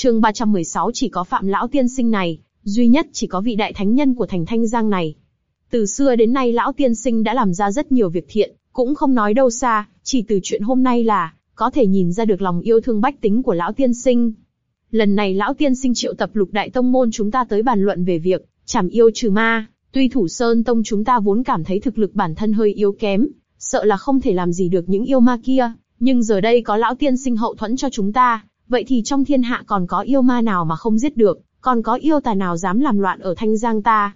chương 316 chỉ có Phạm Lão Tiên Sinh này, duy nhất chỉ có vị đại thánh nhân của thành Thanh Giang này. Từ xưa đến nay Lão Tiên Sinh đã làm ra rất nhiều việc thiện, cũng không nói đâu xa, chỉ từ chuyện hôm nay là, có thể nhìn ra được lòng yêu thương bách tính của Lão Tiên Sinh. Lần này Lão Tiên Sinh triệu tập lục đại tông môn chúng ta tới bàn luận về việc, chảm yêu trừ ma, tuy Thủ Sơn Tông chúng ta vốn cảm thấy thực lực bản thân hơi yếu kém, sợ là không thể làm gì được những yêu ma kia, nhưng giờ đây có Lão Tiên Sinh hậu thuẫn cho chúng ta, vậy thì trong thiên hạ còn có yêu ma nào mà không giết được, còn có yêu tà nào dám làm loạn ở Thanh Giang ta.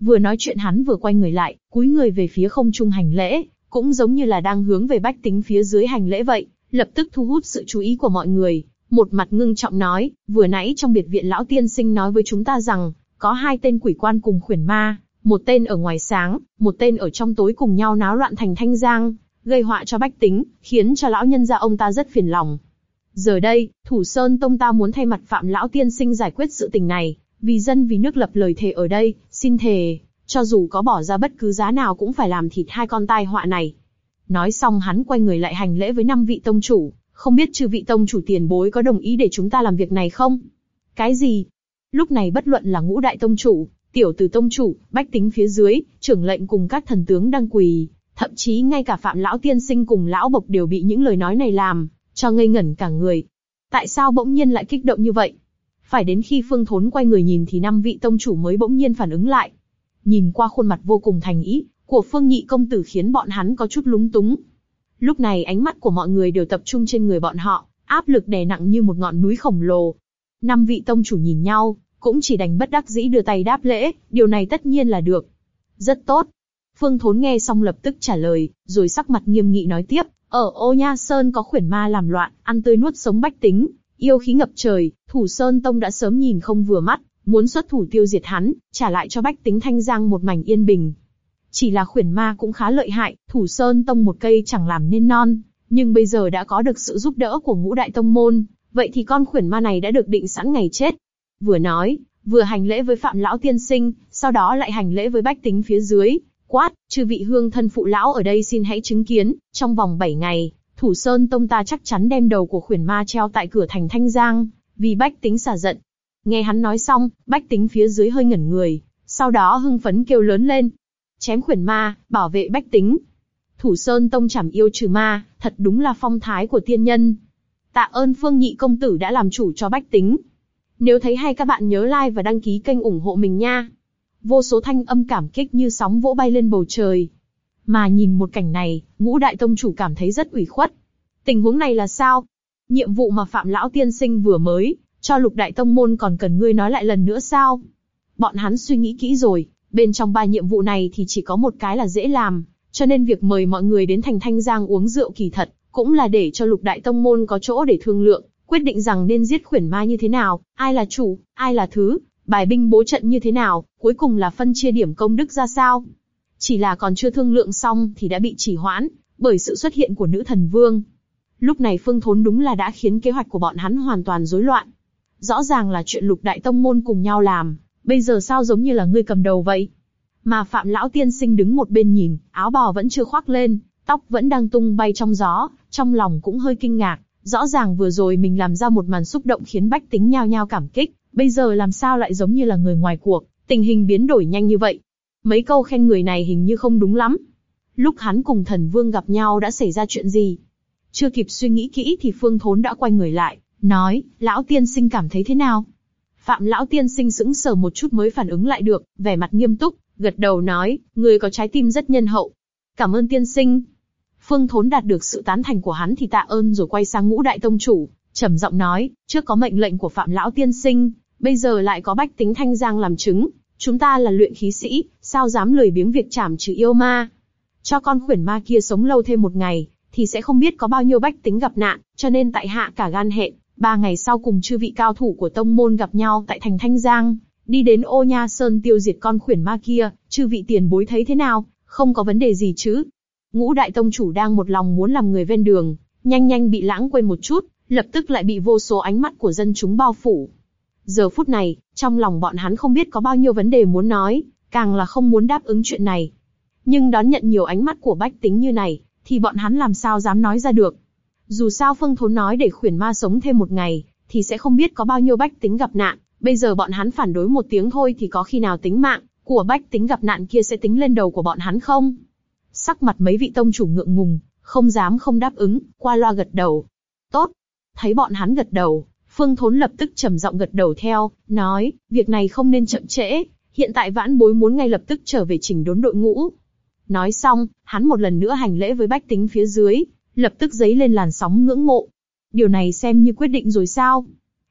Vừa nói chuyện hắn vừa quay người lại, cúi người về phía không trung hành lễ, cũng giống như là đang hướng về bách tính phía dưới hành lễ vậy, lập tức thu hút sự chú ý của mọi người. Một mặt ngưng trọng nói, vừa nãy trong biệt viện lão tiên sinh nói với chúng ta rằng, có hai tên quỷ quan cùng khuyển ma, một tên ở ngoài sáng, một tên ở trong tối cùng nhau náo loạn thành thanh giang, gây họa cho bách tính, khiến cho lão nhân gia ông ta rất phiền lòng. Giờ đây, Thủ Sơn Tông ta muốn thay mặt Phạm Lão Tiên Sinh giải quyết sự tình này, vì dân vì nước lập lời thề ở đây, xin thề, cho dù có bỏ ra bất cứ giá nào cũng phải làm thịt hai con tai họa này. Nói xong hắn quay người lại hành lễ với năm vị tông chủ, không biết chư vị tông chủ tiền bối có đồng ý để chúng ta làm việc này không? Cái gì? Lúc này bất luận là ngũ đại tông chủ, tiểu tử tông chủ, bách tính phía dưới, trưởng lệnh cùng các thần tướng đang quỳ, thậm chí ngay cả phạm lão tiên sinh cùng lão bộc đều bị những lời nói này làm, cho ngây ngẩn cả người. Tại sao bỗng nhiên lại kích động như vậy? Phải đến khi Phương Thốn quay người nhìn thì năm vị tông chủ mới bỗng nhiên phản ứng lại. Nhìn qua khuôn mặt vô cùng thành ý của Phương Nhị công tử khiến bọn hắn có chút lúng túng. Lúc này ánh mắt của mọi người đều tập trung trên người bọn họ, áp lực đè nặng như một ngọn núi khổng lồ. Năm vị tông chủ nhìn nhau, cũng chỉ đành bất đắc dĩ đưa tay đáp lễ, điều này tất nhiên là được. Rất tốt. Phương Thốn nghe xong lập tức trả lời, rồi sắc mặt nghiêm nghị nói tiếp, ở Ô Nha Sơn có khuyển ma làm loạn, ăn tươi nuốt sống bách tính, yêu khí ngập trời, Thủ Sơn Tông đã sớm nhìn không vừa mắt, muốn xuất thủ tiêu diệt hắn, trả lại cho bách tính Thanh Giang một mảnh yên bình. Chỉ là khuyển ma cũng khá lợi hại, Thủ Sơn Tông một cây chẳng làm nên non, nhưng bây giờ đã có được sự giúp đỡ của ngũ đại tông môn, vậy thì con khuyển ma này đã được định sẵn ngày chết. Vừa nói, vừa hành lễ với Phạm Lão Tiên Sinh, sau đó lại hành lễ với bách tính phía dưới, quát, chư vị hương thân phụ lão ở đây xin hãy chứng kiến, trong vòng 7 ngày, Thủ Sơn Tông ta chắc chắn đem đầu của khuyển ma treo tại cửa thành Thanh Giang, vì bách tính xả giận. Nghe hắn nói xong, bách tính phía dưới hơi ngẩn người, sau đó hưng phấn kêu lớn lên. Chém khuyển ma, bảo vệ bách tính. Thủ Sơn Tông chảm yêu trừ ma, thật đúng là phong thái của tiên nhân. Tạ ơn Phương Nhị Công Tử đã làm chủ cho bách tính. Nếu thấy hay các bạn nhớ like và đăng ký kênh ủng hộ mình nha. Vô số thanh âm cảm kích như sóng vỗ bay lên bầu trời. Mà nhìn một cảnh này, ngũ đại tông chủ cảm thấy rất ủy khuất. Tình huống này là sao? Nhiệm vụ mà Phạm Lão Tiên Sinh vừa mới, cho lục đại tông môn còn cần ngươi nói lại lần nữa sao? Bọn hắn suy nghĩ kỹ rồi, bên trong ba nhiệm vụ này thì chỉ có một cái là dễ làm, cho nên việc mời mọi người đến thành Thanh Giang uống rượu kỳ thật, cũng là để cho lục đại tông môn có chỗ để thương lượng, quyết định rằng nên giết khuyển ma như thế nào, ai là chủ, ai là thứ, bài binh bố trận như thế nào, cuối cùng là phân chia điểm công đức ra sao. Chỉ là còn chưa thương lượng xong thì đã bị chỉ hoãn, bởi sự xuất hiện của nữ thần vương. Lúc này Phương Thốn đúng là đã khiến kế hoạch của bọn hắn hoàn toàn rối loạn. Rõ ràng là chuyện lục đại tông môn cùng nhau làm, bây giờ sao giống như là ngươi cầm đầu vậy? Mà Phạm Lão Tiên Sinh đứng một bên nhìn, áo bào vẫn chưa khoác lên, tóc vẫn đang tung bay trong gió, trong lòng cũng hơi kinh ngạc. Rõ ràng vừa rồi mình làm ra một màn xúc động khiến bách tính nhao nhao cảm kích, bây giờ làm sao lại giống như là người ngoài cuộc, tình hình biến đổi nhanh như vậy. Mấy câu khen người này hình như không đúng lắm. Lúc hắn cùng thần vương gặp nhau đã xảy ra chuyện gì? Chưa kịp suy nghĩ kỹ thì Phương Thốn đã quay người lại, nói, lão tiên sinh cảm thấy thế nào? Phạm lão tiên sinh sững sờ một chút mới phản ứng lại được, vẻ mặt nghiêm túc, gật đầu nói, người có trái tim rất nhân hậu. Cảm ơn tiên sinh. Phương Thốn đạt được sự tán thành của hắn thì tạ ơn rồi quay sang ngũ đại tông chủ, trầm giọng nói, trước có mệnh lệnh của Phạm lão tiên sinh, bây giờ lại có bách tính thanh giang làm chứng, chúng ta là luyện khí sĩ, sao dám lười biếng việc chảm trừ yêu ma? Cho con khuyển ma kia sống lâu thêm một ngày, thì sẽ không biết có bao nhiêu bách tính gặp nạn, cho nên tại hạ cả gan hẹn, ba ngày sau cùng chư vị cao thủ của tông môn gặp nhau tại thành Thanh Giang, đi đến ô nha sơn tiêu diệt con khuyển ma kia, chư vị tiền bối thấy thế nào, không có vấn đề gì chứ? Ngũ đại tông chủ đang một lòng muốn làm người ven đường, nhanh nhanh bị lãng quên một chút, lập tức lại bị vô số ánh mắt của dân chúng bao phủ. Giờ phút này, trong lòng bọn hắn không biết có bao nhiêu vấn đề muốn nói, càng là không muốn đáp ứng chuyện này. Nhưng đón nhận nhiều ánh mắt của bách tính như này, thì bọn hắn làm sao dám nói ra được. Dù sao Phương Thốn nói để khuyển ma sống thêm một ngày, thì sẽ không biết có bao nhiêu bách tính gặp nạn, bây giờ bọn hắn phản đối một tiếng thôi thì có khi nào tính mạng của bách tính gặp nạn kia sẽ tính lên đầu của bọn hắn không? Sắc mặt mấy vị tông chủ ngượng ngùng, không dám không đáp ứng, qua loa gật đầu. Tốt. Thấy bọn hắn gật đầu, Phương Thốn lập tức trầm giọng gật đầu theo, nói, việc này không nên chậm trễ, hiện tại vãn bối muốn ngay lập tức trở về chỉnh đốn đội ngũ. Nói xong, hắn một lần nữa hành lễ với bách tính phía dưới, lập tức giấy lên làn sóng ngưỡng mộ. Điều này xem như quyết định rồi sao?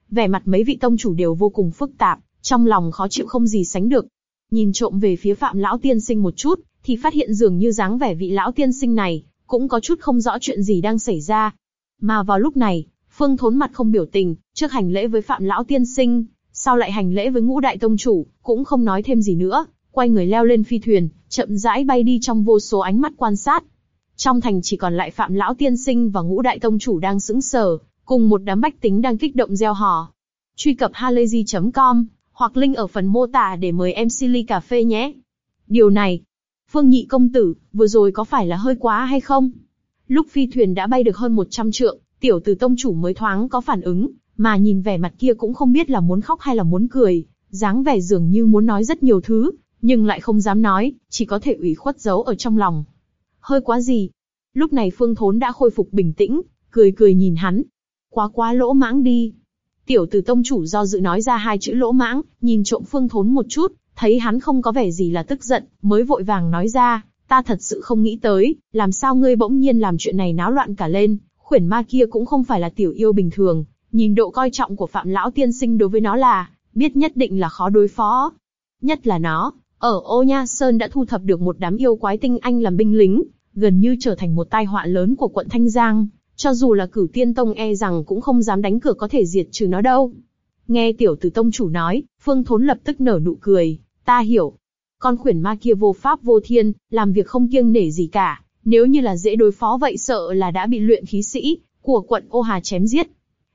Vẻ mặt mấy vị tông chủ đều vô cùng phức tạp, trong lòng khó chịu không gì sánh được. Nhìn trộm về phía phạm lão tiên sinh một chút, thì phát hiện dường như dáng vẻ vị lão tiên sinh này, cũng có chút không rõ chuyện gì đang xảy ra. Mà vào lúc này, Phương Thốn mặt không biểu tình, trước hành lễ với Phạm Lão Tiên Sinh, sau lại hành lễ với Ngũ Đại Tông Chủ, cũng không nói thêm gì nữa, quay người leo lên phi thuyền, chậm rãi bay đi trong vô số ánh mắt quan sát. Trong thành chỉ còn lại Phạm Lão Tiên Sinh và Ngũ Đại Tông Chủ đang sững sờ, cùng một đám bách tính đang kích động reo hò. Truy cập halayzi.com hoặc link ở phần mô tả để mời em Silly Cà Phê nhé. Điều này, Phương Nhị Công Tử, vừa rồi có phải là hơi quá hay không? Lúc phi thuyền đã bay được hơn 100 trượng, tiểu tử tông chủ mới thoáng có phản ứng, mà nhìn vẻ mặt kia cũng không biết là muốn khóc hay là muốn cười, dáng vẻ dường như muốn nói rất nhiều thứ, nhưng lại không dám nói, chỉ có thể ủy khuất giấu ở trong lòng. Hơi quá gì? Lúc này Phương Thốn đã khôi phục bình tĩnh, cười cười nhìn hắn. Quá quá lỗ mãng đi. Tiểu tử tông chủ do dự nói ra hai chữ lỗ mãng, nhìn trộm Phương Thốn một chút, thấy hắn không có vẻ gì là tức giận, mới vội vàng nói ra, ta thật sự không nghĩ tới, làm sao ngươi bỗng nhiên làm chuyện này náo loạn cả lên, khuyển ma kia cũng không phải là tiểu yêu bình thường, nhìn độ coi trọng của phạm lão tiên sinh đối với nó là, biết nhất định là khó đối phó. Nhất là nó, ở ô nha sơn đã thu thập được một đám yêu quái tinh anh làm binh lính, gần như trở thành một tai họa lớn của quận Thanh Giang, cho dù là cửu tiên tông e rằng cũng không dám đánh cửa có thể diệt trừ nó đâu. Nghe tiểu tử tông chủ nói, phương thốn lập tức nở nụ cười, ta hiểu. Con khuyển ma kia vô pháp vô thiên, làm việc không kiêng nể gì cả, nếu như là dễ đối phó vậy sợ là đã bị luyện khí sĩ của quận ô hà chém giết.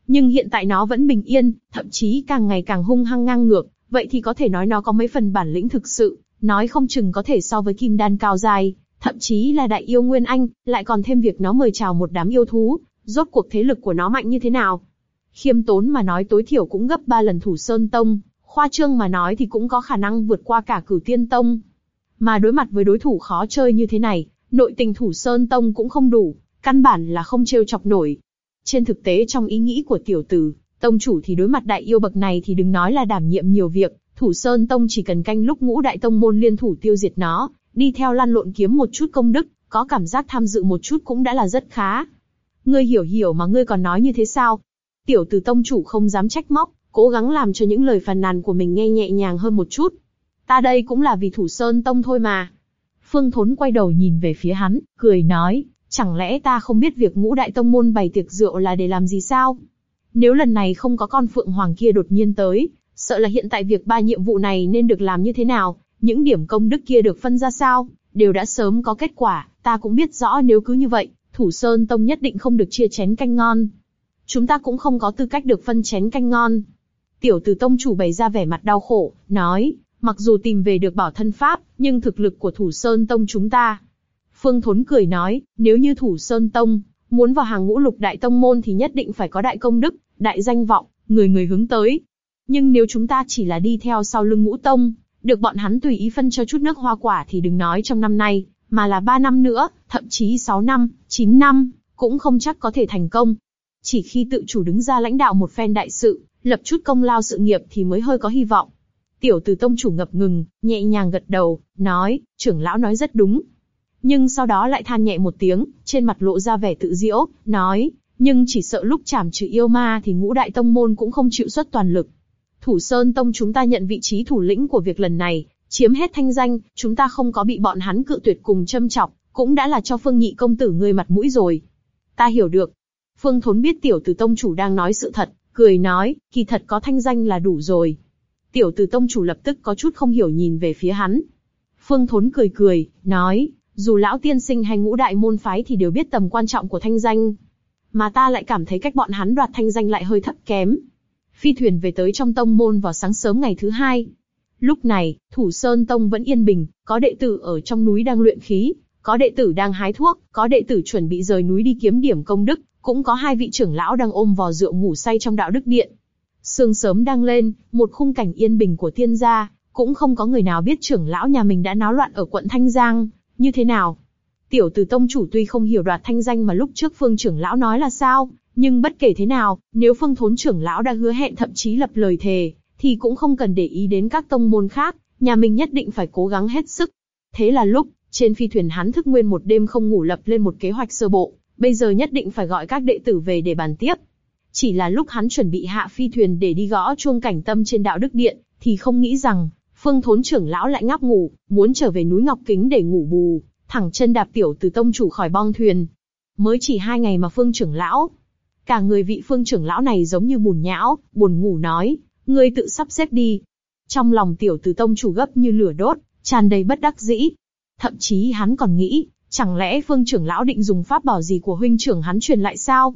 Nhưng hiện tại nó vẫn bình yên, thậm chí càng ngày càng hung hăng ngang ngược, vậy thì có thể nói nó có mấy phần bản lĩnh thực sự, nói không chừng có thể so với kim đan cao dài, thậm chí là đại yêu nguyên anh, lại còn thêm việc nó mời chào một đám yêu thú, rốt cuộc thế lực của nó mạnh như thế nào. Khiêm tốn mà nói tối thiểu cũng gấp ba lần thủ sơn tông, khoa trương mà nói thì cũng có khả năng vượt qua cả cửu tiên tông. Mà đối mặt với đối thủ khó chơi như thế này, nội tình thủ sơn tông cũng không đủ, căn bản là không trêu chọc nổi. Trên thực tế trong ý nghĩ của tiểu tử, tông chủ thì đối mặt đại yêu bậc này thì đừng nói là đảm nhiệm nhiều việc, thủ sơn tông chỉ cần canh lúc ngũ đại tông môn liên thủ tiêu diệt nó, đi theo lăn lộn kiếm một chút công đức, có cảm giác tham dự một chút cũng đã là rất khá. Ngươi hiểu hiểu mà ngươi còn nói như thế sao? Tiểu tử tông chủ không dám trách móc, cố gắng làm cho những lời phàn nàn của mình nghe nhẹ nhàng hơn một chút. Ta đây cũng là vì thủ sơn tông thôi mà. Phương Thốn quay đầu nhìn về phía hắn, cười nói, chẳng lẽ ta không biết việc ngũ đại tông môn bày tiệc rượu là để làm gì sao? Nếu lần này không có con Phượng Hoàng kia đột nhiên tới, sợ là hiện tại việc ba nhiệm vụ này nên được làm như thế nào, những điểm công đức kia được phân ra sao, đều đã sớm có kết quả, ta cũng biết rõ nếu cứ như vậy, Thủ Sơn Tông nhất định không được chia chén canh ngon. Chúng ta cũng không có tư cách được phân chén canh ngon. Tiểu tử tông chủ bày ra vẻ mặt đau khổ, nói, mặc dù tìm về được bảo thân pháp, nhưng thực lực của Thủ Sơn Tông chúng ta. Phương Thốn cười nói, nếu như Thủ Sơn Tông muốn vào hàng ngũ lục đại tông môn thì nhất định phải có đại công đức, đại danh vọng, người người hướng tới. Nhưng nếu chúng ta chỉ là đi theo sau lưng ngũ tông, được bọn hắn tùy ý phân cho chút nước hoa quả thì đừng nói trong năm nay, mà là ba năm nữa, thậm chí 6 năm, 9 năm, cũng không chắc có thể thành công. Chỉ khi tự chủ đứng ra lãnh đạo một phen đại sự, lập chút công lao sự nghiệp thì mới hơi có hy vọng. Tiểu tử tông chủ ngập ngừng, nhẹ nhàng gật đầu, nói, trưởng lão nói rất đúng. Nhưng sau đó lại than nhẹ một tiếng, trên mặt lộ ra vẻ tự diễu, nói, nhưng chỉ sợ lúc chảm trừ yêu ma thì ngũ đại tông môn cũng không chịu xuất toàn lực. Thủ Sơn Tông chúng ta nhận vị trí thủ lĩnh của việc lần này, chiếm hết thanh danh, chúng ta không có bị bọn hắn cự tuyệt cùng châm chọc, cũng đã là cho Phương Nhị công tử ngươi mặt mũi rồi. Ta hiểu được. Phương Thốn biết tiểu tử tông chủ đang nói sự thật, cười nói, kỳ thật có thanh danh là đủ rồi. Tiểu tử tông chủ lập tức có chút không hiểu nhìn về phía hắn. Phương Thốn cười cười, nói, dù lão tiên sinh hay ngũ đại môn phái thì đều biết tầm quan trọng của thanh danh. Mà ta lại cảm thấy cách bọn hắn đoạt thanh danh lại hơi thấp kém. Phi thuyền về tới trong tông môn vào sáng sớm ngày thứ hai. Lúc này, Thủ Sơn Tông vẫn yên bình, có đệ tử ở trong núi đang luyện khí, có đệ tử đang hái thuốc, có đệ tử chuẩn bị rời núi đi kiếm điểm công đức, cũng có hai vị trưởng lão đang ôm vò rượu ngủ say trong đạo đức điện. Sương sớm đang lên, một khung cảnh yên bình của tiên gia, cũng không có người nào biết trưởng lão nhà mình đã náo loạn ở quận Thanh Giang, như thế nào. Tiểu tử tông chủ tuy không hiểu đoạt thanh danh mà lúc trước phương trưởng lão nói là sao, nhưng bất kể thế nào, nếu phương thốn trưởng lão đã hứa hẹn thậm chí lập lời thề, thì cũng không cần để ý đến các tông môn khác, nhà mình nhất định phải cố gắng hết sức. Thế là lúc, trên phi thuyền hắn thức nguyên một đêm không ngủ lập lên một kế hoạch sơ bộ, bây giờ nhất định phải gọi các đệ tử về để bàn tiếp. Chỉ là lúc hắn chuẩn bị hạ phi thuyền để đi gõ chuông cảnh tâm trên đạo đức điện, thì không nghĩ rằng, phương thốn trưởng lão lại ngáp ngủ, muốn trở về núi Ngọc Kính để ngủ bù, thẳng chân đạp tiểu từ tông chủ khỏi bong thuyền. Mới chỉ hai ngày mà phương trưởng lão, cả người vị phương trưởng lão này giống như bùn nhão, buồn ngủ nói, ngươi tự sắp xếp đi. Trong lòng tiểu từ tông chủ gấp như lửa đốt, tràn đầy bất đắc dĩ. Thậm chí hắn còn nghĩ, chẳng lẽ phương trưởng lão định dùng pháp bảo gì của huynh trưởng hắn truyền lại sao?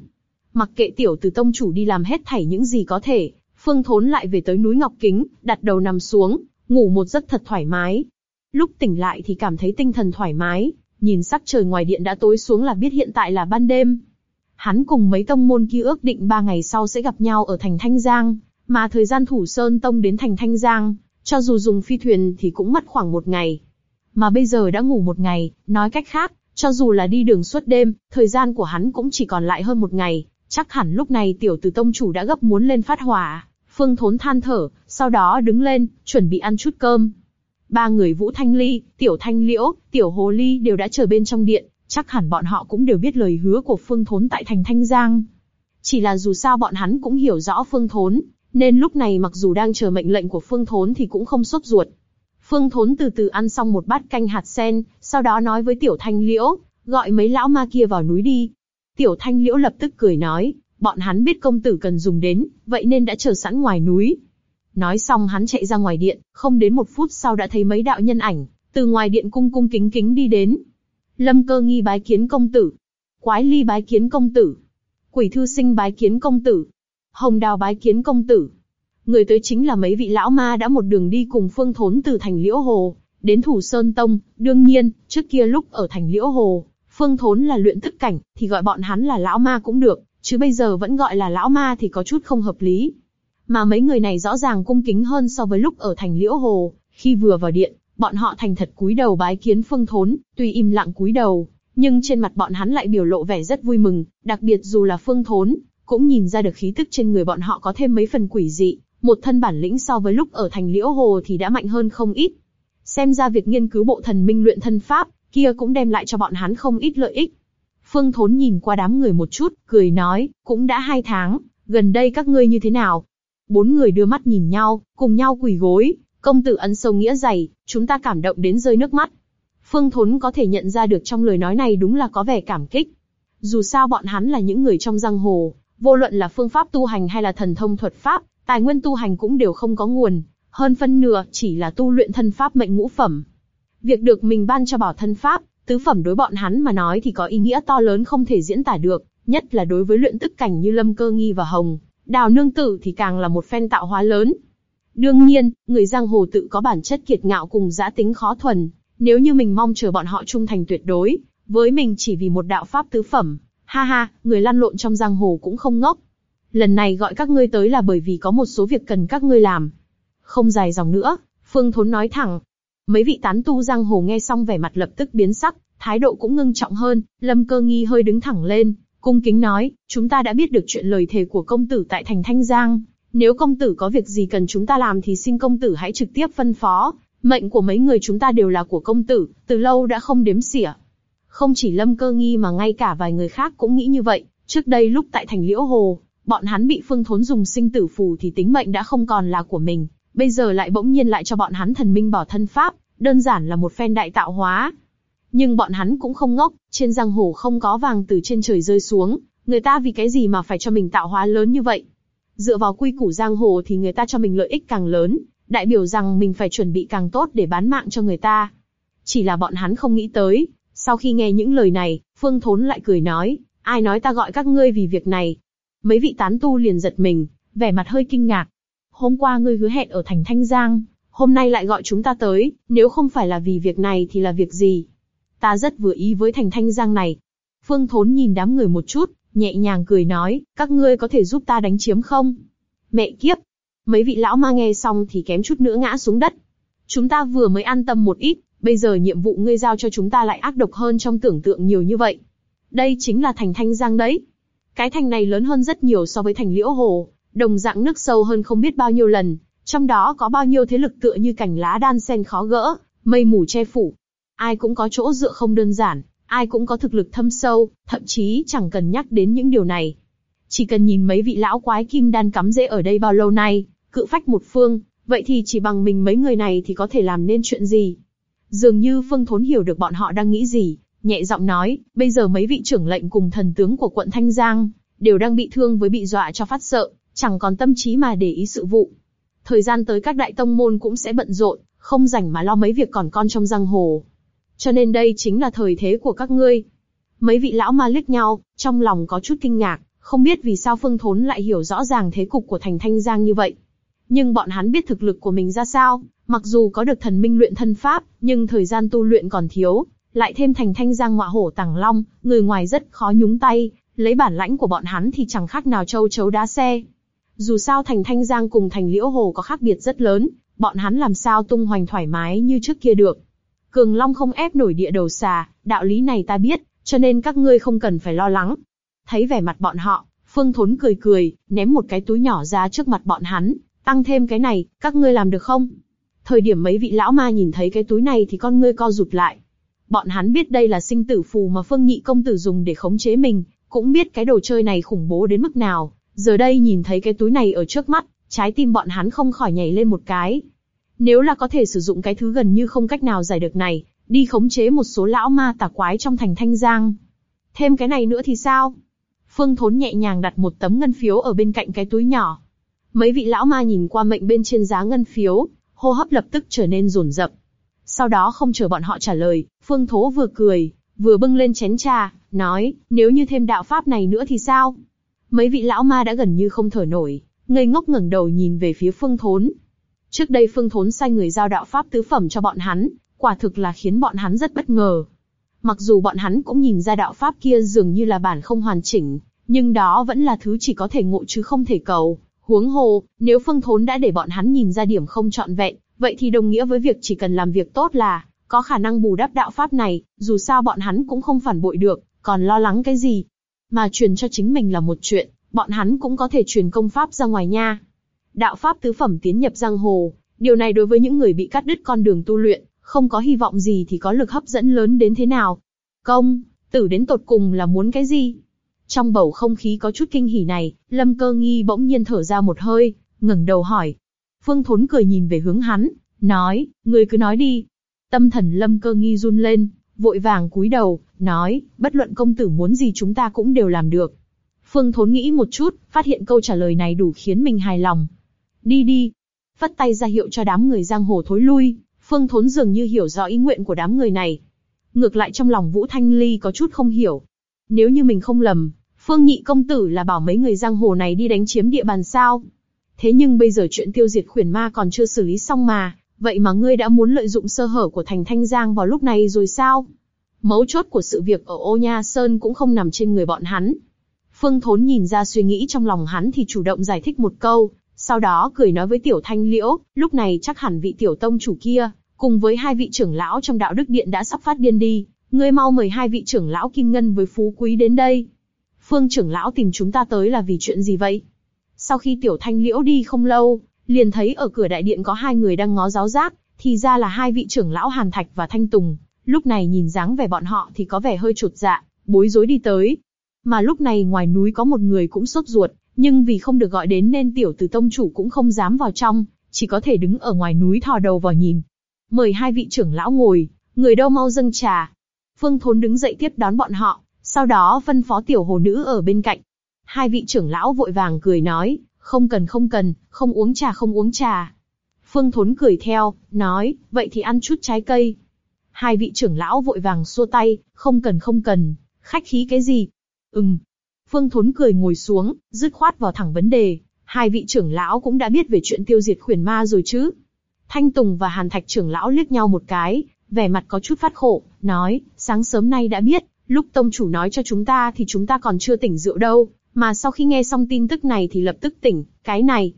Mặc kệ tiểu tử tông chủ đi làm hết thảy những gì có thể, phương thốn lại về tới núi Ngọc Kính, đặt đầu nằm xuống, ngủ một giấc thật thoải mái. Lúc tỉnh lại thì cảm thấy tinh thần thoải mái, nhìn sắc trời ngoài điện đã tối xuống là biết hiện tại là ban đêm. Hắn cùng mấy tông môn kia ước định ba ngày sau sẽ gặp nhau ở thành Thanh Giang, mà thời gian thủ Sơn Tông đến thành Thanh Giang, cho dù dùng phi thuyền thì cũng mất khoảng một ngày. Mà bây giờ đã ngủ một ngày, nói cách khác, cho dù là đi đường suốt đêm, thời gian của hắn cũng chỉ còn lại hơn một ngày, chắc hẳn lúc này tiểu tử tông chủ đã gấp muốn lên phát hỏa. Phương Thốn than thở, sau đó đứng lên, chuẩn bị ăn chút cơm. Ba người Vũ Thanh Ly, Tiểu Thanh Liễu, Tiểu Hồ Ly đều đã chờ bên trong điện, chắc hẳn bọn họ cũng đều biết lời hứa của Phương Thốn tại thành Thanh Giang. Chỉ là dù sao bọn hắn cũng hiểu rõ Phương Thốn, nên lúc này mặc dù đang chờ mệnh lệnh của Phương Thốn thì cũng không sốt ruột. Phương Thốn từ từ ăn xong một bát canh hạt sen, sau đó nói với Tiểu Thanh Liễu, gọi mấy lão ma kia vào núi đi. Tiểu Thanh Liễu lập tức cười nói, bọn hắn biết công tử cần dùng đến, vậy nên đã chờ sẵn ngoài núi. Nói xong hắn chạy ra ngoài điện, không đến một phút sau đã thấy mấy đạo nhân ảnh, từ ngoài điện cung cung kính kính đi đến. Lâm cơ nghi bái kiến công tử. Quái ly bái kiến công tử. Quỷ thư sinh bái kiến công tử. Hồng đào bái kiến công tử. Người tới chính là mấy vị lão ma đã một đường đi cùng phương thốn từ thành Liễu Hồ, đến Thủ Sơn Tông, đương nhiên, trước kia lúc ở thành Liễu Hồ, phương thốn là luyện thức cảnh, thì gọi bọn hắn là lão ma cũng được, chứ bây giờ vẫn gọi là lão ma thì có chút không hợp lý. Mà mấy người này rõ ràng cung kính hơn so với lúc ở thành Liễu Hồ, khi vừa vào điện, bọn họ thành thật cúi đầu bái kiến phương thốn, tuy im lặng cúi đầu, nhưng trên mặt bọn hắn lại biểu lộ vẻ rất vui mừng, đặc biệt dù là phương thốn, cũng nhìn ra được khí tức trên người bọn họ có thêm mấy phần quỷ dị, một thân bản lĩnh so với lúc ở thành Liễu Hồ thì đã mạnh hơn không ít. Xem ra việc nghiên cứu bộ thần minh luyện thân pháp, kia cũng đem lại cho bọn hắn không ít lợi ích. Phương Thốn nhìn qua đám người một chút, cười nói, cũng đã hai tháng, gần đây các ngươi như thế nào? Bốn người đưa mắt nhìn nhau, cùng nhau quỳ gối, công tử ấn sâu nghĩa dày, chúng ta cảm động đến rơi nước mắt. Phương Thốn có thể nhận ra được trong lời nói này đúng là có vẻ cảm kích. Dù sao bọn hắn là những người trong giang hồ, vô luận là phương pháp tu hành hay là thần thông thuật pháp, tài nguyên tu hành cũng đều không có nguồn, hơn phân nửa chỉ là tu luyện thân pháp mệnh ngũ phẩm. Việc được mình ban cho bảo thân pháp, tứ phẩm đối bọn hắn mà nói thì có ý nghĩa to lớn không thể diễn tả được, nhất là đối với luyện tức cảnh như Lâm Cơ Nghi và Hồng, Đào Nương Tử thì càng là một phen tạo hóa lớn. Đương nhiên, người giang hồ tự có bản chất kiệt ngạo cùng giã tính khó thuần, nếu như mình mong chờ bọn họ trung thành tuyệt đối, với mình chỉ vì một đạo pháp tứ phẩm, ha ha, người lăn lộn trong giang hồ cũng không ngốc. Lần này gọi các ngươi tới là bởi vì có một số việc cần các ngươi làm. Không dài dòng nữa, Phương Thốn nói thẳng. Mấy vị tán tu giang hồ nghe xong vẻ mặt lập tức biến sắc, thái độ cũng ngưng trọng hơn. Lâm Cơ Nghi hơi đứng thẳng lên, cung kính nói: chúng ta đã biết được chuyện lời thề của công tử tại thành Thanh Giang. Nếu công tử có việc gì cần chúng ta làm thì xin công tử hãy trực tiếp phân phó. Mệnh của mấy người chúng ta đều là của công tử, từ lâu đã không đếm xỉa. Không chỉ Lâm Cơ Nghi mà ngay cả vài người khác cũng nghĩ như vậy. Trước đây lúc tại thành Liễu Hồ, bọn hắn bị Phương Thốn dùng sinh tử phù thì tính mệnh đã không còn là của mình, bây giờ lại bỗng nhiên lại cho bọn hắn thần minh bỏ thân pháp, đơn giản là một phen đại tạo hóa. Nhưng bọn hắn cũng không ngốc, trên giang hồ không có vàng từ trên trời rơi xuống, người ta vì cái gì mà phải cho mình tạo hóa lớn như vậy? Dựa vào quy củ giang hồ thì người ta cho mình lợi ích càng lớn, đại biểu rằng mình phải chuẩn bị càng tốt để bán mạng cho người ta. Chỉ là bọn hắn không nghĩ tới, sau khi nghe những lời này, Phương Thốn lại cười nói, ai nói ta gọi các ngươi vì việc này, Mấy vị tán tu liền giật mình, vẻ mặt hơi kinh ngạc. Hôm qua ngươi hứa hẹn ở thành Thanh Giang, hôm nay lại gọi chúng ta tới, nếu không phải là vì việc này thì là việc gì? Ta rất vừa ý với thành Thanh Giang này. Phương Thốn nhìn đám người một chút, nhẹ nhàng cười nói, các ngươi có thể giúp ta đánh chiếm không? Mẹ kiếp! Mấy vị lão ma nghe xong thì kém chút nữa ngã xuống đất. Chúng ta vừa mới an tâm một ít, bây giờ nhiệm vụ ngươi giao cho chúng ta lại ác độc hơn trong tưởng tượng nhiều như vậy. Đây chính là thành Thanh Giang đấy. Cái thành này lớn hơn rất nhiều so với thành Liễu Hồ, đồng dạng nước sâu hơn không biết bao nhiêu lần, trong đó có bao nhiêu thế lực tựa như cành lá đan sen khó gỡ, mây mù che phủ. Ai cũng có chỗ dựa không đơn giản, ai cũng có thực lực thâm sâu, thậm chí chẳng cần nhắc đến những điều này. Chỉ cần nhìn mấy vị lão quái kim đan cắm rễ ở đây bao lâu nay, cự phách một phương, vậy thì chỉ bằng mình mấy người này thì có thể làm nên chuyện gì? Dường như Phương Thốn hiểu được bọn họ đang nghĩ gì, nhẹ giọng nói, bây giờ mấy vị trưởng lệnh cùng thần tướng của quận Thanh Giang, đều đang bị thương với bị dọa cho phát sợ, chẳng còn tâm trí mà để ý sự vụ. Thời gian tới các đại tông môn cũng sẽ bận rộn, không rảnh mà lo mấy việc còn con trong giang hồ. Cho nên đây chính là thời thế của các ngươi. Mấy vị lão ma liếc nhau, trong lòng có chút kinh ngạc, không biết vì sao Phương Thốn lại hiểu rõ ràng thế cục của thành Thanh Giang như vậy. Nhưng bọn hắn biết thực lực của mình ra sao, mặc dù có được thần minh luyện thân pháp, nhưng thời gian tu luyện còn thiếu, lại thêm thành Thanh Giang ngọa hổ tàng long, người ngoài rất khó nhúng tay, lấy bản lãnh của bọn hắn thì chẳng khác nào châu chấu đá xe. Dù sao thành Thanh Giang cùng thành Liễu Hồ có khác biệt rất lớn, bọn hắn làm sao tung hoành thoải mái như trước kia được. Cường Long không ép nổi địa đầu xà, đạo lý này ta biết, cho nên các ngươi không cần phải lo lắng. Thấy vẻ mặt bọn họ, Phương Thốn cười cười, ném một cái túi nhỏ ra trước mặt bọn hắn, tăng thêm cái này, các ngươi làm được không? Thời điểm mấy vị lão ma nhìn thấy cái túi này thì con ngươi co rụt lại. Bọn hắn biết đây là sinh tử phù mà Phương Nhị công tử dùng để khống chế mình, cũng biết cái đồ chơi này khủng bố đến mức nào. Giờ đây nhìn thấy cái túi này ở trước mắt, trái tim bọn hắn không khỏi nhảy lên một cái. Nếu là có thể sử dụng cái thứ gần như không cách nào giải được này, đi khống chế một số lão ma tà quái trong thành Thanh Giang. Thêm cái này nữa thì sao? Phương Thốn nhẹ nhàng đặt một tấm ngân phiếu ở bên cạnh cái túi nhỏ. Mấy vị lão ma nhìn qua mệnh bên trên giá ngân phiếu, hô hấp lập tức trở nên rồn rập. Sau đó không chờ bọn họ trả lời, Phương Thố vừa cười, vừa bưng lên chén trà, nói, nếu như thêm đạo pháp này nữa thì sao? Mấy vị lão ma đã gần như không thở nổi, ngây ngốc ngẩng đầu nhìn về phía Phương Thốn. Trước đây Phương Thốn sai người giao đạo pháp tứ phẩm cho bọn hắn, quả thực là khiến bọn hắn rất bất ngờ. Mặc dù bọn hắn cũng nhìn ra đạo pháp kia dường như là bản không hoàn chỉnh, nhưng đó vẫn là thứ chỉ có thể ngộ chứ không thể cầu. Huống hồ, nếu Phương Thốn đã để bọn hắn nhìn ra điểm không trọn vẹn, vậy thì đồng nghĩa với việc chỉ cần làm việc tốt là có khả năng bù đắp đạo pháp này. Dù sao bọn hắn cũng không phản bội được, còn lo lắng cái gì? Mà truyền cho chính mình là một chuyện, bọn hắn cũng có thể truyền công pháp ra ngoài nha. Đạo pháp tứ phẩm tiến nhập giang hồ, điều này đối với những người bị cắt đứt con đường tu luyện, không có hy vọng gì thì có lực hấp dẫn lớn đến thế nào. Công, tử đến tột cùng là muốn cái gì? Trong bầu không khí có chút kinh hỉ này, Lâm Cơ Nghi bỗng nhiên thở ra một hơi, ngẩng đầu hỏi. Phương Thốn cười nhìn về hướng hắn, nói, người cứ nói đi. Tâm thần Lâm Cơ Nghi run lên, vội vàng cúi đầu, nói, bất luận công tử muốn gì chúng ta cũng đều làm được. Phương Thốn nghĩ một chút, phát hiện câu trả lời này đủ khiến mình hài lòng. Đi đi. Phất tay ra hiệu cho đám người giang hồ thối lui, Phương Thốn dường như hiểu rõ ý nguyện của đám người này. Ngược lại trong lòng Vũ Thanh Ly có chút không hiểu. Nếu như mình không lầm, Phương Nhị công tử là bảo mấy người giang hồ này đi đánh chiếm địa bàn sao? Thế nhưng bây giờ chuyện tiêu diệt khuyển ma còn chưa xử lý xong mà, vậy mà ngươi đã muốn lợi dụng sơ hở của thành Thanh Giang vào lúc này rồi sao? Mấu chốt của sự việc ở Ô Nha Sơn cũng không nằm trên người bọn hắn. Phương Thốn nhìn ra suy nghĩ trong lòng hắn thì chủ động giải thích một câu, sau đó cười nói với Tiểu Thanh Liễu, lúc này chắc hẳn vị Tiểu Tông chủ kia, cùng với hai vị trưởng lão trong đạo đức điện đã sắp phát điên đi, ngươi mau mời hai vị trưởng lão Kim Ngân với Phú Quý đến đây. Phương trưởng lão tìm chúng ta tới là vì chuyện gì vậy? Sau khi Tiểu Thanh Liễu đi không lâu, liền thấy ở cửa đại điện có hai người đang ngó giáo giác, thì ra là hai vị trưởng lão Hàn Thạch và Thanh Tùng. Lúc này nhìn dáng vẻ bọn họ thì có vẻ hơi chột dạ, bối rối đi tới. Mà lúc này ngoài núi có một người cũng sốt ruột, nhưng vì không được gọi đến nên tiểu tử tông chủ cũng không dám vào trong, chỉ có thể đứng ở ngoài núi thò đầu vào nhìn. Mời hai vị trưởng lão ngồi, người đâu mau dâng trà. Phương Thốn đứng dậy tiếp đón bọn họ, sau đó phân phó tiểu hồ nữ ở bên cạnh. Hai vị trưởng lão vội vàng cười nói, không cần không cần, không uống trà không uống trà. Phương Thốn cười theo, nói, vậy thì ăn chút trái cây. Hai vị trưởng lão vội vàng xua tay, không cần không cần, khách khí cái gì? Ừm. Phương Thốn cười ngồi xuống, dứt khoát vào thẳng vấn đề. Hai vị trưởng lão cũng đã biết về chuyện tiêu diệt khuyển ma rồi chứ? Thanh Tùng và Hàn Thạch trưởng lão liếc nhau một cái, vẻ mặt có chút phát khổ, nói, sáng sớm nay đã biết, Lúc tông chủ nói cho chúng ta thì chúng ta còn chưa tỉnh rượu đâu, mà sau khi nghe xong tin tức này thì lập tức tỉnh, cái này.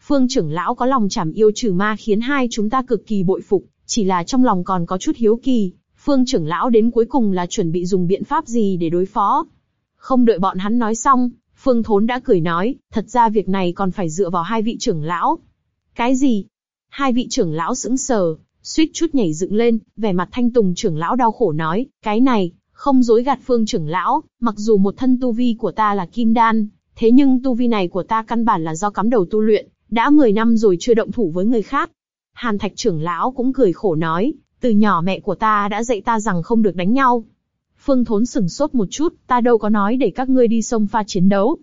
Phương trưởng lão có lòng chảm yêu trừ ma khiến hai chúng ta cực kỳ bội phục, chỉ là trong lòng còn có chút hiếu kỳ, Phương trưởng lão đến cuối cùng là chuẩn bị dùng biện pháp gì để đối phó. Không đợi bọn hắn nói xong, Phương Thốn đã cười nói, thật ra việc này còn phải dựa vào hai vị trưởng lão. Cái gì? Hai vị trưởng lão sững sờ, suýt chút nhảy dựng lên, vẻ mặt thanh tùng trưởng lão đau khổ nói, cái này, không dối gạt Phương trưởng lão, mặc dù một thân tu vi của ta là kim đan, thế nhưng tu vi này của ta căn bản là do cắm đầu tu luyện, đã 10 năm rồi chưa động thủ với người khác. Hàn Thạch trưởng lão cũng cười khổ nói, từ nhỏ mẹ của ta đã dạy ta rằng không được đánh nhau. Phương Thốn sừng sốt một chút, ta đâu có nói để các ngươi đi sông pha chiến đấu.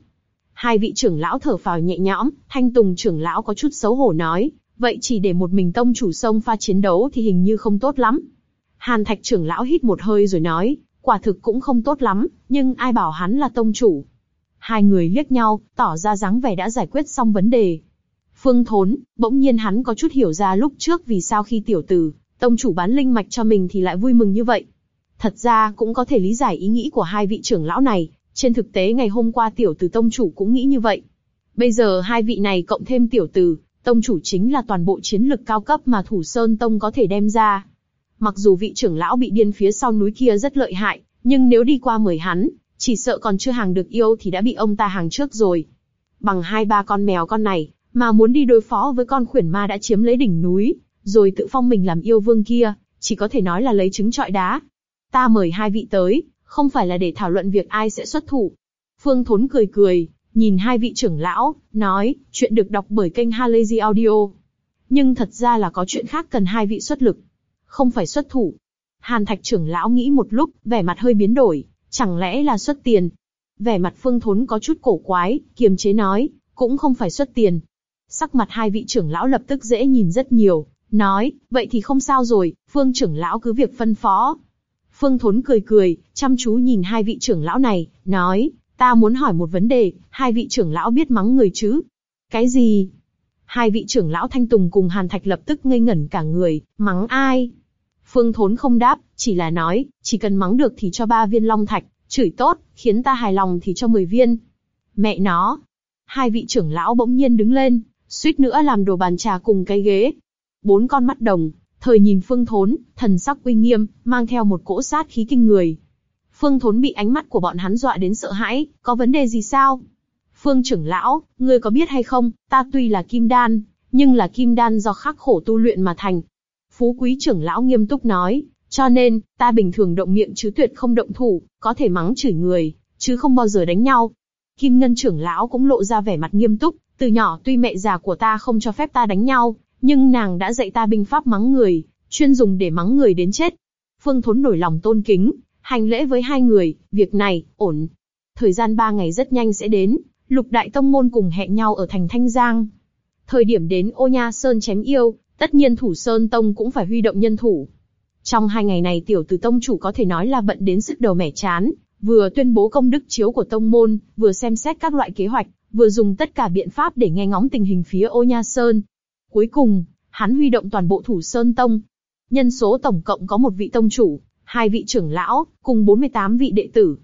Hai vị trưởng lão thở phào nhẹ nhõm, Thanh Tùng trưởng lão có chút xấu hổ nói, vậy chỉ để một mình tông chủ sông pha chiến đấu thì hình như không tốt lắm. Hàn Thạch trưởng lão hít một hơi rồi nói, quả thực cũng không tốt lắm, nhưng ai bảo hắn là tông chủ. Hai người liếc nhau, tỏ ra dáng vẻ đã giải quyết xong vấn đề. Phương Thốn, bỗng nhiên hắn có chút hiểu ra lúc trước vì sao khi tiểu tử, tông chủ bán linh mạch cho mình thì lại vui mừng như vậy. Thật ra cũng có thể lý giải ý nghĩ của hai vị trưởng lão này, trên thực tế ngày hôm qua tiểu tử tông chủ cũng nghĩ như vậy. Bây giờ hai vị này cộng thêm tiểu tử, tông chủ chính là toàn bộ chiến lực cao cấp mà Thủ Sơn Tông có thể đem ra. Mặc dù vị trưởng lão bị điên phía sau núi kia rất lợi hại, nhưng nếu đi qua mời hắn, chỉ sợ còn chưa hàng được yêu thì đã bị ông ta hàng trước rồi. Bằng hai ba con mèo con này, mà muốn đi đối phó với con khuyển ma đã chiếm lấy đỉnh núi, rồi tự phong mình làm yêu vương kia, chỉ có thể nói là lấy trứng trọi đá. Ta mời hai vị tới, không phải là để thảo luận việc ai sẽ xuất thủ. Phương Thốn cười cười, nhìn hai vị trưởng lão, nói, chuyện được đọc bởi kênh Halazy Audio. Nhưng thật ra là có chuyện khác cần hai vị xuất lực, không phải xuất thủ. Hàn Thạch trưởng lão nghĩ một lúc, vẻ mặt hơi biến đổi, chẳng lẽ là xuất tiền? Vẻ mặt Phương Thốn có chút cổ quái, kiềm chế nói, cũng không phải xuất tiền. Sắc mặt hai vị trưởng lão lập tức dễ nhìn rất nhiều, nói, vậy thì không sao rồi, Phương trưởng lão cứ việc phân phó. Phương Thốn cười cười, chăm chú nhìn hai vị trưởng lão này, nói, ta muốn hỏi một vấn đề, hai vị trưởng lão biết mắng người chứ? Cái gì? Hai vị trưởng lão Thanh Tùng cùng Hàn Thạch lập tức ngây ngẩn cả người, mắng ai? Phương Thốn không đáp, chỉ là nói, chỉ cần mắng được thì cho ba viên long thạch, chửi tốt, khiến ta hài lòng thì cho 10 viên. Mẹ nó! Hai vị trưởng lão bỗng nhiên đứng lên, suýt nữa làm đồ bàn trà cùng cái ghế, bốn con mắt đồng, thời nhìn Phương Thốn, thần sắc uy nghiêm, mang theo một cỗ sát khí kinh người. Phương Thốn bị ánh mắt của bọn hắn dọa đến sợ hãi, có vấn đề gì sao? Phương trưởng lão, ngươi có biết hay không, ta tuy là kim đan, nhưng là kim đan do khắc khổ tu luyện mà thành. Phú quý trưởng lão nghiêm túc nói, cho nên, ta bình thường động miệng chứ tuyệt không động thủ, có thể mắng chửi người, chứ không bao giờ đánh nhau. Kim ngân trưởng lão cũng lộ ra vẻ mặt nghiêm túc, từ nhỏ tuy mẹ già của ta không cho phép ta đánh nhau, nhưng nàng đã dạy ta binh pháp mắng người, chuyên dùng để mắng người đến chết. Phương Thốn nổi lòng tôn kính, hành lễ với hai người, việc này, ổn. Thời gian ba ngày rất nhanh sẽ đến, lục đại tông môn cùng hẹn nhau ở thành Thanh Giang. Thời điểm đến ô nha sơn chém yêu, tất nhiên thủ sơn tông cũng phải huy động nhân thủ. Trong hai ngày này tiểu tử tông chủ có thể nói là bận đến sức đầu mẻ chán, vừa tuyên bố công đức chiếu của tông môn, vừa xem xét các loại kế hoạch, vừa dùng tất cả biện pháp để nghe ngóng tình hình phía ô nha sơn. Cuối cùng, hắn huy động toàn bộ thủ sơn tông. Nhân số tổng cộng có một vị tông chủ, hai vị trưởng lão, cùng 48 vị đệ tử.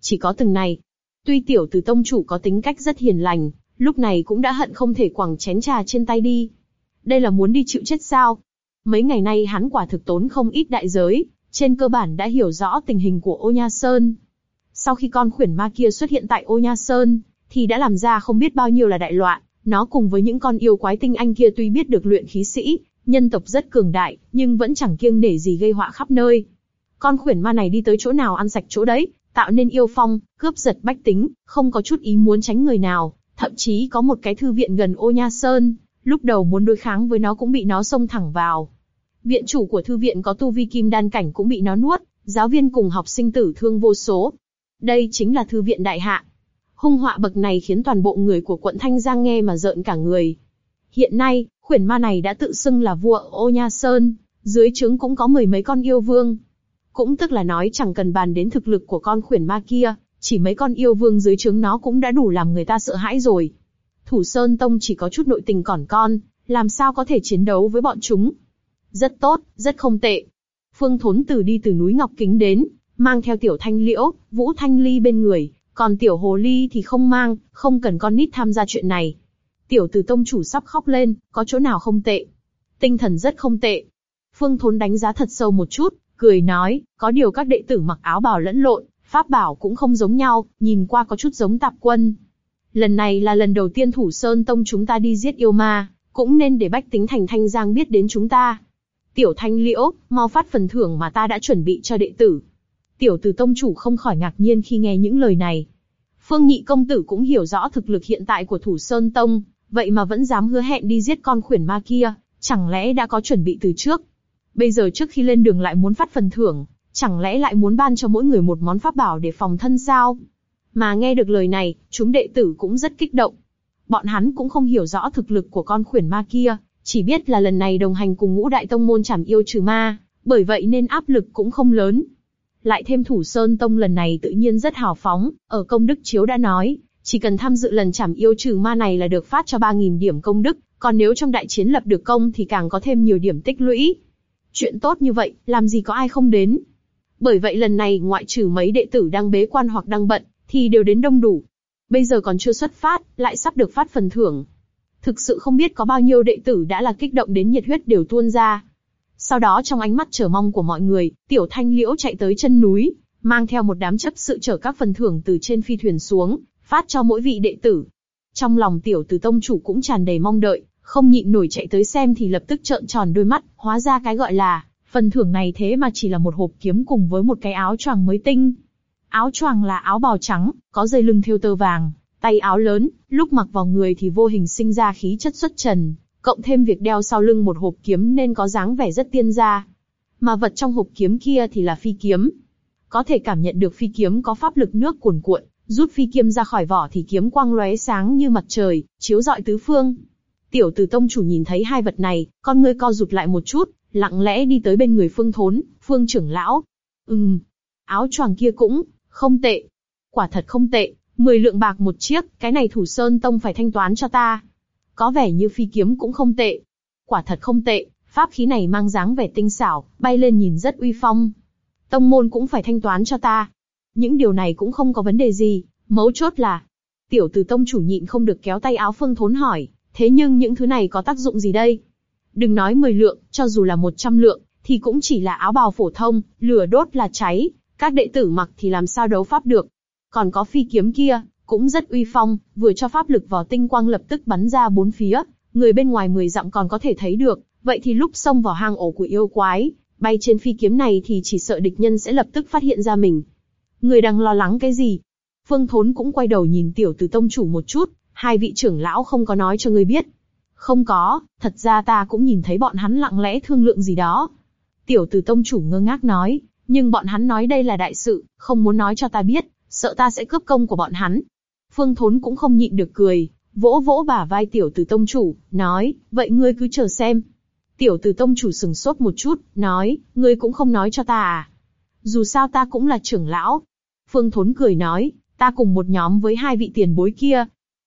Chỉ có từng này. Tuy tiểu tử tông chủ có tính cách rất hiền lành, lúc này cũng đã hận không thể quẳng chén trà trên tay đi. Đây là muốn đi chịu chết sao? Mấy ngày nay hắn quả thực tốn không ít đại giới, trên cơ bản đã hiểu rõ tình hình của ô nha sơn. Sau khi con khuyển ma kia xuất hiện tại ô nha sơn, thì đã làm ra không biết bao nhiêu là đại loạn, nó cùng với những con yêu quái tinh anh kia tuy biết được luyện khí sĩ, nhân tộc rất cường đại, nhưng vẫn chẳng kiêng nể gì gây họa khắp nơi. Con khuyển ma này đi tới chỗ nào ăn sạch chỗ đấy, tạo nên yêu phong, cướp giật bách tính, không có chút ý muốn tránh người nào, thậm chí có một cái thư viện gần ô nha sơn, lúc đầu muốn đối kháng với nó cũng bị nó xông thẳng vào. Viện chủ của thư viện có tu vi kim đan cảnh cũng bị nó nuốt, giáo viên cùng học sinh tử thương vô số. Đây chính là thư viện đại hạ, Hung họa bậc này khiến toàn bộ người của quận Thanh Giang nghe mà rợn cả người. Hiện nay, khuyển ma này đã tự xưng là vua ô nha sơn, dưới trướng cũng có mười mấy con yêu vương. Cũng tức là nói chẳng cần bàn đến thực lực của con khuyển ma kia, chỉ mấy con yêu vương dưới trướng nó cũng đã đủ làm người ta sợ hãi rồi. Thủ Sơn Tông chỉ có chút nội tình còn con, làm sao có thể chiến đấu với bọn chúng. Rất tốt, rất không tệ. Phương Thốn Tử đi từ núi Ngọc Kính đến, mang theo tiểu thanh liễu, vũ thanh ly bên người, còn tiểu hồ ly thì không mang, không cần con nít tham gia chuyện này. Tiểu từ tông chủ sắp khóc lên, có chỗ nào không tệ. Tinh thần rất không tệ. Phương Thốn đánh giá thật sâu một chút, cười nói, có điều các đệ tử mặc áo bào lẫn lộn, pháp bảo cũng không giống nhau, nhìn qua có chút giống tạp quân. Lần này là lần đầu tiên Thủ Sơn Tông chúng ta đi giết yêu ma, cũng nên để bách tính thành thanh giang biết đến chúng ta. Tiểu Thanh Liễu, mau phát phần thưởng mà ta đã chuẩn bị cho đệ tử. Tiểu Từ Tông chủ không khỏi ngạc nhiên khi nghe những lời này. Phương Nhị công tử cũng hiểu rõ thực lực hiện tại của Thủ Sơn Tông, vậy mà vẫn dám hứa hẹn đi giết con khuyển ma kia, chẳng lẽ đã có chuẩn bị từ trước? Bây giờ trước khi lên đường lại muốn phát phần thưởng, chẳng lẽ lại muốn ban cho mỗi người một món pháp bảo để phòng thân sao? Mà nghe được lời này, chúng đệ tử cũng rất kích động. Bọn hắn cũng không hiểu rõ thực lực của con khuyển ma kia, chỉ biết là lần này đồng hành cùng ngũ đại tông môn chảm yêu trừ ma, bởi vậy nên áp lực cũng không lớn. Lại thêm thủ sơn tông lần này tự nhiên rất hào phóng, ở công đức chiếu đã nói, chỉ cần tham dự lần chảm yêu trừ ma này là được phát cho 3.000 điểm công đức, còn nếu trong đại chiến lập được công thì càng có thêm nhiều điểm tích lũy. Chuyện tốt như vậy, làm gì có ai không đến. Bởi vậy lần này ngoại trừ mấy đệ tử đang bế quan hoặc đang bận, thì đều đến đông đủ. Bây giờ còn chưa xuất phát, lại sắp được phát phần thưởng. Thực sự không biết có bao nhiêu đệ tử đã là kích động đến nhiệt huyết đều tuôn ra. Sau đó trong ánh mắt chờ mong của mọi người, tiểu thanh liễu chạy tới chân núi, mang theo một đám chấp sự chở các phần thưởng từ trên phi thuyền xuống, phát cho mỗi vị đệ tử. Trong lòng tiểu từ tông chủ cũng tràn đầy mong đợi, không nhịn nổi chạy tới xem thì lập tức trợn tròn đôi mắt, hóa ra cái gọi là phần thưởng này thế mà chỉ là một hộp kiếm cùng với một cái áo choàng mới tinh. Áo choàng là áo bào trắng, có dây lưng thêu tơ vàng, tay áo lớn, lúc mặc vào người thì vô hình sinh ra khí chất xuất trần, cộng thêm việc đeo sau lưng một hộp kiếm nên có dáng vẻ rất tiên gia. Mà vật trong hộp kiếm kia thì là phi kiếm. Có thể cảm nhận được phi kiếm có pháp lực nước cuồn cuộn, rút phi kiếm ra khỏi vỏ thì kiếm quang lóe sáng như mặt trời, chiếu rọi tứ phương. Tiểu tử Tông chủ nhìn thấy hai vật này, con ngươi co rụt lại một chút, lặng lẽ đi tới bên người Phương Thốn, Phương trưởng lão. Ừm, áo choàng kia cũng không tệ, quả thật không tệ, 10 lượng bạc một chiếc, cái này Thủ Sơn Tông phải thanh toán cho ta. Có vẻ như phi kiếm cũng không tệ, quả thật không tệ, pháp khí này mang dáng vẻ tinh xảo, bay lên nhìn rất uy phong. Tông môn cũng phải thanh toán cho ta. Những điều này cũng không có vấn đề gì, mấu chốt là, tiểu từ tông chủ nhịn không được kéo tay áo phương thốn hỏi, thế nhưng những thứ này có tác dụng gì đây? Đừng nói 10 lượng, cho dù là 100 lượng, thì cũng chỉ là áo bào phổ thông, lửa đốt là cháy, các đệ tử mặc thì làm sao đấu pháp được. Còn có phi kiếm kia, cũng rất uy phong, vừa cho pháp lực vào tinh quang lập tức bắn ra bốn phía, người bên ngoài 10 dặm còn có thể thấy được, vậy thì lúc xông vào hang ổ của yêu quái, bay trên phi kiếm này thì chỉ sợ địch nhân sẽ lập tức phát hiện ra mình. Người đang lo lắng cái gì? Phương Thốn cũng quay đầu nhìn tiểu tử tông chủ một chút, hai vị trưởng lão không có nói cho người biết. Không có, thật ra ta cũng nhìn thấy bọn hắn lặng lẽ thương lượng gì đó. Tiểu tử tông chủ ngơ ngác nói, nhưng bọn hắn nói đây là đại sự, không muốn nói cho ta biết, sợ ta sẽ cướp công của bọn hắn. Phương Thốn cũng không nhịn được cười, vỗ vỗ bả vai tiểu tử tông chủ, nói, vậy ngươi cứ chờ xem. Tiểu tử tông chủ sừng sốt một chút, nói, ngươi cũng không nói cho ta à? Dù sao ta cũng là trưởng lão. Phương Thốn cười nói, ta cùng một nhóm với hai vị tiền bối kia.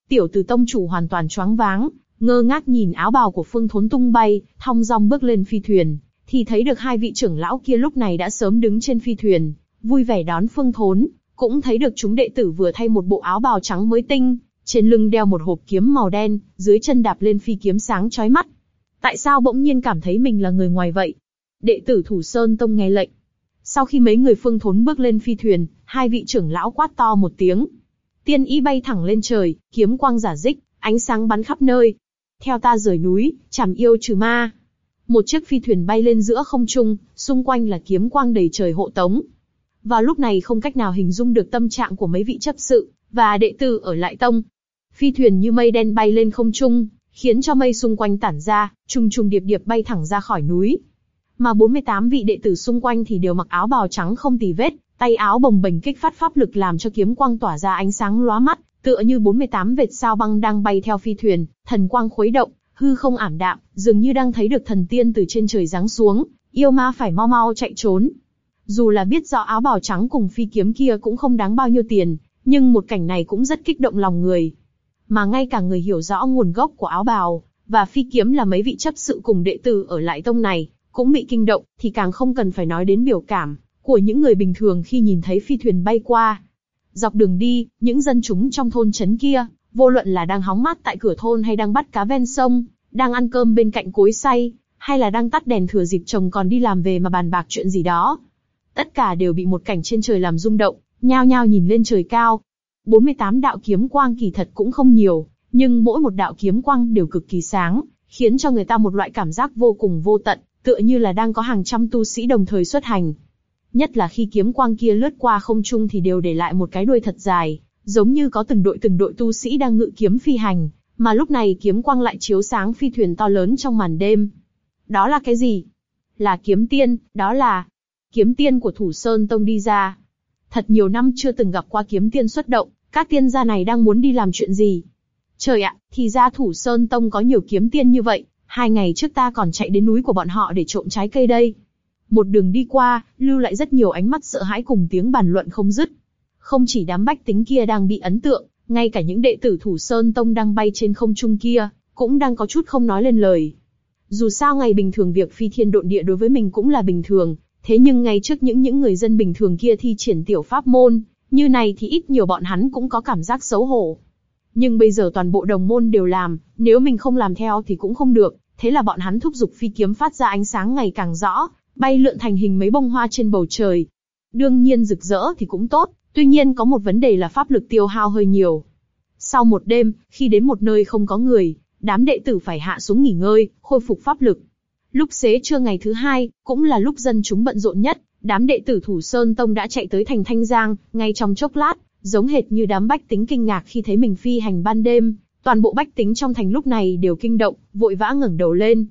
Tiểu tử tông chủ hoàn toàn choáng váng, ngơ ngác nhìn áo bào của Phương Thốn tung bay, thong dong bước lên phi thuyền, thì thấy được hai vị trưởng lão kia lúc này đã sớm đứng trên phi thuyền, vui vẻ đón Phương Thốn, cũng thấy được chúng đệ tử vừa thay một bộ áo bào trắng mới tinh, trên lưng đeo một hộp kiếm màu đen, dưới chân đạp lên phi kiếm sáng chói mắt. Tại sao bỗng nhiên cảm thấy mình là người ngoài vậy? Đệ tử Thủ Sơn Tông nghe lệnh. Sau khi mấy người Phương Thốn bước lên phi thuyền, hai vị trưởng lão quát to một tiếng. Tiên y bay thẳng lên trời, kiếm quang giả dích, ánh sáng bắn khắp nơi. Theo ta rời núi, chảm yêu trừ ma. Một chiếc phi thuyền bay lên giữa không trung, xung quanh là kiếm quang đầy trời hộ tống. Vào lúc này không cách nào hình dung được tâm trạng của mấy vị chấp sự và đệ tử ở lại tông. Phi thuyền như mây đen bay lên không trung, khiến cho mây xung quanh tản ra, trùng trùng điệp điệp bay thẳng ra khỏi núi. Mà 48 vị đệ tử xung quanh thì đều mặc áo bào trắng không tì vết, tay áo bồng bềnh kích phát pháp lực làm cho kiếm quang tỏa ra ánh sáng lóa mắt, tựa như 48 vệt sao băng đang bay theo phi thuyền, thần quang khuấy động, hư không ảm đạm, dường như đang thấy được thần tiên từ trên trời giáng xuống, yêu ma phải mau mau chạy trốn. Dù là biết rõ áo bào trắng cùng phi kiếm kia cũng không đáng bao nhiêu tiền, nhưng một cảnh này cũng rất kích động lòng người. Mà ngay cả người hiểu rõ nguồn gốc của áo bào, và phi kiếm là mấy vị chấp sự cùng đệ tử ở lại tông này, cũng bị kinh động, thì càng không cần phải nói đến biểu cảm của những người bình thường khi nhìn thấy phi thuyền bay qua. Dọc đường đi, những dân chúng trong thôn trấn kia, vô luận là đang hóng mát tại cửa thôn hay đang bắt cá ven sông, đang ăn cơm bên cạnh cối xay, hay là đang tắt đèn thừa dịp chồng còn đi làm về mà bàn bạc chuyện gì đó. Tất cả đều bị một cảnh trên trời làm rung động, nhao nhao nhìn lên trời cao. 48 đạo kiếm quang kỳ thật cũng không nhiều, nhưng mỗi một đạo kiếm quang đều cực kỳ sáng, khiến cho người ta một loại cảm giác vô cùng vô tận, tựa như là đang có hàng trăm tu sĩ đồng thời xuất hành. Nhất là khi kiếm quang kia lướt qua không trung thì đều để lại một cái đuôi thật dài, giống như có từng đội từng đội tu sĩ đang ngự kiếm phi hành, mà lúc này kiếm quang lại chiếu sáng phi thuyền to lớn trong màn đêm. Đó là cái gì? Là kiếm tiên, đó là kiếm tiên của Thủ Sơn Tông đi ra. Thật nhiều năm chưa từng gặp qua kiếm tiên xuất động, các tiên gia này đang muốn đi làm chuyện gì? Trời ạ, thì ra Thủ Sơn Tông có nhiều kiếm tiên như vậy, hai ngày trước ta còn chạy đến núi của bọn họ để trộm trái cây đây. Một đường đi qua, lưu lại rất nhiều ánh mắt sợ hãi cùng tiếng bàn luận không dứt. Không chỉ đám bách tính kia đang bị ấn tượng, ngay cả những đệ tử Thủ Sơn Tông đang bay trên không trung kia, cũng đang có chút không nói lên lời. Dù sao ngày bình thường việc phi thiên độn địa đối với mình cũng là bình thường, thế nhưng ngay trước những những người dân bình thường kia thi triển tiểu pháp môn, như này thì ít nhiều bọn hắn cũng có cảm giác xấu hổ. Nhưng bây giờ toàn bộ đồng môn đều làm, nếu mình không làm theo thì cũng không được, thế là bọn hắn thúc giục phi kiếm phát ra ánh sáng ngày càng rõ, bay lượn thành hình mấy bông hoa trên bầu trời. Đương nhiên rực rỡ thì cũng tốt, tuy nhiên có một vấn đề là pháp lực tiêu hao hơi nhiều. Sau một đêm, khi đến một nơi không có người, đám đệ tử phải hạ xuống nghỉ ngơi, khôi phục pháp lực. Lúc xế trưa ngày thứ hai, cũng là lúc dân chúng bận rộn nhất, đám đệ tử Thủ Sơn Tông đã chạy tới thành Thanh Giang, ngay trong chốc lát, giống hệt như đám bách tính kinh ngạc khi thấy mình phi hành ban đêm, toàn bộ bách tính trong thành lúc này đều kinh động, vội vã ngẩng đầu lên.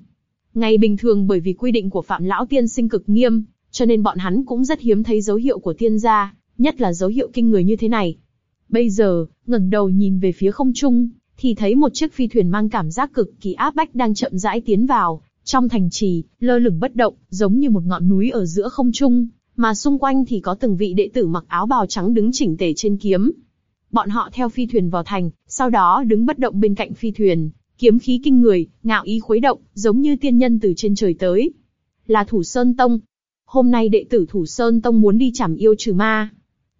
Ngày bình thường bởi vì quy định của Phạm Lão Tiên sinh cực nghiêm, cho nên bọn hắn cũng rất hiếm thấy dấu hiệu của tiên gia, nhất là dấu hiệu kinh người như thế này. Bây giờ, ngẩng đầu nhìn về phía không trung, thì thấy một chiếc phi thuyền mang cảm giác cực kỳ áp bách đang chậm rãi tiến vào, trong thành trì, lơ lửng bất động, giống như một ngọn núi ở giữa không trung, mà xung quanh thì có từng vị đệ tử mặc áo bào trắng đứng chỉnh tề trên kiếm. Bọn họ theo phi thuyền vào thành, sau đó đứng bất động bên cạnh phi thuyền, kiếm khí kinh người, ngạo ý khuấy động, giống như tiên nhân từ trên trời tới. Là Thủ Sơn Tông. Hôm nay đệ tử Thủ Sơn Tông muốn đi chảm yêu trừ ma.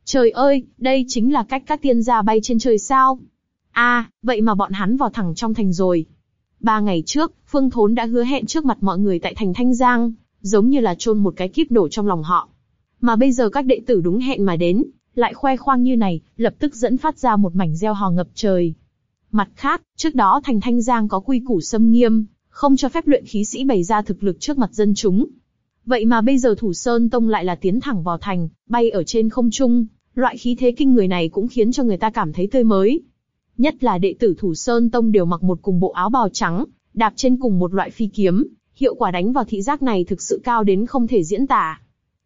Trời ơi, đây chính là cách các tiên gia bay trên trời sao? a à, vậy mà bọn hắn vào thẳng trong thành rồi. Ba ngày trước, Phương Thốn đã hứa hẹn trước mặt mọi người tại thành Thanh Giang, giống như là trôn một cái kíp nổ trong lòng họ. Mà bây giờ các đệ tử đúng hẹn mà đến, lại khoe khoang như này, lập tức dẫn phát ra một mảnh gieo hò ngập trời. Mặt khác, trước đó thành Thanh Giang có quy củ xâm nghiêm, không cho phép luyện khí sĩ bày ra thực lực trước mặt dân chúng. Vậy mà bây giờ Thủ Sơn Tông lại là tiến thẳng vào thành, bay ở trên không trung, loại khí thế kinh người này cũng khiến cho người ta cảm thấy tươi mới. Nhất là đệ tử Thủ Sơn Tông đều mặc một cùng bộ áo bào trắng, đạp trên cùng một loại phi kiếm, hiệu quả đánh vào thị giác này thực sự cao đến không thể diễn tả.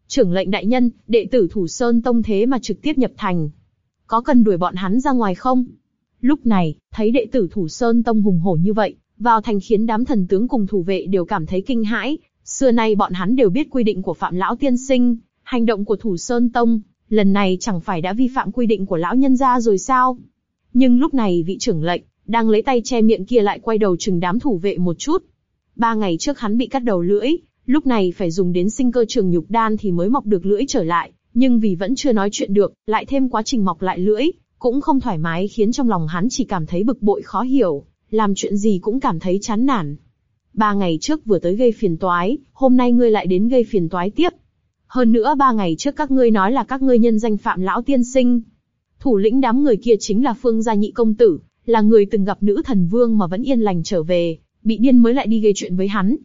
Trưởng lệnh đại nhân, đệ tử Thủ Sơn Tông thế mà trực tiếp nhập thành. Có cần đuổi bọn hắn ra ngoài không? Lúc này, thấy đệ tử Thủ Sơn Tông hùng hổ như vậy, vào thành khiến đám thần tướng cùng thủ vệ đều cảm thấy kinh hãi. Xưa nay bọn hắn đều biết quy định của Phạm Lão Tiên Sinh, hành động của Thủ Sơn Tông, lần này chẳng phải đã vi phạm quy định của lão nhân gia rồi sao? Nhưng lúc này vị trưởng lệnh, đang lấy tay che miệng kia lại quay đầu chừng đám thủ vệ một chút. Ba ngày trước hắn bị cắt đầu lưỡi, lúc này phải dùng đến sinh cơ trường nhục đan thì mới mọc được lưỡi trở lại, nhưng vì vẫn chưa nói chuyện được, lại thêm quá trình mọc lại lưỡi, cũng không thoải mái khiến trong lòng hắn chỉ cảm thấy bực bội khó hiểu, làm chuyện gì cũng cảm thấy chán nản. Ba ngày trước vừa tới gây phiền toái, hôm nay ngươi lại đến gây phiền toái tiếp. Hơn nữa ba ngày trước các ngươi nói là các ngươi nhân danh phạm lão tiên sinh. Thủ lĩnh đám người kia chính là Phương Gia Nhị Công Tử, là người từng gặp nữ thần vương mà vẫn yên lành trở về, bị điên mới lại đi gây chuyện với hắn.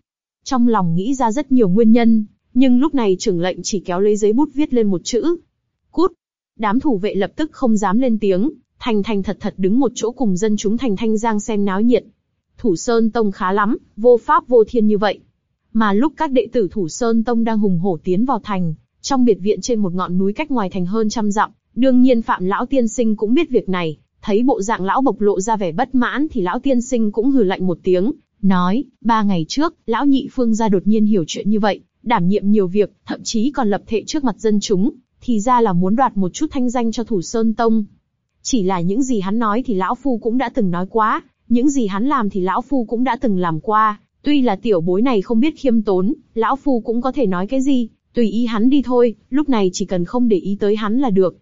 Trong lòng nghĩ ra rất nhiều nguyên nhân, nhưng lúc này trưởng lệnh chỉ kéo lấy giấy bút viết lên một chữ. Cút. Đám thủ vệ lập tức không dám lên tiếng, thành thành thật thật đứng một chỗ cùng dân chúng thành thanh giang xem náo nhiệt. Thủ Sơn Tông khá lắm, vô pháp vô thiên như vậy. Mà lúc các đệ tử Thủ Sơn Tông đang hùng hổ tiến vào thành, trong biệt viện trên một ngọn núi cách ngoài thành hơn trăm dặm, đương nhiên Phạm Lão Tiên Sinh cũng biết việc này, thấy bộ dạng lão bộc lộ ra vẻ bất mãn thì Lão Tiên Sinh cũng hừ lạnh một tiếng, nói, ba ngày trước, Lão Nhị Phương gia đột nhiên hiểu chuyện như vậy, đảm nhiệm nhiều việc, thậm chí còn lập thệ trước mặt dân chúng, thì ra là muốn đoạt một chút thanh danh cho Thủ Sơn Tông. Chỉ là những gì hắn nói thì Lão Phu cũng đã từng nói quá, những gì hắn làm thì Lão Phu cũng đã từng làm qua, tuy là tiểu bối này không biết khiêm tốn, Lão Phu cũng có thể nói cái gì, Tùy ý hắn đi thôi, lúc này chỉ cần không để ý tới hắn là được.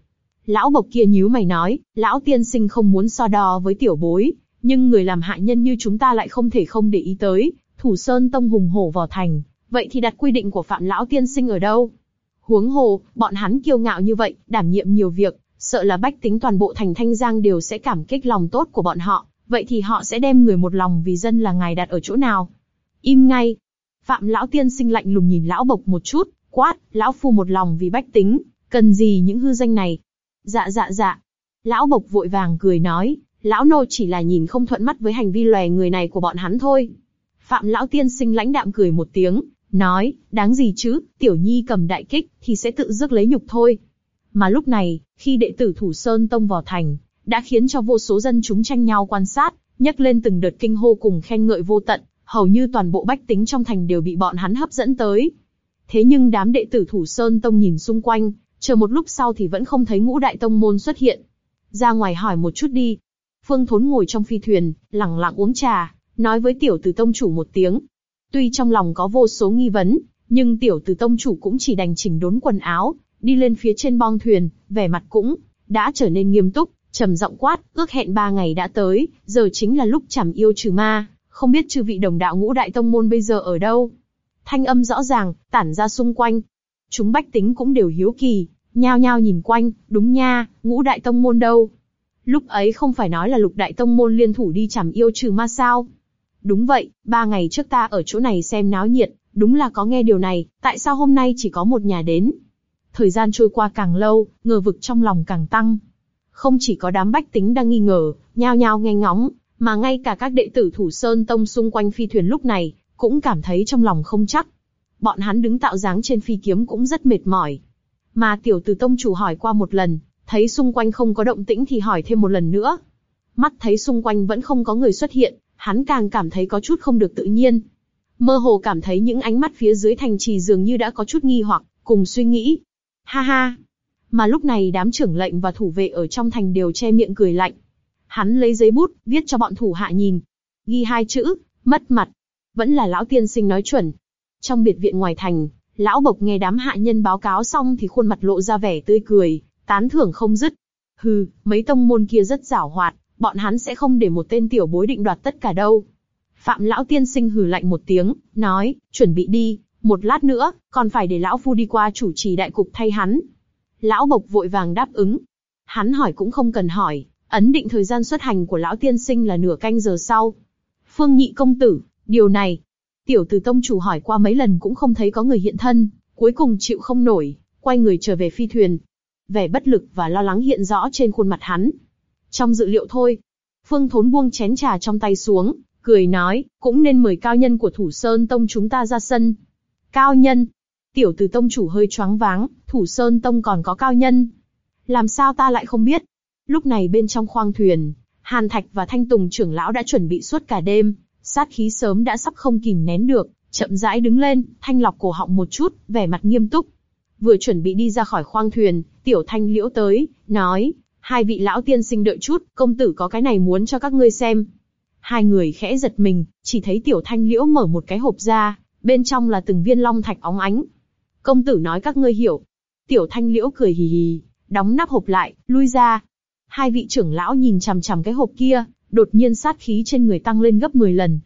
Lão bộc kia nhíu mày nói, lão tiên sinh không muốn so đo với tiểu bối, nhưng người làm hạ nhân như chúng ta lại không thể không để ý tới, thủ sơn tông hùng hổ vào thành, vậy thì đặt quy định của phạm lão tiên sinh ở đâu? Huống hồ, bọn hắn kiêu ngạo như vậy, đảm nhiệm nhiều việc, sợ là bách tính toàn bộ thành Thanh Giang đều sẽ cảm kích lòng tốt của bọn họ, vậy thì họ sẽ đem người một lòng vì dân là ngài đặt ở chỗ nào? Im ngay. Phạm lão tiên sinh lạnh lùng nhìn lão bộc một chút, quát, lão phu một lòng vì bách tính, cần gì những hư danh này? Dạ dạ dạ. Lão bộc vội vàng cười nói, lão nô chỉ là nhìn không thuận mắt với hành vi lòe người này của bọn hắn thôi. Phạm lão tiên sinh lãnh đạm cười một tiếng, nói, đáng gì chứ, tiểu nhi cầm đại kích, thì sẽ tự dứt lấy nhục thôi. Mà lúc này, khi đệ tử Thủ Sơn Tông vào thành, đã khiến cho vô số dân chúng tranh nhau quan sát, nhấc lên từng đợt kinh hô cùng khen ngợi vô tận, hầu như toàn bộ bách tính trong thành đều bị bọn hắn hấp dẫn tới. Thế nhưng đám đệ tử Thủ Sơn Tông nhìn xung quanh, chờ một lúc sau thì vẫn không thấy ngũ đại tông môn xuất hiện. Ra ngoài hỏi một chút đi. Phương Thốn ngồi trong phi thuyền, lặng lặng uống trà, nói với tiểu tử tông chủ một tiếng. Tuy trong lòng có vô số nghi vấn, nhưng tiểu tử tông chủ cũng chỉ đành chỉnh đốn quần áo, đi lên phía trên bong thuyền, vẻ mặt cũng đã trở nên nghiêm túc, trầm giọng quát, ước hẹn ba ngày đã tới, giờ chính là lúc chảm yêu trừ ma, không biết chư vị đồng đạo ngũ đại tông môn bây giờ ở đâu. Thanh âm rõ ràng, tản ra xung quanh. Chúng bách tính cũng đều hiếu kỳ, nhao nhao nhìn quanh, đúng nha, ngũ đại tông môn đâu? Lúc ấy không phải nói là lục đại tông môn liên thủ đi chảm yêu trừ ma sao? Đúng vậy, ba ngày trước ta ở chỗ này xem náo nhiệt, đúng là có nghe điều này, tại sao hôm nay chỉ có một nhà đến? Thời gian trôi qua càng lâu, ngờ vực trong lòng càng tăng. Không chỉ có đám bách tính đang nghi ngờ, nhao nhao nghe ngóng, mà ngay cả các đệ tử Thủ Sơn Tông xung quanh phi thuyền lúc này, cũng cảm thấy trong lòng không chắc. Bọn hắn đứng tạo dáng trên phi kiếm cũng rất mệt mỏi. Mà tiểu tử tông chủ hỏi qua một lần, thấy xung quanh không có động tĩnh thì hỏi thêm một lần nữa. Mắt thấy xung quanh vẫn không có người xuất hiện, hắn càng cảm thấy có chút không được tự nhiên. Mơ hồ cảm thấy những ánh mắt phía dưới thành trì dường như đã có chút nghi hoặc, cùng suy nghĩ. Ha ha! Mà lúc này đám trưởng lệnh và thủ vệ ở trong thành đều che miệng cười lạnh. Hắn lấy giấy bút, viết cho bọn thủ hạ nhìn. Ghi hai chữ, mất mặt. Vẫn là lão tiên sinh nói chuẩn. Trong biệt viện ngoài thành, lão bộc nghe đám hạ nhân báo cáo xong thì khuôn mặt lộ ra vẻ tươi cười, tán thưởng không dứt. Hừ, mấy tông môn kia rất giảo hoạt, bọn hắn sẽ không để một tên tiểu bối định đoạt tất cả đâu. Phạm lão tiên sinh hừ lạnh một tiếng, nói, chuẩn bị đi, một lát nữa, còn phải để lão phu đi qua chủ trì đại cục thay hắn. Lão bộc vội vàng đáp ứng. Hắn hỏi cũng không cần hỏi, ấn định thời gian xuất hành của lão tiên sinh là nửa canh giờ sau. Phương nhị công tử, điều này, tiểu tử tông chủ hỏi qua mấy lần cũng không thấy có người hiện thân, cuối cùng chịu không nổi, quay người trở về phi thuyền. Vẻ bất lực và lo lắng hiện rõ trên khuôn mặt hắn. Trong dự liệu thôi. Phương Thốn buông chén trà trong tay xuống, cười nói, cũng nên mời cao nhân của Thủ Sơn Tông chúng ta ra sân. Cao nhân? Tiểu tử tông chủ hơi choáng váng, Thủ Sơn Tông còn có cao nhân. Làm sao ta lại không biết? Lúc này bên trong khoang thuyền, Hàn Thạch và Thanh Tùng trưởng lão đã chuẩn bị suốt cả đêm, sát khí sớm đã sắp không kìm nén được, chậm rãi đứng lên, thanh lọc cổ họng một chút, vẻ mặt nghiêm túc. Vừa chuẩn bị đi ra khỏi khoang thuyền, Tiểu Thanh liễu tới, nói, hai vị lão tiên sinh đợi chút, công tử có cái này muốn cho các ngươi xem. Hai người khẽ giật mình, chỉ thấy Tiểu Thanh liễu mở một cái hộp ra, bên trong là từng viên long thạch óng ánh. Công tử nói các ngươi hiểu. Tiểu Thanh liễu cười hì hì, đóng nắp hộp lại, lui ra. Hai vị trưởng lão nhìn chằm chằm cái hộp kia, đột nhiên sát khí trên người tăng lên gấp 10 lần.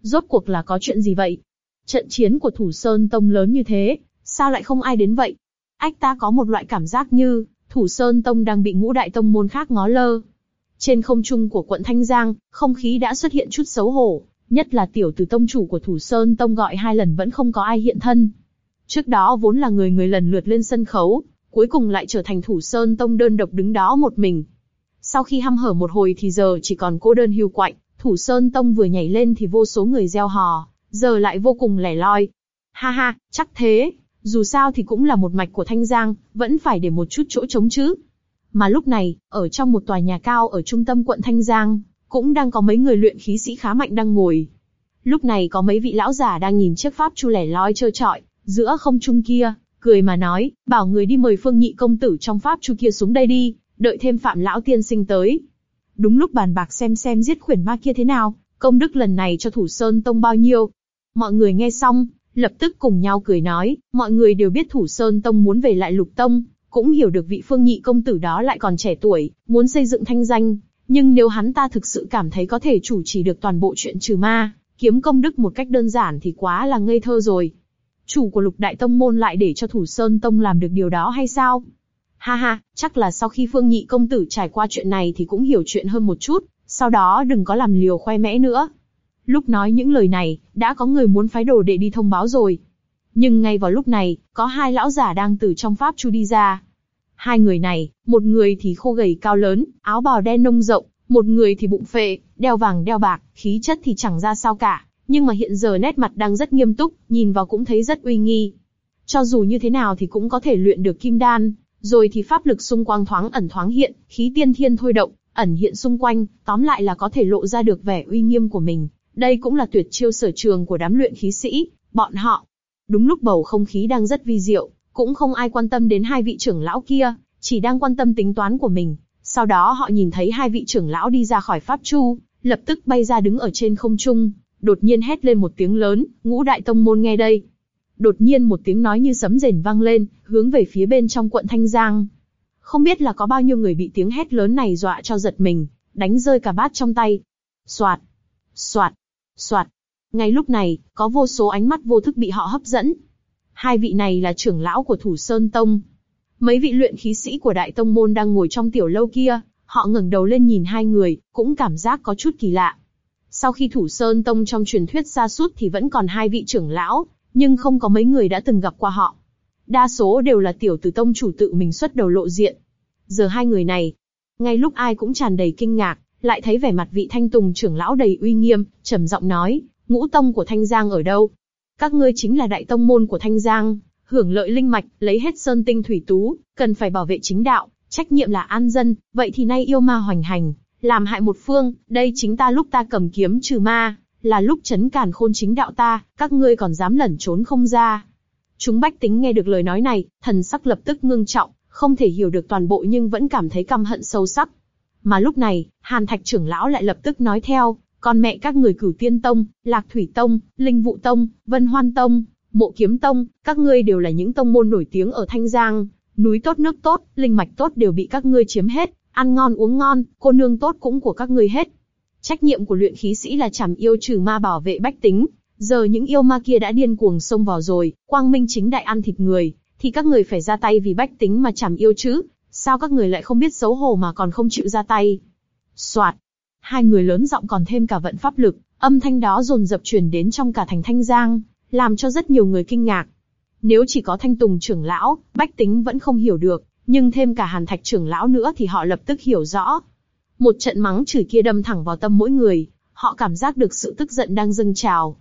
Rốt cuộc là có chuyện gì vậy? Trận chiến của Thủ Sơn Tông lớn như thế, sao lại không ai đến vậy? Ách ta có một loại cảm giác như, Thủ Sơn Tông đang bị ngũ đại tông môn khác ngó lơ. Trên không trung của quận Thanh Giang, không khí đã xuất hiện chút xấu hổ, nhất là tiểu tử tông chủ của Thủ Sơn Tông gọi hai lần vẫn không có ai hiện thân. Trước đó vốn là người người lần lượt lên sân khấu, cuối cùng lại trở thành Thủ Sơn Tông đơn độc đứng đó một mình. Sau khi hăm hở một hồi thì giờ chỉ còn cô đơn hưu quạnh, Thủ Sơn Tông vừa nhảy lên thì vô số người gieo hò, giờ lại vô cùng lẻ loi. Ha ha, chắc thế, dù sao thì cũng là một mạch của Thanh Giang, vẫn phải để một chút chỗ trống chứ. Mà lúc này, ở trong một tòa nhà cao ở trung tâm quận Thanh Giang, cũng đang có mấy người luyện khí sĩ khá mạnh đang ngồi. Lúc này có mấy vị lão giả đang nhìn chiếc pháp chu lẻ loi trơ trọi, giữa không trung kia, cười mà nói, bảo người đi mời phương nhị công tử trong pháp chu kia xuống đây đi, đợi thêm phạm lão tiên sinh tới. Đúng lúc bàn bạc xem xem giết khuyển ma kia thế nào, công đức lần này cho thủ sơn tông bao nhiêu. Mọi người nghe xong, lập tức cùng nhau cười nói, mọi người đều biết Thủ Sơn Tông muốn về lại Lục Tông, cũng hiểu được vị phương nhị công tử đó lại còn trẻ tuổi, muốn xây dựng thanh danh, nhưng nếu hắn ta thực sự cảm thấy có thể chủ trì được toàn bộ chuyện trừ ma, kiếm công đức một cách đơn giản thì quá là ngây thơ rồi. Chủ của lục đại tông môn lại để cho Thủ Sơn Tông làm được điều đó hay sao? Ha ha, chắc là sau khi Phương Nhị công tử trải qua chuyện này thì cũng hiểu chuyện hơn một chút, sau đó đừng có làm liều khoe mẽ nữa. Lúc nói những lời này, đã có người muốn phái đồ đệ đi thông báo rồi. Nhưng ngay vào lúc này, có hai lão giả đang từ trong pháp chu đi ra. Hai người này, một người thì khô gầy cao lớn, áo bào đen nông rộng, một người thì bụng phệ, đeo vàng đeo bạc, khí chất thì chẳng ra sao cả, nhưng mà hiện giờ nét mặt đang rất nghiêm túc, nhìn vào cũng thấy rất uy nghi. Cho dù như thế nào thì cũng có thể luyện được kim đan, rồi thì pháp lực xung quanh thoáng ẩn thoáng hiện, khí tiên thiên thôi động, ẩn hiện xung quanh, tóm lại là có thể lộ ra được vẻ uy nghiêm của mình. Đây cũng là tuyệt chiêu sở trường của đám luyện khí sĩ, bọn họ. Đúng lúc bầu không khí đang rất vi diệu, cũng không ai quan tâm đến hai vị trưởng lão kia, chỉ đang quan tâm tính toán của mình. Sau đó họ nhìn thấy hai vị trưởng lão đi ra khỏi pháp chu, lập tức bay ra đứng ở trên không trung, đột nhiên hét lên một tiếng lớn, ngũ đại tông môn nghe đây. Đột nhiên một tiếng nói như sấm rền vang lên, hướng về phía bên trong quận Thanh Giang. Không biết là có bao nhiêu người bị tiếng hét lớn này dọa cho giật mình, đánh rơi cả bát trong tay. Soạt, soạt, soạt. Ngay lúc này, có vô số ánh mắt vô thức bị họ hấp dẫn. Hai vị này là trưởng lão của Thủ Sơn Tông. Mấy vị luyện khí sĩ của Đại Tông Môn đang ngồi trong tiểu lâu kia, họ ngẩng đầu lên nhìn hai người, cũng cảm giác có chút kỳ lạ. Sau khi Thủ Sơn Tông trong truyền thuyết xa suốt thì vẫn còn hai vị trưởng lão, nhưng không có mấy người đã từng gặp qua họ. Đa số đều là tiểu tử tông chủ tự mình xuất đầu lộ diện. Giờ hai người này, ngay lúc ai cũng tràn đầy kinh ngạc, lại thấy vẻ mặt vị thanh tùng trưởng lão đầy uy nghiêm, trầm giọng nói, ngũ tông của Thanh Giang ở đâu? Các ngươi chính là đại tông môn của Thanh Giang, hưởng lợi linh mạch, lấy hết sơn tinh thủy tú, cần phải bảo vệ chính đạo, trách nhiệm là an dân, vậy thì nay yêu ma hoành hành, làm hại một phương, đây chính ta lúc ta cầm kiếm trừ ma, là lúc chấn cản khôn chính đạo ta, các ngươi còn dám lẩn trốn không ra. Chúng bách tính nghe được lời nói này, thần sắc lập tức ngưng trọng, không thể hiểu được toàn bộ nhưng vẫn cảm thấy căm hận sâu sắc. Mà lúc này, Hàn Thạch trưởng lão lại lập tức nói theo, con mẹ các người cửu tiên tông, lạc thủy tông, linh vụ tông, vân hoan tông, mộ kiếm tông, các ngươi đều là những tông môn nổi tiếng ở Thanh Giang, núi tốt nước tốt, linh mạch tốt đều bị các ngươi chiếm hết, ăn ngon uống ngon, cô nương tốt cũng của các ngươi hết. Trách nhiệm của luyện khí sĩ là chảm yêu trừ ma bảo vệ bách tính. Giờ những yêu ma kia đã điên cuồng xông vào rồi, quang minh chính đại ăn thịt người, thì các người phải ra tay vì bách tính mà chảm yêu chứ. Sao các người lại không biết xấu hổ mà còn không chịu ra tay? Soạt. Hai người lớn giọng còn thêm cả vận pháp lực, âm thanh đó rồn rập truyền đến trong cả thành Thanh Giang, làm cho rất nhiều người kinh ngạc. Nếu chỉ có Thanh Tùng trưởng lão, bách tính vẫn không hiểu được, nhưng thêm cả Hàn Thạch trưởng lão nữa thì họ lập tức hiểu rõ. Một trận mắng chửi kia đâm thẳng vào tâm mỗi người, họ cảm giác được sự tức giận đang dâng trào.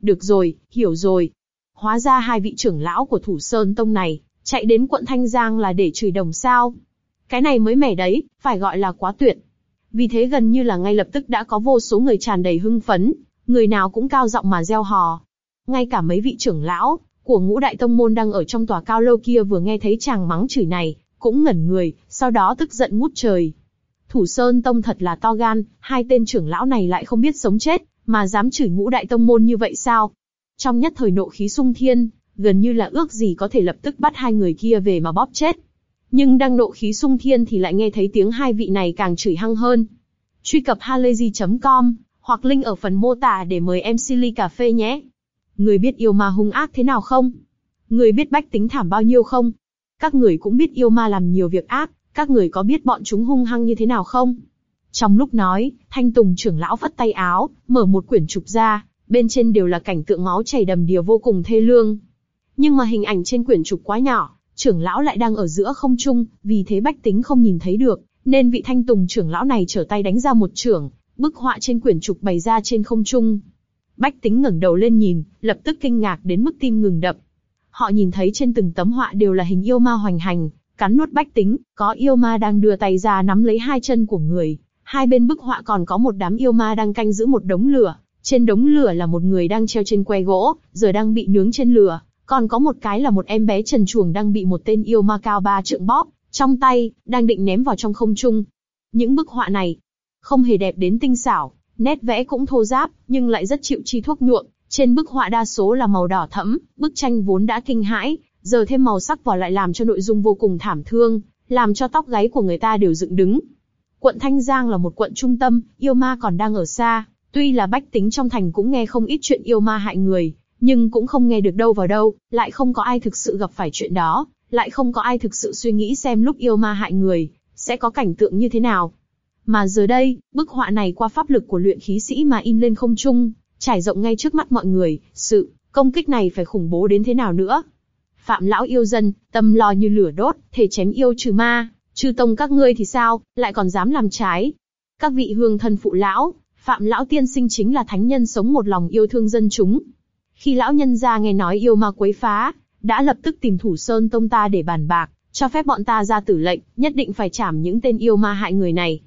Được rồi, hiểu rồi. Hóa ra hai vị trưởng lão của Thủ Sơn Tông này, chạy đến quận Thanh Giang là để chửi đồng sao. Cái này mới mẻ đấy, phải gọi là quá tuyệt. Vì thế gần như là ngay lập tức đã có vô số người tràn đầy hưng phấn, người nào cũng cao giọng mà reo hò. Ngay cả mấy vị trưởng lão của ngũ đại tông môn đang ở trong tòa cao lâu kia vừa nghe thấy chàng mắng chửi này, cũng ngẩn người, sau đó tức giận ngút trời. Thủ Sơn Tông thật là to gan, hai tên trưởng lão này lại không biết sống chết, mà dám chửi ngũ đại tông môn như vậy sao? Trong nhất thời nộ khí sung thiên, gần như là ước gì có thể lập tức bắt hai người kia về mà bóp chết. Nhưng đang nộ khí sung thiên thì lại nghe thấy tiếng hai vị này càng chửi hăng hơn. Truy cập halayzi.com, hoặc link ở phần mô tả để mời em Silly Cà Phê nhé. Người biết yêu ma hung ác thế nào không? Người biết bách tính thảm bao nhiêu không? Các người cũng biết yêu ma làm nhiều việc ác, các người có biết bọn chúng hung hăng như thế nào không? Trong lúc nói, Thanh Tùng trưởng lão vất tay áo, mở một quyển trục ra, bên trên đều là cảnh tượng máu chảy đầm đìa vô cùng thê lương. Nhưng mà hình ảnh trên quyển trục quá nhỏ, trưởng lão lại đang ở giữa không trung, vì thế bách tính không nhìn thấy được, nên vị Thanh Tùng trưởng lão này trở tay đánh ra một trưởng, bức họa trên quyển trục bày ra trên không trung. Bách tính ngẩng đầu lên nhìn, lập tức kinh ngạc đến mức tim ngừng đập. Họ nhìn thấy trên từng tấm họa đều là hình yêu ma hoành hành, cắn nuốt bách tính, có yêu ma đang đưa tay ra nắm lấy hai chân của người, hai bên bức họa còn có một đám yêu ma đang canh giữ một đống lửa, trên đống lửa là một người đang treo trên que gỗ, giờ đang bị nướng trên lửa, còn có một cái là một em bé trần chuồng đang bị một tên yêu ma cao ba trượng bóp, trong tay, đang định ném vào trong không trung. Những bức họa này, không hề đẹp đến tinh xảo, nét vẽ cũng thô giáp, nhưng lại rất chịu chi thuốc nhuộm, Trên bức họa đa số là màu đỏ thẫm, bức tranh vốn đã kinh hãi, giờ thêm màu sắc vào lại làm cho nội dung vô cùng thảm thương, làm cho tóc gáy của người ta đều dựng đứng. Quận Thanh Giang là một quận trung tâm, yêu ma còn đang ở xa, tuy là bách tính trong thành cũng nghe không ít chuyện yêu ma hại người, nhưng cũng không nghe được đâu vào đâu, lại không có ai thực sự gặp phải chuyện đó, lại không có ai thực sự suy nghĩ xem lúc yêu ma hại người, sẽ có cảnh tượng như thế nào. Mà giờ đây, bức họa này qua pháp lực của luyện khí sĩ mà in lên không trung, trải rộng ngay trước mắt mọi người, sự công kích này phải khủng bố đến thế nào nữa. Phạm lão yêu dân, tâm lo như lửa đốt, thể chém yêu trừ ma, trừ tông các ngươi thì sao, lại còn dám làm trái. Các vị hương thân phụ lão, Phạm lão tiên sinh chính là thánh nhân sống một lòng yêu thương dân chúng. Khi lão nhân gia nghe nói yêu ma quấy phá, đã lập tức tìm thủ sơn tông ta để bàn bạc, cho phép bọn ta ra tử lệnh, nhất định phải trảm những tên yêu ma hại người này.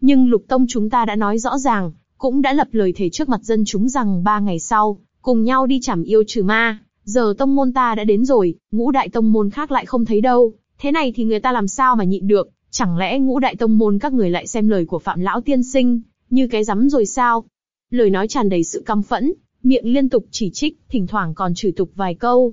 Nhưng lục tông chúng ta đã nói rõ ràng, cũng đã lập lời thề trước mặt dân chúng rằng ba ngày sau, cùng nhau đi trảm yêu trừ ma. Giờ tông môn ta đã đến rồi, ngũ đại tông môn khác lại không thấy đâu. Thế này thì người ta làm sao mà nhịn được? Chẳng lẽ ngũ đại tông môn các người lại xem lời của phạm lão tiên sinh, như cái rắm rồi sao? Lời nói tràn đầy sự căm phẫn, miệng liên tục chỉ trích, thỉnh thoảng còn chửi tục vài câu.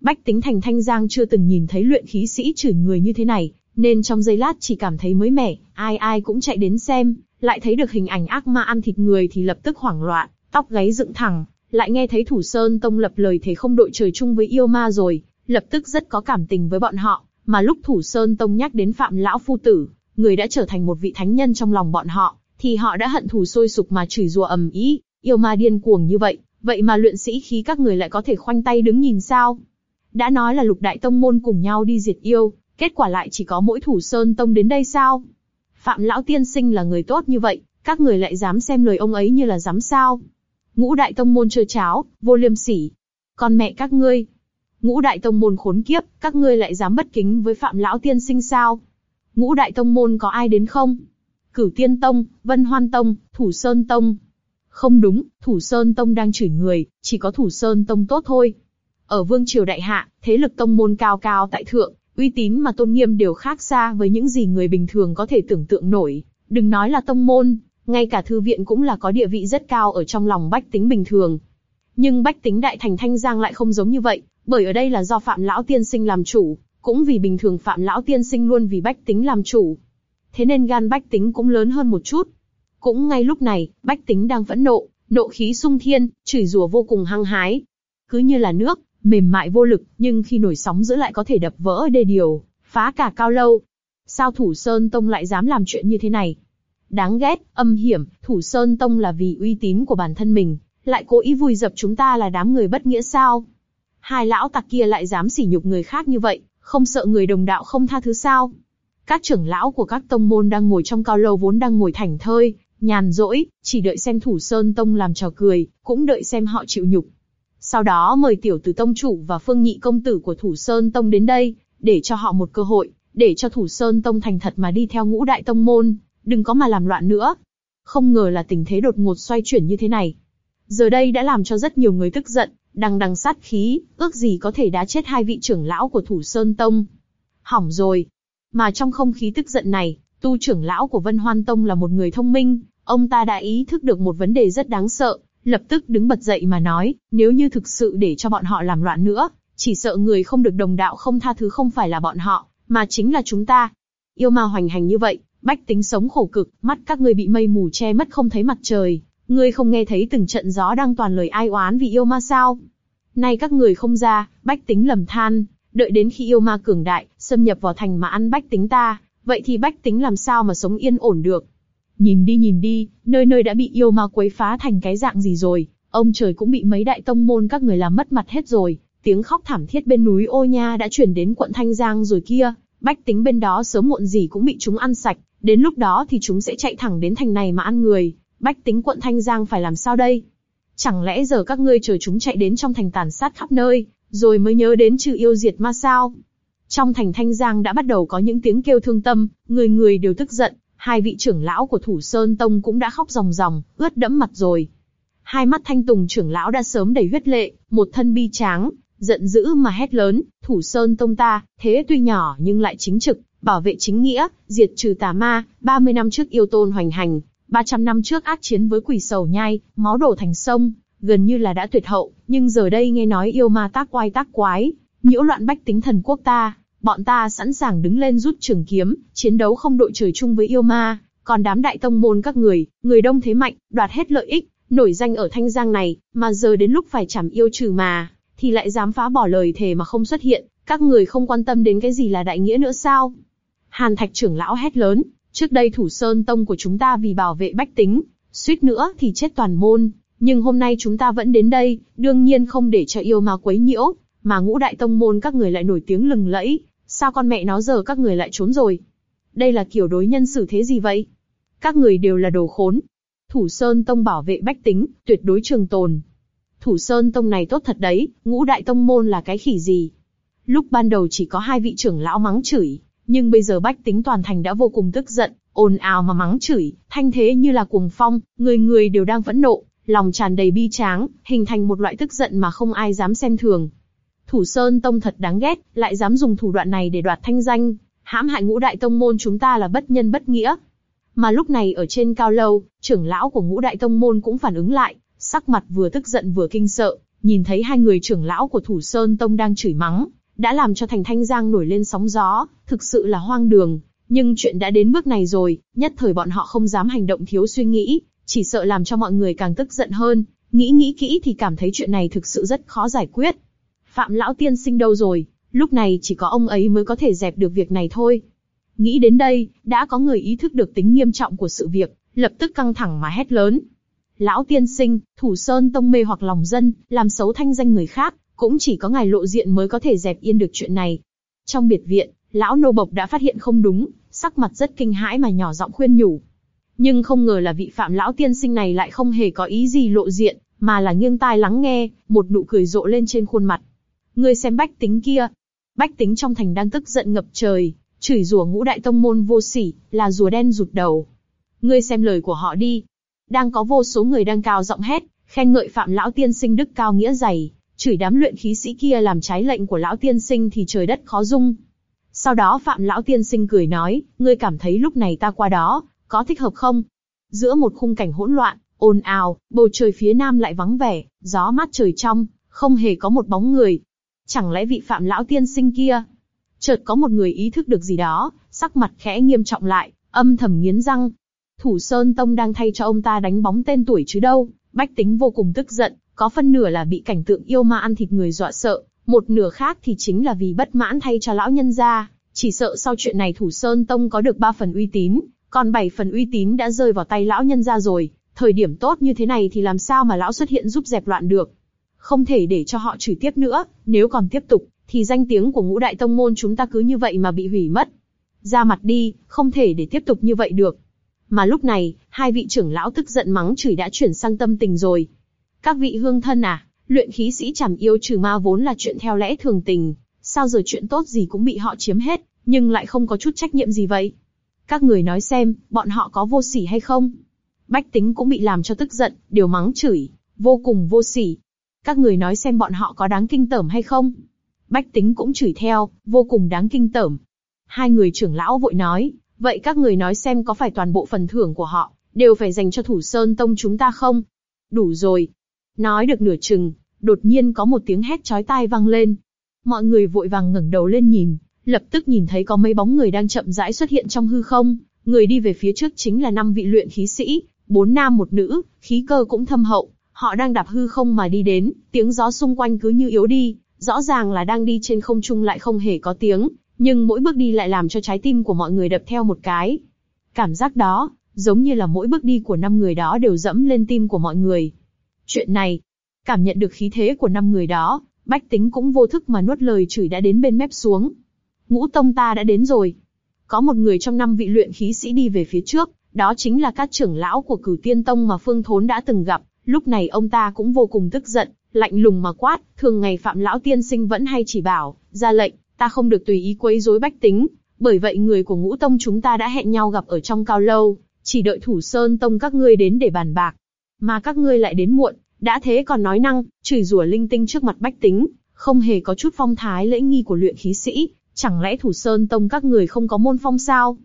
Bách tính thành thanh giang chưa từng nhìn thấy luyện khí sĩ chửi người như thế này, nên trong giây lát chỉ cảm thấy mới mẻ, ai ai cũng chạy đến xem, lại thấy được hình ảnh ác ma ăn thịt người thì lập tức hoảng loạn, tóc gáy dựng thẳng, lại nghe thấy Thủ Sơn Tông lập lời thế không đội trời chung với yêu ma rồi, lập tức rất có cảm tình với bọn họ, mà lúc Thủ Sơn Tông nhắc đến Phạm Lão Phu Tử, người đã trở thành một vị thánh nhân trong lòng bọn họ, thì họ đã hận thù sôi sục mà chửi rủa ầm ĩ, yêu ma điên cuồng như vậy, vậy mà luyện sĩ khí các người lại có thể khoanh tay đứng nhìn sao? Đã nói là lục đại tông môn cùng nhau đi diệt yêu, kết quả lại chỉ có mỗi thủ sơn tông đến đây sao? Phạm lão tiên sinh là người tốt như vậy, các người lại dám xem lời ông ấy như là dám sao? Ngũ đại tông môn chơi cháo, vô liêm sỉ. Con mẹ các ngươi. Ngũ đại tông môn khốn kiếp, các ngươi lại dám bất kính với phạm lão tiên sinh sao? Ngũ đại tông môn có ai đến không? Cửu Tiên Tông, Vân Hoan Tông, Thủ Sơn Tông. Không đúng, Thủ Sơn Tông đang chửi người, chỉ có Thủ Sơn Tông tốt thôi. Ở Vương Triều Đại Hạ, thế lực tông môn cao cao tại thượng, uy tín mà tôn nghiêm đều khác xa với những gì người bình thường có thể tưởng tượng nổi. Đừng nói là tông môn, ngay cả thư viện cũng là có địa vị rất cao ở trong lòng bách tính bình thường. Nhưng bách tính đại thành Thanh Giang lại không giống như vậy, bởi ở đây là do Phạm Lão Tiên Sinh làm chủ, cũng vì bình thường Phạm Lão Tiên Sinh luôn vì bách tính làm chủ thế nên gan bách tính cũng lớn hơn một chút. Cũng ngay lúc này, bách tính đang phẫn nộ, nộ khí sung thiên, chửi rủa vô cùng hăng hái. Cứ như là nước, mềm mại vô lực, nhưng khi nổi sóng giữa lại có thể đập vỡ đê điều, phá cả cao lâu. Sao Thủ Sơn Tông lại dám làm chuyện như thế này? Đáng ghét, âm hiểm, Thủ Sơn Tông là vì uy tín của bản thân mình, lại cố ý vùi dập chúng ta là đám người bất nghĩa sao? Hai lão tặc kia lại dám sỉ nhục người khác như vậy, không sợ người đồng đạo không tha thứ sao? Các trưởng lão của các tông môn đang ngồi trong cao lâu vốn đang ngồi thảnh thơi, nhàn rỗi, chỉ đợi xem thủ sơn tông làm trò cười, cũng đợi xem họ chịu nhục. Sau đó mời tiểu tử tông chủ và phương nhị công tử của thủ sơn tông đến đây, để cho họ một cơ hội, để cho thủ sơn tông thành thật mà đi theo ngũ đại tông môn, đừng có mà làm loạn nữa. Không ngờ là tình thế đột ngột xoay chuyển như thế này. Giờ đây đã làm cho rất nhiều người tức giận, đằng đằng sát khí, ước gì có thể đá chết hai vị trưởng lão của thủ sơn tông. Hỏng rồi, mà trong không khí tức giận này, tu trưởng lão của Vân Hoan Tông là một người thông minh, ông ta đã ý thức được một vấn đề rất đáng sợ, lập tức đứng bật dậy mà nói, nếu như thực sự để cho bọn họ làm loạn nữa, chỉ sợ người không được đồng đạo không tha thứ không phải là bọn họ, mà chính là chúng ta. Yêu ma hoành hành như vậy, bách tính sống khổ cực, mắt các ngươi bị mây mù che mất không thấy mặt trời, ngươi không nghe thấy từng trận gió đang toàn lời ai oán vì yêu ma sao? Nay các người không ra, bách tính lầm than, Đợi đến khi yêu ma cường đại, xâm nhập vào thành mà ăn bách tính ta, vậy thì bách tính làm sao mà sống yên ổn được? Nhìn đi nhìn đi, nơi nơi đã bị yêu ma quấy phá thành cái dạng gì rồi, ông trời cũng bị mấy đại tông môn các người làm mất mặt hết rồi, tiếng khóc thảm thiết bên núi Ô Nha đã chuyển đến quận Thanh Giang rồi kia, bách tính bên đó sớm muộn gì cũng bị chúng ăn sạch, đến lúc đó thì chúng sẽ chạy thẳng đến thành này mà ăn người, bách tính quận Thanh Giang phải làm sao đây? Chẳng lẽ giờ các ngươi chờ chúng chạy đến trong thành tàn sát khắp nơi, rồi mới nhớ đến trừ yêu diệt ma sao. Trong thành Thanh Giang đã bắt đầu có những tiếng kêu thương tâm, người người đều tức giận, hai vị trưởng lão của Thủ Sơn Tông cũng đã khóc ròng ròng, ướt đẫm mặt rồi. Hai mắt Thanh Tùng trưởng lão đã sớm đầy huyết lệ, một thân bi tráng, giận dữ mà hét lớn, Thủ Sơn Tông ta, thế tuy nhỏ nhưng lại chính trực, bảo vệ chính nghĩa, diệt trừ tà ma, 30 năm trước yêu tôn hoành hành, 300 năm trước ác chiến với quỷ sầu nhai, máu đổ thành sông, gần như là đã tuyệt hậu, nhưng giờ đây nghe nói yêu ma tác quái tác quái, nhiễu loạn bách tính thần quốc ta, bọn ta sẵn sàng đứng lên rút trường kiếm, chiến đấu không đội trời chung với yêu ma, còn đám đại tông môn các người, người đông thế mạnh, đoạt hết lợi ích, nổi danh ở Thanh Giang này, mà giờ đến lúc phải chảm yêu trừ mà, thì lại dám phá bỏ lời thề mà không xuất hiện, các người không quan tâm đến cái gì là đại nghĩa nữa sao? Hàn Thạch trưởng lão hét lớn, trước đây thủ sơn tông của chúng ta vì bảo vệ bách tính, suýt nữa thì chết toàn môn, nhưng hôm nay chúng ta vẫn đến đây, đương nhiên không để cho yêu ma quấy nhiễu, mà ngũ đại tông môn các người lại nổi tiếng lừng lẫy, sao con mẹ nó giờ các người lại trốn rồi? Đây là kiểu đối nhân xử thế gì vậy? Các người đều là đồ khốn. Thủ Sơn Tông bảo vệ bách tính, tuyệt đối trường tồn. Thủ Sơn Tông này tốt thật đấy, ngũ đại tông môn là cái khỉ gì? Lúc ban đầu chỉ có hai vị trưởng lão mắng chửi, nhưng bây giờ bách tính toàn thành đã vô cùng tức giận, ồn ào mà mắng chửi, thanh thế như là cuồng phong, người người đều đang phẫn nộ, lòng tràn đầy bi tráng, hình thành một loại tức giận mà không ai dám xem thường. Thủ Sơn Tông thật đáng ghét, lại dám dùng thủ đoạn này để đoạt thanh danh, hãm hại ngũ đại tông môn chúng ta là bất nhân bất nghĩa. Mà lúc này ở trên cao lâu, trưởng lão của ngũ đại tông môn cũng phản ứng lại, sắc mặt vừa tức giận vừa kinh sợ, nhìn thấy hai người trưởng lão của Thủ Sơn Tông đang chửi mắng, đã làm cho thành Thanh Giang nổi lên sóng gió, thực sự là hoang đường. Nhưng chuyện đã đến bước này rồi, nhất thời bọn họ không dám hành động thiếu suy nghĩ, chỉ sợ làm cho mọi người càng tức giận hơn, nghĩ nghĩ kỹ thì cảm thấy chuyện này thực sự rất khó giải quyết. Phạm lão tiên sinh đâu rồi, lúc này chỉ có ông ấy mới có thể dẹp được việc này thôi. Nghĩ đến đây, đã có người ý thức được tính nghiêm trọng của sự việc, lập tức căng thẳng mà hét lớn. Lão tiên sinh, thủ sơn tông mê hoặc lòng dân, làm xấu thanh danh người khác, cũng chỉ có ngài lộ diện mới có thể dẹp yên được chuyện này. Trong biệt viện, lão nô bộc đã phát hiện không đúng, sắc mặt rất kinh hãi mà nhỏ giọng khuyên nhủ. Nhưng không ngờ là vị phạm lão tiên sinh này lại không hề có ý gì lộ diện, mà là nghiêng tai lắng nghe, một nụ cười rộ lên trên khuôn mặt. Ngươi xem bách tính kia. Bách tính trong thành đang tức giận ngập trời, chửi rủa ngũ đại tông môn vô sỉ, là rùa đen rụt đầu. Ngươi xem lời của họ đi. Đang có vô số người đang cao giọng hét, khen ngợi phạm lão tiên sinh đức cao nghĩa dày, chửi đám luyện khí sĩ kia làm trái lệnh của lão tiên sinh thì trời đất khó dung. Sau đó phạm lão tiên sinh cười nói, ngươi cảm thấy lúc này ta qua đó, có thích hợp không? Giữa một khung cảnh hỗn loạn, ồn ào, bầu trời phía nam lại vắng vẻ, gió mát trời trong, không hề có một bóng người. Chẳng lẽ vị phạm lão tiên sinh kia? Chợt có một người ý thức được gì đó, sắc mặt khẽ nghiêm trọng lại, âm thầm nghiến răng. Thủ Sơn Tông đang thay cho ông ta đánh bóng tên tuổi chứ đâu, bách tính vô cùng tức giận, có phân nửa là bị cảnh tượng yêu ma ăn thịt người dọa sợ, một nửa khác thì chính là vì bất mãn thay cho lão nhân gia, chỉ sợ sau chuyện này Thủ Sơn Tông có được ba phần uy tín, còn bảy phần uy tín đã rơi vào tay lão nhân gia rồi, thời điểm tốt như thế này thì làm sao mà lão xuất hiện giúp dẹp loạn được. Không thể để cho họ chửi tiếp nữa, nếu còn tiếp tục, thì danh tiếng của ngũ đại tông môn chúng ta cứ như vậy mà bị hủy mất. Ra mặt đi, không thể để tiếp tục như vậy được. Mà lúc này, hai vị trưởng lão tức giận mắng chửi đã chuyển sang tâm tình rồi. Các vị hương thân à, luyện khí sĩ chảm yêu trừ ma vốn là chuyện theo lẽ thường tình, sao giờ chuyện tốt gì cũng bị họ chiếm hết, nhưng lại không có chút trách nhiệm gì vậy? Các người nói xem, bọn họ có vô sỉ hay không? Bách tính cũng bị làm cho tức giận, điều mắng chửi, vô cùng vô sỉ. Các người nói xem bọn họ có đáng kinh tởm hay không? Bách tính cũng chửi theo, vô cùng đáng kinh tởm. Hai người trưởng lão vội nói, vậy các người nói xem có phải toàn bộ phần thưởng của họ, đều phải dành cho thủ sơn tông chúng ta không? Đủ rồi. Nói được nửa chừng, đột nhiên có một tiếng hét chói tai vang lên. Mọi người vội vàng ngẩng đầu lên nhìn, lập tức nhìn thấy có mấy bóng người đang chậm rãi xuất hiện trong hư không, người đi về phía trước chính là năm vị luyện khí sĩ, bốn nam một nữ, khí cơ cũng thâm hậu, họ đang đạp hư không mà đi đến, tiếng gió xung quanh cứ như yếu đi, rõ ràng là đang đi trên không trung lại không hề có tiếng, nhưng mỗi bước đi lại làm cho trái tim của mọi người đập theo một cái. Cảm giác đó, giống như là mỗi bước đi của năm người đó đều dẫm lên tim của mọi người. Chuyện này, cảm nhận được khí thế của năm người đó, bách tính cũng vô thức mà nuốt lời chửi đã đến bên mép xuống. Ngũ tông ta đã đến rồi. Có một người trong năm vị luyện khí sĩ đi về phía trước, đó chính là các trưởng lão của cửu tiên tông mà Phương Thốn đã từng gặp, lúc này ông ta cũng vô cùng tức giận, lạnh lùng mà quát, thường ngày phạm lão tiên sinh vẫn hay chỉ bảo, ra lệnh, ta không được tùy ý quấy rối bách tính, bởi vậy người của ngũ tông chúng ta đã hẹn nhau gặp ở trong cao lâu, chỉ đợi thủ sơn tông các ngươi đến để bàn bạc. Mà các ngươi lại đến muộn, đã thế còn nói năng, chửi rủa linh tinh trước mặt bách tính, không hề có chút phong thái lễ nghi của luyện khí sĩ, chẳng lẽ thủ sơn tông các người không có môn phong sao?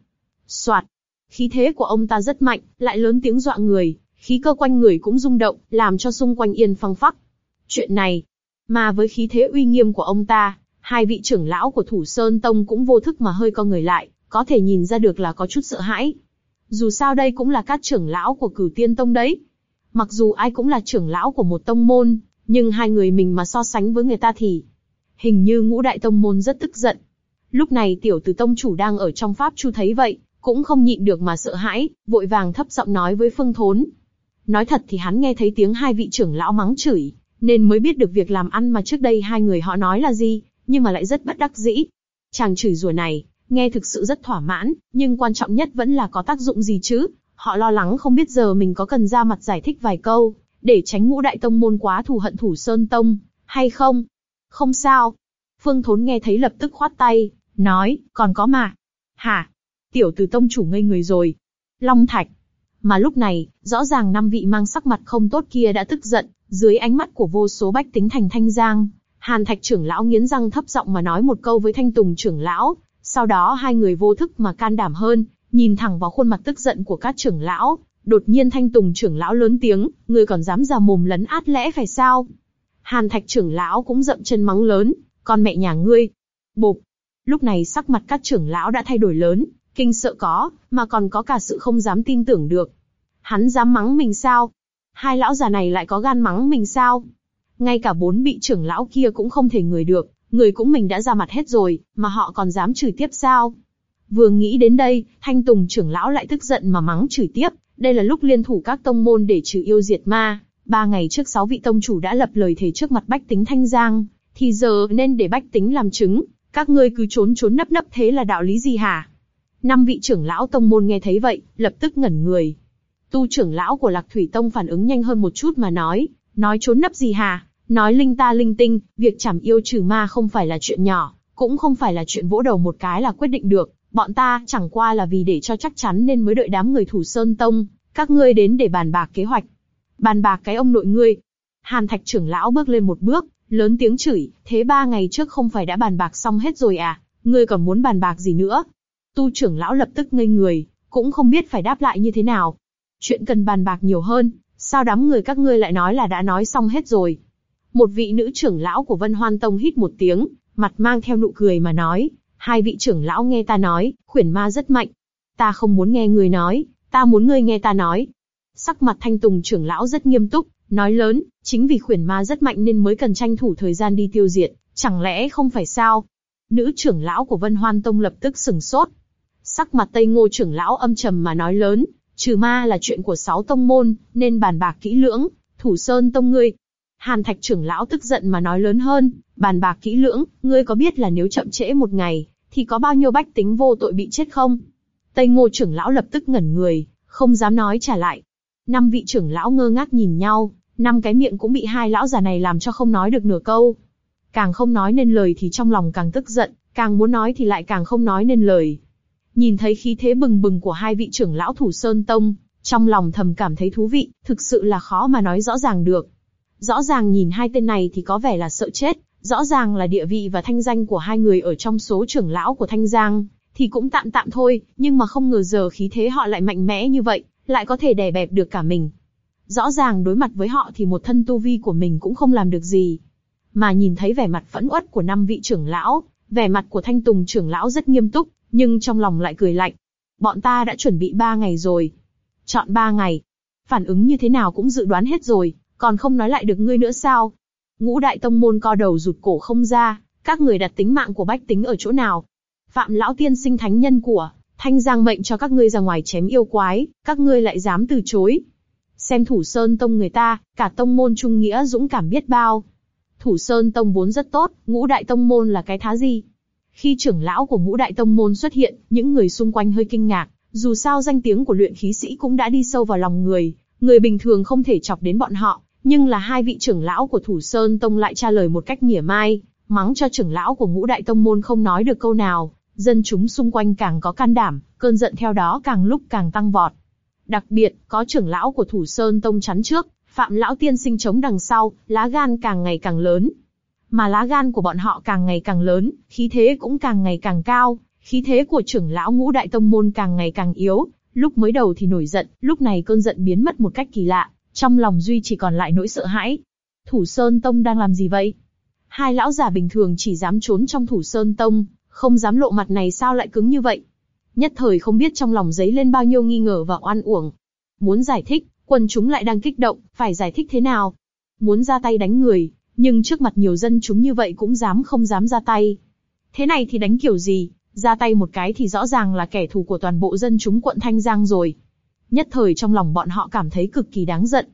Soạt, khí thế của ông ta rất mạnh, lại lớn tiếng dọa người, khí cơ quanh người cũng rung động, làm cho xung quanh yên phăng phắc. Chuyện này, mà với khí thế uy nghiêm của ông ta, hai vị trưởng lão của Thủ Sơn Tông cũng vô thức mà hơi co người lại, có thể nhìn ra được là có chút sợ hãi. Dù sao đây cũng là các trưởng lão của Cửu Tiên Tông đấy. Mặc dù ai cũng là trưởng lão của một tông môn, nhưng hai người mình mà so sánh với người ta thì hình như ngũ đại tông môn rất tức giận. Lúc này tiểu tử tông chủ đang ở trong pháp chu thấy vậy, cũng không nhịn được mà sợ hãi, vội vàng thấp giọng nói với Phương Thốn. Nói thật thì hắn nghe thấy tiếng hai vị trưởng lão mắng chửi, nên mới biết được việc làm ăn mà trước đây hai người họ nói là gì, nhưng mà lại rất bất đắc dĩ. Chàng chửi rủa này, nghe thực sự rất thỏa mãn, nhưng quan trọng nhất vẫn là có tác dụng gì chứ. Họ lo lắng không biết giờ mình có cần ra mặt giải thích vài câu, để tránh ngũ đại tông môn quá thù hận thủ sơn tông, hay không? Không sao. Phương Thốn nghe thấy lập tức khoát tay, nói, còn có mà. Hả? Tiểu tử tông chủ ngây người rồi. Long Thạch. Mà lúc này, rõ ràng năm vị mang sắc mặt không tốt kia đã tức giận, dưới ánh mắt của vô số bách tính thành thanh giang. Hàn Thạch trưởng lão nghiến răng thấp giọng mà nói một câu với Thanh Tùng trưởng lão, sau đó hai người vô thức mà can đảm hơn, nhìn thẳng vào khuôn mặt tức giận của các trưởng lão. Đột nhiên Thanh Tùng trưởng lão lớn tiếng, ngươi còn dám ra mồm lấn át lẽ phải sao? Hàn Thạch trưởng lão cũng dậm chân mắng lớn, con mẹ nhà ngươi. Bộp. Lúc này sắc mặt các trưởng lão đã thay đổi lớn, kinh sợ có, mà còn có cả sự không dám tin tưởng được. Hắn dám mắng mình sao? Hai lão già này lại có gan mắng mình sao? Ngay cả bốn vị trưởng lão kia cũng không thể người được, người cũng mình đã ra mặt hết rồi, mà họ còn dám chửi tiếp sao? Vừa nghĩ đến đây, Thanh Tùng trưởng lão lại tức giận mà mắng chửi tiếp, đây là lúc liên thủ các tông môn để trừ yêu diệt ma. Ba ngày trước sáu vị tông chủ đã lập lời thề trước mặt bách tính Thanh Giang, thì giờ nên để bách tính làm chứng, các ngươi cứ trốn trốn nấp nấp thế là đạo lý gì hả? Năm vị trưởng lão tông môn nghe thấy vậy, lập tức ngẩn người. Tu trưởng lão của Lạc Thủy Tông phản ứng nhanh hơn một chút mà nói, nói trốn nấp gì hả? Nói linh ta linh tinh, việc chảm yêu trừ ma không phải là chuyện nhỏ, cũng không phải là chuyện vỗ đầu một cái là quyết định được. Bọn ta chẳng qua là vì để cho chắc chắn nên mới đợi đám người thủ sơn tông, các ngươi đến để bàn bạc kế hoạch. Bàn bạc cái ông nội ngươi. Hàn Thạch trưởng lão bước lên một bước, lớn tiếng chửi, thế ba ngày trước không phải đã bàn bạc xong hết rồi à, ngươi còn muốn bàn bạc gì nữa? Tu trưởng lão lập tức ngây người, cũng không biết phải đáp lại như thế nào. Chuyện cần bàn bạc nhiều hơn, sao đám người các ngươi lại nói là đã nói xong hết rồi? Một vị nữ trưởng lão của Vân Hoan Tông hít một tiếng, mặt mang theo nụ cười mà nói, hai vị trưởng lão nghe ta nói, khuyển ma rất mạnh. Ta không muốn nghe người nói, ta muốn ngươi nghe ta nói. Sắc mặt thanh tùng trưởng lão rất nghiêm túc, nói lớn, chính vì khuyển ma rất mạnh nên mới cần tranh thủ thời gian đi tiêu diệt, chẳng lẽ không phải sao? Nữ trưởng lão của Vân Hoan Tông lập tức sừng sốt. Sắc mặt Tây Ngô trưởng lão âm trầm mà nói lớn, trừ ma là chuyện của sáu tông môn, nên bàn bạc kỹ lưỡng, thủ sơn tông ngươi, Hàn Thạch trưởng lão tức giận mà nói lớn hơn, bàn bạc kỹ lưỡng, ngươi có biết là nếu chậm trễ một ngày, thì có bao nhiêu bách tính vô tội bị chết không? Tây Ngô trưởng lão lập tức ngẩn người, không dám nói trả lại. Năm vị trưởng lão ngơ ngác nhìn nhau, năm cái miệng cũng bị hai lão già này làm cho không nói được nửa câu. Càng không nói nên lời thì trong lòng càng tức giận, càng muốn nói thì lại càng không nói nên lời. Nhìn thấy khí thế bừng bừng của hai vị trưởng lão thủ sơn tông, trong lòng thầm cảm thấy thú vị, thực sự là khó mà nói rõ ràng được. Rõ ràng nhìn hai tên này thì có vẻ là sợ chết, rõ ràng là địa vị và thanh danh của hai người ở trong số trưởng lão của Thanh Giang, thì cũng tạm tạm thôi, nhưng mà không ngờ giờ khí thế họ lại mạnh mẽ như vậy, lại có thể đè bẹp được cả mình. Rõ ràng đối mặt với họ thì một thân tu vi của mình cũng không làm được gì. Mà nhìn thấy vẻ mặt phẫn uất của năm vị trưởng lão, vẻ mặt của Thanh Tùng trưởng lão rất nghiêm túc, nhưng trong lòng lại cười lạnh. Bọn ta đã chuẩn bị ba ngày rồi. Chọn ba ngày. Phản ứng như thế nào cũng dự đoán hết rồi, còn không nói lại được ngươi nữa sao? Ngũ đại tông môn co đầu rụt cổ không ra, các người đặt tính mạng của bách tính ở chỗ nào? Phạm lão tiên sinh thánh nhân của, thanh giang mệnh cho các ngươi ra ngoài chém yêu quái, các ngươi lại dám từ chối. Xem thủ sơn tông người ta, cả tông môn trung nghĩa dũng cảm biết bao. Thủ sơn tông vốn rất tốt, ngũ đại tông môn là cái thá gì? Khi trưởng lão của ngũ đại tông môn xuất hiện, những người xung quanh hơi kinh ngạc, dù sao danh tiếng của luyện khí sĩ cũng đã đi sâu vào lòng người, người bình thường không thể chọc đến bọn họ, nhưng là hai vị trưởng lão của Thủ Sơn Tông lại trả lời một cách mỉa mai, mắng cho trưởng lão của ngũ đại tông môn không nói được câu nào, dân chúng xung quanh càng có can đảm, cơn giận theo đó càng lúc càng tăng vọt. Đặc biệt, có trưởng lão của Thủ Sơn Tông chắn trước, Phạm lão tiên sinh chống đằng sau, lá gan càng ngày càng lớn. Mà lá gan của bọn họ càng ngày càng lớn, khí thế cũng càng ngày càng cao, khí thế của trưởng lão ngũ đại tông môn càng ngày càng yếu, Lúc mới đầu thì nổi giận, lúc này cơn giận biến mất một cách kỳ lạ, trong lòng Duy chỉ còn lại nỗi sợ hãi. Thủ Sơn Tông đang làm gì vậy? Hai lão già bình thường chỉ dám trốn trong Thủ Sơn Tông, không dám lộ mặt này sao lại cứng như vậy? Nhất thời không biết trong lòng giấy lên bao nhiêu nghi ngờ và oan uổng. Muốn giải thích, quần chúng lại đang kích động, phải giải thích thế nào? Muốn ra tay đánh người, nhưng trước mặt nhiều dân chúng như vậy cũng dám không dám ra tay. Thế này thì đánh kiểu gì? Ra tay một cái thì rõ ràng là kẻ thù của toàn bộ dân chúng quận Thanh Giang rồi. Nhất thời trong lòng bọn họ cảm thấy cực kỳ đáng giận.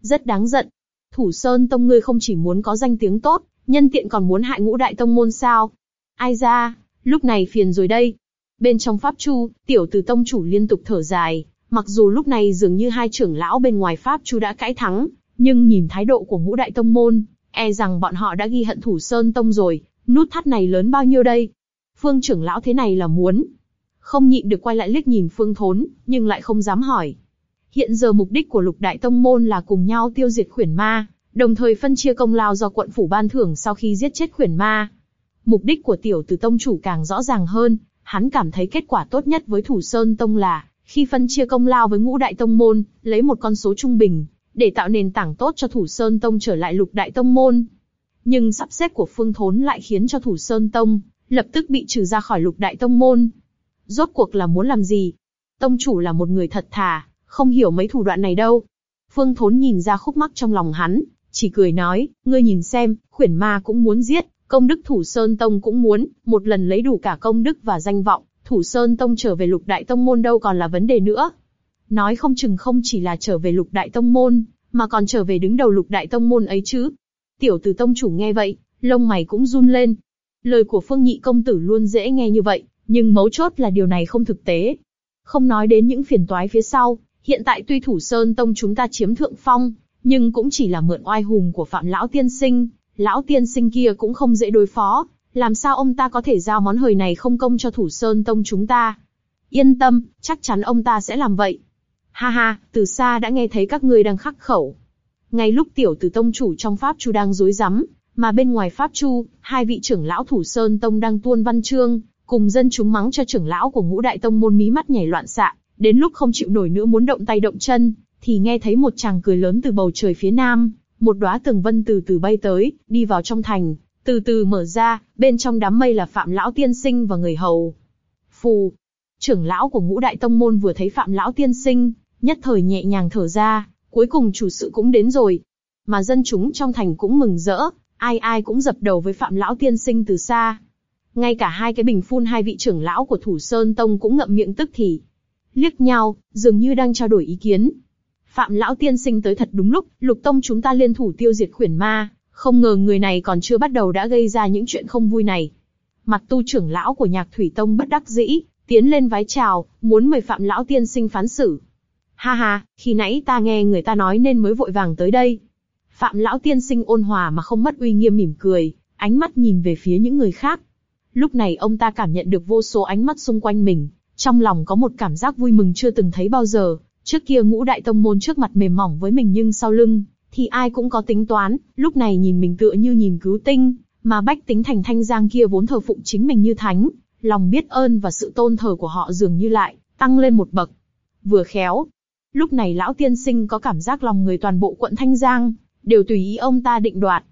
Rất đáng giận. Thủ Sơn Tông ngươi không chỉ muốn có danh tiếng tốt, nhân tiện còn muốn hại ngũ đại tông môn sao? Ai ra, lúc này phiền rồi đây. Bên trong Pháp Chu, tiểu từ tông chủ liên tục thở dài, mặc dù lúc này dường như hai trưởng lão bên ngoài Pháp Chu đã cãi thắng, nhưng nhìn thái độ của ngũ đại tông môn, e rằng bọn họ đã ghi hận Thủ Sơn Tông rồi, nút thắt này lớn bao nhiêu đây? Phương trưởng lão thế này là muốn. Không nhịn được quay lại liếc nhìn Phương Thốn, nhưng lại không dám hỏi. Hiện giờ mục đích của lục đại tông môn là cùng nhau tiêu diệt khuyển ma, đồng thời phân chia công lao do quận phủ ban thưởng sau khi giết chết khuyển ma. Mục đích của tiểu tử tông chủ càng rõ ràng hơn, hắn cảm thấy kết quả tốt nhất với thủ sơn tông là, khi phân chia công lao với ngũ đại tông môn, lấy một con số trung bình, để tạo nền tảng tốt cho thủ sơn tông trở lại lục đại tông môn. Nhưng sắp xếp của phương thốn lại khiến cho thủ sơn tông, lập tức bị trừ ra khỏi lục đại tông môn. Rốt cuộc là muốn làm gì? Tông chủ là một người thật thà, không hiểu mấy thủ đoạn này đâu. Phương Thốn nhìn ra khúc mắc trong lòng hắn, chỉ cười nói, ngươi nhìn xem, khuyển ma cũng muốn giết, công đức thủ sơn tông cũng muốn, một lần lấy đủ cả công đức và danh vọng, thủ sơn tông trở về lục đại tông môn đâu còn là vấn đề nữa. Nói không chừng không chỉ là trở về lục đại tông môn, mà còn trở về đứng đầu lục đại tông môn ấy chứ. Tiểu tử tông chủ nghe vậy, lông mày cũng run lên, Lời của Phương Nhị công tử luôn dễ nghe như vậy, nhưng mấu chốt là điều này không thực tế. Không nói đến những phiền toái phía sau, hiện tại tuy Thủ Sơn Tông chúng ta chiếm thượng phong, nhưng cũng chỉ là mượn oai hùng của Phạm Lão Tiên Sinh, Lão Tiên Sinh kia cũng không dễ đối phó, làm sao ông ta có thể giao món hời này không công cho Thủ Sơn Tông chúng ta? Yên tâm, chắc chắn ông ta sẽ làm vậy. Ha ha, từ xa đã nghe thấy các ngươi đang khắc khẩu. Ngay lúc tiểu tử tông chủ trong pháp chu đang rối rắm, mà bên ngoài Pháp Chu, hai vị trưởng lão Thủ Sơn Tông đang tuôn văn chương, cùng dân chúng mắng cho trưởng lão của ngũ đại tông môn mí mắt nhảy loạn xạ, đến lúc không chịu nổi nữa muốn động tay động chân, thì nghe thấy một chàng cười lớn từ bầu trời phía nam, một đóa tường vân từ từ bay tới, đi vào trong thành, từ từ mở ra, bên trong đám mây là Phạm Lão Tiên Sinh và người hầu. Phù, trưởng lão của ngũ đại tông môn vừa thấy Phạm Lão Tiên Sinh, nhất thời nhẹ nhàng thở ra, cuối cùng chủ sự cũng đến rồi. Mà dân chúng trong thành cũng mừng rỡ, ai ai cũng dập đầu với Phạm Lão Tiên Sinh từ xa. Ngay cả hai cái bình phun hai vị trưởng lão của Thủ Sơn Tông cũng ngậm miệng tức thì. Liếc nhau, dường như đang trao đổi ý kiến. Phạm Lão Tiên Sinh tới thật đúng lúc, lục tông chúng ta liên thủ tiêu diệt khuyển ma, không ngờ người này còn chưa bắt đầu đã gây ra những chuyện không vui này. Mặt tu trưởng lão của nhạc thủy tông bất đắc dĩ, tiến lên vái chào, muốn mời Phạm Lão Tiên Sinh phán xử. Ha ha, khi nãy ta nghe người ta nói nên mới vội vàng tới đây. Phạm lão tiên sinh ôn hòa mà không mất uy nghiêm mỉm cười, ánh mắt nhìn về phía những người khác. Lúc này ông ta cảm nhận được vô số ánh mắt xung quanh mình, trong lòng có một cảm giác vui mừng chưa từng thấy bao giờ. Trước kia ngũ đại tông môn trước mặt mềm mỏng với mình nhưng sau lưng, thì ai cũng có tính toán, lúc này nhìn mình tựa như nhìn cứu tinh, mà bách tính thành thanh giang kia vốn thờ phụng chính mình như thánh, lòng biết ơn và sự tôn thờ của họ dường như lại, tăng lên một bậc. Vừa khéo. Lúc này lão tiên sinh có cảm giác lòng người toàn bộ quận Thanh Giang, đều tùy ý ông ta định đoạt.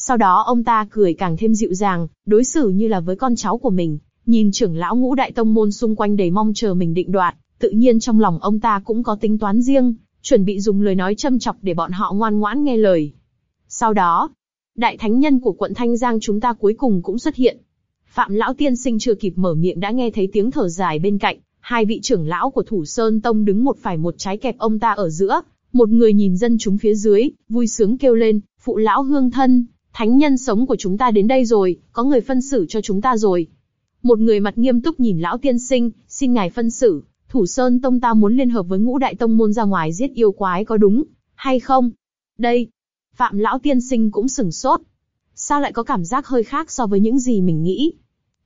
Sau đó ông ta cười càng thêm dịu dàng, đối xử như là với con cháu của mình, nhìn trưởng lão ngũ đại tông môn xung quanh đầy mong chờ mình định đoạt, tự nhiên trong lòng ông ta cũng có tính toán riêng, chuẩn bị dùng lời nói châm chọc để bọn họ ngoan ngoãn nghe lời. Sau đó, đại thánh nhân của quận Thanh Giang chúng ta cuối cùng cũng xuất hiện. Phạm lão tiên sinh chưa kịp mở miệng đã nghe thấy tiếng thở dài bên cạnh, hai vị trưởng lão của Thủ Sơn Tông đứng một phải một trái kẹp ông ta ở giữa, một người nhìn dân chúng phía dưới, vui sướng kêu lên, phụ lão hương thân, thánh nhân sống của chúng ta đến đây rồi, có người phân xử cho chúng ta rồi. Một người mặt nghiêm túc nhìn lão tiên sinh, xin ngài phân xử, thủ sơn tông ta muốn liên hợp với ngũ đại tông môn ra ngoài giết yêu quái có đúng, hay không? Đây, phạm lão tiên sinh cũng sừng sốt. Sao lại có cảm giác hơi khác so với những gì mình nghĩ?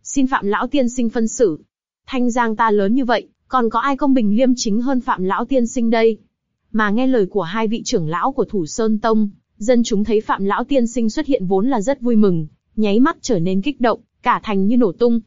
Xin phạm lão tiên sinh phân xử. Thanh giang ta lớn như vậy, còn có ai công bình liêm chính hơn phạm lão tiên sinh đây? Mà nghe lời của hai vị trưởng lão của Thủ Sơn Tông, dân chúng thấy Phạm Lão Tiên Sinh xuất hiện vốn là rất vui mừng, nháy mắt trở nên kích động, cả thành như nổ tung.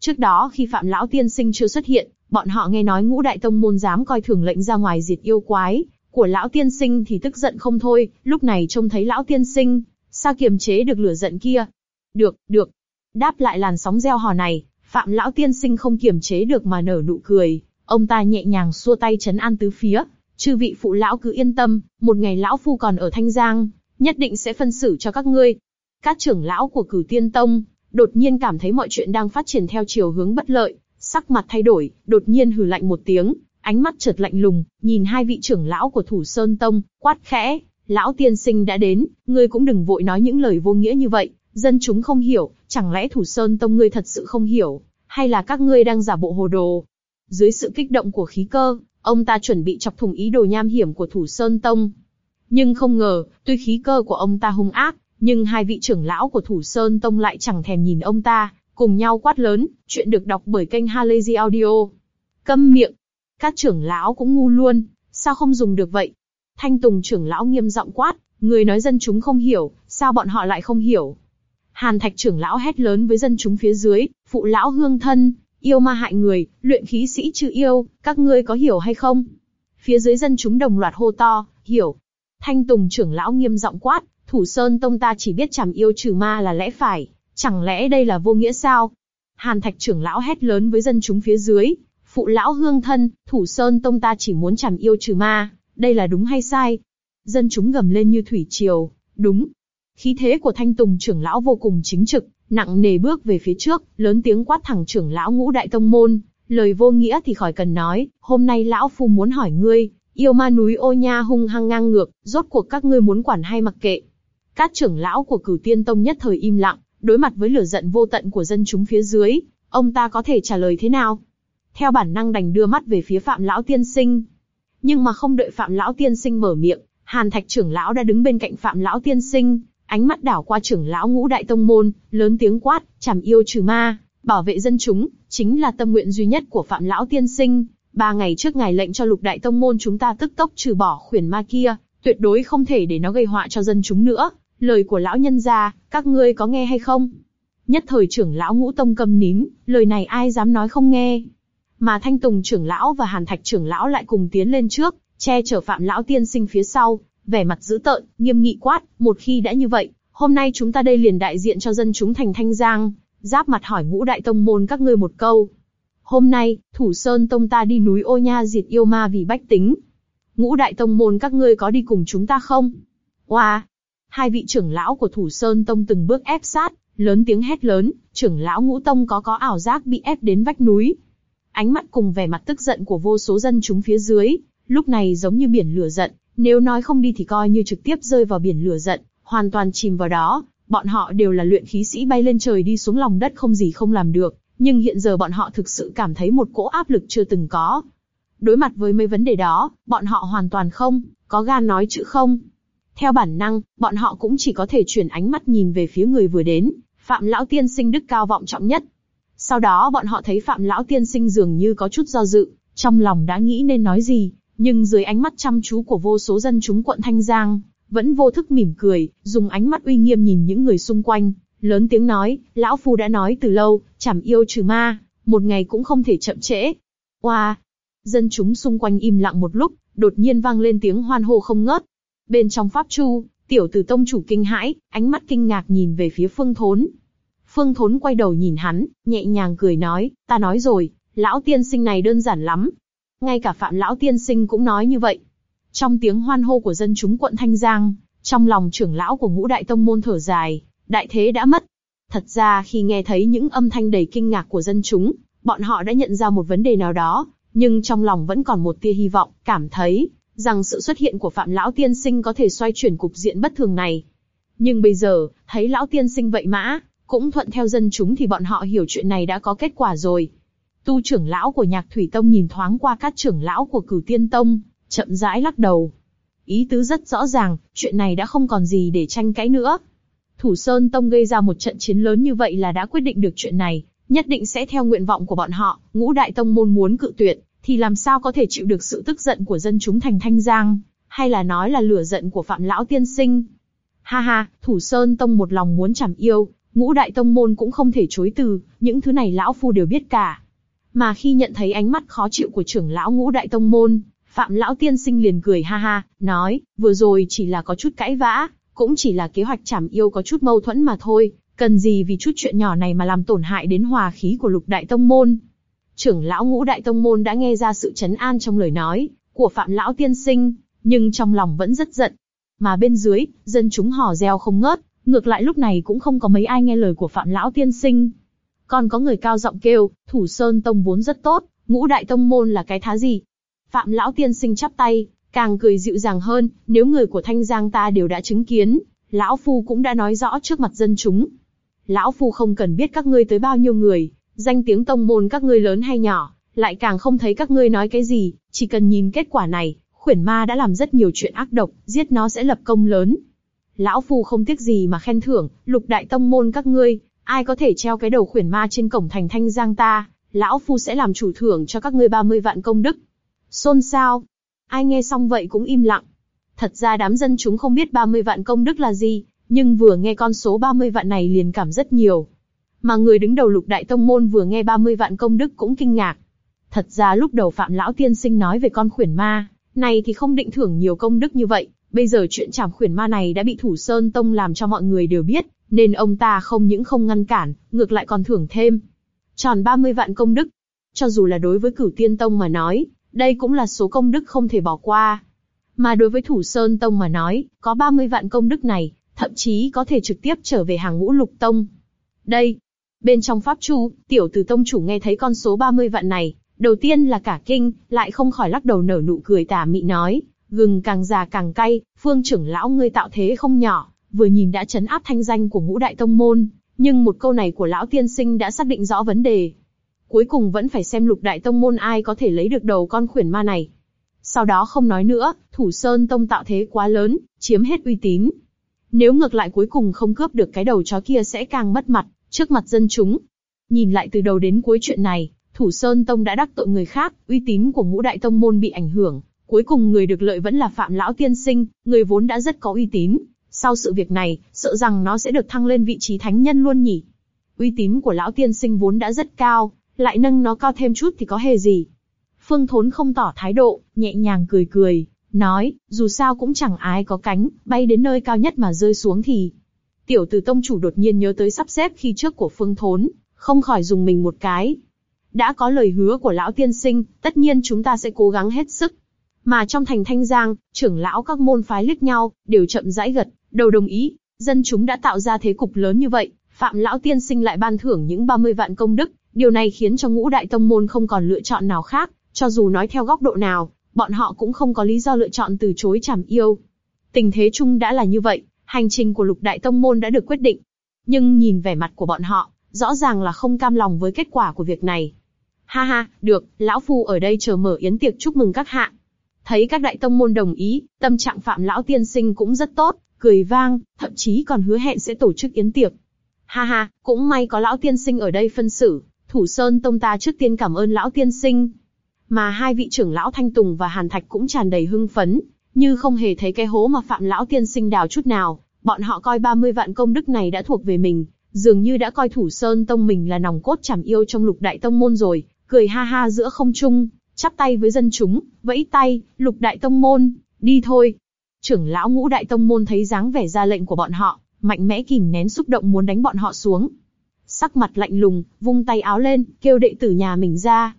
Trước đó khi Phạm Lão Tiên Sinh chưa xuất hiện, Bọn họ nghe nói ngũ đại tông môn dám coi thường lệnh ra ngoài diệt yêu quái, của lão tiên sinh thì tức giận không thôi, lúc này trông thấy lão tiên sinh, sao kiềm chế được lửa giận kia. Được, được. Đáp lại làn sóng reo hò này, phạm lão tiên sinh không kiềm chế được mà nở nụ cười, ông ta nhẹ nhàng xua tay chấn an tứ phía, chư vị phụ lão cứ yên tâm, một ngày lão phu còn ở Thanh Giang, nhất định sẽ phân xử cho các ngươi. Các trưởng lão của cửu tiên tông, đột nhiên cảm thấy mọi chuyện đang phát triển theo chiều hướng bất lợi, sắc mặt thay đổi, đột nhiên hừ lạnh một tiếng, ánh mắt chợt lạnh lùng, nhìn hai vị trưởng lão của Thủ Sơn Tông, quát khẽ, lão tiên sinh đã đến, ngươi cũng đừng vội nói những lời vô nghĩa như vậy, dân chúng không hiểu, chẳng lẽ Thủ Sơn Tông ngươi thật sự không hiểu, hay là các ngươi đang giả bộ hồ đồ? Dưới sự kích động của khí cơ, ông ta chuẩn bị chọc thủng ý đồ nham hiểm của Thủ Sơn Tông. Nhưng không ngờ, tuy khí cơ của ông ta hung ác, nhưng hai vị trưởng lão của Thủ Sơn Tông lại chẳng thèm nhìn ông ta, cùng nhau quát lớn, chuyện được đọc bởi kênh Halazy Audio. Câm miệng. Các trưởng lão cũng ngu luôn, sao không dùng được vậy? Thanh Tùng trưởng lão nghiêm giọng quát, người nói dân chúng không hiểu, sao bọn họ lại không hiểu? Hàn Thạch trưởng lão hét lớn với dân chúng phía dưới, phụ lão hương thân, yêu ma hại người, luyện khí sĩ trừ yêu, các ngươi có hiểu hay không? Phía dưới dân chúng đồng loạt hô to, hiểu. Thanh Tùng trưởng lão nghiêm giọng quát, Thủ Sơn Tông ta chỉ biết chằm yêu trừ ma là lẽ phải, chẳng lẽ đây là vô nghĩa sao? Hàn Thạch trưởng lão hét lớn với dân chúng phía dưới, phụ lão hương thân, Thủ Sơn Tông ta chỉ muốn chằm yêu trừ ma, đây là đúng hay sai? Dân chúng gầm lên như thủy triều, đúng. Khí thế của Thanh Tùng trưởng lão vô cùng chính trực, nặng nề bước về phía trước, lớn tiếng quát thẳng trưởng lão ngũ đại tông môn, lời vô nghĩa thì khỏi cần nói, hôm nay lão phu muốn hỏi ngươi, yêu ma núi ô nha hung hăng ngang ngược, rốt cuộc các ngươi muốn quản hay mặc kệ. Các trưởng lão của cửu tiên tông nhất thời im lặng, đối mặt với lửa giận vô tận của dân chúng phía dưới, ông ta có thể trả lời thế nào? Theo bản năng đành đưa mắt về phía phạm lão tiên sinh. Nhưng mà không đợi phạm lão tiên sinh mở miệng, hàn thạch trưởng lão đã đứng bên cạnh phạm lão tiên sinh, ánh mắt đảo qua trưởng lão ngũ đại tông môn, lớn tiếng quát, chảm yêu trừ ma, bảo vệ dân chúng, chính là tâm nguyện duy nhất của phạm lão tiên sinh. Ba ngày trước ngài lệnh cho lục đại tông môn chúng ta tức tốc trừ bỏ khuyển ma kia, tuyệt đối không thể để nó gây họa cho dân chúng nữa. Lời của lão nhân gia, các ngươi có nghe hay không? Nhất thời trưởng lão ngũ tông cầm nín, lời này ai dám nói không nghe. Mà Thanh Tùng trưởng lão và Hàn Thạch trưởng lão lại cùng tiến lên trước, che chở phạm lão tiên sinh phía sau, vẻ mặt dữ tợn, nghiêm nghị quát, một khi đã như vậy, hôm nay chúng ta đây liền đại diện cho dân chúng thành Thanh Giang, giáp mặt hỏi ngũ đại tông môn các ngươi một câu. Hôm nay, Thủ Sơn Tông ta đi núi Ô Nha diệt yêu ma vì bách tính. Ngũ đại tông môn các ngươi có đi cùng chúng ta không? Oa! Wow. Hai vị trưởng lão của Thủ Sơn Tông từng bước ép sát, lớn tiếng hét lớn, trưởng lão ngũ tông có có ảo giác bị ép đến vách núi. Ánh mắt cùng vẻ mặt tức giận của vô số dân chúng phía dưới, lúc này giống như biển lửa giận, nếu nói không đi thì coi như trực tiếp rơi vào biển lửa giận, hoàn toàn chìm vào đó, bọn họ đều là luyện khí sĩ bay lên trời đi xuống lòng đất không gì không làm được, nhưng hiện giờ bọn họ thực sự cảm thấy một cỗ áp lực chưa từng có. Đối mặt với mấy vấn đề đó, bọn họ hoàn toàn không, có gan nói chữ không. Theo bản năng, bọn họ cũng chỉ có thể chuyển ánh mắt nhìn về phía người vừa đến, Phạm Lão Tiên Sinh đức cao vọng trọng nhất. Sau đó bọn họ thấy Phạm Lão Tiên Sinh dường như có chút do dự, trong lòng đã nghĩ nên nói gì, nhưng dưới ánh mắt chăm chú của vô số dân chúng quận Thanh Giang, vẫn vô thức mỉm cười, dùng ánh mắt uy nghiêm nhìn những người xung quanh, lớn tiếng nói, lão phu đã nói từ lâu, chảm yêu trừ ma, một ngày cũng không thể chậm trễ. Oa! Dân chúng xung quanh im lặng một lúc, đột nhiên vang lên tiếng hoan hô không ngớt. Bên trong pháp chu, tiểu tử tông chủ kinh hãi, ánh mắt kinh ngạc nhìn về phía phương thốn. Phương thốn quay đầu nhìn hắn, nhẹ nhàng cười nói, ta nói rồi, lão tiên sinh này đơn giản lắm, ngay cả Phạm Lão Tiên Sinh cũng nói như vậy. Trong tiếng hoan hô của dân chúng quận Thanh Giang, trong lòng trưởng lão của ngũ đại tông môn thở dài, đại thế đã mất. Thật ra khi nghe thấy những âm thanh đầy kinh ngạc của dân chúng, bọn họ đã nhận ra một vấn đề nào đó, nhưng trong lòng vẫn còn một tia hy vọng, cảm thấy rằng sự xuất hiện của Phạm Lão Tiên Sinh có thể xoay chuyển cục diện bất thường này. Nhưng bây giờ, thấy Lão Tiên Sinh vậy mã, cũng thuận theo dân chúng thì bọn họ hiểu chuyện này đã có kết quả rồi. Tu trưởng lão của nhạc thủy tông nhìn thoáng qua các trưởng lão của cửu tiên tông, chậm rãi lắc đầu. Ý tứ rất rõ ràng, chuyện này đã không còn gì để tranh cãi nữa. Thủ Sơn Tông gây ra một trận chiến lớn như vậy là đã quyết định được chuyện này, nhất định sẽ theo nguyện vọng của bọn họ, ngũ đại tông môn muốn cự tuyệt, thì làm sao có thể chịu được sự tức giận của dân chúng thành Thanh Giang, hay là nói là lửa giận của Phạm Lão Tiên Sinh. Ha ha, Thủ Sơn Tông một lòng muốn chảm yêu, ngũ đại tông môn cũng không thể chối từ, những thứ này Lão Phu đều biết cả. Mà khi nhận thấy ánh mắt khó chịu của trưởng lão ngũ đại tông môn, Phạm lão tiên sinh liền cười ha ha, nói, vừa rồi chỉ là có chút cãi vã, cũng chỉ là kế hoạch chảm yêu có chút mâu thuẫn mà thôi, cần gì vì chút chuyện nhỏ này mà làm tổn hại đến hòa khí của lục đại tông môn. Trưởng lão ngũ đại tông môn đã nghe ra sự chấn an trong lời nói của Phạm lão tiên sinh, nhưng trong lòng vẫn rất giận. Mà bên dưới, dân chúng hò reo không ngớt, ngược lại lúc này cũng không có mấy ai nghe lời của Phạm lão tiên sinh. Còn có người cao giọng kêu, Thủ Sơn Tông vốn rất tốt, ngũ đại tông môn là cái thá gì? Phạm lão tiên sinh chắp tay, càng cười dịu dàng hơn, nếu người của Thanh Giang ta đều đã chứng kiến, lão phu cũng đã nói rõ trước mặt dân chúng. Lão phu không cần biết các ngươi tới bao nhiêu người, danh tiếng tông môn các ngươi lớn hay nhỏ, lại càng không thấy các ngươi nói cái gì, chỉ cần nhìn kết quả này, khuyển ma đã làm rất nhiều chuyện ác độc, giết nó sẽ lập công lớn. Lão phu không tiếc gì mà khen thưởng, lục đại tông môn các ngươi, ai có thể treo cái đầu khuyển ma trên cổng thành thanh giang ta, lão phu sẽ làm chủ thưởng cho các ngươi 30 vạn công đức. Xôn xao. Ai nghe xong vậy cũng im lặng. Thật ra đám dân chúng không biết 30 vạn công đức là gì, nhưng vừa nghe con số 30 vạn này liền cảm rất nhiều. Mà người đứng đầu lục đại tông môn vừa nghe 30 vạn công đức cũng kinh ngạc. Thật ra lúc đầu Phạm Lão Tiên Sinh nói về con khuyển ma, này thì không định thưởng nhiều công đức như vậy, bây giờ chuyện trảm khuyển ma này đã bị Thủ Sơn Tông làm cho mọi người đều biết, nên ông ta không những không ngăn cản, ngược lại còn thưởng thêm. Tròn 30 vạn công đức. Cho dù là đối với cửu tiên tông mà nói, đây cũng là số công đức không thể bỏ qua. Mà đối với Thủ Sơn Tông mà nói, có 30 vạn công đức này, thậm chí có thể trực tiếp trở về hàng ngũ lục tông. Đây, bên trong Pháp Chu, tiểu tử tông chủ nghe thấy con số 30 vạn này, đầu tiên là cả kinh, lại không khỏi lắc đầu nở nụ cười tà mị nói, gừng càng già càng cay, phương trưởng lão ngươi tạo thế không nhỏ, vừa nhìn đã chấn áp thanh danh của ngũ đại tông môn, nhưng một câu này của lão tiên sinh đã xác định rõ vấn đề. Cuối cùng vẫn phải xem lục đại tông môn ai có thể lấy được đầu con khuyển ma này. Sau đó không nói nữa, thủ sơn tông tạo thế quá lớn, chiếm hết uy tín. Nếu ngược lại cuối cùng không cướp được cái đầu chó kia sẽ càng mất mặt, trước mặt dân chúng. Nhìn lại từ đầu đến cuối chuyện này, thủ sơn tông đã đắc tội người khác, uy tín của ngũ đại tông môn bị ảnh hưởng. Cuối cùng người được lợi vẫn là Phạm Lão Tiên Sinh, người vốn đã rất có uy tín, sau sự việc này, sợ rằng nó sẽ được thăng lên vị trí thánh nhân luôn nhỉ. Uy tín của lão tiên sinh vốn đã rất cao, lại nâng nó cao thêm chút thì có hề gì. Phương Thốn không tỏ thái độ, nhẹ nhàng cười cười, nói, dù sao cũng chẳng ai có cánh, bay đến nơi cao nhất mà rơi xuống thì. Tiểu tử tông chủ đột nhiên nhớ tới sắp xếp khi trước của Phương Thốn, không khỏi dùng mình một cái. Đã có lời hứa của lão tiên sinh, tất nhiên chúng ta sẽ cố gắng hết sức. Mà trong thành Thanh Giang, trưởng lão các môn phái liếc nhau, đều chậm rãi gật, đầu đồng ý. Dân chúng đã tạo ra thế cục lớn như vậy, Phạm Lão Tiên Sinh lại ban thưởng những 30 vạn công đức, điều này khiến cho ngũ đại tông môn không còn lựa chọn nào khác, cho dù nói theo góc độ nào, bọn họ cũng không có lý do lựa chọn từ chối chảm yêu. Tình thế chung đã là như vậy, hành trình của lục đại tông môn đã được quyết định. Nhưng nhìn vẻ mặt của bọn họ, rõ ràng là không cam lòng với kết quả của việc này. Ha ha, được, lão phu ở đây chờ mở yến tiệc chúc mừng các hạ. Thấy các đại tông môn đồng ý, tâm trạng phạm lão tiên sinh cũng rất tốt, cười vang, thậm chí còn hứa hẹn sẽ tổ chức yến tiệc. Ha ha, cũng may có lão tiên sinh ở đây phân xử, thủ sơn tông ta trước tiên cảm ơn lão tiên sinh. Mà hai vị trưởng lão Thanh Tùng và Hàn Thạch cũng tràn đầy hưng phấn, như không hề thấy cái hố mà phạm lão tiên sinh đào chút nào, bọn họ coi 30 vạn công đức này đã thuộc về mình, dường như đã coi thủ sơn tông mình là nòng cốt chảm yêu trong lục đại tông môn rồi, cười ha ha giữa không trung, chắp tay với dân chúng, vẫy tay, lục đại tông môn, đi thôi. Trưởng lão ngũ đại tông môn thấy dáng vẻ ra lệnh của bọn họ, mạnh mẽ kìm nén xúc động muốn đánh bọn họ xuống. Sắc mặt lạnh lùng, vung tay áo lên, kêu đệ tử nhà mình ra.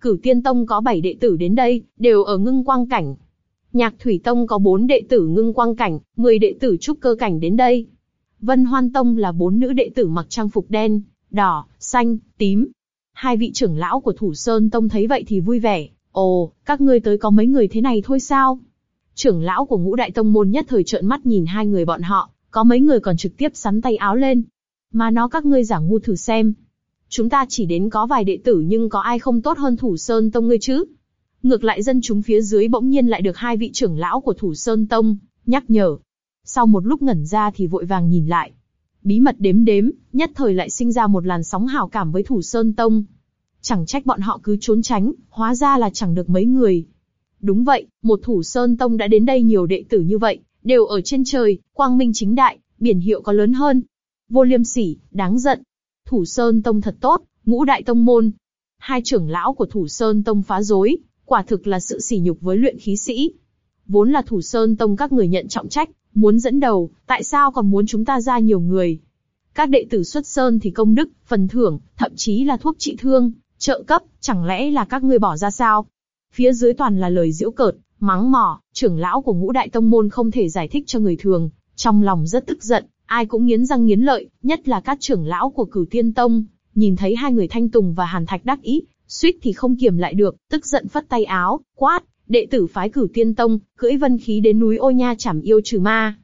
Cửu Tiên Tông có 7 đệ tử đến đây, đều ở ngưng quang cảnh. Nhạc Thủy Tông có 4 đệ tử ngưng quang cảnh, 10 đệ tử trúc cơ cảnh đến đây. Vân Hoan Tông là 4 nữ đệ tử mặc trang phục đen, đỏ, xanh, tím, Hai vị trưởng lão của Thủ Sơn Tông thấy vậy thì vui vẻ, ồ, các ngươi tới có mấy người thế này thôi sao? Trưởng lão của ngũ đại tông môn nhất thời trợn mắt nhìn hai người bọn họ, có mấy người còn trực tiếp sắn tay áo lên. Mà nó các ngươi giả ngu thử xem. Chúng ta chỉ đến có vài đệ tử nhưng có ai không tốt hơn Thủ Sơn Tông ngươi chứ? Ngược lại dân chúng phía dưới bỗng nhiên lại được hai vị trưởng lão của Thủ Sơn Tông, nhắc nhở. Sau một lúc ngẩn ra thì vội vàng nhìn lại, bí mật đếm đếm, nhất thời lại sinh ra một làn sóng hào cảm với Thủ Sơn Tông. Chẳng trách bọn họ cứ trốn tránh, hóa ra là chẳng được mấy người. Đúng vậy, một Thủ Sơn Tông đã đến đây nhiều đệ tử như vậy, đều ở trên trời, quang minh chính đại, biển hiệu có lớn hơn. Vô liêm sỉ, đáng giận. Thủ Sơn Tông thật tốt, ngũ đại tông môn. hai trưởng lão của Thủ Sơn Tông phá rối, quả thực là sự sỉ nhục với luyện khí sĩ. Vốn là Thủ Sơn Tông các người nhận trọng trách, muốn dẫn đầu, tại sao còn muốn chúng ta ra nhiều người? Các đệ tử xuất sơn thì công đức, phần thưởng, thậm chí là thuốc trị thương, trợ cấp, chẳng lẽ là các ngươi bỏ ra sao? Phía dưới toàn là lời giễu cợt, mắng mỏ, trưởng lão của ngũ đại tông môn không thể giải thích cho người thường, trong lòng rất tức giận, ai cũng nghiến răng nghiến lợi, nhất là các trưởng lão của cửu tiên tông, nhìn thấy hai người Thanh Tùng và Hàn Thạch đắc ý, suýt thì không kiềm lại được, tức giận phất tay áo, quát, đệ tử phái cửu tiên tông, cưỡi vân khí đến núi ô nha chảm yêu trừ ma.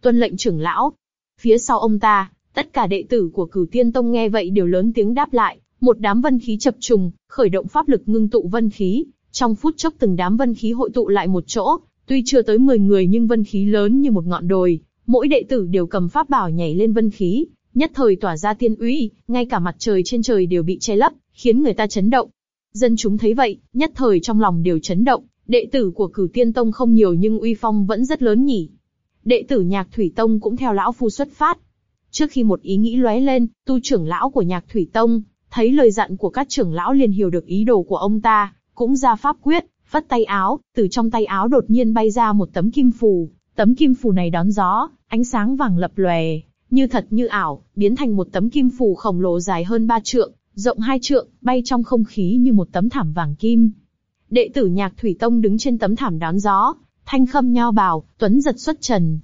Tuân lệnh trưởng lão. Phía sau ông ta, tất cả đệ tử của cửu tiên tông nghe vậy đều lớn tiếng đáp lại, một đám vân khí chập trùng, khởi động pháp lực ngưng tụ vân khí, trong phút chốc từng đám vân khí hội tụ lại một chỗ, tuy chưa tới 10 người nhưng vân khí lớn như một ngọn đồi, mỗi đệ tử đều cầm pháp bảo nhảy lên vân khí, nhất thời tỏa ra tiên uy, ngay cả mặt trời trên trời đều bị che lấp, khiến người ta chấn động. Dân chúng thấy vậy, nhất thời trong lòng đều chấn động, đệ tử của cửu tiên tông không nhiều nhưng uy phong vẫn rất lớn nhỉ. Đệ tử nhạc thủy tông cũng theo lão phu xuất phát. Trước khi một ý nghĩ lóe lên, tu trưởng lão của nhạc thủy tông, thấy lời dặn của các trưởng lão liền hiểu được ý đồ của ông ta, cũng ra pháp quyết, phất tay áo, từ trong tay áo đột nhiên bay ra một tấm kim phù, tấm kim phù này đón gió, ánh sáng vàng lập lòe, như thật như ảo, biến thành một tấm kim phù khổng lồ dài hơn ba trượng, rộng hai trượng, bay trong không khí như một tấm thảm vàng kim. Đệ tử nhạc thủy tông đứng trên tấm thảm đón gió, thanh khâm nho bào, tuấn giật xuất trần.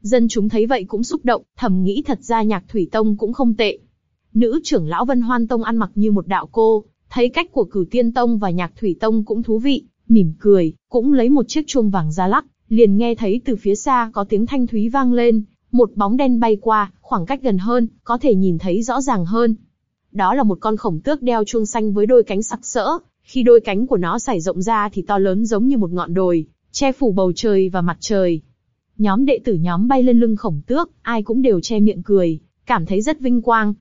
Dân chúng thấy vậy cũng xúc động, thầm nghĩ thật ra nhạc thủy tông cũng không tệ. Nữ trưởng lão Vân Hoan Tông ăn mặc như một đạo cô, thấy cách của cửu tiên tông và nhạc thủy tông cũng thú vị, mỉm cười, cũng lấy một chiếc chuông vàng ra lắc, liền nghe thấy từ phía xa có tiếng thanh thúy vang lên, một bóng đen bay qua, khoảng cách gần hơn, có thể nhìn thấy rõ ràng hơn. Đó là một con khổng tước đeo chuông xanh với đôi cánh sặc sỡ, khi đôi cánh của nó sải rộng ra thì to lớn giống như một ngọn đồi, che phủ bầu trời và mặt trời. Nhóm đệ tử nhóm bay lên lưng khổng tước, ai cũng đều che miệng cười, cảm thấy rất vinh quang.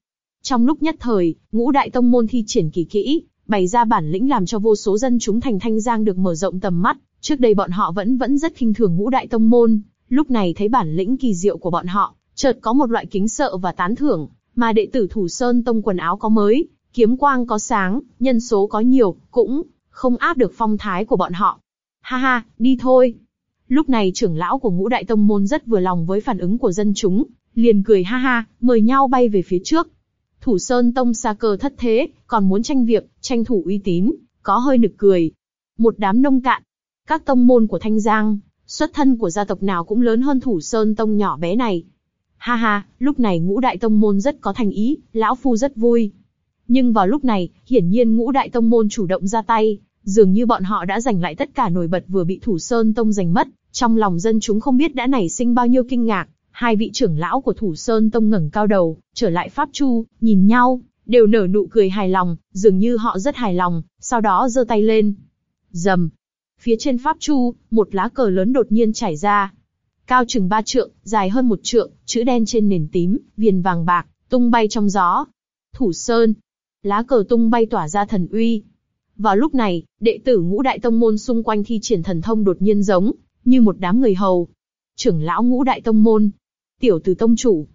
Trong lúc nhất thời, ngũ đại tông môn thi triển kỳ kỹ, bày ra bản lĩnh làm cho vô số dân chúng thành thanh giang được mở rộng tầm mắt. Trước đây bọn họ vẫn vẫn rất khinh thường ngũ đại tông môn, lúc này thấy bản lĩnh kỳ diệu của bọn họ, chợt có một loại kính sợ và tán thưởng, mà đệ tử Thủ Sơn Tông quần áo có mới, kiếm quang có sáng, nhân số có nhiều, cũng không áp được phong thái của bọn họ. Ha ha, đi thôi. Lúc này trưởng lão của ngũ đại tông môn rất vừa lòng với phản ứng của dân chúng, liền cười ha ha, mời nhau bay về phía trước. Thủ Sơn Tông xa cơ thất thế, còn muốn tranh việc, tranh thủ uy tín, có hơi nực cười. Một đám nông cạn. Các tông môn của Thanh Giang, xuất thân của gia tộc nào cũng lớn hơn Thủ Sơn Tông nhỏ bé này. Ha ha, lúc này ngũ đại tông môn rất có thành ý, lão phu rất vui. Nhưng vào lúc này, hiển nhiên ngũ đại tông môn chủ động ra tay, dường như bọn họ đã giành lại tất cả nổi bật vừa bị Thủ Sơn Tông giành mất, trong lòng dân chúng không biết đã nảy sinh bao nhiêu kinh ngạc. Hai vị trưởng lão của Thủ Sơn Tông ngẩng cao đầu, trở lại Pháp Chu, nhìn nhau, đều nở nụ cười hài lòng, dường như họ rất hài lòng, sau đó giơ tay lên. Dầm. Phía trên Pháp Chu, một lá cờ lớn đột nhiên chảy ra. Cao chừng ba trượng, dài hơn một trượng, chữ đen trên nền tím, viền vàng bạc, tung bay trong gió. Thủ Sơn. Lá cờ tung bay tỏa ra thần uy. Vào lúc này, đệ tử ngũ đại tông môn xung quanh thi triển thần thông đột nhiên giống, như một đám người hầu. Trưởng lão ngũ đại tông môn, tiểu từ tông chủ.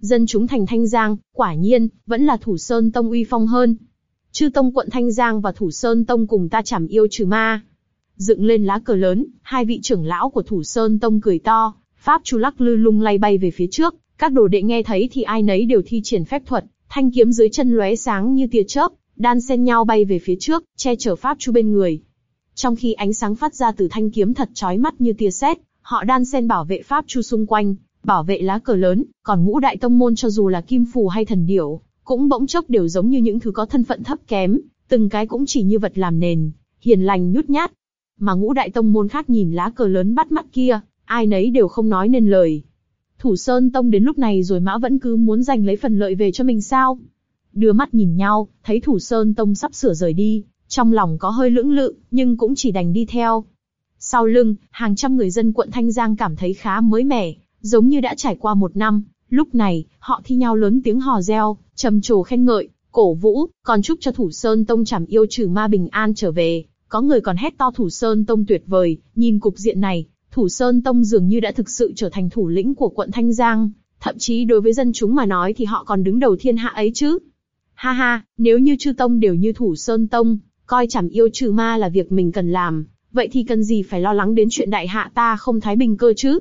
Dân chúng thành Thanh Giang, quả nhiên, vẫn là Thủ Sơn Tông uy phong hơn. Chư Tông quận Thanh Giang và Thủ Sơn Tông cùng ta chảm yêu trừ ma. Dựng lên lá cờ lớn, hai vị trưởng lão của Thủ Sơn Tông cười to, Pháp chu lắc lư lung lay bay về phía trước, các đồ đệ nghe thấy thì ai nấy đều thi triển phép thuật, thanh kiếm dưới chân lóe sáng như tia chớp, đan xen nhau bay về phía trước, che chở Pháp chu bên người. Trong khi ánh sáng phát ra từ thanh kiếm thật chói mắt như tia sét, họ đan xen bảo vệ Pháp chu xung quanh, bảo vệ lá cờ lớn, còn ngũ đại tông môn cho dù là kim phù hay thần điểu, cũng bỗng chốc đều giống như những thứ có thân phận thấp kém, từng cái cũng chỉ như vật làm nền, hiền lành nhút nhát. Mà ngũ đại tông môn khác nhìn lá cờ lớn bắt mắt kia, ai nấy đều không nói nên lời. Thủ Sơn Tông đến lúc này rồi mã vẫn cứ muốn giành lấy phần lợi về cho mình sao? Đưa mắt nhìn nhau, thấy Thủ Sơn Tông sắp sửa rời đi, trong lòng có hơi lưỡng lự, nhưng cũng chỉ đành đi theo. Sau lưng, hàng trăm người dân quận Thanh Giang cảm thấy khá mới mẻ, giống như đã trải qua một năm. Lúc này, họ thi nhau lớn tiếng hò reo, trầm trồ khen ngợi, cổ vũ, còn chúc cho Thủ Sơn Tông chảm yêu trừ ma bình an trở về. Có người còn hét to Thủ Sơn Tông tuyệt vời, nhìn cục diện này, Thủ Sơn Tông dường như đã thực sự trở thành thủ lĩnh của quận Thanh Giang, thậm chí đối với dân chúng mà nói thì họ còn đứng đầu thiên hạ ấy chứ. Ha ha, nếu như chư tông đều như thủ sơn tông, coi chảm yêu trừ ma là việc mình cần làm, vậy thì cần gì phải lo lắng đến chuyện đại hạ ta không thái bình cơ chứ?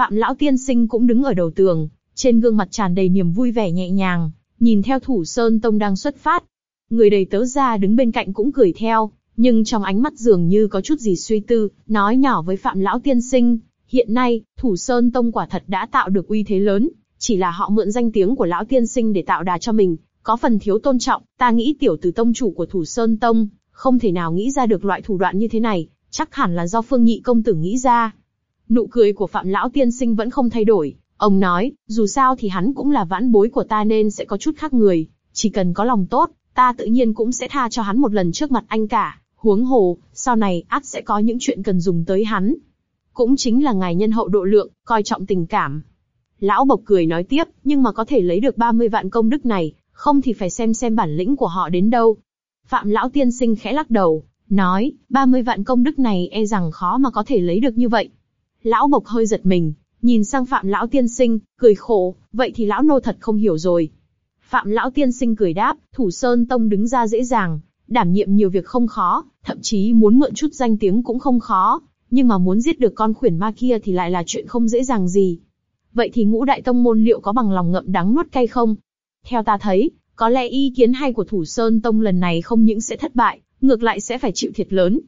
Phạm lão tiên sinh cũng đứng ở đầu tường, trên gương mặt tràn đầy niềm vui vẻ nhẹ nhàng, nhìn theo thủ sơn tông đang xuất phát. Người đầy tớ ra đứng bên cạnh cũng cười theo, nhưng trong ánh mắt dường như có chút gì suy tư, nói nhỏ với Phạm lão tiên sinh, hiện nay, thủ sơn tông quả thật đã tạo được uy thế lớn, chỉ là họ mượn danh tiếng của lão tiên sinh để tạo đà cho mình, có phần thiếu tôn trọng, ta nghĩ tiểu tử tông chủ của thủ sơn tông, không thể nào nghĩ ra được loại thủ đoạn như thế này, chắc hẳn là do phương nhị công tử nghĩ ra. Nụ cười của phạm lão tiên sinh vẫn không thay đổi, ông nói, dù sao thì hắn cũng là vãn bối của ta nên sẽ có chút khác người, chỉ cần có lòng tốt, ta tự nhiên cũng sẽ tha cho hắn một lần trước mặt anh cả, huống hồ, sau này át sẽ có những chuyện cần dùng tới hắn. Cũng chính là ngài nhân hậu độ lượng, coi trọng tình cảm. Lão Bộc cười nói tiếp, nhưng mà có thể lấy được 30 vạn công đức này, không thì phải xem xem bản lĩnh của họ đến đâu. Phạm Lão Tiên Sinh khẽ lắc đầu, nói, 30 vạn công đức này e rằng khó mà có thể lấy được như vậy. Lão Bộc hơi giật mình, nhìn sang Phạm Lão Tiên Sinh, cười khổ, vậy thì Lão Nô thật không hiểu rồi. Phạm Lão Tiên Sinh cười đáp, Thủ Sơn Tông đứng ra dễ dàng, đảm nhiệm nhiều việc không khó, thậm chí muốn mượn chút danh tiếng cũng không khó, nhưng mà muốn giết được con khuyển ma kia thì lại là chuyện không dễ dàng gì. Vậy thì ngũ đại tông môn liệu có bằng lòng ngậm đắng nuốt cay không? Theo ta thấy, có lẽ ý kiến hay của Thủ Sơn Tông lần này không những sẽ thất bại, ngược lại sẽ phải chịu thiệt lớn.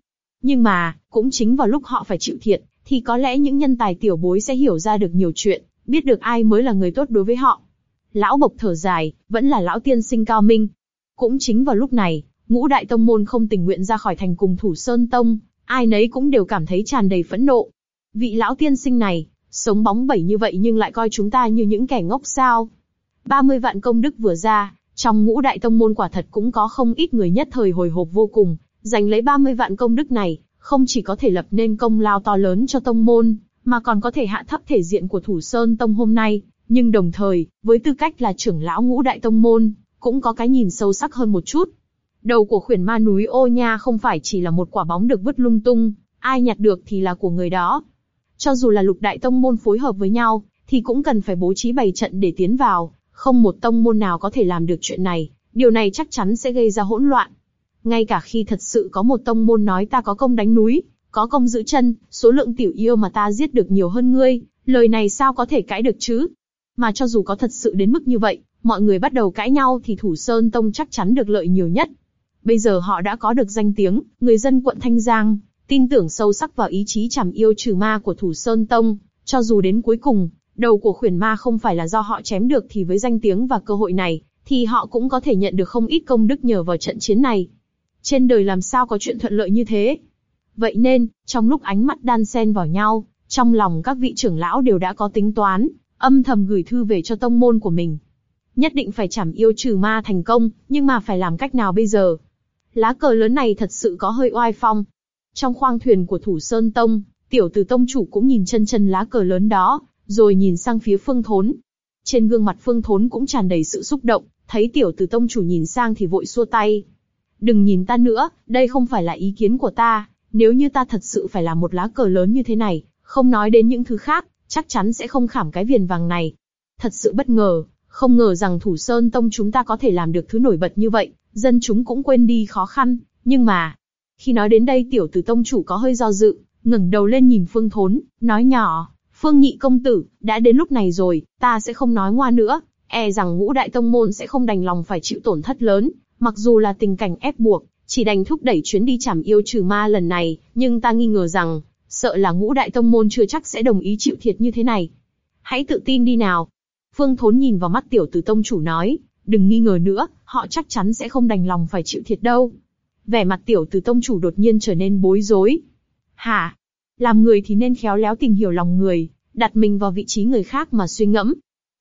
Nhưng mà, cũng chính vào lúc họ phải chịu thiệt, thì có lẽ những nhân tài tiểu bối sẽ hiểu ra được nhiều chuyện, biết được ai mới là người tốt đối với họ. Lão Bộc thở dài, vẫn là lão tiên sinh cao minh. Cũng chính vào lúc này, ngũ đại tông môn không tình nguyện ra khỏi thành cùng Thủ Sơn Tông, ai nấy cũng đều cảm thấy tràn đầy phẫn nộ. Vị lão tiên sinh này, sống bóng bẩy như vậy nhưng lại coi chúng ta như những kẻ ngốc sao. 30 vạn công đức vừa ra, trong ngũ đại tông môn quả thật cũng có không ít người nhất thời hồi hộp vô cùng, giành lấy 30 vạn công đức này, không chỉ có thể lập nên công lao to lớn cho tông môn, mà còn có thể hạ thấp thể diện của Thủ Sơn Tông hôm nay, nhưng đồng thời, với tư cách là trưởng lão ngũ đại tông môn, cũng có cái nhìn sâu sắc hơn một chút. Đầu của khuyển ma núi ô nha không phải chỉ là một quả bóng được vứt lung tung, ai nhặt được thì là của người đó. Cho dù là lục đại tông môn phối hợp với nhau, thì cũng cần phải bố trí bày trận để tiến vào, không một tông môn nào có thể làm được chuyện này, điều này chắc chắn sẽ gây ra hỗn loạn. Ngay cả khi thật sự có một tông môn nói ta có công đánh núi, có công giữ chân, số lượng tiểu yêu mà ta giết được nhiều hơn ngươi, lời này sao có thể cãi được chứ? Mà cho dù có thật sự đến mức như vậy, mọi người bắt đầu cãi nhau thì Thủ Sơn Tông chắc chắn được lợi nhiều nhất. Bây giờ họ đã có được danh tiếng, người dân quận Thanh Giang, tin tưởng sâu sắc vào ý chí chảm yêu trừ ma của Thủ Sơn Tông, cho dù đến cuối cùng, đầu của khuyển ma không phải là do họ chém được thì với danh tiếng và cơ hội này, thì họ cũng có thể nhận được không ít công đức nhờ vào trận chiến này. Trên đời làm sao có chuyện thuận lợi như thế? Vậy nên, trong lúc ánh mắt đan xen vào nhau, trong lòng các vị trưởng lão đều đã có tính toán, âm thầm gửi thư về cho tông môn của mình. Nhất định phải chảm yêu trừ ma thành công, nhưng mà phải làm cách nào bây giờ? Lá cờ lớn này thật sự có hơi oai phong. Trong khoang thuyền của Thủ Sơn Tông, tiểu tử tông chủ cũng nhìn chân chân lá cờ lớn đó, rồi nhìn sang phía Phương Thốn. Trên gương mặt Phương Thốn cũng tràn đầy sự xúc động, thấy tiểu tử tông chủ nhìn sang thì vội xua tay. Đừng nhìn ta nữa, đây không phải là ý kiến của ta, nếu như ta thật sự phải là một lá cờ lớn như thế này, không nói đến những thứ khác, chắc chắn sẽ không khảm cái viền vàng này. Thật sự bất ngờ, không ngờ rằng Thủ Sơn Tông chúng ta có thể làm được thứ nổi bật như vậy, dân chúng cũng quên đi khó khăn, nhưng mà... Khi nói đến đây tiểu tử tông chủ có hơi do dự, ngẩng đầu lên nhìn Phương Thốn, nói nhỏ, Phương nhị công tử, đã đến lúc này rồi, ta sẽ không nói ngoa nữa, e rằng ngũ đại tông môn sẽ không đành lòng phải chịu tổn thất lớn, mặc dù là tình cảnh ép buộc, chỉ đành thúc đẩy chuyến đi chảm yêu trừ ma lần này, nhưng ta nghi ngờ rằng, sợ là ngũ đại tông môn chưa chắc sẽ đồng ý chịu thiệt như thế này. Hãy tự tin đi nào. Phương Thốn nhìn vào mắt tiểu tử tông chủ nói, đừng nghi ngờ nữa, họ chắc chắn sẽ không đành lòng phải chịu thiệt đâu. Vẻ mặt tiểu tử tông chủ đột nhiên trở nên bối rối. Hả? Làm người thì nên khéo léo tìm hiểu lòng người, đặt mình vào vị trí người khác mà suy ngẫm.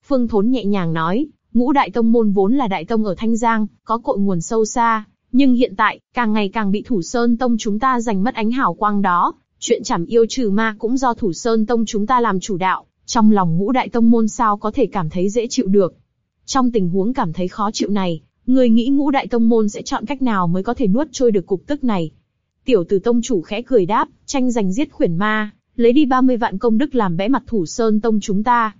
Phương Thốn nhẹ nhàng nói, ngũ đại tông môn vốn là đại tông ở Thanh Giang, có cội nguồn sâu xa, nhưng hiện tại, càng ngày càng bị Thủ Sơn Tông chúng ta giành mất ánh hào quang đó, chuyện chảm yêu trừ ma cũng do Thủ Sơn Tông chúng ta làm chủ đạo, trong lòng ngũ đại tông môn sao có thể cảm thấy dễ chịu được. Trong tình huống cảm thấy khó chịu này, người nghĩ ngũ đại tông môn sẽ chọn cách nào mới có thể nuốt trôi được cục tức này. Tiểu tử tông chủ khẽ cười đáp, tranh giành giết khuyển ma, lấy đi 30 vạn công đức làm bẽ mặt thủ sơn tông chúng ta.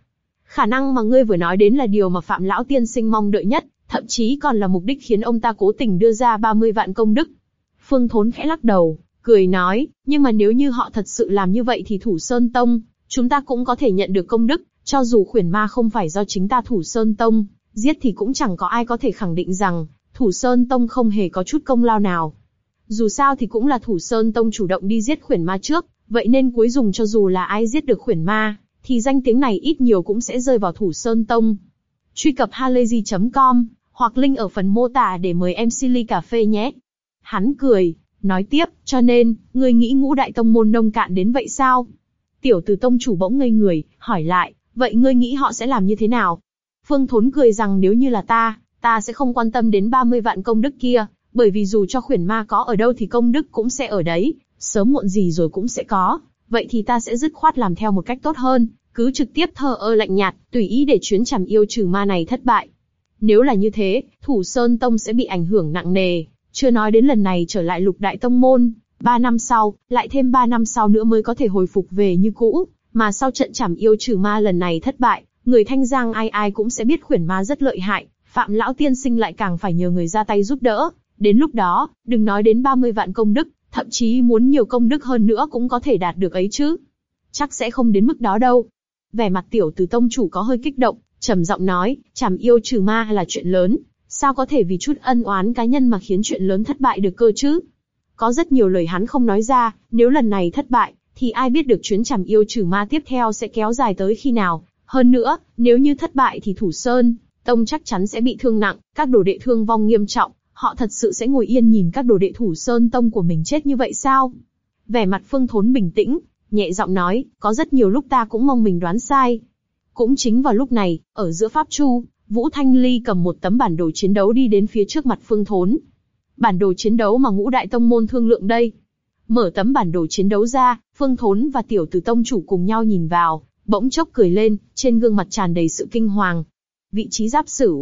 Khả năng mà ngươi vừa nói đến là điều mà Phạm Lão Tiên Sinh mong đợi nhất, thậm chí còn là mục đích khiến ông ta cố tình đưa ra 30 vạn công đức. Phương Thốn khẽ lắc đầu, cười nói, nhưng mà nếu như họ thật sự làm như vậy thì Thủ Sơn Tông, chúng ta cũng có thể nhận được công đức, cho dù khuyển ma không phải do chính ta Thủ Sơn Tông, giết thì cũng chẳng có ai có thể khẳng định rằng, Thủ Sơn Tông không hề có chút công lao nào. Dù sao thì cũng là Thủ Sơn Tông chủ động đi giết khuyển ma trước, vậy nên cuối dùng cho dù là ai giết được khuyển ma, thì danh tiếng này ít nhiều cũng sẽ rơi vào Thủ Sơn Tông. Truy cập halayzi.com, hoặc link ở phần mô tả để mời em Silly Cà Phê nhé. Hắn cười, nói tiếp, cho nên, ngươi nghĩ ngũ đại tông môn nông cạn đến vậy sao? Tiểu tử tông chủ bỗng ngây người, hỏi lại, vậy ngươi nghĩ họ sẽ làm như thế nào? Phương Thốn cười rằng nếu như là ta, ta sẽ không quan tâm đến 30 vạn công đức kia, bởi vì dù cho khuyển ma có ở đâu thì công đức cũng sẽ ở đấy, sớm muộn gì rồi cũng sẽ có. Vậy thì ta sẽ dứt khoát làm theo một cách tốt hơn, cứ trực tiếp thờ ơ lạnh nhạt, tùy ý để chuyến chảm yêu trừ ma này thất bại. Nếu là như thế, Thủ Sơn Tông sẽ bị ảnh hưởng nặng nề, chưa nói đến lần này trở lại lục đại tông môn, ba năm sau, lại thêm ba năm sau nữa mới có thể hồi phục về như cũ, mà sau trận chảm yêu trừ ma lần này thất bại, người thanh giang ai ai cũng sẽ biết khuyển ma rất lợi hại, phạm lão tiên sinh lại càng phải nhờ người ra tay giúp đỡ. Đến lúc đó, đừng nói đến 30 vạn công đức, thậm chí muốn nhiều công đức hơn nữa cũng có thể đạt được ấy chứ. Chắc sẽ không đến mức đó đâu. Vẻ mặt tiểu từ tông chủ có hơi kích động, trầm giọng nói, chảm yêu trừ ma là chuyện lớn, sao có thể vì chút ân oán cá nhân mà khiến chuyện lớn thất bại được cơ chứ? Có rất nhiều lời hắn không nói ra, nếu lần này thất bại, thì ai biết được chuyến chảm yêu trừ ma tiếp theo sẽ kéo dài tới khi nào? Hơn nữa, nếu như thất bại thì Thủ Sơn, Tông chắc chắn sẽ bị thương nặng, các đồ đệ thương vong nghiêm trọng, họ thật sự sẽ ngồi yên nhìn các đồ đệ Thủ Sơn Tông của mình chết như vậy sao? Vẻ mặt Phương Thốn bình tĩnh, nhẹ giọng nói, có rất nhiều lúc ta cũng mong mình đoán sai. Cũng chính vào lúc này, ở giữa Pháp Chu, Vũ Thanh Ly cầm một tấm bản đồ chiến đấu đi đến phía trước mặt Phương Thốn. Bản đồ chiến đấu mà ngũ đại tông môn thương lượng đây. Mở tấm bản đồ chiến đấu ra, Phương Thốn và Tiểu Tử Tông chủ cùng nhau nhìn vào, bỗng chốc cười lên, trên gương mặt tràn đầy sự kinh hoàng. Vị trí giáp sử.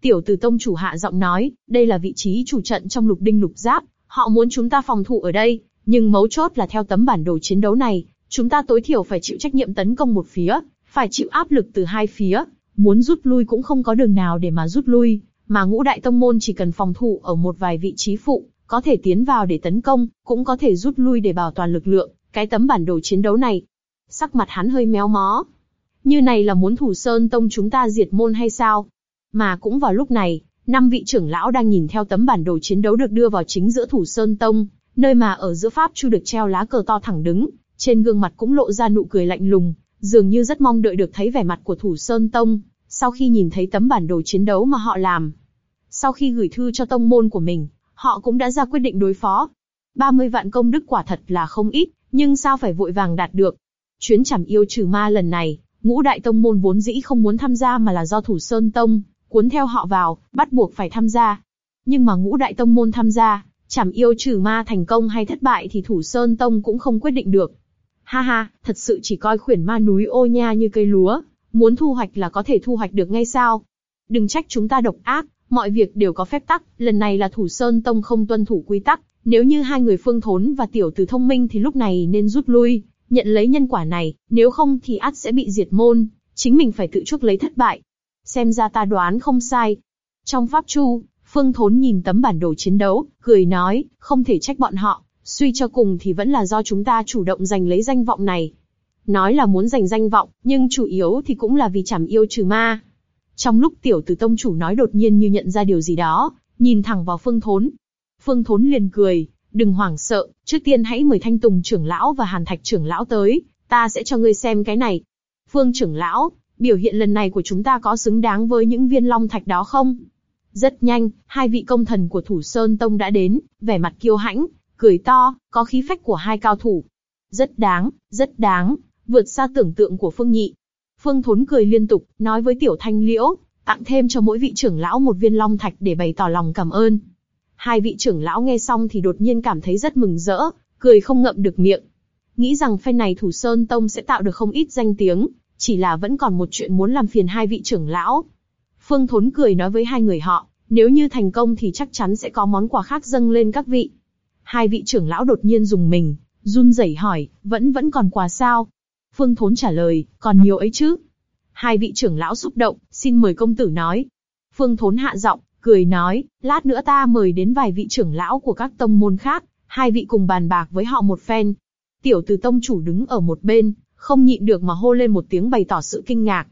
Tiểu Tử Tông chủ hạ giọng nói, đây là vị trí chủ trận trong lục đinh lục giáp, họ muốn chúng ta phòng thủ ở đây, nhưng mấu chốt là theo tấm bản đồ chiến đấu này, chúng ta tối thiểu phải chịu trách nhiệm tấn công một phía, phải chịu áp lực từ hai phía, muốn rút lui cũng không có đường nào để mà rút lui, mà ngũ đại tông môn chỉ cần phòng thủ ở một vài vị trí phụ, có thể tiến vào để tấn công, cũng có thể rút lui để bảo toàn lực lượng. Cái tấm bản đồ chiến đấu này, sắc mặt hắn hơi méo mó. Như này là muốn thủ sơn tông chúng ta diệt môn hay sao? Mà cũng vào lúc này, năm vị trưởng lão đang nhìn theo tấm bản đồ chiến đấu được đưa vào chính giữa thủ sơn tông, nơi mà ở giữa pháp chu được treo lá cờ to thẳng đứng, trên gương mặt cũng lộ ra nụ cười lạnh lùng, dường như rất mong đợi được thấy vẻ mặt của thủ sơn tông, sau khi nhìn thấy tấm bản đồ chiến đấu mà họ làm. Sau khi gửi thư cho tông môn của mình, họ cũng đã ra quyết định đối phó. 30 vạn công đức quả thật là không ít, nhưng sao phải vội vàng đạt được. Chuyến chảm yêu trừ ma lần này, ngũ đại tông môn vốn dĩ không muốn tham gia mà là do thủ sơn tông, cuốn theo họ vào, bắt buộc phải tham gia. Nhưng mà ngũ đại tông môn tham gia, chảm yêu trừ ma thành công hay thất bại thì thủ sơn tông cũng không quyết định được. Ha ha, thật sự chỉ coi khuyển ma núi ô nha như cây lúa, muốn thu hoạch là có thể thu hoạch được ngay sao? Đừng trách chúng ta độc ác, mọi việc đều có phép tắc, lần này là Thủ Sơn Tông không tuân thủ quy tắc, nếu như hai người Phương Thốn và Tiểu Tử thông minh thì lúc này nên rút lui, nhận lấy nhân quả này, nếu không thì ắt sẽ bị diệt môn, chính mình phải tự chuốc lấy thất bại. Xem ra ta đoán không sai. Trong Pháp Chu, Phương Thốn nhìn tấm bản đồ chiến đấu, cười nói, không thể trách bọn họ, suy cho cùng thì vẫn là do chúng ta chủ động giành lấy danh vọng này. Nói là muốn giành danh vọng, nhưng chủ yếu thì cũng là vì chảm yêu trừ ma. Trong lúc tiểu tử tông chủ nói đột nhiên như nhận ra điều gì đó, nhìn thẳng vào Phương Thốn. Phương Thốn liền cười, đừng hoảng sợ, trước tiên hãy mời Thanh Tùng trưởng lão và Hàn Thạch trưởng lão tới, ta sẽ cho ngươi xem cái này. Phương trưởng lão, biểu hiện lần này của chúng ta có xứng đáng với những viên long thạch đó không? Rất nhanh, hai vị công thần của Thủ Sơn Tông đã đến, vẻ mặt kiêu hãnh, cười to, có khí phách của hai cao thủ. Rất đáng, rất đáng, vượt xa tưởng tượng của Phương Nhị. Phương Thốn cười liên tục, nói với Tiểu Thanh Liễu, tặng thêm cho mỗi vị trưởng lão một viên long thạch để bày tỏ lòng cảm ơn. Hai vị trưởng lão nghe xong thì đột nhiên cảm thấy rất mừng rỡ, cười không ngậm được miệng. Nghĩ rằng phen này Thủ Sơn Tông sẽ tạo được không ít danh tiếng, chỉ là vẫn còn một chuyện muốn làm phiền hai vị trưởng lão. Phương Thốn cười nói với hai người họ, nếu như thành công thì chắc chắn sẽ có món quà khác dâng lên các vị. Hai vị trưởng lão đột nhiên dùng mình, run rẩy hỏi, vẫn vẫn còn quà sao? Phương Thốn trả lời, còn nhiều ấy chứ. Hai vị trưởng lão xúc động, xin mời công tử nói. Phương Thốn hạ giọng, cười nói, lát nữa ta mời đến vài vị trưởng lão của các tông môn khác, hai vị cùng bàn bạc với họ một phen. Tiểu Từ tông chủ đứng ở một bên, không nhịn được mà hô lên một tiếng bày tỏ sự kinh ngạc.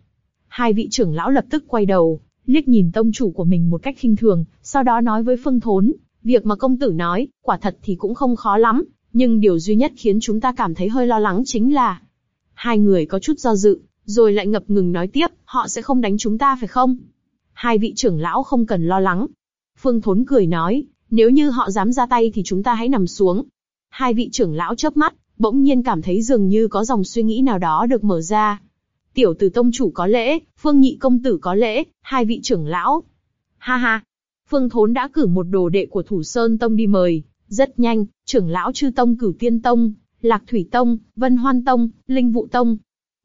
Hai vị trưởng lão lập tức quay đầu, liếc nhìn tông chủ của mình một cách khinh thường, sau đó nói với Phương Thốn, việc mà công tử nói, quả thật thì cũng không khó lắm, nhưng điều duy nhất khiến chúng ta cảm thấy hơi lo lắng chính là hai người có chút do dự, rồi lại ngập ngừng nói tiếp, họ sẽ không đánh chúng ta phải không? Hai vị trưởng lão không cần lo lắng. Phương Thốn cười nói, nếu như họ dám ra tay thì chúng ta hãy nằm xuống. Hai vị trưởng lão chớp mắt, bỗng nhiên cảm thấy dường như có dòng suy nghĩ nào đó được mở ra. Tiểu tử tông chủ có lễ, Phương Nhị công tử có lễ, hai vị trưởng lão. Ha ha, Phương Thốn đã cử một đồ đệ của Thủ Sơn Tông đi mời, rất nhanh, trưởng lão chư tông cửu tiên tông, lạc thủy tông, vân hoan tông, linh vụ tông,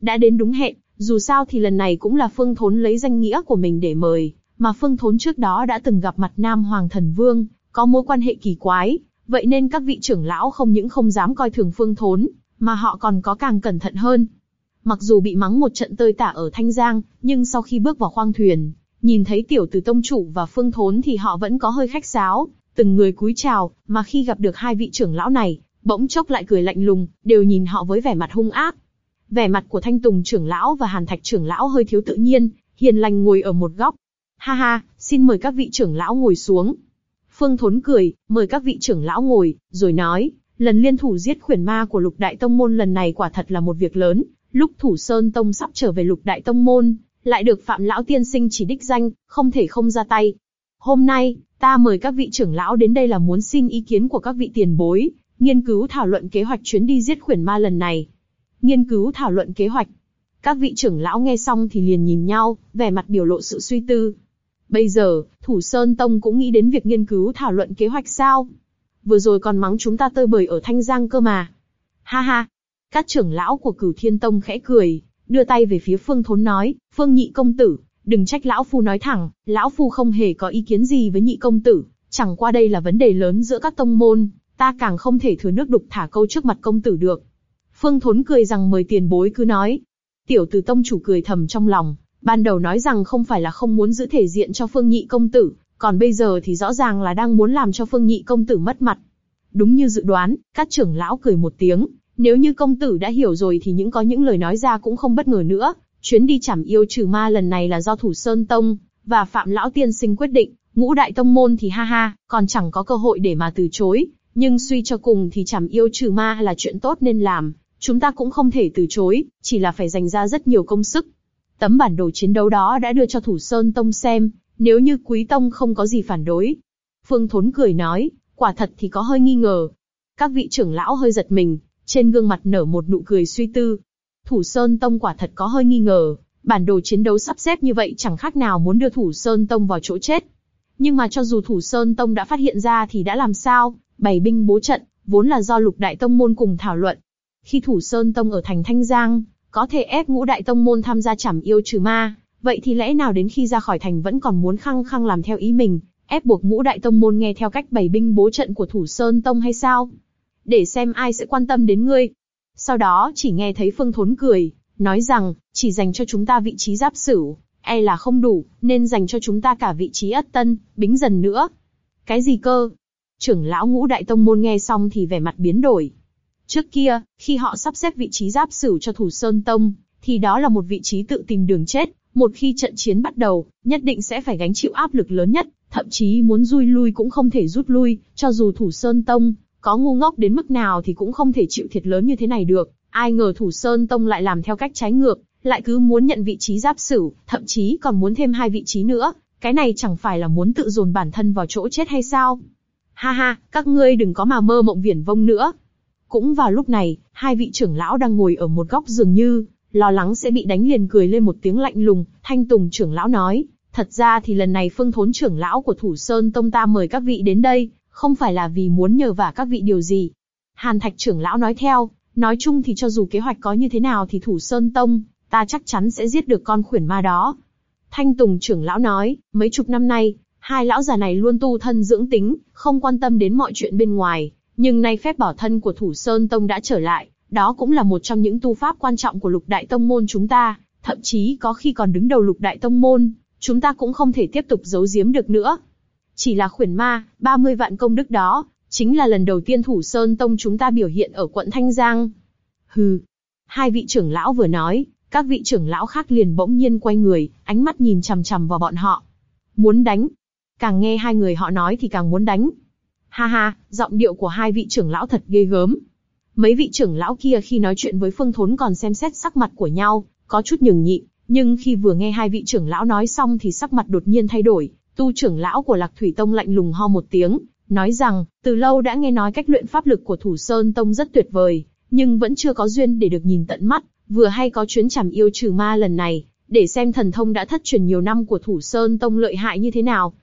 đã đến đúng hẹn. Dù sao thì lần này cũng là Phương Thốn lấy danh nghĩa của mình để mời, mà Phương Thốn trước đó đã từng gặp mặt Nam Hoàng Thần Vương, có mối quan hệ kỳ quái, vậy nên các vị trưởng lão không những không dám coi thường Phương Thốn, mà họ còn có càng cẩn thận hơn. Mặc dù bị mắng một trận tơi tả ở Thanh Giang, nhưng sau khi bước vào khoang thuyền, nhìn thấy tiểu tử tông chủ và Phương Thốn thì họ vẫn có hơi khách sáo, từng người cúi chào, mà khi gặp được hai vị trưởng lão này, bỗng chốc lại cười lạnh lùng, đều nhìn họ với vẻ mặt hung ác. Vẻ mặt của Thanh Tùng trưởng lão và Hàn Thạch trưởng lão hơi thiếu tự nhiên, hiền lành ngồi ở một góc. Ha ha, xin mời các vị trưởng lão ngồi xuống. Phương Thốn cười, mời các vị trưởng lão ngồi, rồi nói, lần liên thủ giết khuyển ma của Lục Đại Tông môn lần này quả thật là một việc lớn. Lúc Thủ Sơn Tông sắp trở về Lục Đại Tông môn, lại được Phạm lão tiên sinh chỉ đích danh, không thể không ra tay. Hôm nay, ta mời các vị trưởng lão đến đây là muốn xin ý kiến của các vị tiền bối, nghiên cứu thảo luận kế hoạch chuyến đi giết khuyển ma lần này nghiên cứu thảo luận kế hoạch. Các vị trưởng lão nghe xong thì liền nhìn nhau, vẻ mặt biểu lộ sự suy tư. Bây giờ, Thủ Sơn Tông cũng nghĩ đến việc nghiên cứu thảo luận kế hoạch sao? Vừa rồi còn mắng chúng ta tơi bời ở Thanh Giang cơ mà. Ha ha. Các trưởng lão của Cửu Thiên Tông khẽ cười, đưa tay về phía Phương Thốn nói, Phương Nhị Công Tử, đừng trách lão phu nói thẳng, lão phu không hề có ý kiến gì với Nhị Công Tử, chẳng qua đây là vấn đề lớn giữa các tông môn, ta càng không thể thừa nước đục thả câu trước mặt công tử được. Phương Thốn cười rằng mời tiền bối cứ nói. Tiểu tử tông chủ cười thầm trong lòng, ban đầu nói rằng không phải là không muốn giữ thể diện cho Phương Nhị công tử, còn bây giờ thì rõ ràng là đang muốn làm cho Phương Nhị công tử mất mặt. Đúng như dự đoán, các trưởng lão cười một tiếng, nếu như công tử đã hiểu rồi thì những có những lời nói ra cũng không bất ngờ nữa. Chuyến đi chảm yêu trừ ma lần này là do Thủ Sơn Tông và Phạm Lão Tiên Sinh quyết định, ngũ đại tông môn thì ha ha, còn chẳng có cơ hội để mà từ chối. Nhưng suy cho cùng thì chảm yêu trừ ma là chuyện tốt nên làm, chúng ta cũng không thể từ chối, chỉ là phải dành ra rất nhiều công sức. Tấm bản đồ chiến đấu đó đã đưa cho Thủ Sơn Tông xem, nếu như Quý Tông không có gì phản đối. Phương Thốn cười nói, quả thật thì có hơi nghi ngờ. Các vị trưởng lão hơi giật mình, trên gương mặt nở một nụ cười suy tư. Thủ Sơn Tông quả thật có hơi nghi ngờ, bản đồ chiến đấu sắp xếp như vậy chẳng khác nào muốn đưa Thủ Sơn Tông vào chỗ chết. Nhưng mà cho dù Thủ Sơn Tông đã phát hiện ra thì đã làm sao, bày binh bố trận, vốn là do lục đại tông môn cùng thảo luận, khi Thủ Sơn Tông ở thành Thanh Giang, có thể ép ngũ đại tông môn tham gia chảm yêu trừ ma, vậy thì lẽ nào đến khi ra khỏi thành vẫn còn muốn khăng khăng làm theo ý mình, ép buộc ngũ đại tông môn nghe theo cách bày binh bố trận của Thủ Sơn Tông hay sao? Để xem ai sẽ quan tâm đến ngươi. Sau đó chỉ nghe thấy Phương Thốn cười, nói rằng, chỉ dành cho chúng ta vị trí giáp sửu, e là không đủ, nên dành cho chúng ta cả vị trí ất tân, bính dần nữa. Cái gì cơ? Trưởng lão ngũ đại tông môn nghe xong thì vẻ mặt biến đổi, Trước kia, khi họ sắp xếp vị trí giáp sử cho Thủ Sơn Tông, thì đó là một vị trí tự tìm đường chết. Một khi trận chiến bắt đầu, nhất định sẽ phải gánh chịu áp lực lớn nhất, thậm chí muốn rui lui cũng không thể rút lui, cho dù Thủ Sơn Tông có ngu ngốc đến mức nào thì cũng không thể chịu thiệt lớn như thế này được. Ai ngờ Thủ Sơn Tông lại làm theo cách trái ngược, lại cứ muốn nhận vị trí giáp sử, thậm chí còn muốn thêm hai vị trí nữa. Cái này chẳng phải là muốn tự dồn bản thân vào chỗ chết hay sao? Ha ha, các ngươi đừng có mà mơ mộng viển vông nữa. Cũng vào lúc này, hai vị trưởng lão đang ngồi ở một góc dường như, lo lắng sẽ bị đánh liền cười lên một tiếng lạnh lùng, thanh tùng trưởng lão nói, thật ra thì lần này phương thốn trưởng lão của Thủ Sơn Tông ta mời các vị đến đây, không phải là vì muốn nhờ vả các vị điều gì. Hàn Thạch trưởng lão nói theo, nói chung thì cho dù kế hoạch có như thế nào thì Thủ Sơn Tông, ta chắc chắn sẽ giết được con khuyển ma đó. Thanh Tùng trưởng lão nói, mấy chục năm nay, hai lão già này luôn tu thân dưỡng tính, không quan tâm đến mọi chuyện bên ngoài, nhưng nay phép bảo thân của Thủ Sơn Tông đã trở lại, đó cũng là một trong những tu pháp quan trọng của lục đại tông môn chúng ta, thậm chí có khi còn đứng đầu lục đại tông môn, chúng ta cũng không thể tiếp tục giấu giếm được nữa. Chỉ là khuyển ma, 30 vạn công đức đó, chính là lần đầu tiên Thủ Sơn Tông chúng ta biểu hiện ở quận Thanh Giang. Hừ. Hai vị trưởng lão vừa nói, các vị trưởng lão khác liền bỗng nhiên quay người, ánh mắt nhìn chằm chằm vào bọn họ. Muốn đánh. Càng nghe hai người họ nói thì càng muốn đánh. Ha ha, giọng điệu của hai vị trưởng lão thật ghê gớm. Mấy vị trưởng lão kia khi nói chuyện với Phương Thốn còn xem xét sắc mặt của nhau, có chút nhường nhịn, nhưng khi vừa nghe hai vị trưởng lão nói xong thì sắc mặt đột nhiên thay đổi. Tu trưởng lão của Lạc Thủy Tông lạnh lùng ho một tiếng, nói rằng, từ lâu đã nghe nói cách luyện pháp lực của Thủ Sơn Tông rất tuyệt vời, nhưng vẫn chưa có duyên để được nhìn tận mắt, vừa hay có chuyến chảm yêu trừ ma lần này, để xem thần thông đã thất truyền nhiều năm của Thủ Sơn Tông lợi hại như thế nào.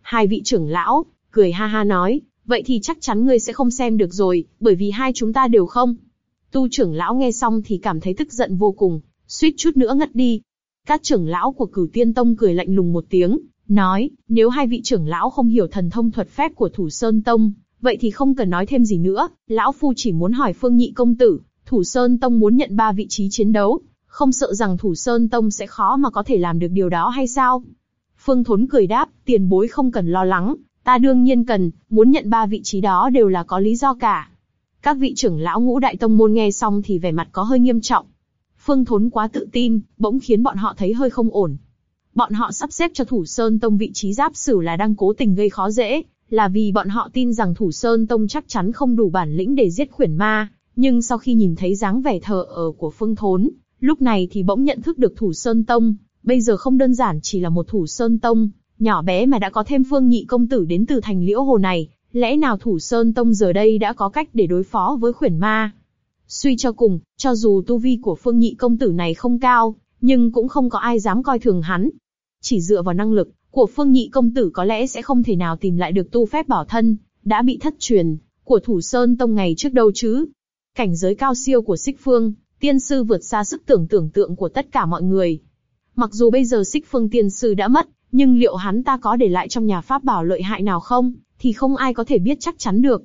Hai vị trưởng lão, cười ha ha nói, vậy thì chắc chắn ngươi sẽ không xem được rồi, bởi vì hai chúng ta đều không. Tu trưởng lão nghe xong thì cảm thấy tức giận vô cùng, suýt chút nữa ngất đi. Các trưởng lão của cửu tiên tông cười lạnh lùng một tiếng, nói, nếu hai vị trưởng lão không hiểu thần thông thuật phép của thủ sơn tông, vậy thì không cần nói thêm gì nữa, lão phu chỉ muốn hỏi phương nhị công tử, thủ sơn tông muốn nhận ba vị trí chiến đấu, không sợ rằng thủ sơn tông sẽ khó mà có thể làm được điều đó hay sao? Phương Thốn cười đáp, tiền bối không cần lo lắng, ta đương nhiên cần, muốn nhận ba vị trí đó đều là có lý do cả. Các vị trưởng lão ngũ đại tông môn nghe xong thì vẻ mặt có hơi nghiêm trọng. Phương Thốn quá tự tin, bỗng khiến bọn họ thấy hơi không ổn. Bọn họ sắp xếp cho Thủ Sơn Tông vị trí giáp sử là đang cố tình gây khó dễ, là vì bọn họ tin rằng Thủ Sơn Tông chắc chắn không đủ bản lĩnh để giết khuyển ma. Nhưng sau khi nhìn thấy dáng vẻ thờ ở của Phương Thốn, lúc này thì bỗng nhận thức được Thủ Sơn Tông, bây giờ không đơn giản chỉ là một Thủ Sơn Tông, nhỏ bé mà đã có thêm Phương Nhị công tử đến từ thành Liễu Hồ này, lẽ nào Thủ Sơn Tông giờ đây đã có cách để đối phó với khuyển ma? Suy cho cùng, cho dù tu vi của Phương Nhị công tử này không cao, nhưng cũng không có ai dám coi thường hắn. Chỉ dựa vào năng lực của Phương Nhị công tử có lẽ sẽ không thể nào tìm lại được tu phép bảo thân đã bị thất truyền của Thủ Sơn Tông ngày trước đâu chứ. Cảnh giới cao siêu của Sích Phương, tiên sư vượt xa sức tưởng tưởng tượng của tất cả mọi người. Mặc dù bây giờ Sích Phương tiên sư đã mất, nhưng liệu hắn ta có để lại trong nhà pháp bảo lợi hại nào không, thì không ai có thể biết chắc chắn được.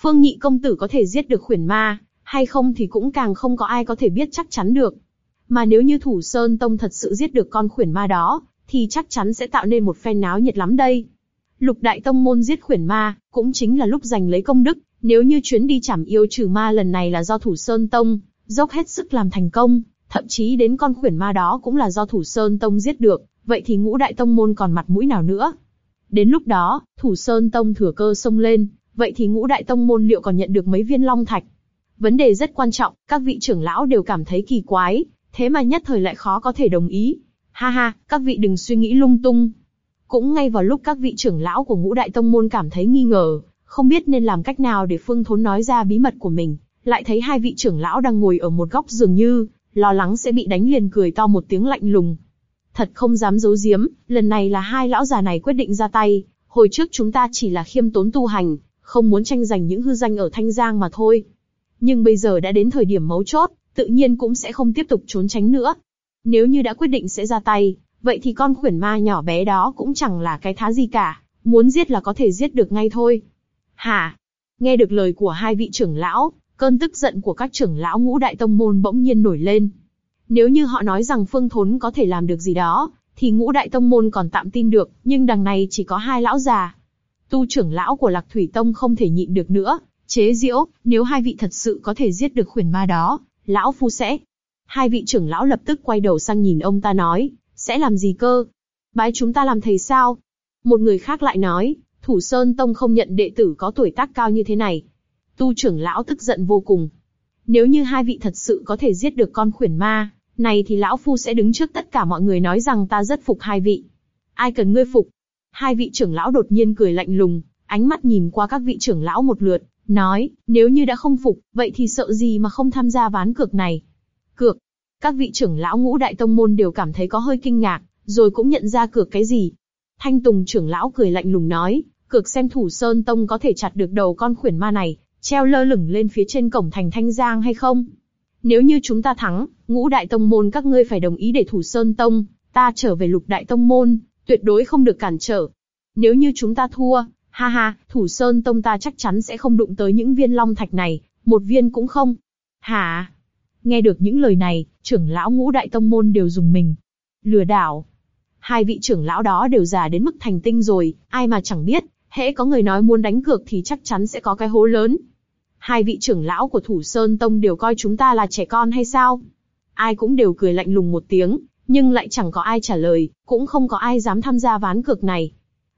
Phương Nhị công tử có thể giết được khuyển ma, hay không thì cũng càng không có ai có thể biết chắc chắn được. Mà nếu như Thủ Sơn Tông thật sự giết được con khuyển ma đó, thì chắc chắn sẽ tạo nên một phen náo nhiệt lắm đây. Lục Đại Tông môn giết khuyển ma, cũng chính là lúc giành lấy công đức, nếu như chuyến đi chảm yêu trừ ma lần này là do Thủ Sơn Tông, dốc hết sức làm thành công, thậm chí đến con khuyển ma đó cũng là do Thủ Sơn Tông giết được, vậy thì ngũ đại tông môn còn mặt mũi nào nữa? Đến lúc đó, Thủ Sơn Tông thừa cơ xông lên, vậy thì ngũ đại tông môn liệu còn nhận được mấy viên long thạch? Vấn đề rất quan trọng, các vị trưởng lão đều cảm thấy kỳ quái, thế mà nhất thời lại khó có thể đồng ý. Ha ha, các vị đừng suy nghĩ lung tung. Cũng ngay vào lúc các vị trưởng lão của ngũ đại tông môn cảm thấy nghi ngờ, không biết nên làm cách nào để Phương Thốn nói ra bí mật của mình, lại thấy hai vị trưởng lão đang ngồi ở một góc dường như lo lắng sẽ bị đánh liền cười to một tiếng lạnh lùng. Thật không dám giấu giếm, lần này là hai lão già này quyết định ra tay. Hồi trước chúng ta chỉ là khiêm tốn tu hành, không muốn tranh giành những hư danh ở Thanh Giang mà thôi. Nhưng bây giờ đã đến thời điểm mấu chốt, tự nhiên cũng sẽ không tiếp tục trốn tránh nữa. Nếu như đã quyết định sẽ ra tay, vậy thì con khuyển ma nhỏ bé đó cũng chẳng là cái thá gì cả, muốn giết là có thể giết được ngay thôi. Hả? Nghe được lời của hai vị trưởng lão, cơn tức giận của các trưởng lão ngũ đại tông môn bỗng nhiên nổi lên. Nếu như họ nói rằng Phương Thốn có thể làm được gì đó, thì ngũ đại tông môn còn tạm tin được, nhưng đằng này chỉ có hai lão già. Tu trưởng lão của Lạc Thủy Tông không thể nhịn được nữa, chế diễu, nếu hai vị thật sự có thể giết được khuyển ma đó, lão phu sẽ. Hai vị trưởng lão lập tức quay đầu sang nhìn ông ta nói, sẽ làm gì cơ? Bái chúng ta làm thầy sao? Một người khác lại nói, Thủ Sơn Tông không nhận đệ tử có tuổi tác cao như thế này. Tu trưởng lão tức giận vô cùng. Nếu như hai vị thật sự có thể giết được con khuyển ma, này thì lão phu sẽ đứng trước tất cả mọi người nói rằng ta rất phục hai vị. Ai cần ngươi phục? Hai vị trưởng lão đột nhiên cười lạnh lùng, ánh mắt nhìn qua các vị trưởng lão một lượt, nói, nếu như đã không phục, vậy thì sợ gì mà không tham gia ván cược này? Cược. Các vị trưởng lão ngũ đại tông môn đều cảm thấy có hơi kinh ngạc, rồi cũng nhận ra cược cái gì. Thanh Tùng trưởng lão cười lạnh lùng nói, cược xem thủ sơn tông có thể chặt được đầu con khuyển ma này, treo lơ lửng lên phía trên cổng thành Thanh Giang hay không? Nếu như chúng ta thắng, ngũ đại tông môn các ngươi phải đồng ý để thủ sơn tông, ta trở về lục đại tông môn, tuyệt đối không được cản trở. Nếu như chúng ta thua, ha ha, thủ sơn tông ta chắc chắn sẽ không đụng tới những viên long thạch này, một viên cũng không. Hả? Nghe được những lời này, trưởng lão ngũ đại tông môn đều dùng mình. Lừa đảo. Hai vị trưởng lão đó đều già đến mức thành tinh rồi, ai mà chẳng biết, hễ có người nói muốn đánh cược thì chắc chắn sẽ có cái hố lớn. Hai vị trưởng lão của Thủ Sơn Tông đều coi chúng ta là trẻ con hay sao? Ai cũng đều cười lạnh lùng một tiếng, nhưng lại chẳng có ai trả lời, cũng không có ai dám tham gia ván cược này.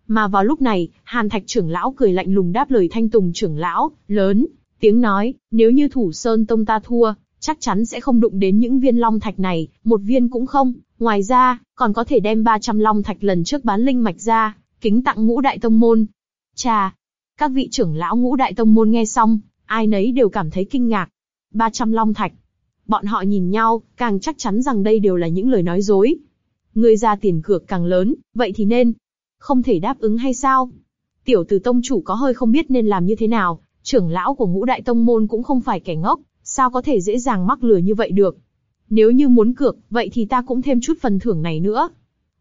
Mà vào lúc này, Hàn Thạch trưởng lão cười lạnh lùng đáp lời Thanh Tùng trưởng lão, lớn, tiếng nói, nếu như Thủ Sơn Tông ta thua, chắc chắn sẽ không đụng đến những viên long thạch này, một viên cũng không. Ngoài ra, còn có thể đem 300 long thạch lần trước bán linh mạch ra, kính tặng ngũ đại tông môn. Chà, các vị trưởng lão ngũ đại tông môn nghe xong, ai nấy đều cảm thấy kinh ngạc. 300 long thạch. Bọn họ nhìn nhau, càng chắc chắn rằng đây đều là những lời nói dối. Người ra tiền cược càng lớn, vậy thì nên. Không thể đáp ứng hay sao? Tiểu tử tông chủ có hơi không biết nên làm như thế nào, trưởng lão của ngũ đại tông môn cũng không phải kẻ ngốc, sao có thể dễ dàng mắc lừa như vậy được. Nếu như muốn cược, vậy thì ta cũng thêm chút phần thưởng này nữa.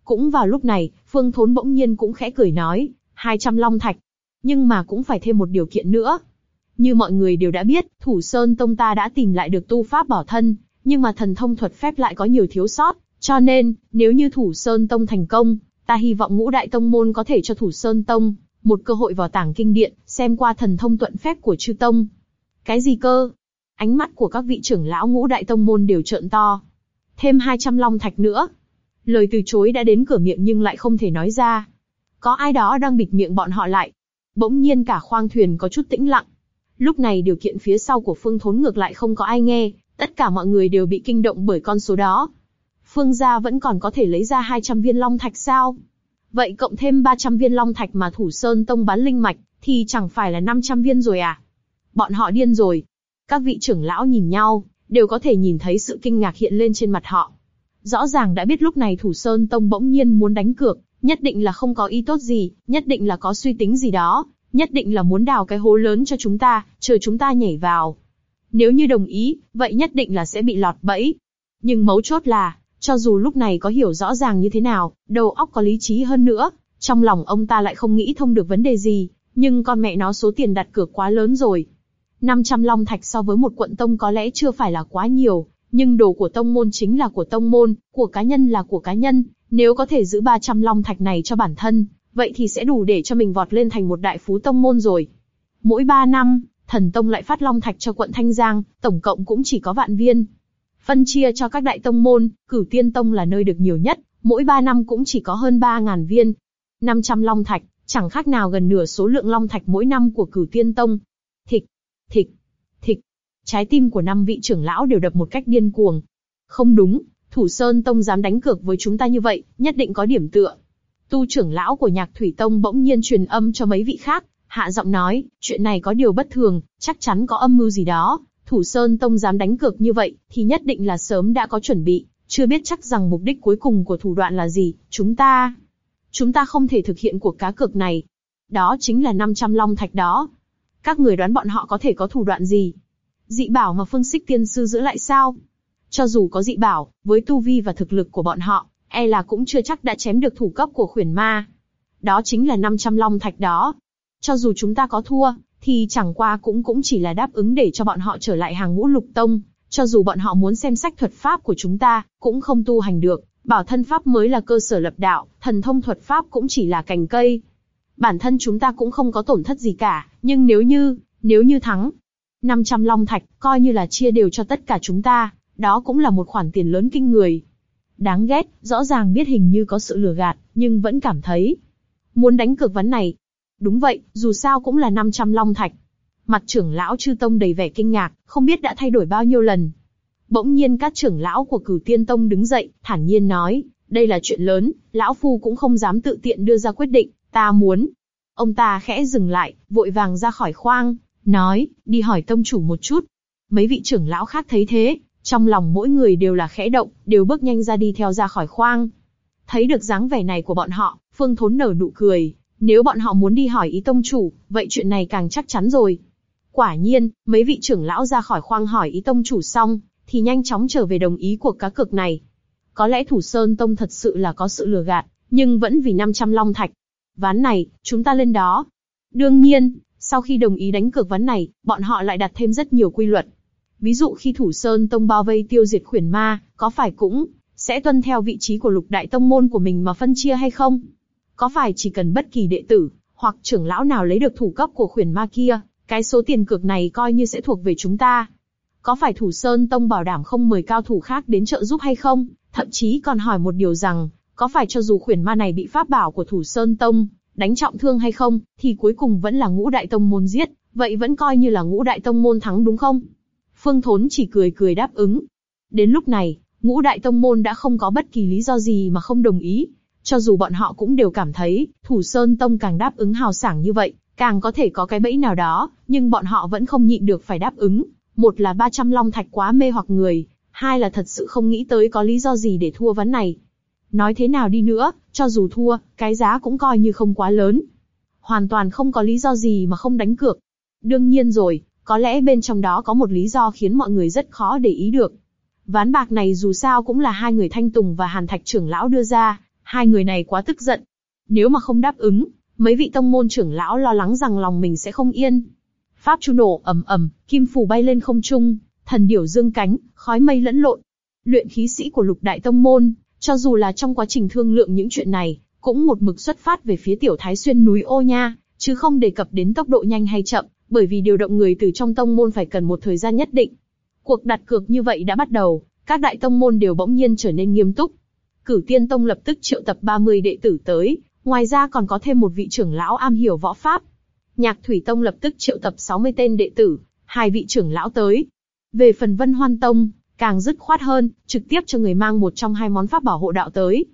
Cũng vào lúc này, Phương Thốn bỗng nhiên cũng khẽ cười nói, 200 long thạch. Nhưng mà cũng phải thêm một điều kiện nữa. Như mọi người đều đã biết, Thủ Sơn Tông ta đã tìm lại được tu pháp bảo thân, nhưng mà thần thông thuật phép lại có nhiều thiếu sót, cho nên, nếu như Thủ Sơn Tông thành công, ta hy vọng ngũ đại tông môn có thể cho Thủ Sơn Tông một cơ hội vào tảng kinh điện, xem qua thần thông tuận phép của chư tông. Cái gì cơ? Ánh mắt của các vị trưởng lão ngũ đại tông môn đều trợn to. Thêm 200 long thạch nữa. Lời từ chối đã đến cửa miệng nhưng lại không thể nói ra. Có ai đó đang bịt miệng bọn họ lại. Bỗng nhiên cả khoang thuyền có chút tĩnh lặng. Lúc này điều kiện phía sau của Phương Thốn ngược lại không có ai nghe, tất cả mọi người đều bị kinh động bởi con số đó. Phương gia vẫn còn có thể lấy ra 200 viên long thạch sao? Vậy cộng thêm 300 viên long thạch mà Thủ Sơn Tông bán linh mạch, thì chẳng phải là 500 viên rồi à? Bọn họ điên rồi. Các vị trưởng lão nhìn nhau, đều có thể nhìn thấy sự kinh ngạc hiện lên trên mặt họ. Rõ ràng đã biết lúc này Thủ Sơn Tông bỗng nhiên muốn đánh cược, nhất định là không có ý tốt gì, nhất định là có suy tính gì đó, nhất định là muốn đào cái hố lớn cho chúng ta, chờ chúng ta nhảy vào. Nếu như đồng ý, vậy nhất định là sẽ bị lọt bẫy. Nhưng mấu chốt là, cho dù lúc này có hiểu rõ ràng như thế nào, đầu óc có lý trí hơn nữa, trong lòng ông ta lại không nghĩ thông được vấn đề gì, nhưng con mẹ nó số tiền đặt cược quá lớn rồi. 500 long thạch so với một quận tông có lẽ chưa phải là quá nhiều, nhưng đồ của tông môn chính là của tông môn, của cá nhân là của cá nhân, nếu có thể giữ 300 long thạch này cho bản thân, vậy thì sẽ đủ để cho mình vọt lên thành một đại phú tông môn rồi. Mỗi 3 năm, thần tông lại phát long thạch cho quận Thanh Giang, tổng cộng cũng chỉ có vạn viên. Phân chia cho các đại tông môn, cửu tiên tông là nơi được nhiều nhất, mỗi 3 năm cũng chỉ có hơn 3.000 viên. 500 long thạch, chẳng khác nào gần nửa số lượng long thạch mỗi năm của cửu tiên tông. Thịch, thịch. Trái tim của năm vị trưởng lão đều đập một cách điên cuồng. Không đúng, Thủ Sơn Tông dám đánh cược với chúng ta như vậy, nhất định có điểm tựa. Tu trưởng lão của Nhạc Thủy Tông bỗng nhiên truyền âm cho mấy vị khác, hạ giọng nói, chuyện này có điều bất thường, chắc chắn có âm mưu gì đó, Thủ Sơn Tông dám đánh cược như vậy, thì nhất định là sớm đã có chuẩn bị, chưa biết chắc rằng mục đích cuối cùng của thủ đoạn là gì, chúng ta... Chúng ta không thể thực hiện cuộc cá cược này. Đó chính là 500 long thạch đó. Các người đoán bọn họ có thể có thủ đoạn gì? Dị bảo mà phương xích tiên sư giữ lại sao? Cho dù có dị bảo, với tu vi và thực lực của bọn họ, e là cũng chưa chắc đã chém được thủ cấp của khuyển ma. Đó chính là 500 long thạch đó. Cho dù chúng ta có thua, thì chẳng qua cũng cũng chỉ là đáp ứng để cho bọn họ trở lại hàng ngũ lục tông, cho dù bọn họ muốn xem sách thuật pháp của chúng ta, cũng không tu hành được, bảo thân pháp mới là cơ sở lập đạo, thần thông thuật pháp cũng chỉ là cành cây. Bản thân chúng ta cũng không có tổn thất gì cả, nhưng nếu như, nếu như thắng, 500 long thạch, coi như là chia đều cho tất cả chúng ta, đó cũng là một khoản tiền lớn kinh người. Đáng ghét, rõ ràng biết hình như có sự lừa gạt, nhưng vẫn cảm thấy muốn đánh cược vấn này, Đúng vậy, dù sao cũng là 500 long thạch. Mặt trưởng lão chư tông đầy vẻ kinh ngạc, không biết đã thay đổi bao nhiêu lần. Bỗng nhiên các trưởng lão của cửu tiên tông đứng dậy, thản nhiên nói, đây là chuyện lớn, lão phu cũng không dám tự tiện đưa ra quyết định, ta muốn. Ông ta khẽ dừng lại, vội vàng ra khỏi khoang, nói, đi hỏi tông chủ một chút. Mấy vị trưởng lão khác thấy thế, trong lòng mỗi người đều là khẽ động, đều bước nhanh ra đi theo ra khỏi khoang. Thấy được dáng vẻ này của bọn họ, Phương Thốn nở nụ cười, nếu bọn họ muốn đi hỏi ý tông chủ, vậy chuyện này càng chắc chắn rồi. Quả nhiên, mấy vị trưởng lão ra khỏi khoang hỏi ý tông chủ xong, thì nhanh chóng trở về đồng ý cuộc cá cược này. Có lẽ Thủ Sơn Tông thật sự là có sự lừa gạt, nhưng vẫn vì 500 long thạch. Ván này, chúng ta lên đó. Đương nhiên, sau khi đồng ý đánh cược ván này, bọn họ lại đặt thêm rất nhiều quy luật. Ví dụ khi Thủ Sơn Tông bao vây tiêu diệt khuyển ma, có phải cũng sẽ tuân theo vị trí của lục đại tông môn của mình mà phân chia hay không? Có phải chỉ cần bất kỳ đệ tử, hoặc trưởng lão nào lấy được thủ cấp của khuyển ma kia, cái số tiền cược này coi như sẽ thuộc về chúng ta? Có phải Thủ Sơn Tông bảo đảm không mời cao thủ khác đến trợ giúp hay không? Thậm chí còn hỏi một điều rằng, có phải cho dù khuyển ma này bị pháp bảo của Thủ Sơn Tông đánh trọng thương hay không, thì cuối cùng vẫn là ngũ đại tông môn giết, vậy vẫn coi như là ngũ đại tông môn thắng đúng không? Phương Thốn chỉ cười cười đáp ứng. Đến lúc này, ngũ đại tông môn đã không có bất kỳ lý do gì mà không đồng ý. Cho dù bọn họ cũng đều cảm thấy, Thủ Sơn Tông càng đáp ứng hào sảng như vậy, càng có thể có cái bẫy nào đó, nhưng bọn họ vẫn không nhịn được phải đáp ứng. Một là 300 long thạch quá mê hoặc người, hai là thật sự không nghĩ tới có lý do gì để thua ván này. Nói thế nào đi nữa, cho dù thua, cái giá cũng coi như không quá lớn. Hoàn toàn không có lý do gì mà không đánh cược. Đương nhiên rồi, có lẽ bên trong đó có một lý do khiến mọi người rất khó để ý được. Ván bạc này dù sao cũng là hai người Thanh Tùng và Hàn Thạch trưởng lão đưa ra, hai người này quá tức giận. Nếu mà không đáp ứng, mấy vị tông môn trưởng lão lo lắng rằng lòng mình sẽ không yên. Pháp chu nổ ầm ầm, kim phù bay lên không trung, thần điểu dương cánh, khói mây lẫn lộn. Luyện khí sĩ của lục đại tông môn, cho dù là trong quá trình thương lượng những chuyện này, cũng một mực xuất phát về phía tiểu thái xuyên núi ô nha, chứ không đề cập đến tốc độ nhanh hay chậm, bởi vì điều động người từ trong tông môn phải cần một thời gian nhất định. Cuộc đặt cược như vậy đã bắt đầu, các đại tông môn đều bỗng nhiên trở nên nghiêm túc. Cửu Tiên Tông lập tức triệu tập 30 đệ tử tới, ngoài ra còn có thêm một vị trưởng lão am hiểu võ pháp. Nhạc Thủy Tông lập tức triệu tập 60 tên đệ tử, hai vị trưởng lão tới. Về phần Vân Hoan Tông, càng dứt khoát hơn, trực tiếp cho người mang một trong hai món pháp bảo hộ đạo tới.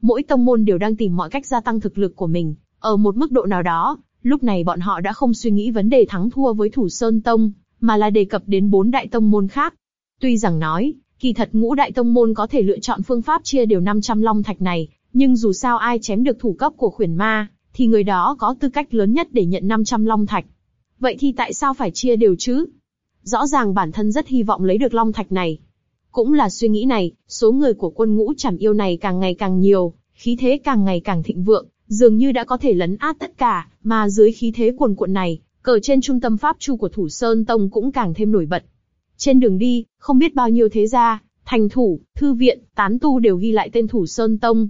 Mỗi tông môn đều đang tìm mọi cách gia tăng thực lực của mình, ở một mức độ nào đó, lúc này bọn họ đã không suy nghĩ vấn đề thắng thua với Thủ Sơn Tông, mà là đề cập đến bốn đại tông môn khác. Tuy rằng nói, kỳ thật ngũ đại tông môn có thể lựa chọn phương pháp chia đều 500 long thạch này, nhưng dù sao ai chém được thủ cấp của khuyển ma, thì người đó có tư cách lớn nhất để nhận 500 long thạch. Vậy thì tại sao phải chia đều chứ? Rõ ràng bản thân rất hy vọng lấy được long thạch này. Cũng là suy nghĩ này, số người của quân ngũ chảm yêu này càng ngày càng nhiều, khí thế càng ngày càng thịnh vượng, dường như đã có thể lấn át tất cả, mà dưới khí thế cuồn cuộn này, cờ trên trung tâm pháp chu của Thủ Sơn Tông cũng càng thêm nổi bật. Trên đường đi, không biết bao nhiêu thế gia, thành thủ, thư viện, tán tu đều ghi lại tên Thủ Sơn Tông.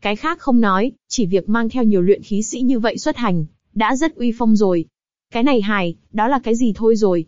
Cái khác không nói, chỉ việc mang theo nhiều luyện khí sĩ như vậy xuất hành, đã rất uy phong rồi. Cái này hài, đó là cái gì thôi rồi.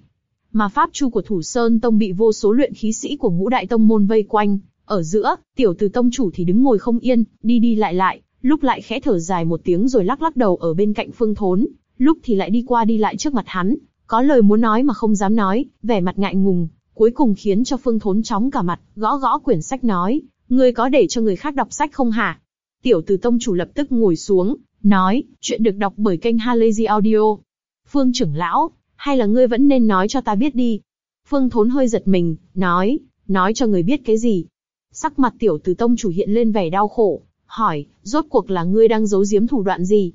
Mà pháp chu của Thủ Sơn Tông bị vô số luyện khí sĩ của ngũ đại tông môn vây quanh, ở giữa, tiểu từ tông chủ thì đứng ngồi không yên, đi đi lại lại, lúc lại khẽ thở dài một tiếng rồi lắc lắc đầu ở bên cạnh Phương Thốn, lúc thì lại đi qua đi lại trước mặt hắn, có lời muốn nói mà không dám nói, vẻ mặt ngại ngùng, cuối cùng khiến cho Phương Thốn chóng cả mặt, gõ gõ quyển sách nói, ngươi có để cho người khác đọc sách không hả? Tiểu Từ Tông chủ lập tức ngồi xuống, nói, chuyện được đọc bởi kênh Halazy Audio. Phương trưởng lão, hay là ngươi vẫn nên nói cho ta biết đi? Phương Thốn hơi giật mình, nói, nói cho người biết cái gì? Sắc mặt Tiểu Từ Tông chủ hiện lên vẻ đau khổ, hỏi, rốt cuộc là ngươi đang giấu giếm thủ đoạn gì?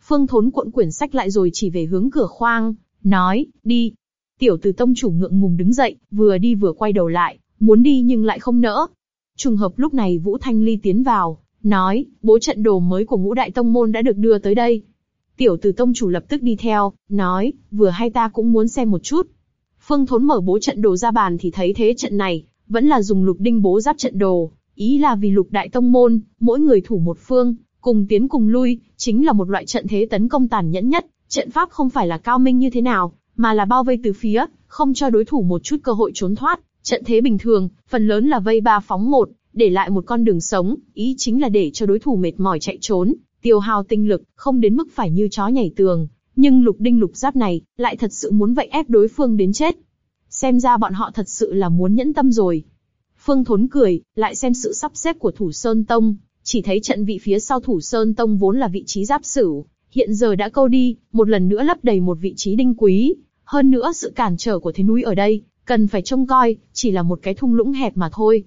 Phương Thốn cuộn quyển sách lại rồi chỉ về hướng cửa khoang, nói, đi. Tiểu Từ Tông chủ ngượng ngùng đứng dậy, vừa đi vừa quay đầu lại, muốn đi nhưng lại không nỡ. Trùng hợp lúc này Vũ Thanh Ly tiến vào, nói, bố trận đồ mới của ngũ đại tông môn đã được đưa tới đây. Tiểu Từ Tông chủ lập tức đi theo, nói, vừa hay ta cũng muốn xem một chút. Phương Thốn mở bố trận đồ ra bàn thì thấy thế trận này, vẫn là dùng lục đinh bố giáp trận đồ, ý là vì lục đại tông môn, mỗi người thủ một phương, cùng tiến cùng lui, chính là một loại trận thế tấn công tàn nhẫn nhất. Trận pháp không phải là cao minh như thế nào, mà là bao vây từ phía, không cho đối thủ một chút cơ hội trốn thoát. Trận thế bình thường, phần lớn là vây ba phóng một, để lại một con đường sống, ý chính là để cho đối thủ mệt mỏi chạy trốn, tiêu hao tinh lực, không đến mức phải như chó nhảy tường. Nhưng lục đinh lục giáp này, lại thật sự muốn vậy ép đối phương đến chết. Xem ra bọn họ thật sự là muốn nhẫn tâm rồi. Phương Thốn cười, lại xem sự sắp xếp của Thủ Sơn Tông, chỉ thấy trận vị phía sau Thủ Sơn Tông vốn là vị trí giáp sửu, hiện giờ đã câu đi, một lần nữa lấp đầy một vị trí đinh quý. Hơn nữa sự cản trở của thế núi ở đây, cần phải trông coi, chỉ là một cái thung lũng hẹp mà thôi.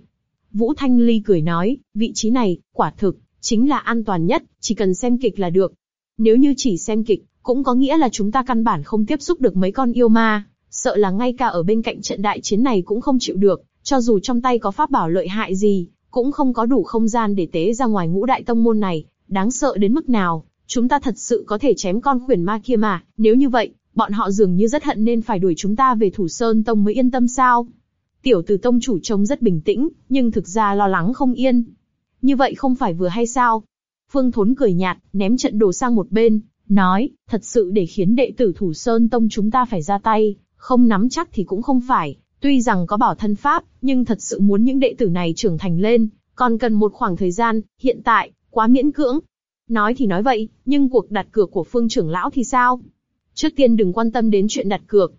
Vũ Thanh Ly cười nói, vị trí này, quả thực, chính là an toàn nhất, chỉ cần xem kịch là được. Nếu như chỉ xem kịch, cũng có nghĩa là chúng ta căn bản không tiếp xúc được mấy con yêu ma, sợ là ngay cả ở bên cạnh trận đại chiến này cũng không chịu được, cho dù trong tay có pháp bảo lợi hại gì, cũng không có đủ không gian để tế ra ngoài ngũ đại tông môn này, đáng sợ đến mức nào, chúng ta thật sự có thể chém con khuyển ma kia mà, nếu như vậy, bọn họ dường như rất hận nên phải đuổi chúng ta về thủ sơn tông mới yên tâm sao. Tiểu Từ tông chủ trông rất bình tĩnh, nhưng thực ra lo lắng không yên. Như vậy không phải vừa hay sao? Phương Thốn cười nhạt, ném trận đồ sang một bên, nói, thật sự để khiến đệ tử Thủ Sơn Tông chúng ta phải ra tay, không nắm chắc thì cũng không phải. Tuy rằng có bảo thân pháp, nhưng thật sự muốn những đệ tử này trưởng thành lên, còn cần một khoảng thời gian, hiện tại, quá miễn cưỡng. Nói thì nói vậy, nhưng cuộc đặt cược của Phương trưởng lão thì sao? Trước tiên đừng quan tâm đến chuyện đặt cược.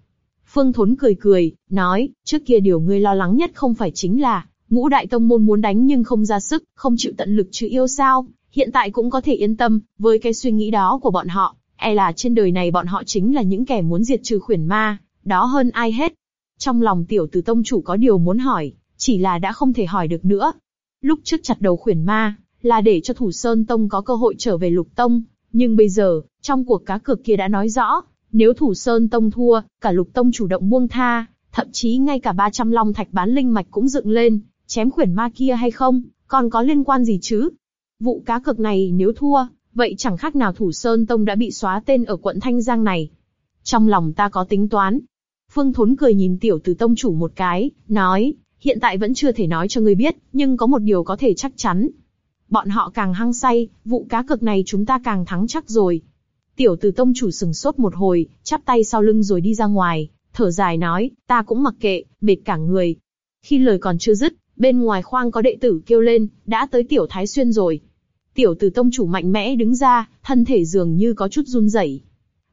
Phương Thốn cười cười, nói, trước kia điều ngươi lo lắng nhất không phải chính là, ngũ đại tông môn muốn đánh nhưng không ra sức, không chịu tận lực chứ yêu sao, hiện tại cũng có thể yên tâm, với cái suy nghĩ đó của bọn họ, e là trên đời này bọn họ chính là những kẻ muốn diệt trừ khuyển ma, đó hơn ai hết. Trong lòng tiểu tử tông chủ có điều muốn hỏi, chỉ là đã không thể hỏi được nữa. Lúc trước chặt đầu khuyển ma, là để cho thủ sơn tông có cơ hội trở về lục tông, nhưng bây giờ, trong cuộc cá cược kia đã nói rõ, nếu thủ sơn tông thua, cả lục tông chủ động buông tha, thậm chí ngay cả 300 long thạch bán linh mạch cũng dựng lên, chém khuyển ma kia hay không, còn có liên quan gì chứ? Vụ cá cược này nếu thua, vậy chẳng khác nào thủ sơn tông đã bị xóa tên ở quận Thanh Giang này. Trong lòng ta có tính toán. Phương Thốn cười nhìn tiểu tử tông chủ một cái, nói, hiện tại vẫn chưa thể nói cho ngươi biết, nhưng có một điều có thể chắc chắn. Bọn họ càng hăng say, vụ cá cược này chúng ta càng thắng chắc rồi. Tiểu tử tông chủ sừng sốt một hồi, chắp tay sau lưng rồi đi ra ngoài, thở dài nói, ta cũng mặc kệ, mệt cả người. Khi lời còn chưa dứt, bên ngoài khoang có đệ tử kêu lên, đã tới tiểu thái xuyên rồi. Tiểu tử tông chủ mạnh mẽ đứng ra, thân thể dường như có chút run rẩy.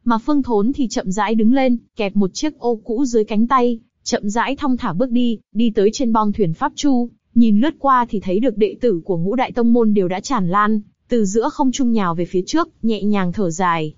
Mà phương thốn thì chậm rãi đứng lên, kẹp một chiếc ô cũ dưới cánh tay, chậm rãi thong thả bước đi, đi tới trên bong thuyền pháp chu, nhìn lướt qua thì thấy được đệ tử của ngũ đại tông môn đều đã tràn lan, từ giữa không trung nhào về phía trước, nhẹ nhàng thở dài.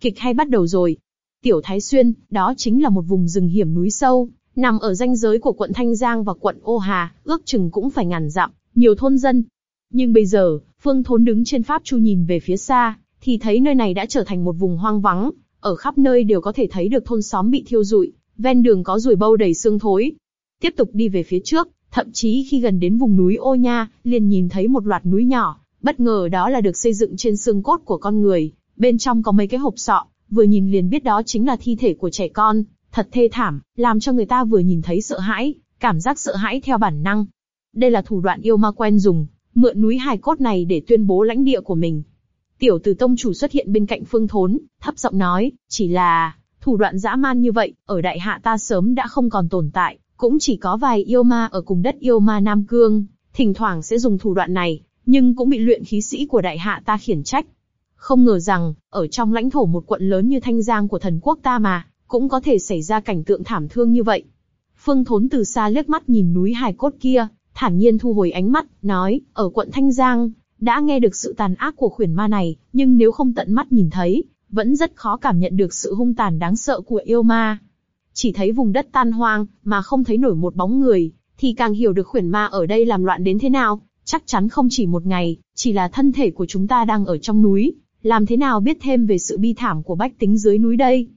Kịch hay bắt đầu rồi. Tiểu Thái Xuyên, đó chính là một vùng rừng hiểm núi sâu, nằm ở ranh giới của quận Thanh Giang và quận Ô Hà, ước chừng cũng phải ngàn dặm, nhiều thôn dân. Nhưng bây giờ, Phương Thốn đứng trên pháp chu nhìn về phía xa, thì thấy nơi này đã trở thành một vùng hoang vắng, ở khắp nơi đều có thể thấy được thôn xóm bị thiêu rụi, ven đường có ruồi bâu đầy xương thối. Tiếp tục đi về phía trước, thậm chí khi gần đến vùng núi Ô Nha, liền nhìn thấy một loạt núi nhỏ, bất ngờ đó là được xây dựng trên xương cốt của con người, bên trong có mấy cái hộp sọ, vừa nhìn liền biết đó chính là thi thể của trẻ con, thật thê thảm, làm cho người ta vừa nhìn thấy sợ hãi, cảm giác sợ hãi theo bản năng. Đây là thủ đoạn yêu ma quen dùng, mượn núi hài cốt này để tuyên bố lãnh địa của mình. Tiểu Từ Tông chủ xuất hiện bên cạnh Phương Thốn, thấp giọng nói, chỉ là thủ đoạn dã man như vậy, ở đại hạ ta sớm đã không còn tồn tại, cũng chỉ có vài yêu ma ở cùng đất yêu ma Nam Cương, thỉnh thoảng sẽ dùng thủ đoạn này, nhưng cũng bị luyện khí sĩ của đại hạ ta khiển trách. Không ngờ rằng, ở trong lãnh thổ một quận lớn như Thanh Giang của thần quốc ta mà, cũng có thể xảy ra cảnh tượng thảm thương như vậy. Phương Thốn từ xa liếc mắt nhìn núi hài cốt kia, thản nhiên thu hồi ánh mắt, nói, ở quận Thanh Giang, đã nghe được sự tàn ác của khuyển ma này, nhưng nếu không tận mắt nhìn thấy, vẫn rất khó cảm nhận được sự hung tàn đáng sợ của yêu ma. Chỉ thấy vùng đất tan hoang, mà không thấy nổi một bóng người, thì càng hiểu được khuyển ma ở đây làm loạn đến thế nào. Chắc chắn không chỉ một ngày, chỉ là thân thể của chúng ta đang ở trong núi, làm thế nào biết thêm về sự bi thảm của bách tính dưới núi đây?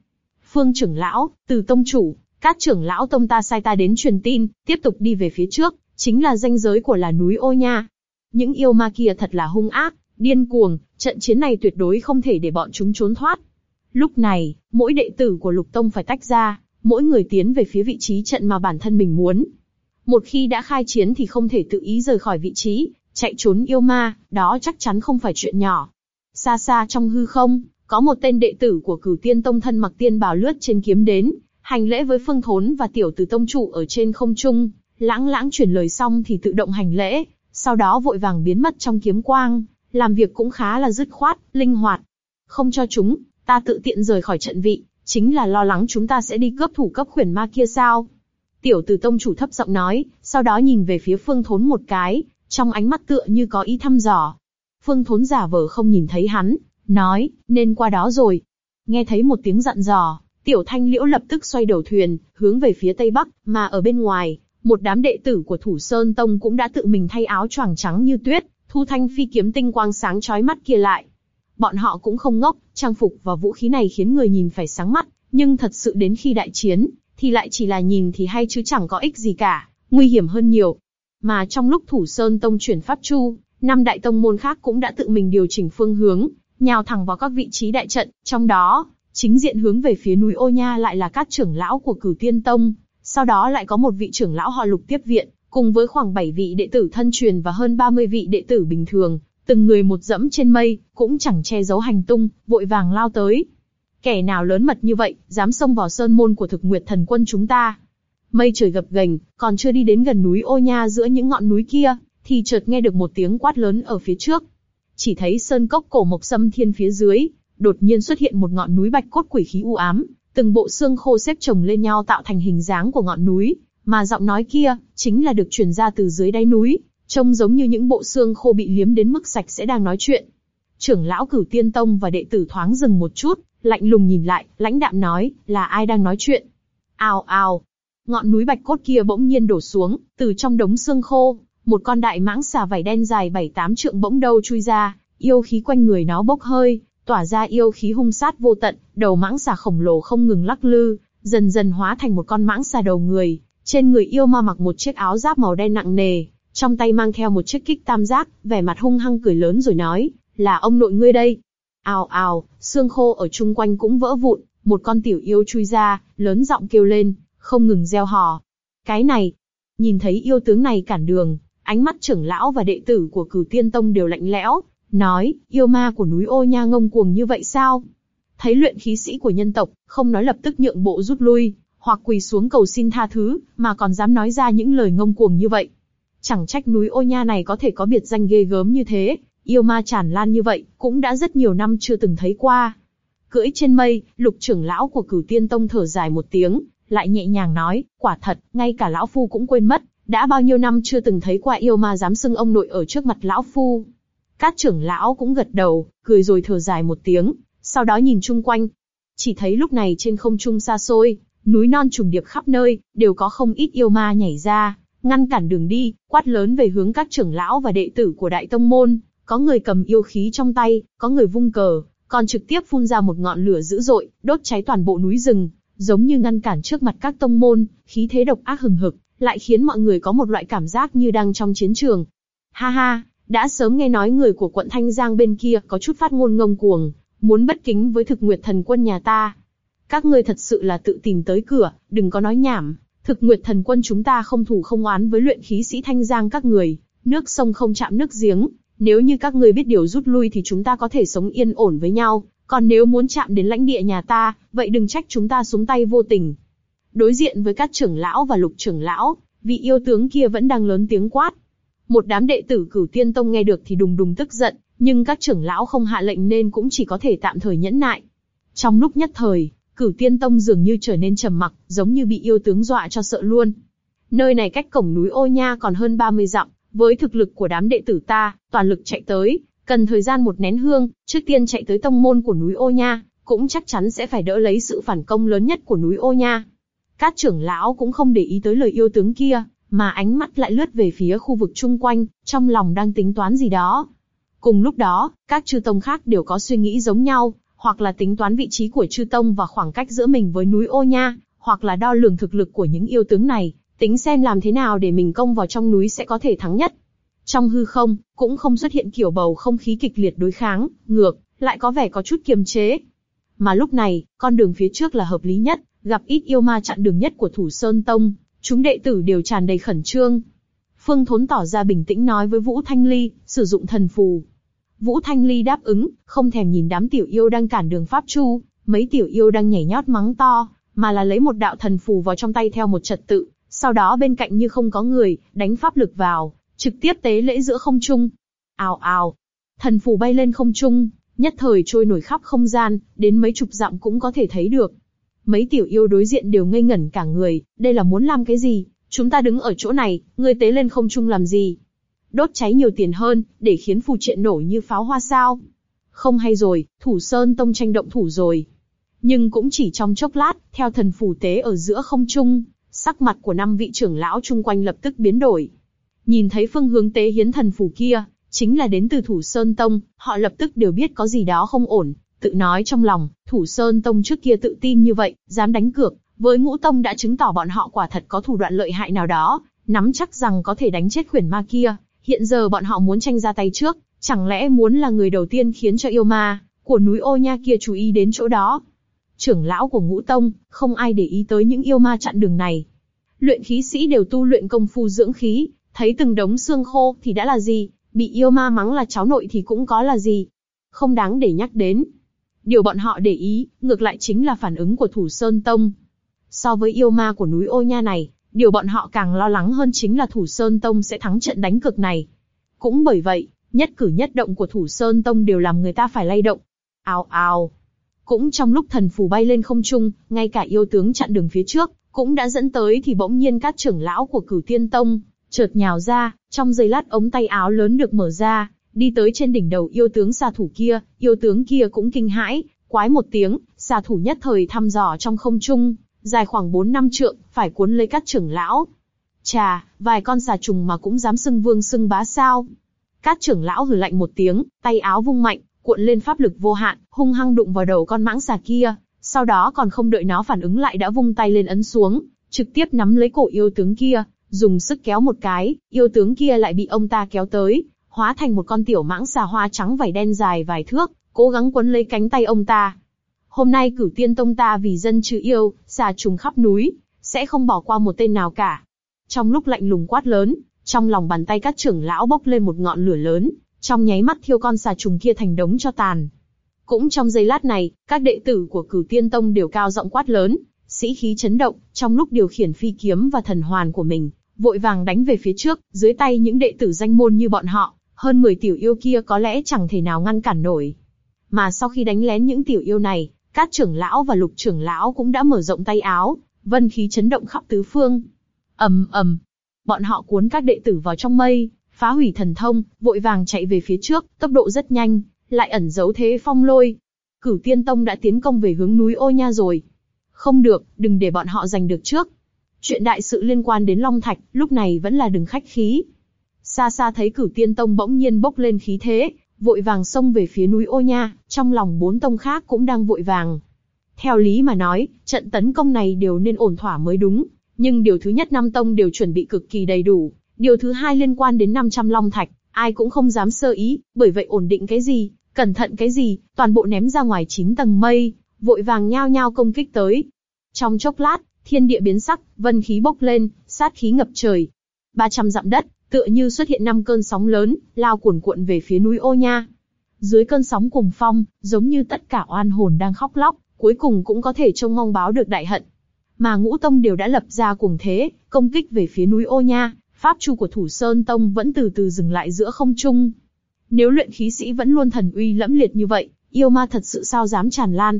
Phương trưởng lão, từ tông chủ, các trưởng lão tông ta sai ta đến truyền tin, tiếp tục đi về phía trước, chính là danh giới của là núi ô nha. Những yêu ma kia thật là hung ác, điên cuồng, trận chiến này tuyệt đối không thể để bọn chúng trốn thoát. Lúc này, mỗi đệ tử của lục tông phải tách ra, mỗi người tiến về phía vị trí trận mà bản thân mình muốn. Một khi đã khai chiến thì không thể tự ý rời khỏi vị trí, chạy trốn yêu ma, đó chắc chắn không phải chuyện nhỏ. Xa xa trong hư không, có một tên đệ tử của cửu tiên tông thân mặc tiên bào lướt trên kiếm đến, hành lễ với phương thốn và tiểu tử tông chủ ở trên không trung, lãng lãng chuyển lời xong thì tự động hành lễ, sau đó vội vàng biến mất trong kiếm quang, làm việc cũng khá là dứt khoát, linh hoạt. Không cho chúng, ta tự tiện rời khỏi trận vị, chính là lo lắng chúng ta sẽ đi cướp thủ cấp khuyển ma kia sao? Tiểu tử tông chủ thấp giọng nói, sau đó nhìn về phía phương thốn một cái, trong ánh mắt tựa như có ý thăm dò. Phương thốn giả vờ không nhìn thấy hắn, nói, nên qua đó rồi. Nghe thấy một tiếng dặn dò, tiểu thanh liễu lập tức xoay đầu thuyền, hướng về phía tây bắc, mà ở bên ngoài, một đám đệ tử của thủ sơn tông cũng đã tự mình thay áo choàng trắng như tuyết, thu thanh phi kiếm tinh quang sáng chói mắt kia lại. Bọn họ cũng không ngốc, trang phục và vũ khí này khiến người nhìn phải sáng mắt, nhưng thật sự đến khi đại chiến, thì lại chỉ là nhìn thì hay chứ chẳng có ích gì cả, nguy hiểm hơn nhiều. Mà trong lúc thủ sơn tông chuyển pháp chu, năm đại tông môn khác cũng đã tự mình điều chỉnh phương hướng, nhào thẳng vào các vị trí đại trận, trong đó, chính diện hướng về phía núi Ô Nha lại là các trưởng lão của cửu tiên tông, sau đó lại có một vị trưởng lão họ lục tiếp viện, cùng với khoảng 7 vị đệ tử thân truyền và hơn 30 vị đệ tử bình thường, từng người một dẫm trên mây, cũng chẳng che giấu hành tung, vội vàng lao tới. Kẻ nào lớn mật như vậy, dám xông vào sơn môn của thực nguyệt thần quân chúng ta. Mây trời gập ghềnh, còn chưa đi đến gần núi ô nha giữa những ngọn núi kia, thì chợt nghe được một tiếng quát lớn ở phía trước. Chỉ thấy sơn cốc cổ mộc sâm thiên phía dưới, đột nhiên xuất hiện một ngọn núi bạch cốt quỷ khí u ám, từng bộ xương khô xếp chồng lên nhau tạo thành hình dáng của ngọn núi, mà giọng nói kia chính là được truyền ra từ dưới đáy núi, trông giống như những bộ xương khô bị liếm đến mức sạch sẽ đang nói chuyện. Trưởng lão Cửu Tiên Tông và đệ tử thoáng dừng một chút, lạnh lùng nhìn lại, lãnh đạm nói, là ai đang nói chuyện? Ào ào, ngọn núi bạch cốt kia bỗng nhiên đổ xuống, từ trong đống xương khô, một con đại mãng xà vảy đen dài bảy tám trượng bỗng đâu chui ra, yêu khí quanh người nó bốc hơi, tỏa ra yêu khí hung sát vô tận, đầu mãng xà khổng lồ không ngừng lắc lư, dần dần hóa thành một con mãng xà đầu người, trên người yêu ma mặc một chiếc áo giáp màu đen nặng nề, trong tay mang theo một chiếc kích tam giác, vẻ mặt hung hăng cười lớn rồi nói, là ông nội ngươi đây. Ào ào, xương khô ở chung quanh cũng vỡ vụn, một con tiểu yêu chui ra, lớn giọng kêu lên, không ngừng reo hò. Cái này, nhìn thấy yêu tướng này cản đường, ánh mắt trưởng lão và đệ tử của cửu tiên tông đều lạnh lẽo, nói, yêu ma của núi ô nha ngông cuồng như vậy sao? Thấy luyện khí sĩ của nhân tộc, không nói lập tức nhượng bộ rút lui, hoặc quỳ xuống cầu xin tha thứ, mà còn dám nói ra những lời ngông cuồng như vậy. Chẳng trách núi ô nha này có thể có biệt danh ghê gớm như thế, yêu ma tràn lan như vậy, cũng đã rất nhiều năm chưa từng thấy qua. Cưỡi trên mây, lục trưởng lão của cửu tiên tông thở dài một tiếng, lại nhẹ nhàng nói, quả thật, ngay cả lão phu cũng quên mất, đã bao nhiêu năm chưa từng thấy qua yêu ma dám xưng ông nội ở trước mặt lão phu. Các trưởng lão cũng gật đầu, cười rồi thở dài một tiếng, sau đó nhìn chung quanh. Chỉ thấy lúc này trên không trung xa xôi, núi non trùng điệp khắp nơi, đều có không ít yêu ma nhảy ra, ngăn cản đường đi, quát lớn về hướng các trưởng lão và đệ tử của đại tông môn, có người cầm yêu khí trong tay, có người vung cờ, còn trực tiếp phun ra một ngọn lửa dữ dội, đốt cháy toàn bộ núi rừng, giống như ngăn cản trước mặt các tông môn, khí thế độc ác hừng hực, lại khiến mọi người có một loại cảm giác như đang trong chiến trường. Ha ha, đã sớm nghe nói người của quận Thanh Giang bên kia có chút phát ngôn ngông cuồng, muốn bất kính với thực nguyệt thần quân nhà ta. Các ngươi thật sự là tự tìm tới cửa, đừng có nói nhảm. Thực nguyệt thần quân chúng ta không thủ không oán với luyện khí sĩ Thanh Giang các người, nước sông không chạm nước giếng. Nếu như các ngươi biết điều rút lui thì chúng ta có thể sống yên ổn với nhau, còn nếu muốn chạm đến lãnh địa nhà ta, vậy đừng trách chúng ta xuống tay vô tình. Đối diện với các trưởng lão và lục trưởng lão, vị yêu tướng kia vẫn đang lớn tiếng quát. Một đám đệ tử cửu tiên tông nghe được thì đùng đùng tức giận, nhưng các trưởng lão không hạ lệnh nên cũng chỉ có thể tạm thời nhẫn nại. Trong lúc nhất thời, cửu tiên tông dường như trở nên trầm mặc, giống như bị yêu tướng dọa cho sợ luôn. Nơi này cách cổng núi ô nha còn hơn 30 dặm, với thực lực của đám đệ tử ta, toàn lực chạy tới, cần thời gian một nén hương, trước tiên chạy tới tông môn của núi ô nha, cũng chắc chắn sẽ phải đỡ lấy sự phản công lớn nhất của núi ô nha. Các trưởng lão cũng không để ý tới lời yêu tướng kia, mà ánh mắt lại lướt về phía khu vực chung quanh, trong lòng đang tính toán gì đó. Cùng lúc đó, các chư tông khác đều có suy nghĩ giống nhau, hoặc là tính toán vị trí của chư tông và khoảng cách giữa mình với núi ô nha, hoặc là đo lường thực lực của những yêu tướng này, tính xem làm thế nào để mình công vào trong núi sẽ có thể thắng nhất. Trong hư không, cũng không xuất hiện kiểu bầu không khí kịch liệt đối kháng, ngược, lại có vẻ có chút kiềm chế. Mà lúc này, con đường phía trước là hợp lý nhất, gặp ít yêu ma chặn đường nhất của Thủ Sơn Tông, chúng đệ tử đều tràn đầy khẩn trương. Phương Thốn tỏ ra bình tĩnh nói với Vũ Thanh Ly, sử dụng thần phù. Vũ Thanh Ly đáp ứng, không thèm nhìn đám tiểu yêu đang cản đường Pháp Chu, mấy tiểu yêu đang nhảy nhót mắng to, mà là lấy một đạo thần phù vào trong tay theo một trật tự, sau đó bên cạnh như không có người, đánh pháp lực vào, trực tiếp tế lễ giữa không trung. Ào ào, thần phù bay lên không trung, nhất thời trôi nổi khắp không gian, đến mấy chục dặm cũng có thể thấy được. Mấy tiểu yêu đối diện đều ngây ngẩn cả người, đây là muốn làm cái gì? Chúng ta đứng ở chỗ này, ngươi tế lên không trung làm gì? Đốt cháy nhiều tiền hơn, để khiến phù triện nổ như pháo hoa sao? Không hay rồi, thủ sơn tông tranh động thủ rồi. Nhưng cũng chỉ trong chốc lát, theo thần phù tế ở giữa không trung, sắc mặt của năm vị trưởng lão chung quanh lập tức biến đổi. Nhìn thấy phương hướng tế hiến thần phù kia, chính là đến từ thủ sơn tông, họ lập tức đều biết có gì đó không ổn, tự nói trong lòng, thủ sơn tông trước kia tự tin như vậy, dám đánh cược, với ngũ tông đã chứng tỏ bọn họ quả thật có thủ đoạn lợi hại nào đó, nắm chắc rằng có thể đánh chết khuyển ma kia. Hiện giờ bọn họ muốn tranh ra tay trước, chẳng lẽ muốn là người đầu tiên khiến cho yêu ma của núi ô nha kia chú ý đến chỗ đó? Trưởng lão của ngũ tông, không ai để ý tới những yêu ma chặn đường này. luyện khí sĩ đều tu luyện công phu dưỡng khí, thấy từng đống xương khô thì đã là gì, bị yêu ma mắng là cháu nội thì cũng có là gì. Không đáng để nhắc đến. Điều bọn họ để ý, ngược lại chính là phản ứng của Thủ Sơn Tông. So với yêu ma của núi Ô Nha này, điều bọn họ càng lo lắng hơn chính là Thủ Sơn Tông sẽ thắng trận đánh cực này. Cũng bởi vậy, nhất cử nhất động của Thủ Sơn Tông đều làm người ta phải lay động. Ào ào. Cũng trong lúc thần phù bay lên không trung, ngay cả yêu tướng chặn đường phía trước, cũng đã dẫn tới thì bỗng nhiên các trưởng lão của cửu tiên tông, chợt nhào ra, trong giây lát ống tay áo lớn được mở ra, đi tới trên đỉnh đầu yêu tướng xà thủ kia, yêu tướng kia cũng kinh hãi, quái một tiếng, xà thủ nhất thời thăm dò trong không trung, dài khoảng 4 năm trượng, phải cuốn lấy các trưởng lão. Chà, vài con xà trùng mà cũng dám xưng vương xưng bá sao. Các trưởng lão hừ lạnh một tiếng, tay áo vung mạnh, cuộn lên pháp lực vô hạn, hung hăng đụng vào đầu con mãng xà kia, sau đó còn không đợi nó phản ứng lại đã vung tay lên ấn xuống, trực tiếp nắm lấy cổ yêu tướng kia, dùng sức kéo một cái, yêu tướng kia lại bị ông ta kéo tới, hóa thành một con tiểu mãng xà hoa trắng vảy đen dài vài thước, cố gắng quấn lấy cánh tay ông ta. Hôm nay cửu tiên tông ta vì dân trừ yêu, xà trùng khắp núi, sẽ không bỏ qua một tên nào cả. Trong lúc lạnh lùng quát lớn, trong lòng bàn tay các trưởng lão bốc lên một ngọn lửa lớn, trong nháy mắt thiêu con xà trùng kia thành đống cho tàn. Cũng trong giây lát này, các đệ tử của cửu tiên tông đều cao giọng quát lớn, sĩ khí chấn động, trong lúc điều khiển phi kiếm và thần hoàn của mình, vội vàng đánh về phía trước, dưới tay những đệ tử danh môn như bọn họ, hơn 10 tiểu yêu kia có lẽ chẳng thể nào ngăn cản nổi. Mà sau khi đánh lén những tiểu yêu này, các trưởng lão và lục trưởng lão cũng đã mở rộng tay áo, vân khí chấn động khắp tứ phương. ầm ầm, bọn họ cuốn các đệ tử vào trong mây, phá hủy thần thông, vội vàng chạy về phía trước, tốc độ rất nhanh, lại ẩn giấu thế phong lôi. Cửu Tiên Tông đã tiến công về hướng núi Ô Nha rồi. Không được, đừng để bọn họ giành được trước. Chuyện đại sự liên quan đến Long Thạch, lúc này vẫn là đừng khách khí. Xa xa thấy Cửu Tiên Tông bỗng nhiên bốc lên khí thế, vội vàng xông về phía núi Ô Nha, trong lòng bốn tông khác cũng đang vội vàng. Theo lý mà nói, trận tấn công này đều nên ổn thỏa mới đúng, nhưng điều thứ nhất năm tông đều chuẩn bị cực kỳ đầy đủ, điều thứ hai liên quan đến 500 long thạch, ai cũng không dám sơ ý, bởi vậy ổn định cái gì, cẩn thận cái gì, toàn bộ ném ra ngoài chín tầng mây, vội vàng nhao nhao công kích tới. Trong chốc lát, thiên địa biến sắc, vân khí bốc lên, sát khí ngập trời. 300 dặm đất, tựa như xuất hiện năm cơn sóng lớn, lao cuồn cuộn về phía núi Ô Nha. Dưới cơn sóng cùng phong, giống như tất cả oan hồn đang khóc lóc, cuối cùng cũng có thể trông mong báo được đại hận. Mà ngũ tông đều đã lập ra cùng thế, công kích về phía núi Ô Nha, pháp chu của Thủ Sơn Tông vẫn từ từ dừng lại giữa không trung. Nếu luyện khí sĩ vẫn luôn thần uy lẫm liệt như vậy, yêu ma thật sự sao dám tràn lan.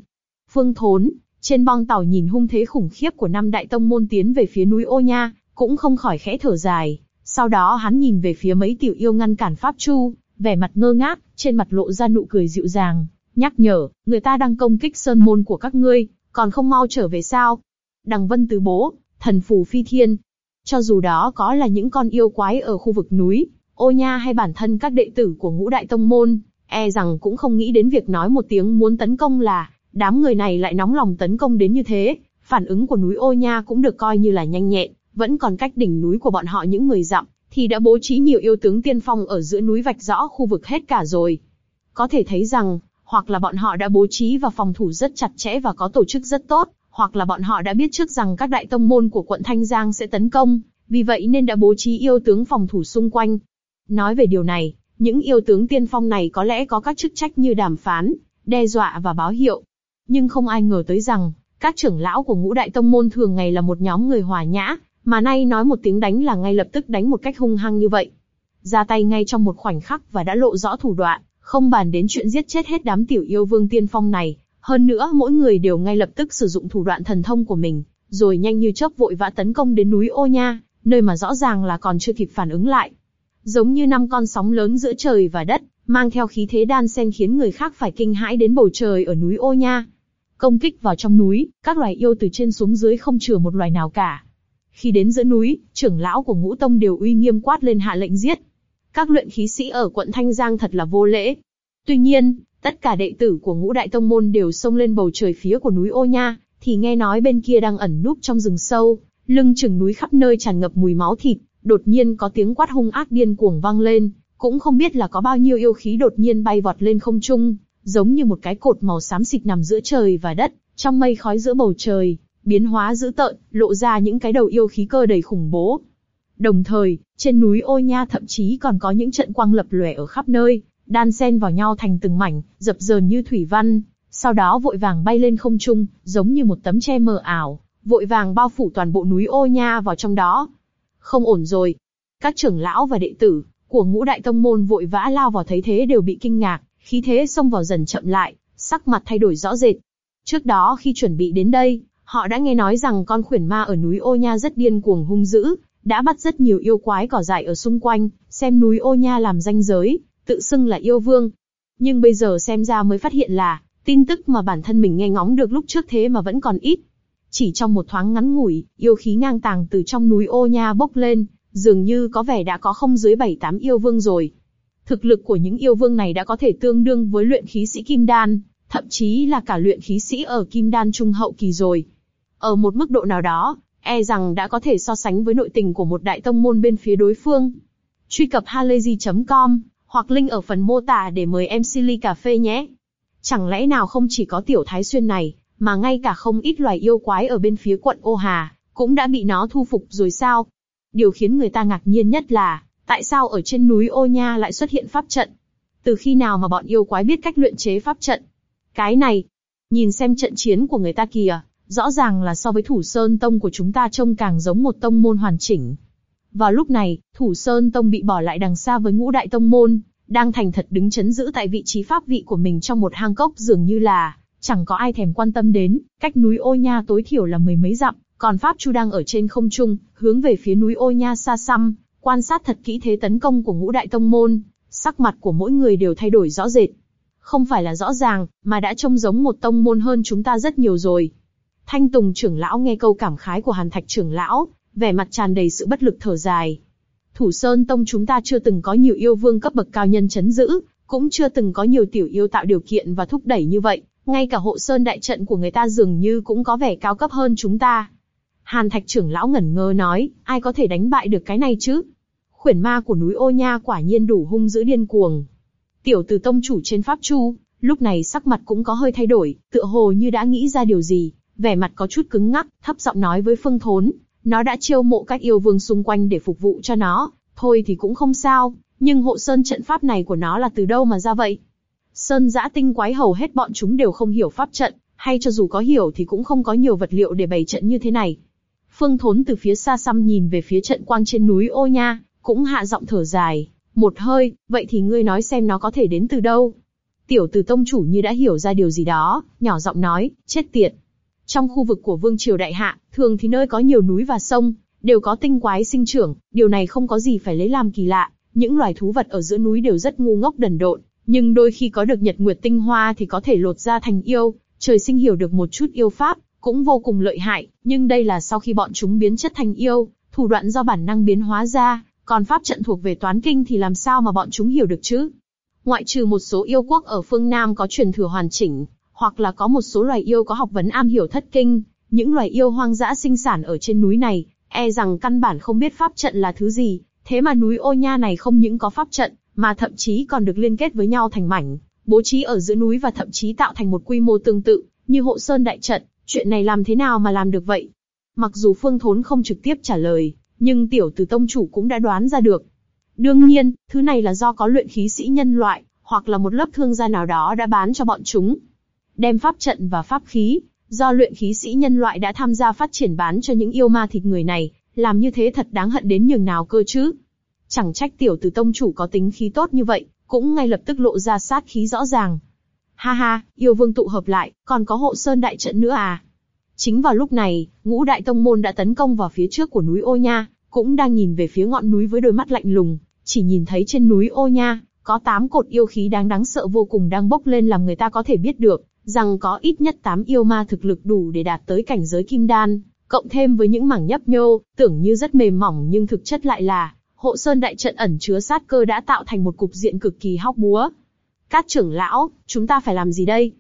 Phương Thốn, trên bong tàu nhìn hung thế khủng khiếp của năm đại tông môn tiến về phía núi Ô Nha, cũng không khỏi khẽ thở dài. Sau đó hắn nhìn về phía mấy tiểu yêu ngăn cản Pháp Chu, vẻ mặt ngơ ngác, trên mặt lộ ra nụ cười dịu dàng, nhắc nhở, người ta đang công kích sơn môn của các ngươi, còn không mau trở về sao? Đằng Vân Tứ Bố, thần phù phi thiên. Cho dù đó có là những con yêu quái ở khu vực núi, ô nha hay bản thân các đệ tử của ngũ đại tông môn, e rằng cũng không nghĩ đến việc nói một tiếng muốn tấn công là, đám người này lại nóng lòng tấn công đến như thế, phản ứng của núi ô nha cũng được coi như là nhanh nhẹn, vẫn còn cách đỉnh núi của bọn họ những người dặm, thì đã bố trí nhiều yêu tướng tiên phong ở giữa núi vạch rõ khu vực hết cả rồi. Có thể thấy rằng, hoặc là bọn họ đã bố trí và phòng thủ rất chặt chẽ và có tổ chức rất tốt, hoặc là bọn họ đã biết trước rằng các đại tông môn của quận Thanh Giang sẽ tấn công, vì vậy nên đã bố trí yêu tướng phòng thủ xung quanh. Nói về điều này, những yêu tướng tiên phong này có lẽ có các chức trách như đàm phán, đe dọa và báo hiệu. Nhưng không ai ngờ tới rằng, các trưởng lão của ngũ đại tông môn thường ngày là một nhóm người hòa nhã, mà nay nói một tiếng đánh là ngay lập tức đánh một cách hung hăng như vậy. Ra tay ngay trong một khoảnh khắc và đã lộ rõ thủ đoạn, không bàn đến chuyện giết chết hết đám tiểu yêu vương tiên phong này. Hơn nữa mỗi người đều ngay lập tức sử dụng thủ đoạn thần thông của mình, rồi nhanh như chớp vội vã tấn công đến núi Ô Nha, nơi mà rõ ràng là còn chưa kịp phản ứng lại. Giống như năm con sóng lớn giữa trời và đất, mang theo khí thế đan xen khiến người khác phải kinh hãi đến bầu trời ở núi Ô Nha. Công kích vào trong núi, các loài yêu từ trên xuống dưới không chừa một loài nào cả. Khi đến giữa núi, trưởng lão của ngũ tông đều uy nghiêm quát lên hạ lệnh giết. Các luyện khí sĩ ở quận Thanh Giang thật là vô lễ. Tuy nhiên, tất cả đệ tử của ngũ đại tông môn đều xông lên bầu trời phía của núi Ô Nha, thì nghe nói bên kia đang ẩn núp trong rừng sâu, lưng chừng núi khắp nơi tràn ngập mùi máu thịt, đột nhiên có tiếng quát hung ác điên cuồng vang lên, cũng không biết là có bao nhiêu yêu khí đột nhiên bay vọt lên không trung, giống như một cái cột màu xám xịt nằm giữa trời và đất, trong mây khói giữa bầu trời, biến hóa dữ tợn, lộ ra những cái đầu yêu khí cơ đầy khủng bố. Đồng thời, trên núi Ô Nha thậm chí còn có những trận quang lập lòe ở khắp nơi, đan xen vào nhau thành từng mảnh, dập dờn như thủy văn, sau đó vội vàng bay lên không trung, giống như một tấm che mờ ảo, vội vàng bao phủ toàn bộ núi Ô Nha vào trong đó. Không ổn rồi. Các trưởng lão và đệ tử của ngũ đại tông môn vội vã lao vào thấy thế đều bị kinh ngạc, khí thế xông vào dần chậm lại, sắc mặt thay đổi rõ rệt. Trước đó khi chuẩn bị đến đây, họ đã nghe nói rằng con khuyển ma ở núi Ô Nha rất điên cuồng hung dữ, đã bắt rất nhiều yêu quái cỏ dại ở xung quanh, xem núi Ô Nha làm danh giới, tự xưng là yêu vương. Nhưng bây giờ xem ra mới phát hiện là, tin tức mà bản thân mình nghe ngóng được lúc trước thế mà vẫn còn ít. Chỉ trong một thoáng ngắn ngủi, yêu khí ngang tàng từ trong núi Ô Nha bốc lên, dường như có vẻ đã có không dưới 7-8 yêu vương rồi. Thực lực của những yêu vương này đã có thể tương đương với luyện khí sĩ Kim Đan, thậm chí là cả luyện khí sĩ ở Kim Đan Trung Hậu Kỳ rồi. Ở một mức độ nào đó, e rằng đã có thể so sánh với nội tình của một đại tông môn bên phía đối phương. Truy cập halayzi.com, hoặc link ở phần mô tả để mời em Silly Cà Phê nhé. Chẳng lẽ nào không chỉ có tiểu thái xuyên này, mà ngay cả không ít loài yêu quái ở bên phía quận Ô Hà, cũng đã bị nó thu phục rồi sao? Điều khiến người ta ngạc nhiên nhất là, tại sao ở trên núi Ô Nha lại xuất hiện pháp trận? Từ khi nào mà bọn yêu quái biết cách luyện chế pháp trận? Cái này, nhìn xem trận chiến của người ta kìa, rõ ràng là so với Thủ Sơn Tông của chúng ta trông càng giống một tông môn hoàn chỉnh. Vào lúc này, Thủ Sơn Tông bị bỏ lại đằng xa với ngũ đại tông môn, đang thành thật đứng chấn giữ tại vị trí pháp vị của mình trong một hang cốc dường như là, chẳng có ai thèm quan tâm đến, cách núi Ô Nha tối thiểu là mười mấy dặm, còn Pháp Chu đang ở trên không trung, hướng về phía núi Ô Nha xa xăm, quan sát thật kỹ thế tấn công của ngũ đại tông môn, sắc mặt của mỗi người đều thay đổi rõ rệt. Không phải là rõ ràng, mà đã trông giống một tông môn hơn chúng ta rất nhiều rồi. Thanh Tùng trưởng lão nghe câu cảm khái của Hàn Thạch trưởng lão, vẻ mặt tràn đầy sự bất lực thở dài. Thủ Sơn Tông chúng ta chưa từng có nhiều yêu vương cấp bậc cao nhân chấn giữ, cũng chưa từng có nhiều tiểu yêu tạo điều kiện và thúc đẩy như vậy, ngay cả hộ sơn đại trận của người ta dường như cũng có vẻ cao cấp hơn chúng ta. Hàn Thạch trưởng lão ngẩn ngơ nói, ai có thể đánh bại được cái này chứ? Khuyển ma của núi Ô Nha quả nhiên đủ hung dữ điên cuồng. Tiểu từ tông chủ trên Pháp Chu, lúc này sắc mặt cũng có hơi thay đổi, tựa hồ như đã nghĩ ra điều gì, vẻ mặt có chút cứng ngắc, thấp giọng nói với Phương Thốn, nó đã chiêu mộ các yêu vương xung quanh để phục vụ cho nó, thôi thì cũng không sao, nhưng hộ sơn trận pháp này của nó là từ đâu mà ra vậy? Sơn giã tinh quái hầu hết bọn chúng đều không hiểu pháp trận, hay cho dù có hiểu thì cũng không có nhiều vật liệu để bày trận như thế này. Phương Thốn từ phía xa xăm nhìn về phía trận quang trên núi ô nha, cũng hạ giọng thở dài, một hơi, vậy thì ngươi nói xem nó có thể đến từ đâu? Tiểu từ tông chủ như đã hiểu ra điều gì đó, nhỏ giọng nói, chết tiệt. Trong khu vực của vương triều đại hạ, thường thì nơi có nhiều núi và sông, đều có tinh quái sinh trưởng, điều này không có gì phải lấy làm kỳ lạ. Những loài thú vật ở giữa núi đều rất ngu ngốc đần độn, nhưng đôi khi có được nhật nguyệt tinh hoa thì có thể lột ra thành yêu, trời sinh hiểu được một chút yêu pháp, cũng vô cùng lợi hại, nhưng đây là sau khi bọn chúng biến chất thành yêu, thủ đoạn do bản năng biến hóa ra, còn pháp trận thuộc về toán kinh thì làm sao mà bọn chúng hiểu được chứ? Ngoại trừ một số yêu quốc ở phương Nam có truyền thừa hoàn chỉnh, hoặc là có một số loài yêu có học vấn am hiểu thất kinh, những loài yêu hoang dã sinh sản ở trên núi này, e rằng căn bản không biết pháp trận là thứ gì, thế mà núi ô nha này không những có pháp trận, mà thậm chí còn được liên kết với nhau thành mảnh, bố trí ở giữa núi và thậm chí tạo thành một quy mô tương tự, như hộ sơn đại trận, chuyện này làm thế nào mà làm được vậy? Mặc dù Phương Thốn không trực tiếp trả lời, nhưng tiểu tử tông chủ cũng đã đoán ra được. Đương nhiên, thứ này là do có luyện khí sĩ nhân loại, hoặc là một lớp thương gia nào đó đã bán cho bọn chúng. Đem pháp trận và pháp khí, do luyện khí sĩ nhân loại đã tham gia phát triển bán cho những yêu ma thịt người này, làm như thế thật đáng hận đến nhường nào cơ chứ. Chẳng trách tiểu tử tông chủ có tính khí tốt như vậy, cũng ngay lập tức lộ ra sát khí rõ ràng. Ha ha, yêu vương tụ hợp lại, còn có hộ sơn đại trận nữa à? Chính vào lúc này, ngũ đại tông môn đã tấn công vào phía trước của núi Ô Nha, cũng đang nhìn về phía ngọn núi với đôi mắt lạnh lùng, chỉ nhìn thấy trên núi Ô Nha, có tám cột yêu khí đáng đáng sợ vô cùng đang bốc lên làm người ta có thể biết được, rằng có ít nhất tám yêu ma thực lực đủ để đạt tới cảnh giới kim đan, cộng thêm với những mảng nhấp nhô, tưởng như rất mềm mỏng nhưng thực chất lại là hộ sơn đại trận ẩn chứa sát cơ đã tạo thành một cục diện cực kỳ hóc búa. Các trưởng lão, chúng ta phải làm gì đây?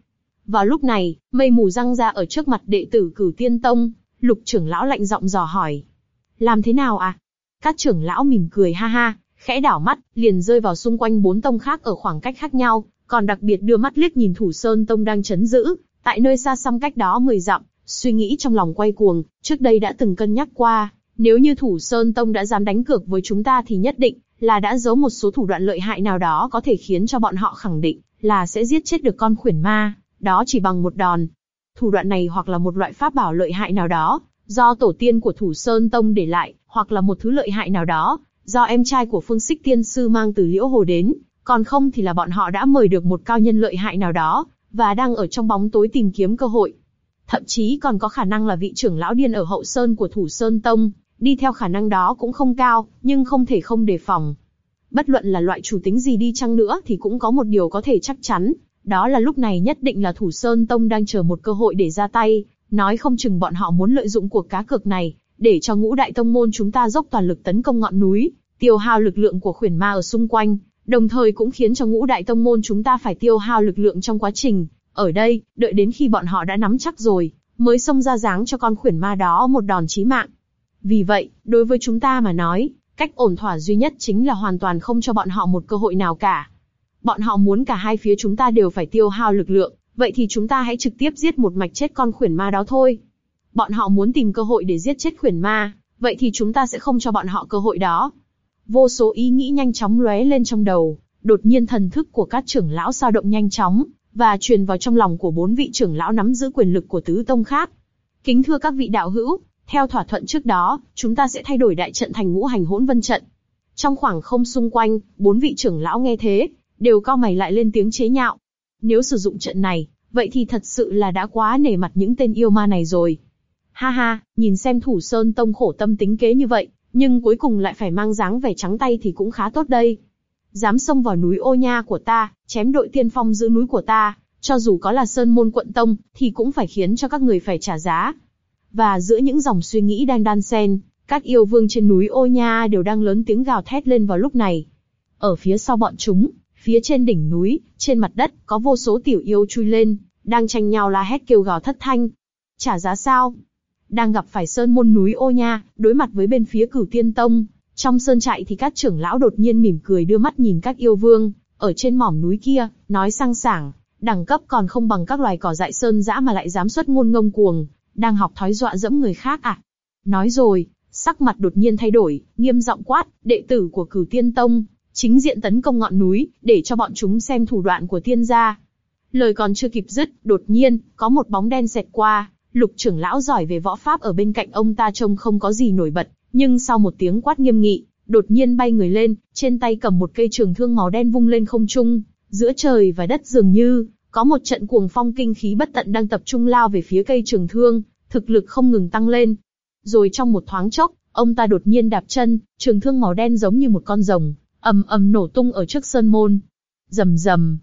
Vào lúc này, mây mù răng ra ở trước mặt đệ tử cửu tiên tông, lục trưởng lão lạnh giọng dò hỏi. Làm thế nào à? Các trưởng lão mỉm cười ha ha, khẽ đảo mắt, liền rơi vào xung quanh bốn tông khác ở khoảng cách khác nhau, còn đặc biệt đưa mắt liếc nhìn thủ sơn tông đang chấn giữ, tại nơi xa xăm cách đó 10 dặm, Suy nghĩ trong lòng quay cuồng, trước đây đã từng cân nhắc qua, nếu như Thủ Sơn Tông đã dám đánh cược với chúng ta thì nhất định là đã giấu một số thủ đoạn lợi hại nào đó có thể khiến cho bọn họ khẳng định là sẽ giết chết được con khuyển ma, đó chỉ bằng một đòn. Thủ đoạn này hoặc là một loại pháp bảo lợi hại nào đó, do tổ tiên của Thủ Sơn Tông để lại, hoặc là một thứ lợi hại nào đó, do em trai của Phương Sích Tiên Sư mang từ Liễu Hồ đến, còn không thì là bọn họ đã mời được một cao nhân lợi hại nào đó, và đang ở trong bóng tối tìm kiếm cơ hội. Thậm chí còn có khả năng là vị trưởng lão điên ở hậu sơn của Thủ Sơn Tông, đi theo khả năng đó cũng không cao, nhưng không thể không đề phòng. Bất luận là loại chủ tính gì đi chăng nữa thì cũng có một điều có thể chắc chắn, đó là lúc này nhất định là Thủ Sơn Tông đang chờ một cơ hội để ra tay, nói không chừng bọn họ muốn lợi dụng cuộc cá cược này, để cho ngũ đại tông môn chúng ta dốc toàn lực tấn công ngọn núi, tiêu hao lực lượng của khuyển ma ở xung quanh, đồng thời cũng khiến cho ngũ đại tông môn chúng ta phải tiêu hao lực lượng trong quá trình. Ở đây, đợi đến khi bọn họ đã nắm chắc rồi, mới xông ra dáng cho con khuyển ma đó một đòn chí mạng. Vì vậy, đối với chúng ta mà nói, cách ổn thỏa duy nhất chính là hoàn toàn không cho bọn họ một cơ hội nào cả. Bọn họ muốn cả hai phía chúng ta đều phải tiêu hao lực lượng, vậy thì chúng ta hãy trực tiếp giết một mạch chết con khuyển ma đó thôi. Bọn họ muốn tìm cơ hội để giết chết khuyển ma, vậy thì chúng ta sẽ không cho bọn họ cơ hội đó. Vô số ý nghĩ nhanh chóng lóe lên trong đầu, đột nhiên thần thức của các trưởng lão sao động nhanh chóng, và truyền vào trong lòng của bốn vị trưởng lão nắm giữ quyền lực của tứ tông khác. Kính thưa các vị đạo hữu, theo thỏa thuận trước đó, chúng ta sẽ thay đổi đại trận thành ngũ hành hỗn vân trận. Trong khoảng không xung quanh, bốn vị trưởng lão nghe thế, đều cao mày lại lên tiếng chế nhạo. Nếu sử dụng trận này, vậy thì thật sự là đã quá nể mặt những tên yêu ma này rồi. Ha ha, nhìn xem thủ sơn tông khổ tâm tính kế như vậy, nhưng cuối cùng lại phải mang dáng vẻ trắng tay thì cũng khá tốt đây. Dám xông vào núi ô nha của ta, chém đội tiên phong giữ núi của ta, cho dù có là sơn môn quận tông, thì cũng phải khiến cho các người phải trả giá. Và giữa những dòng suy nghĩ đang đan xen, các yêu vương trên núi ô nha đều đang lớn tiếng gào thét lên vào lúc này. Ở phía sau bọn chúng, phía trên đỉnh núi, trên mặt đất, có vô số tiểu yêu chui lên, đang tranh nhau la hét kêu gào thất thanh. Trả giá sao? Đang gặp phải sơn môn núi ô nha, đối mặt với bên phía cửu tiên tông. Trong sơn trại thì các trưởng lão đột nhiên mỉm cười đưa mắt nhìn các yêu vương, ở trên mỏm núi kia, nói sang sảng, đẳng cấp còn không bằng các loài cỏ dại sơn dã mà lại dám xuất ngôn ngông cuồng, đang học thói dọa dẫm người khác à. Nói rồi, sắc mặt đột nhiên thay đổi, nghiêm giọng quát, đệ tử của cửu tiên tông, chính diện tấn công ngọn núi, để cho bọn chúng xem thủ đoạn của tiên gia. Lời còn chưa kịp dứt, đột nhiên, có một bóng đen xẹt qua, Lục trưởng lão giỏi về võ pháp ở bên cạnh ông ta trông không có gì nổi bật, nhưng sau một tiếng quát nghiêm nghị, đột nhiên bay người lên, trên tay cầm một cây trường thương màu đen vung lên không trung, giữa trời và đất dường như có một trận cuồng phong kinh khí bất tận đang tập trung lao về phía cây trường thương, thực lực không ngừng tăng lên. Rồi trong một thoáng chốc, ông ta đột nhiên đạp chân, trường thương màu đen giống như một con rồng, ầm ầm nổ tung ở trước sơn môn. Rầm rầm.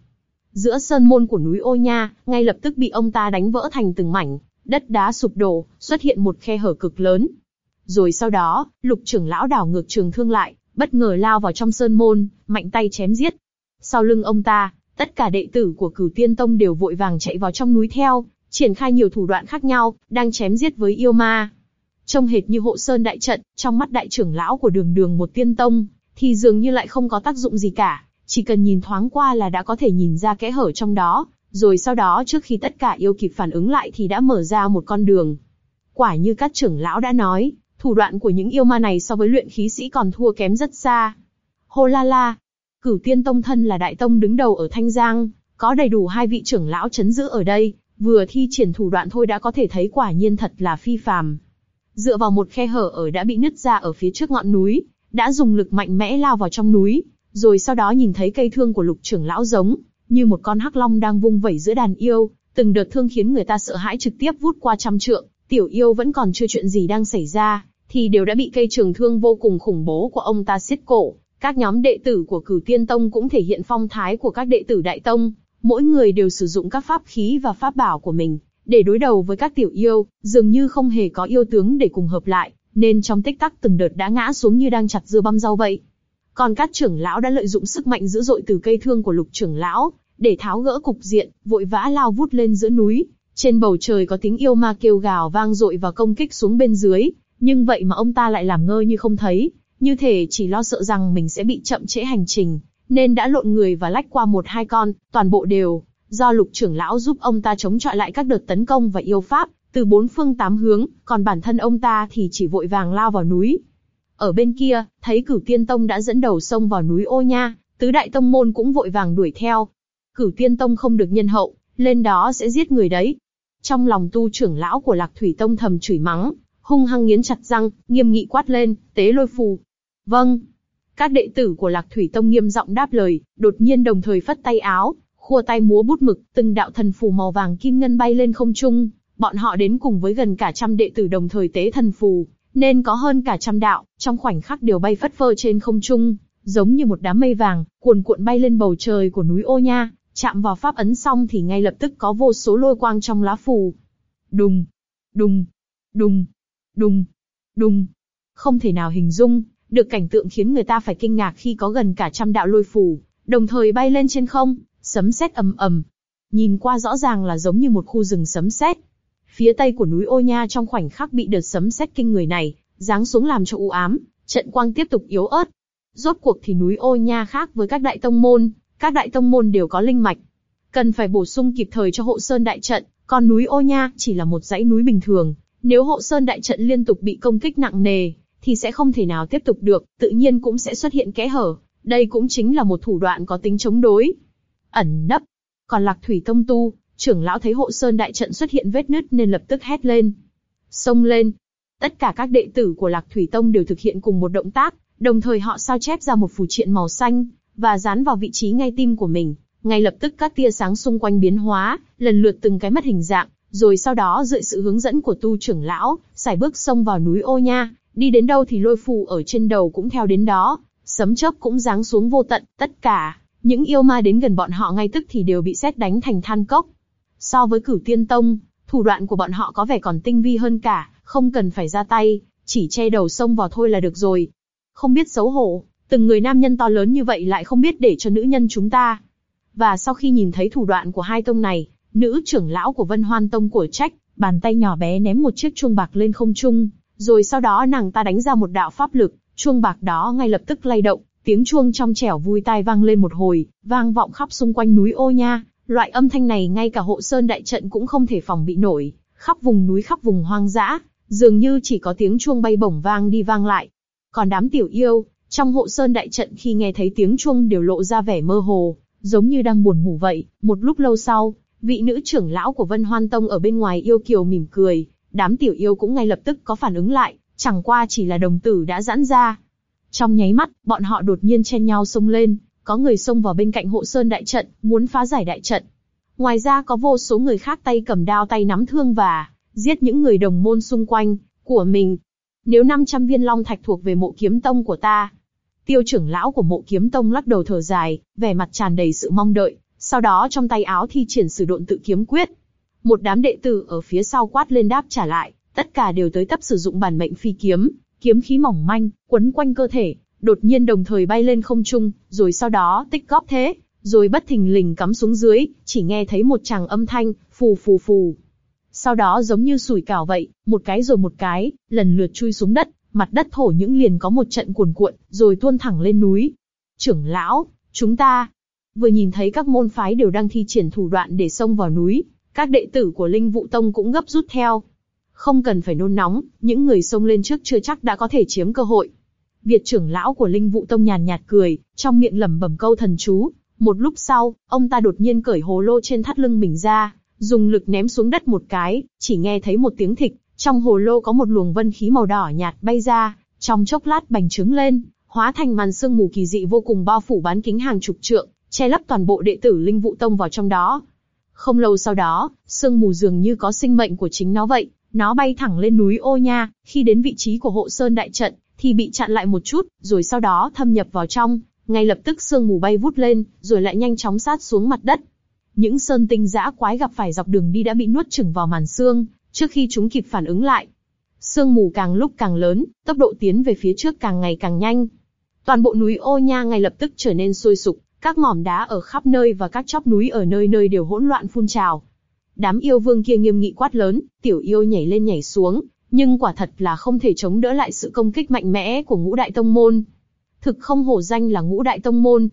Giữa sơn môn của núi Ô Nha, ngay lập tức bị ông ta đánh vỡ thành từng mảnh, đất đá sụp đổ, xuất hiện một khe hở cực lớn. Rồi sau đó, lục trưởng lão đảo ngược trường thương lại, bất ngờ lao vào trong sơn môn, mạnh tay chém giết. Sau lưng ông ta, tất cả đệ tử của cửu tiên tông đều vội vàng chạy vào trong núi theo, triển khai nhiều thủ đoạn khác nhau, đang chém giết với yêu ma. Trông hệt như hộ sơn đại trận, trong mắt đại trưởng lão của đường đường một tiên tông, thì dường như lại không có tác dụng gì cả, chỉ cần nhìn thoáng qua là đã có thể nhìn ra kẽ hở trong đó, rồi sau đó trước khi tất cả yêu kịp phản ứng lại thì đã mở ra một con đường. Quả như các trưởng lão đã nói, thủ đoạn của những yêu ma này so với luyện khí sĩ còn thua kém rất xa. Hô la la, cửu tiên tông thân là đại tông đứng đầu ở Thanh Giang, có đầy đủ hai vị trưởng lão chấn giữ ở đây, vừa thi triển thủ đoạn thôi đã có thể thấy quả nhiên thật là phi phàm. Dựa vào một khe hở ở đã bị nứt ra ở phía trước ngọn núi, đã dùng lực mạnh mẽ lao vào trong núi, rồi sau đó nhìn thấy cây thương của lục trưởng lão giống, như một con hắc long đang vung vẩy giữa đàn yêu, từng đợt thương khiến người ta sợ hãi trực tiếp vút qua trăm trượng, tiểu yêu vẫn còn chưa chuyện gì đang xảy ra, thì đều đã bị cây trường thương vô cùng khủng bố của ông ta xiết cổ. Các nhóm đệ tử của cửu tiên tông cũng thể hiện phong thái của các đệ tử đại tông, mỗi người đều sử dụng các pháp khí và pháp bảo của mình, để đối đầu với các tiểu yêu, dường như không hề có yêu tướng để cùng hợp lại, nên trong tích tắc từng đợt đã ngã xuống như đang chặt dưa băm rau vậy. Còn các trưởng lão đã lợi dụng sức mạnh dữ dội từ cây thương của lục trưởng lão, để tháo gỡ cục diện, vội vã lao vút lên giữa núi. Trên bầu trời có tiếng yêu ma kêu gào vang dội và công kích xuống bên dưới, nhưng vậy mà ông ta lại làm ngơ như không thấy, như thể chỉ lo sợ rằng mình sẽ bị chậm trễ hành trình, nên đã lộn người và lách qua một hai con, toàn bộ đều do lục trưởng lão giúp ông ta chống chọi lại các đợt tấn công và yêu pháp từ bốn phương tám hướng, còn bản thân ông ta thì chỉ vội vàng lao vào núi. Ở bên kia, thấy cửu tiên tông đã dẫn đầu sông vào núi ô nha, tứ đại tông môn cũng vội vàng đuổi theo. Cửu tiên tông không được nhân hậu, lên đó sẽ giết người đấy. Trong lòng tu trưởng lão của lạc thủy tông thầm chửi mắng, hung hăng nghiến chặt răng, nghiêm nghị quát lên, tế lôi phù. Vâng. Các đệ tử của lạc thủy tông nghiêm giọng đáp lời, đột nhiên đồng thời phất tay áo, khua tay múa bút mực, từng đạo thần phù màu vàng kim ngân bay lên không trung. Bọn họ đến cùng với gần cả trăm đệ tử đồng thời tế thần phù, nên có hơn cả trăm đạo, trong khoảnh khắc đều bay phất phơ trên không trung, giống như một đám mây vàng, cuồn cuộn bay lên bầu trời của núi ô nha, chạm vào pháp ấn xong thì ngay lập tức có vô số lôi quang trong lá phù. Đùng, đùng, đùng, đùng, đùng. Không thể nào hình dung, được cảnh tượng khiến người ta phải kinh ngạc khi có gần cả trăm đạo lôi phù, đồng thời bay lên trên không, sấm sét ầm ầm. Nhìn qua rõ ràng là giống như một khu rừng sấm sét. Phía tây của núi Ô Nha trong khoảnh khắc bị đợt sấm sét kinh người này, giáng xuống làm cho u ám, trận quang tiếp tục yếu ớt. Rốt cuộc thì núi Ô Nha khác với các đại tông môn, các đại tông môn đều có linh mạch. Cần phải bổ sung kịp thời cho hộ sơn đại trận, còn núi Ô Nha chỉ là một dãy núi bình thường. Nếu hộ sơn đại trận liên tục bị công kích nặng nề, thì sẽ không thể nào tiếp tục được, tự nhiên cũng sẽ xuất hiện kẽ hở. Đây cũng chính là một thủ đoạn có tính chống đối. Ẩn nấp. Còn lạc thủy tông tu, trưởng lão thấy hộ sơn đại trận xuất hiện vết nứt nên lập tức hét lên. Xông lên. Tất cả các đệ tử của lạc thủy tông đều thực hiện cùng một động tác, đồng thời họ sao chép ra một phù triện màu xanh, và dán vào vị trí ngay tim của mình. Ngay lập tức các tia sáng xung quanh biến hóa, lần lượt từng cái mất hình dạng, rồi sau đó dựa sự hướng dẫn của tu trưởng lão, xài bước xông vào núi ô nha, đi đến đâu thì lôi phù ở trên đầu cũng theo đến đó, sấm chớp cũng giáng xuống vô tận, tất cả, những yêu ma đến gần bọn họ ngay tức thì đều bị xét đánh thành than cốc. So với cửu tiên tông, thủ đoạn của bọn họ có vẻ còn tinh vi hơn cả, không cần phải ra tay, chỉ che đầu xông vào thôi là được rồi. Không biết xấu hổ, từng người nam nhân to lớn như vậy lại không biết để cho nữ nhân chúng ta. Và sau khi nhìn thấy thủ đoạn của hai tông này, nữ trưởng lão của Vân Hoan Tông của trách, bàn tay nhỏ bé ném một chiếc chuông bạc lên không trung, rồi sau đó nàng ta đánh ra một đạo pháp lực, chuông bạc đó ngay lập tức lay động, tiếng chuông trong trẻo vui tai vang lên một hồi, vang vọng khắp xung quanh núi ô nha. Loại âm thanh này ngay cả hộ sơn đại trận cũng không thể phòng bị nổi, khắp vùng núi khắp vùng hoang dã, dường như chỉ có tiếng chuông bay bổng vang đi vang lại. Còn đám tiểu yêu, trong hộ sơn đại trận khi nghe thấy tiếng chuông đều lộ ra vẻ mơ hồ, giống như đang buồn ngủ vậy. Một lúc lâu sau, vị nữ trưởng lão của Vân Hoan Tông ở bên ngoài yêu kiều mỉm cười, đám tiểu yêu cũng ngay lập tức có phản ứng lại, chẳng qua chỉ là đồng tử đã giãn ra. Trong nháy mắt, bọn họ đột nhiên chen nhau xông lên, có người xông vào bên cạnh hộ sơn đại trận, muốn phá giải đại trận. Ngoài ra có vô số người khác tay cầm đao tay nắm thương và giết những người đồng môn xung quanh của mình. Nếu 500 viên long thạch thuộc về mộ kiếm tông của ta, tiêu trưởng lão của mộ kiếm tông lắc đầu thở dài, vẻ mặt tràn đầy sự mong đợi, sau đó trong tay áo thi triển sử độn tự kiếm quyết. Một đám đệ tử ở phía sau quát lên đáp trả lại, tất cả đều tới tấp sử dụng bản mệnh phi kiếm, kiếm khí mỏng manh, quấn quanh cơ thể, đột nhiên đồng thời bay lên không trung, rồi sau đó tích góp thế, rồi bất thình lình cắm xuống dưới, chỉ nghe thấy một tràng âm thanh, phù phù phù. Sau đó giống như sủi cảo vậy, một cái rồi một cái, lần lượt chui xuống đất, mặt đất thổ những liền có một trận cuồn cuộn, rồi tuôn thẳng lên núi. Trưởng lão, chúng ta, vừa nhìn thấy các môn phái đều đang thi triển thủ đoạn để xông vào núi, các đệ tử của Linh Vũ Tông cũng gấp rút theo. Không cần phải nôn nóng, những người xông lên trước chưa chắc đã có thể chiếm cơ hội. Việt trưởng lão của Linh Vũ Tông nhàn nhạt cười, trong miệng lẩm bẩm câu thần chú. Một lúc sau, ông ta đột nhiên cởi hồ lô trên thắt lưng mình ra, dùng lực ném xuống đất một cái, chỉ nghe thấy một tiếng thịch, trong hồ lô có một luồng vân khí màu đỏ nhạt bay ra, trong chốc lát bành trướng lên, hóa thành màn sương mù kỳ dị vô cùng bao phủ bán kính hàng chục trượng, che lấp toàn bộ đệ tử Linh Vũ Tông vào trong đó. Không lâu sau đó, sương mù dường như có sinh mệnh của chính nó vậy, nó bay thẳng lên núi Ô Nha, khi đến vị trí của hộ sơn đại trận, thì bị chặn lại một chút, rồi sau đó thâm nhập vào trong, ngay lập tức sương mù bay vút lên, rồi lại nhanh chóng sát xuống mặt đất. Những sơn tinh dã quái gặp phải dọc đường đi đã bị nuốt chửng vào màn sương, trước khi chúng kịp phản ứng lại. Sương mù càng lúc càng lớn, tốc độ tiến về phía trước càng ngày càng nhanh. Toàn bộ núi Ô Nha ngay lập tức trở nên sôi sục, các mỏm đá ở khắp nơi và các chóp núi ở nơi nơi đều hỗn loạn phun trào. Đám yêu vương kia nghiêm nghị quát lớn, tiểu yêu nhảy lên nhảy xuống, nhưng quả thật là không thể chống đỡ lại sự công kích mạnh mẽ của ngũ đại tông môn. Thực không hổ danh là ngũ đại tông môn.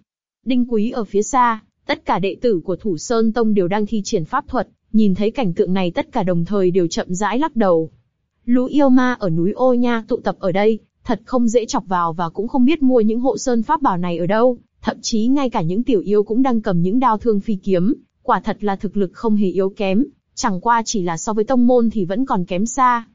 Đinh Quý ở phía xa, tất cả đệ tử của Thủ Sơn Tông đều đang thi triển pháp thuật, Nhìn thấy cảnh tượng này tất cả đồng thời đều chậm rãi lắc đầu. Lũ yêu ma ở núi Ô Nha tụ tập ở đây, thật không dễ chọc vào và cũng không biết mua những hộ sơn pháp bảo này ở đâu, thậm chí ngay cả những tiểu yêu cũng đang cầm những đao thương phi kiếm, quả thật là thực lực không hề yếu kém, chẳng qua chỉ là so với tông môn thì vẫn còn kém xa.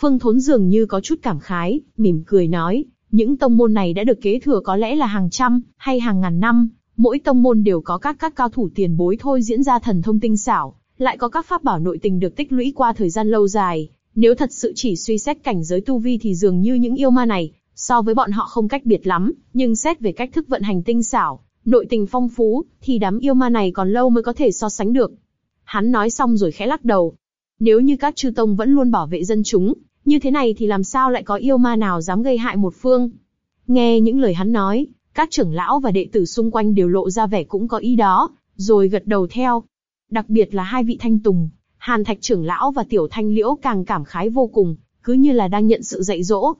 Phương Thốn dường như có chút cảm khái, mỉm cười nói, những tông môn này đã được kế thừa có lẽ là hàng trăm, hay hàng ngàn năm, mỗi tông môn đều có các các cao thủ tiền bối thôi diễn ra thần thông tinh xảo, lại có các pháp bảo nội tình được tích lũy qua thời gian lâu dài. Nếu thật sự chỉ suy xét cảnh giới tu vi thì dường như những yêu ma này, so với bọn họ không cách biệt lắm, nhưng xét về cách thức vận hành tinh xảo, nội tình phong phú, thì đám yêu ma này còn lâu mới có thể so sánh được. Hắn nói xong rồi khẽ lắc đầu. Nếu như các chư tông vẫn luôn bảo vệ dân chúng, như thế này thì làm sao lại có yêu ma nào dám gây hại một phương? Nghe những lời hắn nói, các trưởng lão và đệ tử xung quanh đều lộ ra vẻ cũng có ý đó, rồi gật đầu theo. Đặc biệt là hai vị thanh tùng, Hàn Thạch trưởng lão và Tiểu Thanh Liễu càng cảm khái vô cùng, cứ như là đang nhận sự dạy dỗ.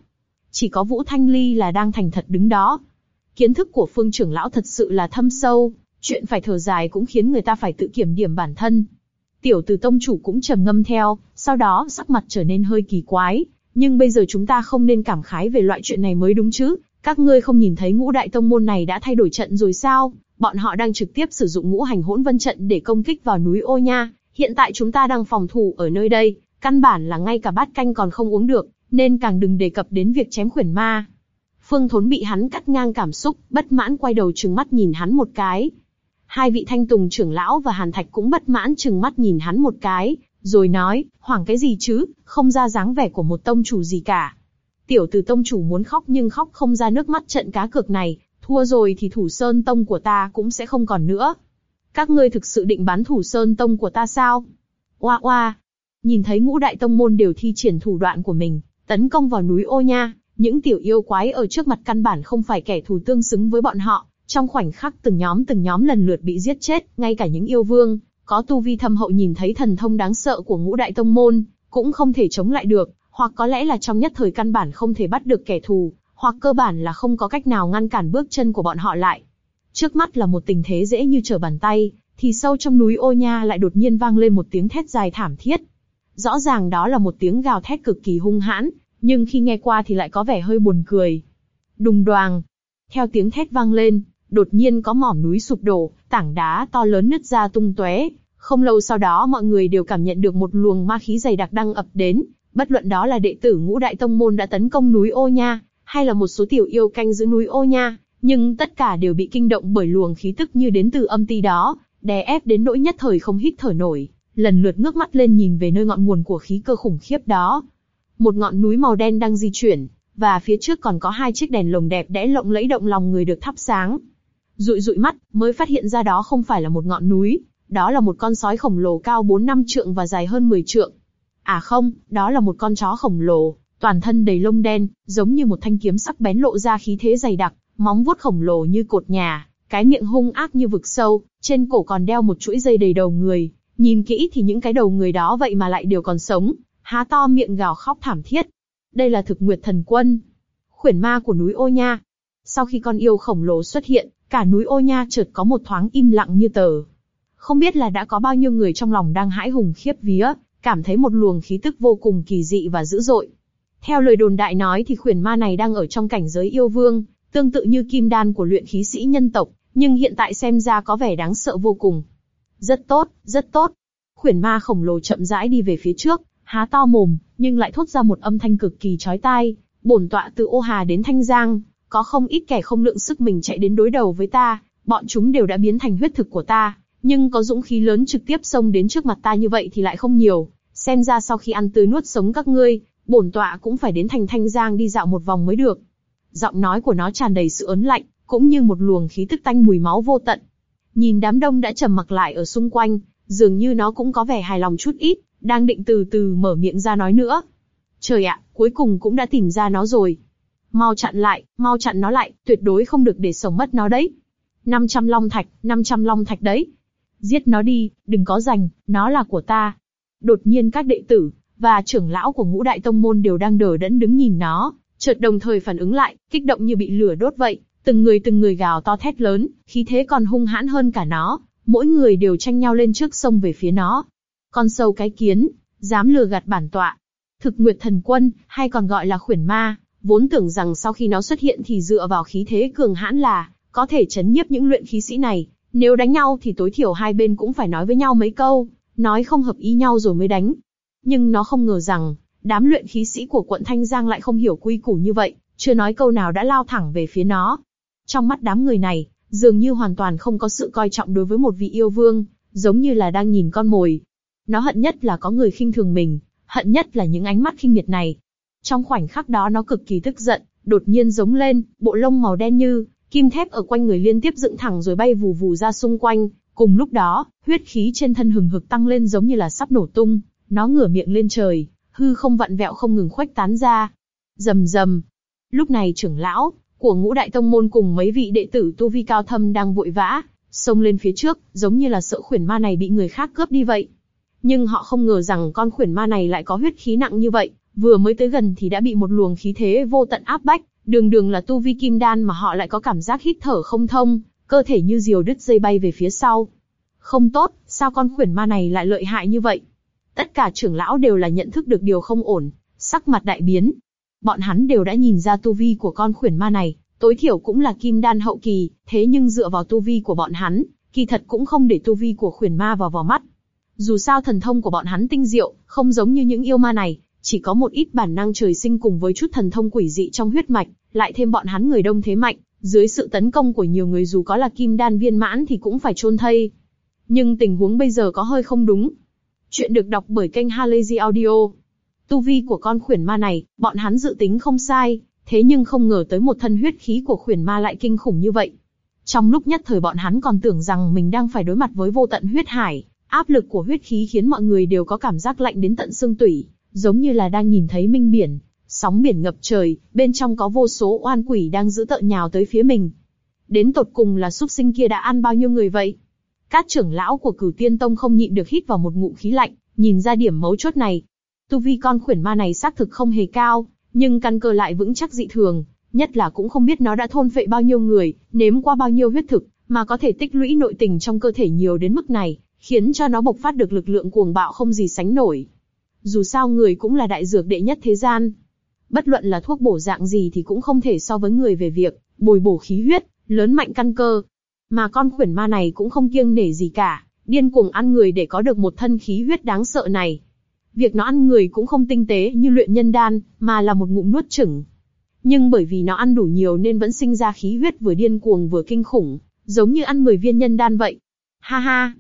Chỉ có Vũ Thanh Ly là đang thành thật đứng đó. Kiến thức của phương trưởng lão thật sự là thâm sâu, chuyện phải thở dài cũng khiến người ta phải tự kiểm điểm bản thân. Tiểu từ tông chủ cũng trầm ngâm theo, sau đó sắc mặt trở nên hơi kỳ quái. Nhưng bây giờ chúng ta không nên cảm khái về loại chuyện này mới đúng chứ. Các ngươi không nhìn thấy ngũ đại tông môn này đã thay đổi trận rồi sao? Bọn họ đang trực tiếp sử dụng ngũ hành hỗn vân trận để công kích vào núi ô nha. Hiện tại chúng ta đang phòng thủ ở nơi đây, căn bản là ngay cả bát canh còn không uống được, nên càng đừng đề cập đến việc chém khuyển ma. Phương Thốn bị hắn cắt ngang cảm xúc, bất mãn quay đầu trừng mắt nhìn hắn một cái. Hai vị thanh tùng trưởng lão và hàn thạch cũng bất mãn chừng mắt nhìn hắn một cái, rồi nói, hoảng cái gì chứ, không ra dáng vẻ của một tông chủ gì cả. Tiểu tử tông chủ muốn khóc nhưng khóc không ra nước mắt trận cá cược này, thua rồi thì thủ sơn tông của ta cũng sẽ không còn nữa. Các ngươi thực sự định bán thủ sơn tông của ta sao? Oa oa! Nhìn thấy ngũ đại tông môn đều thi triển thủ đoạn của mình, tấn công vào núi ô nha, những tiểu yêu quái ở trước mặt căn bản không phải kẻ thù tương xứng với bọn họ, trong khoảnh khắc từng nhóm từng nhóm lần lượt bị giết chết, ngay cả những yêu vương, có tu vi thâm hậu nhìn thấy thần thông đáng sợ của ngũ đại tông môn, cũng không thể chống lại được, hoặc có lẽ là trong nhất thời căn bản không thể bắt được kẻ thù, hoặc cơ bản là không có cách nào ngăn cản bước chân của bọn họ lại. Trước mắt là một tình thế dễ như trở bàn tay, thì sâu trong núi ô nha lại đột nhiên vang lên một tiếng thét dài thảm thiết. Rõ ràng đó là một tiếng gào thét cực kỳ hung hãn, nhưng khi nghe qua thì lại có vẻ hơi buồn cười. Đùng đoàng. Theo tiếng thét vang lên, đột nhiên có mỏm núi sụp đổ, tảng đá to lớn nứt ra tung tóe. Không lâu sau đó mọi người đều cảm nhận được một luồng ma khí dày đặc đang ập đến, bất luận đó là đệ tử ngũ đại tông môn đã tấn công núi ô nha, hay là một số tiểu yêu canh giữ núi ô nha, nhưng tất cả đều bị kinh động bởi luồng khí tức như đến từ âm ti đó, đè ép đến nỗi nhất thời không hít thở nổi, lần lượt ngước mắt lên nhìn về nơi ngọn nguồn của khí cơ khủng khiếp đó. Một ngọn núi màu đen đang di chuyển, và phía trước còn có hai chiếc đèn lồng đẹp đẽ lộng lẫy động lòng người được thắp sáng. Dụi dụi mắt, mới phát hiện ra đó không phải là một ngọn núi, đó là một con sói khổng lồ cao 4 năm trượng và dài hơn 10 trượng. À không, đó là một con chó khổng lồ, toàn thân đầy lông đen, giống như một thanh kiếm sắc bén lộ ra khí thế dày đặc, móng vuốt khổng lồ như cột nhà, cái miệng hung ác như vực sâu, trên cổ còn đeo một chuỗi dây đầy đầu người. Nhìn kỹ thì những cái đầu người đó vậy mà lại đều còn sống, há to miệng gào khóc thảm thiết. Đây là thực nguyệt thần quân, khuyển ma của núi Ô Nha. Sau khi con yêu khổng lồ xuất hiện, cả núi Ô Nha chợt có một thoáng im lặng như tờ. Không biết là đã có bao nhiêu người trong lòng đang hãi hùng khiếp vía, cảm thấy một luồng khí tức vô cùng kỳ dị và dữ dội. Theo lời đồn đại nói thì khuyển ma này đang ở trong cảnh giới yêu vương, tương tự như kim đan của luyện khí sĩ nhân tộc, nhưng hiện tại xem ra có vẻ đáng sợ vô cùng. Rất tốt, rất tốt. Khuyển ma khổng lồ chậm rãi đi về phía trước, há to mồm, nhưng lại thốt ra một âm thanh cực kỳ chói tai. Bổn tọa từ ô hà đến thanh giang, có không ít kẻ không lượng sức mình chạy đến đối đầu với ta, bọn chúng đều đã biến thành huyết thực của ta, nhưng có dũng khí lớn trực tiếp xông đến trước mặt ta như vậy thì lại không nhiều. Xem ra sau khi ăn tươi nuốt sống các ngươi, bổn tọa cũng phải đến thành thanh giang đi dạo một vòng mới được. Giọng nói của nó tràn đầy sự ớn lạnh, cũng như một luồng khí tức tanh mùi máu vô tận. Nhìn đám đông đã trầm mặc lại ở xung quanh, dường như nó cũng có vẻ hài lòng chút ít, đang định từ từ mở miệng ra nói nữa. Trời ạ, cuối cùng cũng đã tìm ra nó rồi. Mau chặn lại, mau chặn nó lại, tuyệt đối không được để sống mất nó đấy. 500 long thạch, 500 long thạch đấy. Giết nó đi, đừng có giành, nó là của ta. Đột nhiên các đệ tử, và trưởng lão của ngũ đại tông môn đều đang đờ đẫn đứng nhìn nó, chợt đồng thời phản ứng lại, kích động như bị lửa đốt vậy, từng người từng người gào to thét lớn, khí thế còn hung hãn hơn cả nó, mỗi người đều tranh nhau lên trước sông về phía nó. Con sâu cái kiến, dám lừa gạt bản tọa. Thực Nguyệt Thần Quân, hay còn gọi là khuyển ma, vốn tưởng rằng sau khi nó xuất hiện thì dựa vào khí thế cường hãn là có thể chấn nhiếp những luyện khí sĩ này, nếu đánh nhau thì tối thiểu hai bên cũng phải nói với nhau mấy câu, nói không hợp ý nhau rồi mới đánh. Nhưng nó không ngờ rằng, đám luyện khí sĩ của quận Thanh Giang lại không hiểu quy củ như vậy, chưa nói câu nào đã lao thẳng về phía nó. Trong mắt đám người này, dường như hoàn toàn không có sự coi trọng đối với một vị yêu vương, giống như là đang nhìn con mồi. Nó hận nhất là có người khinh thường mình, hận nhất là những ánh mắt khinh miệt này. Trong khoảnh khắc đó nó cực kỳ tức giận, đột nhiên giống lên, bộ lông màu đen như kim thép ở quanh người liên tiếp dựng thẳng rồi bay vù vù ra xung quanh. Cùng lúc đó, huyết khí trên thân hừng hực tăng lên giống như là sắp nổ tung, nó ngửa miệng lên trời, hư không vặn vẹo không ngừng khuếch tán ra. Rầm rầm. Lúc này trưởng lão của ngũ đại tông môn cùng mấy vị đệ tử tu vi cao thâm đang vội vã, xông lên phía trước, giống như là sợ khuyển ma này bị người khác cướp đi vậy. Nhưng họ không ngờ rằng con khuyển ma này lại có huyết khí nặng như vậy, vừa mới tới gần thì đã bị một luồng khí thế vô tận áp bách, đường đường là tu vi kim đan mà họ lại có cảm giác hít thở không thông, cơ thể như diều đứt dây bay về phía sau. Không tốt, sao con khuyển ma này lại lợi hại như vậy? Tất cả trưởng lão đều là nhận thức được điều không ổn, sắc mặt đại biến. Bọn hắn đều đã nhìn ra tu vi của con khuyển ma này, tối thiểu cũng là kim đan hậu kỳ, thế nhưng dựa vào tu vi của bọn hắn, kỳ thật cũng không để tu vi của khuyển ma vào vào mắt. Dù sao thần thông của bọn hắn tinh diệu, không giống như những yêu ma này, chỉ có một ít bản năng trời sinh cùng với chút thần thông quỷ dị trong huyết mạch, lại thêm bọn hắn người đông thế mạnh, dưới sự tấn công của nhiều người dù có là kim đan viên mãn thì cũng phải chôn thây. Nhưng tình huống bây giờ có hơi không đúng. Chuyện được đọc bởi kênh Halazy Audio. Tu vi của con khuyển ma này, bọn hắn dự tính không sai, thế nhưng không ngờ tới một thân huyết khí của khuyển ma lại kinh khủng như vậy. Trong lúc nhất thời bọn hắn còn tưởng rằng mình đang phải đối mặt với vô tận huyết hải, áp lực của huyết khí khiến mọi người đều có cảm giác lạnh đến tận xương tủy, giống như là đang nhìn thấy minh biển, sóng biển ngập trời, bên trong có vô số oan quỷ đang giữ tợn nhào tới phía mình. Đến tột cùng là súc sinh kia đã ăn bao nhiêu người vậy? Các trưởng lão của cửu tiên tông không nhịn được hít vào một ngụm khí lạnh, nhìn ra điểm mấu chốt này. Tu vi con khuyển ma này xác thực không hề cao, nhưng căn cơ lại vững chắc dị thường, nhất là cũng không biết nó đã thôn phệ bao nhiêu người, nếm qua bao nhiêu huyết thực, mà có thể tích lũy nội tình trong cơ thể nhiều đến mức này, khiến cho nó bộc phát được lực lượng cuồng bạo không gì sánh nổi. Dù sao người cũng là đại dược đệ nhất thế gian. Bất luận là thuốc bổ dạng gì thì cũng không thể so với người về việc, bồi bổ khí huyết, lớn mạnh căn cơ. Mà con khuyển ma này cũng không kiêng nể gì cả, điên cuồng ăn người để có được một thân khí huyết đáng sợ này. Việc nó ăn người cũng không tinh tế như luyện nhân đan, mà là một ngụm nuốt chửng. Nhưng bởi vì nó ăn đủ nhiều nên vẫn sinh ra khí huyết vừa điên cuồng vừa kinh khủng, giống như ăn 10 viên nhân đan vậy. Ha ha,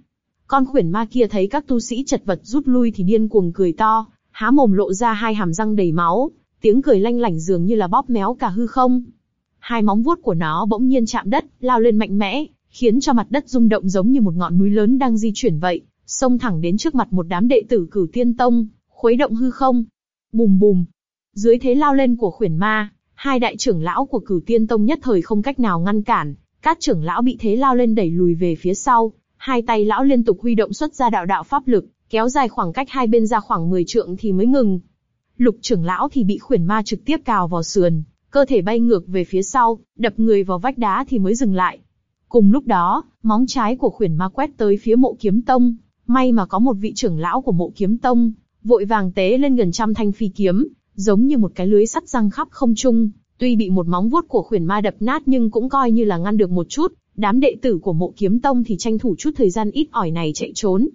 con khuyển ma kia thấy các tu sĩ chật vật rút lui thì điên cuồng cười to, há mồm lộ ra hai hàm răng đầy máu, tiếng cười lanh lảnh dường như là bóp méo cả hư không. Hai móng vuốt của nó bỗng nhiên chạm đất, lao lên mạnh mẽ, khiến cho mặt đất rung động giống như một ngọn núi lớn đang di chuyển vậy, xông thẳng đến trước mặt một đám đệ tử cửu tiên tông, khuấy động hư không. Bùm bùm. Dưới thế lao lên của khuyển ma, hai đại trưởng lão của cửu tiên tông nhất thời không cách nào ngăn cản, các trưởng lão bị thế lao lên đẩy lùi về phía sau, hai tay lão liên tục huy động xuất ra đạo đạo pháp lực, kéo dài khoảng cách hai bên ra khoảng 10 trượng thì mới ngừng. Lục trưởng lão thì bị khuyển ma trực tiếp cào vào sườn, cơ thể bay ngược về phía sau, đập người vào vách đá thì mới dừng lại. Cùng lúc đó, móng trái của khuyển ma quét tới phía mộ kiếm tông, may mà có một vị trưởng lão của mộ kiếm tông, vội vàng tế lên gần trăm thanh phi kiếm, giống như một cái lưới sắt răng khắp không trung. Tuy bị một móng vuốt của khuyển ma đập nát nhưng cũng coi như là ngăn được một chút, đám đệ tử của mộ kiếm tông thì tranh thủ chút thời gian ít ỏi này chạy trốn.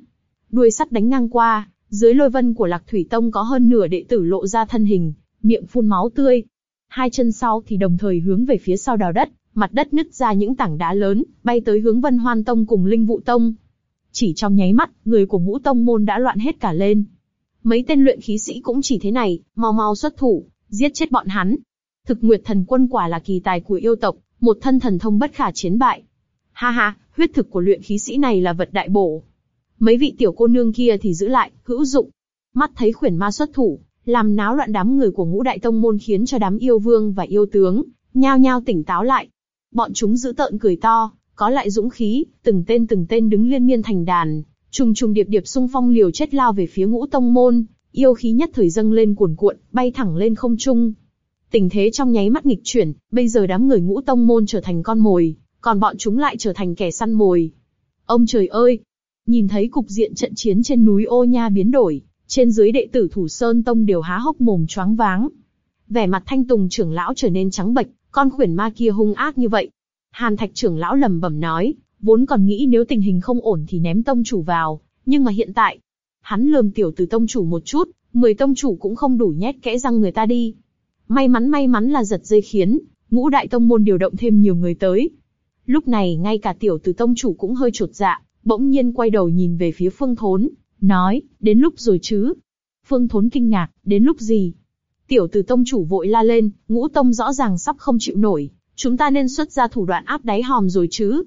Đuôi sắt đánh ngang qua, dưới lôi vân của lạc thủy tông có hơn nửa đệ tử lộ ra thân hình, miệng phun máu tươi. Hai chân sau thì đồng thời hướng về phía sau đào đất, mặt đất nứt ra những tảng đá lớn, bay tới hướng vân hoan tông cùng linh vụ tông. Chỉ trong nháy mắt, người của ngũ tông môn đã loạn hết cả lên. Mấy tên luyện khí sĩ cũng chỉ thế này, mau mau xuất thủ, giết chết bọn hắn. Thực nguyệt thần quân quả là kỳ tài của yêu tộc, một thân thần thông bất khả chiến bại. Ha ha, huyết thực của luyện khí sĩ này là vật đại bổ. Mấy vị tiểu cô nương kia thì giữ lại, hữu dụng. Mắt thấy khuyển ma xuất thủ, làm náo loạn đám người của ngũ đại tông môn khiến cho đám yêu vương và yêu tướng, nhao nhao tỉnh táo lại. Bọn chúng giữ tợn cười to, có lại dũng khí, từng tên từng tên đứng liên miên thành đàn, trùng trùng điệp điệp xung phong liều chết lao về phía ngũ tông môn, yêu khí nhất thời dâng lên cuồn cuộn, bay thẳng lên không trung. Tình thế trong nháy mắt nghịch chuyển, bây giờ đám người ngũ tông môn trở thành con mồi, còn bọn chúng lại trở thành kẻ săn mồi. Ông trời ơi! Nhìn thấy cục diện trận chiến trên núi Ô Nha biến đổi, trên dưới đệ tử Thủ Sơn Tông đều há hốc mồm choáng váng. Vẻ mặt Thanh Tùng trưởng lão trở nên trắng bệch, con khuyển ma kia hung ác như vậy. Hàn Thạch trưởng lão lầm bẩm nói, vốn còn nghĩ nếu tình hình không ổn thì ném tông chủ vào, nhưng mà hiện tại, hắn lườm tiểu từ tông chủ một chút, mười tông chủ cũng không đủ nhét kẽ răng người ta đi. May mắn may mắn là giật dây khiến, ngũ đại tông môn điều động thêm nhiều người tới. Lúc này ngay cả tiểu tử tông chủ cũng hơi chột dạ, bỗng nhiên quay đầu nhìn về phía phương thốn, nói, đến lúc rồi chứ. Phương thốn kinh ngạc, đến lúc gì? Tiểu tử tông chủ vội la lên, ngũ tông rõ ràng sắp không chịu nổi, chúng ta nên xuất ra thủ đoạn áp đáy hòm rồi chứ.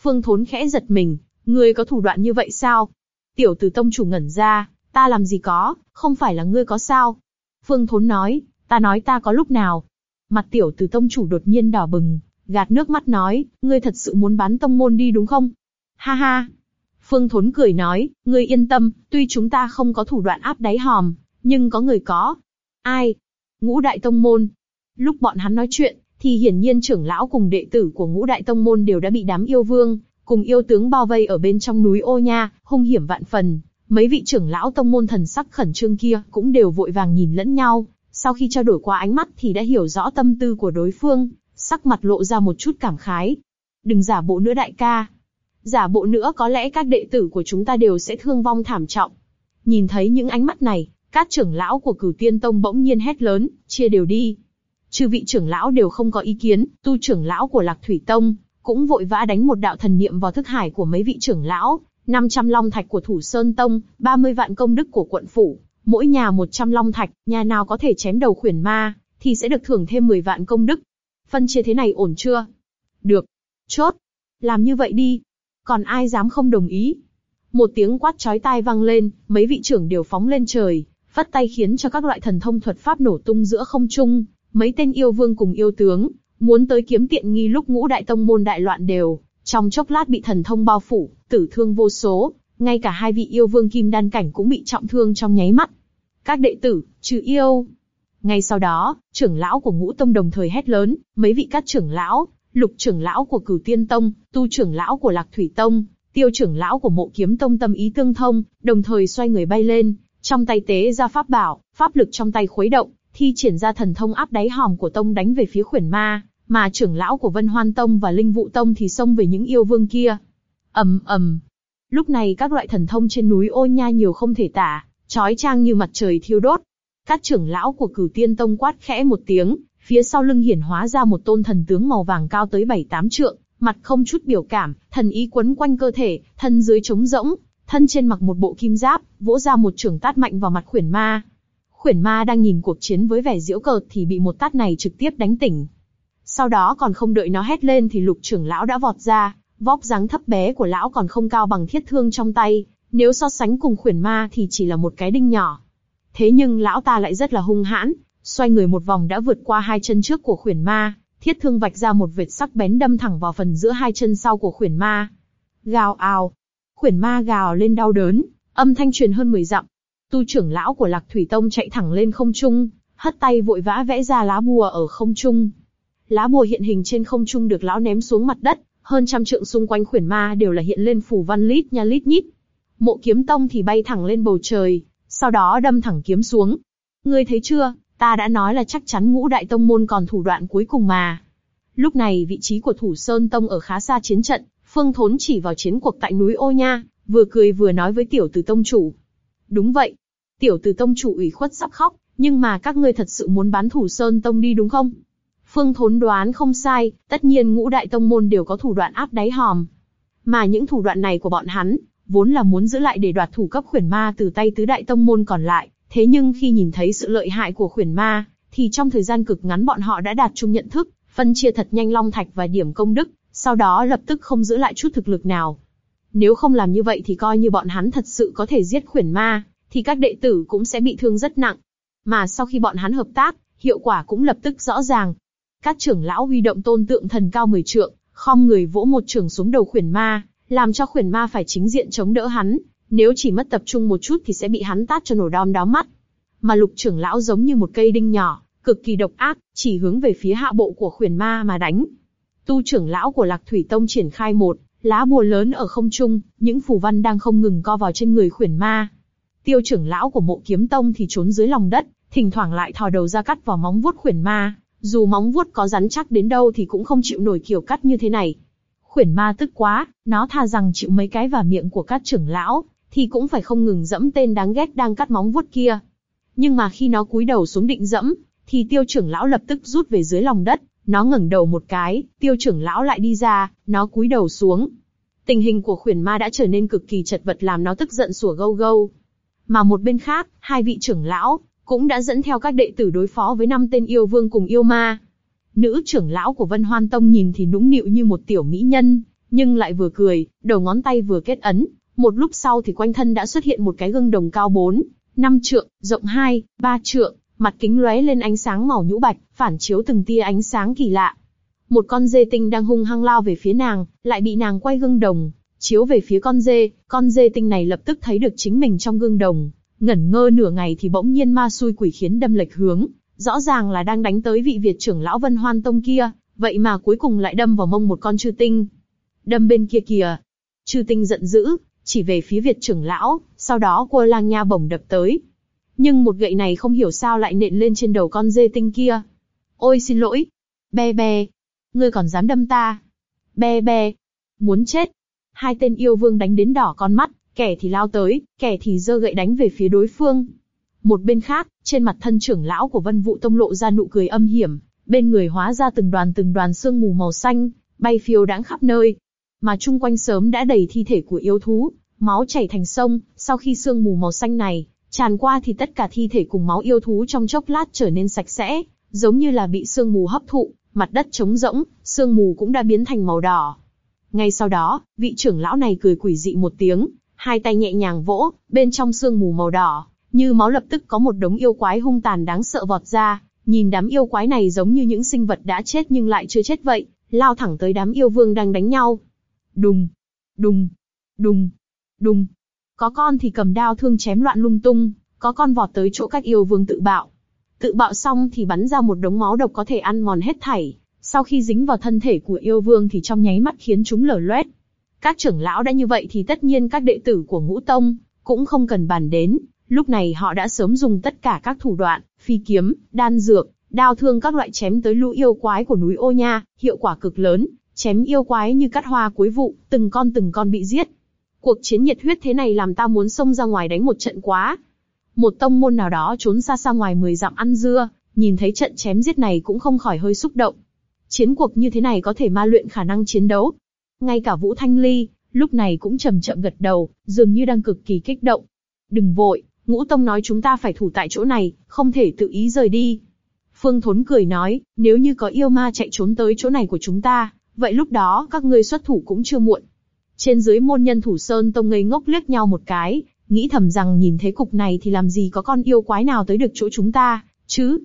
Phương thốn khẽ giật mình, ngươi có thủ đoạn như vậy sao? Tiểu tử tông chủ ngẩn ra, ta làm gì có, không phải là ngươi có sao? Phương thốn nói, ta nói ta có lúc nào? Mặt tiểu tử tông chủ đột nhiên đỏ bừng, gạt nước mắt nói, ngươi thật sự muốn bán tông môn đi đúng không? Ha ha, Phương Thốn cười nói, ngươi yên tâm, tuy chúng ta không có thủ đoạn áp đáy hòm, nhưng có người có. Ai? Ngũ Đại Tông Môn. Lúc bọn hắn nói chuyện, thì hiển nhiên trưởng lão cùng đệ tử của Ngũ Đại Tông Môn đều đã bị đám yêu vương, cùng yêu tướng bao vây ở bên trong núi ô nha, hung hiểm vạn phần. Mấy vị trưởng lão tông môn thần sắc khẩn trương kia cũng đều vội vàng nhìn lẫn nhau, sau khi trao đổi qua ánh mắt thì đã hiểu rõ tâm tư của đối phương, sắc mặt lộ ra một chút cảm khái. Đừng giả bộ nữa đại ca, Giả bộ nữa có lẽ các đệ tử của chúng ta đều sẽ thương vong thảm trọng. Nhìn thấy những ánh mắt này, các trưởng lão của cửu tiên tông bỗng nhiên hét lớn, chia đều đi. Chư vị trưởng lão đều không có ý kiến, tu trưởng lão của lạc thủy tông, cũng vội vã đánh một đạo thần niệm vào thức hải của mấy vị trưởng lão, 500 long thạch của thủ sơn tông, 30 vạn công đức của quận phủ, mỗi nhà 100 long thạch, nhà nào có thể chém đầu khuyển ma, thì sẽ được thưởng thêm 10 vạn công đức. Phân chia thế này ổn chưa? Được. Chốt. Làm như vậy đi, còn ai dám không đồng ý? Một tiếng quát chói tai vang lên, mấy vị trưởng đều phóng lên trời, vắt tay khiến cho các loại thần thông thuật pháp nổ tung giữa không trung. Mấy tên yêu vương cùng yêu tướng, muốn tới kiếm tiện nghi lúc ngũ đại tông môn đại loạn đều, trong chốc lát bị thần thông bao phủ, tử thương vô số, ngay cả hai vị yêu vương kim đan cảnh cũng bị trọng thương trong nháy mắt. Các đệ tử, trừ yêu. Ngay sau đó, trưởng lão của ngũ tông đồng thời hét lớn, mấy vị các trưởng lão, lục trưởng lão của cửu tiên tông, tu trưởng lão của lạc thủy tông, tiêu trưởng lão của mộ kiếm tông tâm ý tương thông, đồng thời xoay người bay lên, trong tay tế ra pháp bảo, pháp lực trong tay khuấy động, thi triển ra thần thông áp đáy hòm của tông đánh về phía khuyển ma, mà trưởng lão của vân hoan tông và linh vụ tông thì xông về những yêu vương kia. ầm ầm. Lúc này các loại thần thông trên núi ô nha nhiều không thể tả, chói chang như mặt trời thiêu đốt. Các trưởng lão của cửu tiên tông quát khẽ một tiếng, Phía sau lưng hiển hóa ra một tôn thần tướng màu vàng cao tới bảy tám trượng, mặt không chút biểu cảm, thần ý quấn quanh cơ thể, thân dưới trống rỗng, thân trên mặc một bộ kim giáp, vỗ ra một trường tát mạnh vào mặt khuyển ma. Khuyển ma đang nhìn cuộc chiến với vẻ diễu cợt thì bị một tát này trực tiếp đánh tỉnh. Sau đó còn không đợi nó hét lên thì lục trưởng lão đã vọt ra, vóc dáng thấp bé của lão còn không cao bằng thiết thương trong tay, nếu so sánh cùng khuyển ma thì chỉ là một cái đinh nhỏ. Thế nhưng lão ta lại rất là hung hãn, xoay người một vòng đã vượt qua hai chân trước của khuyển ma, thiết thương vạch ra một vệt sắc bén đâm thẳng vào phần giữa hai chân sau của khuyển ma. Gào ào, khuyển ma gào lên đau đớn, âm thanh truyền hơn 10 dặm. Tu trưởng lão của Lạc Thủy Tông chạy thẳng lên không trung, hất tay vội vã vẽ ra lá bùa ở không trung. Lá bùa hiện hình trên không trung được lão ném xuống mặt đất, hơn trăm trượng xung quanh khuyển ma đều là hiện lên phù văn lít nha lít nhít. Mộ kiếm tông thì bay thẳng lên bầu trời, sau đó đâm thẳng kiếm xuống. Ngươi thấy chưa, Ta đã nói là chắc chắn ngũ đại tông môn còn thủ đoạn cuối cùng mà. Lúc này vị trí của thủ sơn tông ở khá xa chiến trận, Phương Thốn chỉ vào chiến cuộc tại núi Ô Nha, vừa cười vừa nói với tiểu tử tông chủ. Đúng vậy, tiểu tử tông chủ ủy khuất sắp khóc, nhưng mà các ngươi thật sự muốn bán thủ sơn tông đi đúng không? Phương Thốn đoán không sai, tất nhiên ngũ đại tông môn đều có thủ đoạn áp đáy hòm. Mà những thủ đoạn này của bọn hắn, vốn là muốn giữ lại để đoạt thủ cấp khuyển ma từ tay tứ đại tông môn còn lại. Thế nhưng khi nhìn thấy sự lợi hại của khuyển ma, thì trong thời gian cực ngắn bọn họ đã đạt chung nhận thức, phân chia thật nhanh long thạch và điểm công đức, sau đó lập tức không giữ lại chút thực lực nào. Nếu không làm như vậy thì coi như bọn hắn thật sự có thể giết khuyển ma, thì các đệ tử cũng sẽ bị thương rất nặng. Mà sau khi bọn hắn hợp tác, hiệu quả cũng lập tức rõ ràng. Các trưởng lão huy động tôn tượng thần cao 10 trượng, khom người vỗ một trường xuống đầu khuyển ma, làm cho khuyển ma phải chính diện chống đỡ hắn, nếu chỉ mất tập trung một chút thì sẽ bị hắn tát cho nổ đom đóm mắt. Mà lục trưởng lão giống như một cây đinh nhỏ, cực kỳ độc ác, chỉ hướng về phía hạ bộ của khuyển ma mà đánh. Tu trưởng lão của Lạc Thủy Tông triển khai một, Lá bùa lớn ở không trung, những phù văn đang không ngừng co vào trên người khuyển ma. Tiêu trưởng lão của mộ kiếm tông thì trốn dưới lòng đất, thỉnh thoảng lại thò đầu ra cắt vào móng vuốt khuyển ma. Dù móng vuốt có rắn chắc đến đâu thì cũng không chịu nổi kiểu cắt như thế này. Khuyển ma tức quá, nó tha rằng chịu mấy cái vào miệng của các trưởng lão, thì cũng phải không ngừng dẫm tên đáng ghét đang cắt móng vuốt kia. Nhưng mà khi nó cúi đầu xuống định dẫm, thì tiêu trưởng lão lập tức rút về dưới lòng đất, nó ngẩng đầu một cái, tiêu trưởng lão lại đi ra, nó cúi đầu xuống. Tình hình của khuyển ma đã trở nên cực kỳ chật vật làm nó tức giận sủa gâu gâu. Mà một bên khác, hai vị trưởng lão, cũng đã dẫn theo các đệ tử đối phó với năm tên yêu vương cùng yêu ma. Nữ trưởng lão của Vân Hoan Tông nhìn thì nũng nịu như một tiểu mỹ nhân, nhưng lại vừa cười, đầu ngón tay vừa kết ấn. Một lúc sau thì quanh thân đã xuất hiện một cái gương đồng cao 4, 5 trượng, rộng 2, 3 trượng, mặt kính lóe lên ánh sáng màu nhũ bạch, phản chiếu từng tia ánh sáng kỳ lạ. Một con dê tinh đang hung hăng lao về phía nàng, lại bị nàng quay gương đồng, chiếu về phía con dê, con dê tinh này lập tức thấy được chính mình trong gương đồng, ngẩn ngơ nửa ngày thì bỗng nhiên ma xui quỷ khiến đâm lệch hướng, rõ ràng là đang đánh tới vị Việt trưởng lão Vân Hoan Tông kia, vậy mà cuối cùng lại đâm vào mông một con chư tinh. Đâm bên kia kìa. Chư tinh giận dữ, chỉ về phía Việt trưởng lão, sau đó cua lang nha bổng đập tới. Nhưng một gậy này không hiểu sao lại nện lên trên đầu con dê tinh kia. Ôi xin lỗi. Be be. Ngươi còn dám đâm ta. Be be. Muốn chết. Hai tên yêu vương đánh đến đỏ con mắt, kẻ thì lao tới, kẻ thì giơ gậy đánh về phía đối phương. Một bên khác, trên mặt thân trưởng lão của Vân Vũ Tông lộ ra nụ cười âm hiểm, bên người hóa ra từng đoàn từng đoàn sương mù màu xanh, bay phiêu đãng khắp nơi. Mà chung quanh sớm đã đầy thi thể của yêu thú, máu chảy thành sông, sau khi sương mù màu xanh này tràn qua thì tất cả thi thể cùng máu yêu thú trong chốc lát trở nên sạch sẽ, giống như là bị sương mù hấp thụ, mặt đất trống rỗng, sương mù cũng đã biến thành màu đỏ. Ngay sau đó, vị trưởng lão này cười quỷ dị một tiếng, hai tay nhẹ nhàng vỗ, bên trong sương mù màu đỏ, như máu lập tức có một đống yêu quái hung tàn đáng sợ vọt ra, nhìn đám yêu quái này giống như những sinh vật đã chết nhưng lại chưa chết vậy, lao thẳng tới đám yêu vương đang đánh nhau. Đùng, đùng, đùng, đùng. Có con thì cầm đao thương chém loạn lung tung, có con vọt tới chỗ các yêu vương tự bạo. Tự bạo xong thì bắn ra một đống máu độc có thể ăn mòn hết thảy, sau khi dính vào thân thể của yêu vương thì trong nháy mắt khiến chúng lở loét. Các trưởng lão đã như vậy thì tất nhiên các đệ tử của ngũ tông, cũng không cần bàn đến, lúc này họ đã sớm dùng tất cả các thủ đoạn, phi kiếm, đan dược, đao thương các loại chém tới lũ yêu quái của núi ô nha, hiệu quả cực lớn, chém yêu quái như cắt hoa cuối vụ, từng con từng con bị giết. Cuộc chiến nhiệt huyết thế này làm ta muốn xông ra ngoài đánh một trận quá. Một tông môn nào đó trốn xa xa ngoài 10 dặm ăn dưa, nhìn thấy trận chém giết này cũng không khỏi hơi xúc động. Chiến cuộc như thế này có thể ma luyện khả năng chiến đấu. Ngay cả Vũ Thanh Ly, lúc này cũng chậm chậm gật đầu, dường như đang cực kỳ kích động. Đừng vội, Ngũ Tông nói chúng ta phải thủ tại chỗ này, không thể tự ý rời đi. Phương Thốn cười nói, nếu như có yêu ma chạy trốn tới chỗ này của chúng ta, vậy lúc đó các ngươi xuất thủ cũng chưa muộn. Trên dưới môn nhân thủ sơn tông ngây ngốc liếc nhau một cái, nghĩ thầm rằng nhìn thấy cục này thì làm gì có con yêu quái nào tới được chỗ chúng ta, chứ?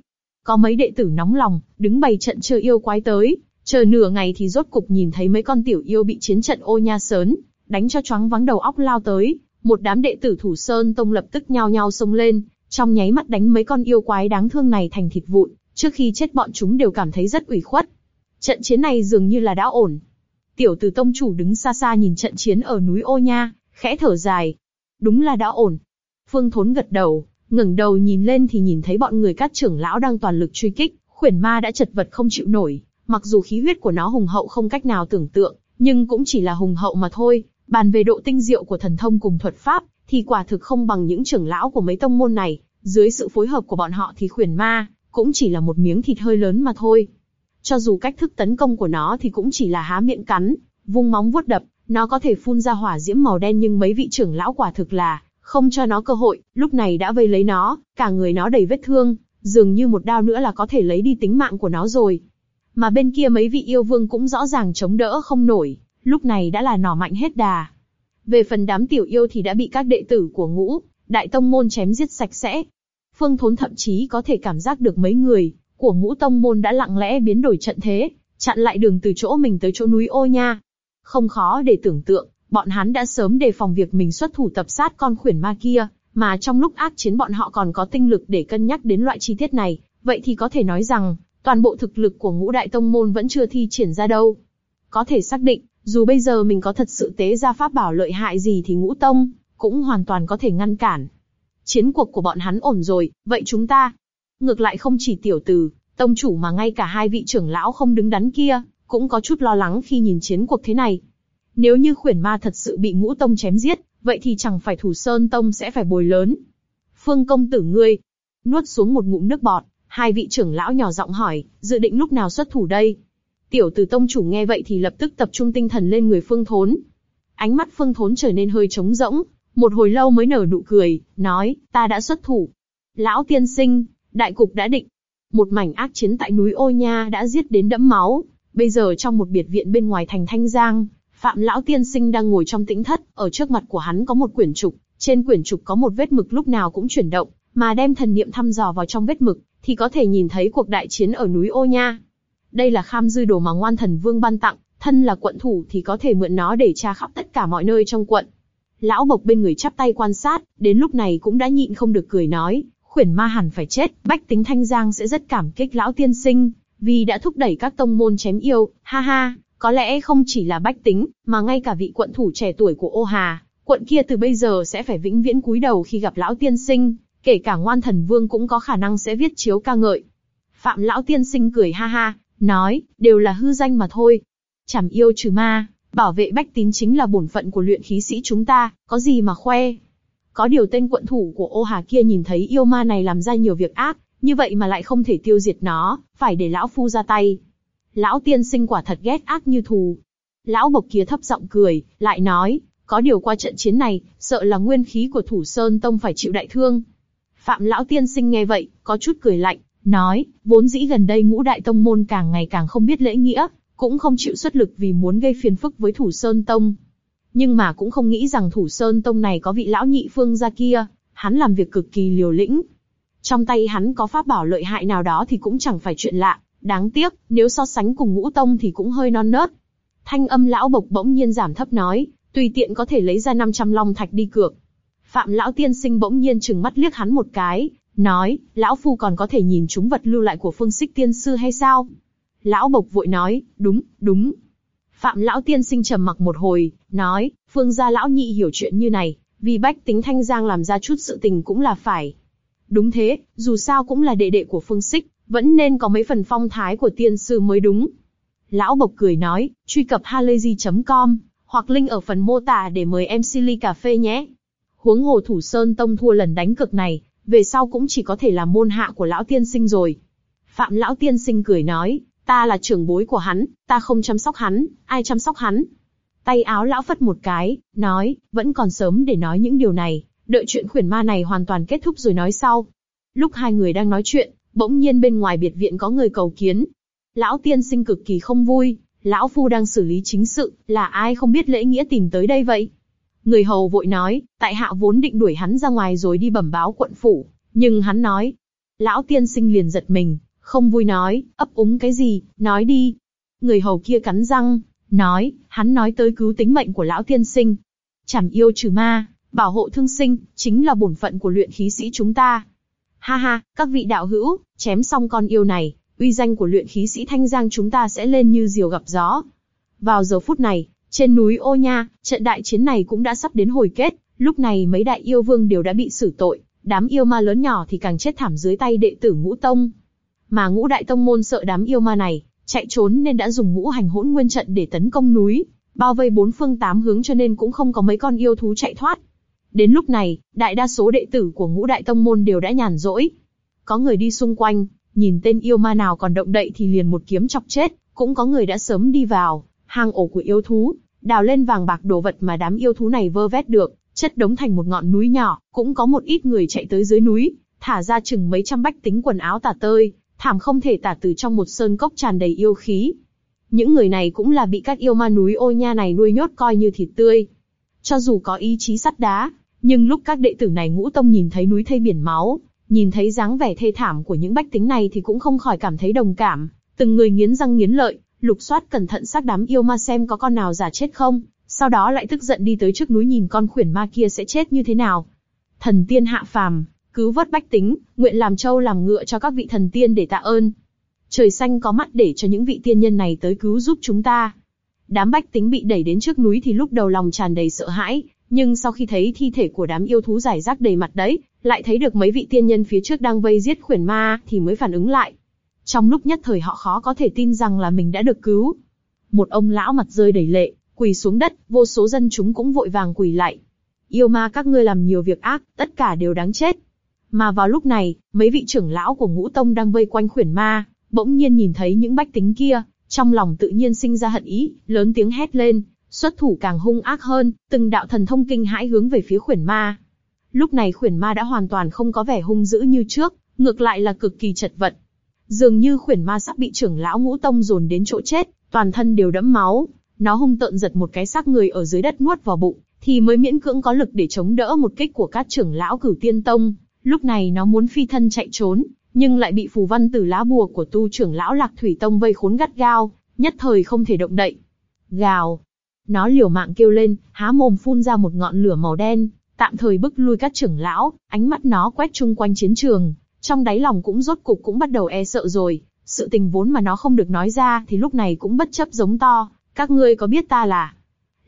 Có mấy đệ tử nóng lòng, đứng bày trận chờ yêu quái tới, chờ nửa ngày thì rốt cục nhìn thấy mấy con tiểu yêu bị chiến trận ô nha sớn, đánh cho choáng vắng đầu óc lao tới, một đám đệ tử thủ sơn tông lập tức nhao nhao xông lên, trong nháy mắt đánh mấy con yêu quái đáng thương này thành thịt vụn, trước khi chết bọn chúng đều cảm thấy rất ủy khuất. Trận chiến này dường như là đã ổn. Tiểu tử tông chủ đứng xa xa nhìn trận chiến ở núi ô nha, khẽ thở dài. Đúng là đã ổn. Phương Thốn gật đầu, ngẩng đầu nhìn lên thì nhìn thấy bọn người các trưởng lão đang toàn lực truy kích, khuyển ma đã chật vật không chịu nổi, mặc dù khí huyết của nó hùng hậu không cách nào tưởng tượng, nhưng cũng chỉ là hùng hậu mà thôi. Bàn về độ tinh diệu của thần thông cùng thuật pháp, thì quả thực không bằng những trưởng lão của mấy tông môn này. Dưới sự phối hợp của bọn họ thì khuyển ma cũng chỉ là một miếng thịt hơi lớn mà thôi. Cho dù cách thức tấn công của nó thì cũng chỉ là há miệng cắn, vung móng vuốt đập, nó có thể phun ra hỏa diễm màu đen nhưng mấy vị trưởng lão quả thực là không cho nó cơ hội, lúc này đã vây lấy nó, cả người nó đầy vết thương, dường như một đao nữa là có thể lấy đi tính mạng của nó rồi. Mà bên kia mấy vị yêu vương cũng rõ ràng chống đỡ không nổi, lúc này đã là nỏ mạnh hết đà. Về phần đám tiểu yêu thì đã bị các đệ tử của ngũ, đại tông môn chém giết sạch sẽ. Phương Thốn thậm chí có thể cảm giác được mấy người của ngũ tông môn đã lặng lẽ biến đổi trận thế, chặn lại đường từ chỗ mình tới chỗ núi ô nha. Không khó để tưởng tượng, bọn hắn đã sớm đề phòng việc mình xuất thủ tập sát con khuyển ma kia, mà trong lúc ác chiến bọn họ còn có tinh lực để cân nhắc đến loại chi tiết này, vậy thì có thể nói rằng, toàn bộ thực lực của ngũ đại tông môn vẫn chưa thi triển ra đâu. Có thể xác định, dù bây giờ mình có thật sự tế ra pháp bảo lợi hại gì thì ngũ tông, cũng hoàn toàn có thể ngăn cản. Chiến cuộc của bọn hắn ổn rồi, vậy chúng ta? Ngược lại không chỉ tiểu tử, tông chủ mà ngay cả hai vị trưởng lão không đứng đắn kia, cũng có chút lo lắng khi nhìn chiến cuộc thế này. Nếu như khuyển ma thật sự bị ngũ tông chém giết, vậy thì chẳng phải thủ sơn tông sẽ phải bồi lớn. Phương công tử ngươi, nuốt xuống một ngụm nước bọt, hai vị trưởng lão nhỏ giọng hỏi, dự định lúc nào xuất thủ đây? Tiểu tử tông chủ nghe vậy thì lập tức tập trung tinh thần lên người phương thốn. Ánh mắt phương thốn trở nên hơi trống rỗng, một hồi lâu mới nở nụ cười, nói, ta đã xuất thủ. Lão tiên sinh, đại cục đã định. Một mảnh ác chiến tại núi Ô Nha đã giết đến đẫm máu. Bây giờ trong một biệt viện bên ngoài thành Thanh Giang, Phạm Lão Tiên Sinh đang ngồi trong tĩnh thất, ở trước mặt của hắn có một quyển trục, trên quyển trục có một vết mực lúc nào cũng chuyển động, mà đem thần niệm thăm dò vào trong vết mực, thì có thể nhìn thấy cuộc đại chiến ở núi Ô Nha. Đây là kham dư đồ mà ngoan thần vương ban tặng, thân là quận thủ thì có thể mượn nó để tra khắp tất cả mọi nơi trong quận. Lão Bộc bên người chắp tay quan sát, đến lúc này cũng đã nhịn không được cười nói, khuyển ma hẳn phải chết, bách tính thanh giang sẽ rất cảm kích lão tiên sinh, vì đã thúc đẩy các tông môn chém yêu, ha ha, có lẽ không chỉ là bách tính, mà ngay cả vị quận thủ trẻ tuổi của ô hà, quận kia từ bây giờ sẽ phải vĩnh viễn cúi đầu khi gặp lão tiên sinh, kể cả ngoan thần vương cũng có khả năng sẽ viết chiếu ca ngợi. Phạm lão tiên sinh cười ha ha, nói, đều là hư danh mà thôi. Chảm yêu trừ ma, bảo vệ bách tín chính là bổn phận của luyện khí sĩ chúng ta, có gì mà khoe. Có điều tên quận thủ của ô hà kia nhìn thấy yêu ma này làm ra nhiều việc ác, như vậy mà lại không thể tiêu diệt nó, phải để lão phu ra tay. Lão tiên sinh quả thật ghét ác như thù. Lão bộc kia thấp giọng cười, lại nói, có điều qua trận chiến này, sợ là nguyên khí của thủ sơn tông phải chịu đại thương. Phạm lão tiên sinh nghe vậy, có chút cười lạnh, nói, vốn dĩ gần đây ngũ đại tông môn càng ngày càng không biết lễ nghĩa, cũng không chịu xuất lực vì muốn gây phiền phức với thủ sơn tông. Nhưng mà cũng không nghĩ rằng thủ sơn tông này có vị lão nhị phương gia kia, hắn làm việc cực kỳ liều lĩnh. Trong tay hắn có pháp bảo lợi hại nào đó thì cũng chẳng phải chuyện lạ, đáng tiếc, nếu so sánh cùng ngũ tông thì cũng hơi non nớt. Thanh âm lão bộc bỗng nhiên giảm thấp nói, tùy tiện có thể lấy ra 500 long thạch đi cược. Phạm lão tiên sinh bỗng nhiên chừng mắt liếc hắn một cái, nói, lão phu còn có thể nhìn chúng vật lưu lại của phương xích tiên sư hay sao? Lão bộc vội nói, đúng, đúng. Phạm lão tiên sinh trầm mặc một hồi, nói, phương gia lão nhị hiểu chuyện như này, vì bách tính thanh giang làm ra chút sự tình cũng là phải. Đúng thế, dù sao cũng là đệ đệ của phương xích, vẫn nên có mấy phần phong thái của tiên sư mới đúng. Lão bộc cười nói, truy cập halayzi.com, hoặc link ở phần mô tả để mời em Silly cà phê nhé. Huống hồ thủ sơn tông thua lần đánh cực này, về sau cũng chỉ có thể là môn hạ của lão tiên sinh rồi. Phạm lão tiên sinh cười nói, ta là trưởng bối của hắn, ta không chăm sóc hắn, ai chăm sóc hắn. Tay áo lão phất một cái, nói, vẫn còn sớm để nói những điều này, đợi chuyện khuyển ma này hoàn toàn kết thúc rồi nói sau. Lúc hai người đang nói chuyện, bỗng nhiên bên ngoài biệt viện có người cầu kiến. Lão tiên sinh cực kỳ không vui, lão phu đang xử lý chính sự, là ai không biết lễ nghĩa tìm tới đây vậy? Người hầu vội nói, tại hạ vốn định đuổi hắn ra ngoài rồi đi bẩm báo quận phủ, nhưng hắn nói. Lão tiên sinh liền giật mình, không vui nói, ấp úng cái gì, nói đi. Người hầu kia cắn răng, nói, hắn nói tới cứu tính mệnh của lão tiên sinh. Chảm yêu trừ ma, bảo hộ thương sinh, chính là bổn phận của luyện khí sĩ chúng ta. Ha ha, các vị đạo hữu, chém xong con yêu này, uy danh của luyện khí sĩ Thanh Giang chúng ta sẽ lên như diều gặp gió. Vào giờ phút này, trên núi Ô Nha, trận đại chiến này cũng đã sắp đến hồi kết, lúc này mấy đại yêu vương đều đã bị xử tội, đám yêu ma lớn nhỏ thì càng chết thảm dưới tay đệ tử ngũ tông. Mà ngũ đại tông môn sợ đám yêu ma này, chạy trốn nên đã dùng ngũ hành hỗn nguyên trận để tấn công núi, bao vây bốn phương tám hướng cho nên cũng không có mấy con yêu thú chạy thoát. Đến lúc này, đại đa số đệ tử của ngũ đại tông môn đều đã nhàn rỗi. Có người đi xung quanh, nhìn tên yêu ma nào còn động đậy thì liền một kiếm chọc chết, cũng có người đã sớm đi vào, hang ổ của yêu thú, đào lên vàng bạc đồ vật mà đám yêu thú này vơ vét được, chất đống thành một ngọn núi nhỏ, cũng có một ít người chạy tới dưới núi, thả ra chừng mấy trăm bách tính quần áo tả tơi, thảm không thể tả từ trong một sơn cốc tràn đầy yêu khí. Những người này cũng là bị các yêu ma núi ô nha này nuôi nhốt coi như thịt tươi. Cho dù có ý chí sắt đá, nhưng lúc các đệ tử này ngũ tông nhìn thấy núi thây biển máu, nhìn thấy dáng vẻ thê thảm của những bách tính này thì cũng không khỏi cảm thấy đồng cảm, từng người nghiến răng nghiến lợi, lục soát cẩn thận xác đám yêu ma xem có con nào giả chết không, sau đó lại tức giận đi tới trước núi nhìn con khuyển ma kia sẽ chết như thế nào. Thần tiên hạ phàm, cứu vớt bách tính, nguyện làm trâu làm ngựa cho các vị thần tiên để tạ ơn. Trời xanh có mắt để cho những vị tiên nhân này tới cứu giúp chúng ta. Đám bách tính bị đẩy đến trước núi thì lúc đầu lòng tràn đầy sợ hãi, nhưng sau khi thấy thi thể của đám yêu thú giải rác đầy mặt đấy, lại thấy được mấy vị tiên nhân phía trước đang vây giết khuyển ma, thì mới phản ứng lại. Trong lúc nhất thời họ khó có thể tin rằng là mình đã được cứu. Một ông lão mặt rơi đầy lệ, quỳ xuống đất, vô số dân chúng cũng vội vàng quỳ lại. Yêu ma các ngươi làm nhiều việc ác, tất cả đều đáng chết. Mà vào lúc này, mấy vị trưởng lão của ngũ tông đang vây quanh khuyển ma, bỗng nhiên nhìn thấy những bách tính kia, trong lòng tự nhiên sinh ra hận ý, lớn tiếng hét lên, xuất thủ càng hung ác hơn, từng đạo thần thông kinh hãi hướng về phía khuyển ma. Lúc này khuyển ma đã hoàn toàn không có vẻ hung dữ như trước, ngược lại là cực kỳ chật vật. Dường như khuyển ma sắp bị trưởng lão ngũ tông dồn đến chỗ chết, toàn thân đều đẫm máu, nó hung tợn giật một cái xác người ở dưới đất nuốt vào bụng, thì mới miễn cưỡng có lực để chống đỡ một kích của các trưởng lão cửu tiên tông. Lúc này nó muốn phi thân chạy trốn, nhưng lại bị phù văn từ lá bùa của tu trưởng lão lạc thủy tông vây khốn gắt gao, nhất thời không thể động đậy. Gào, nó liều mạng kêu lên, há mồm phun ra một ngọn lửa màu đen, tạm thời bức lui các trưởng lão, ánh mắt nó quét chung quanh chiến trường, trong đáy lòng cũng rốt cục cũng bắt đầu e sợ rồi, sự tình vốn mà nó không được nói ra thì lúc này cũng bất chấp giống to, các ngươi có biết ta là?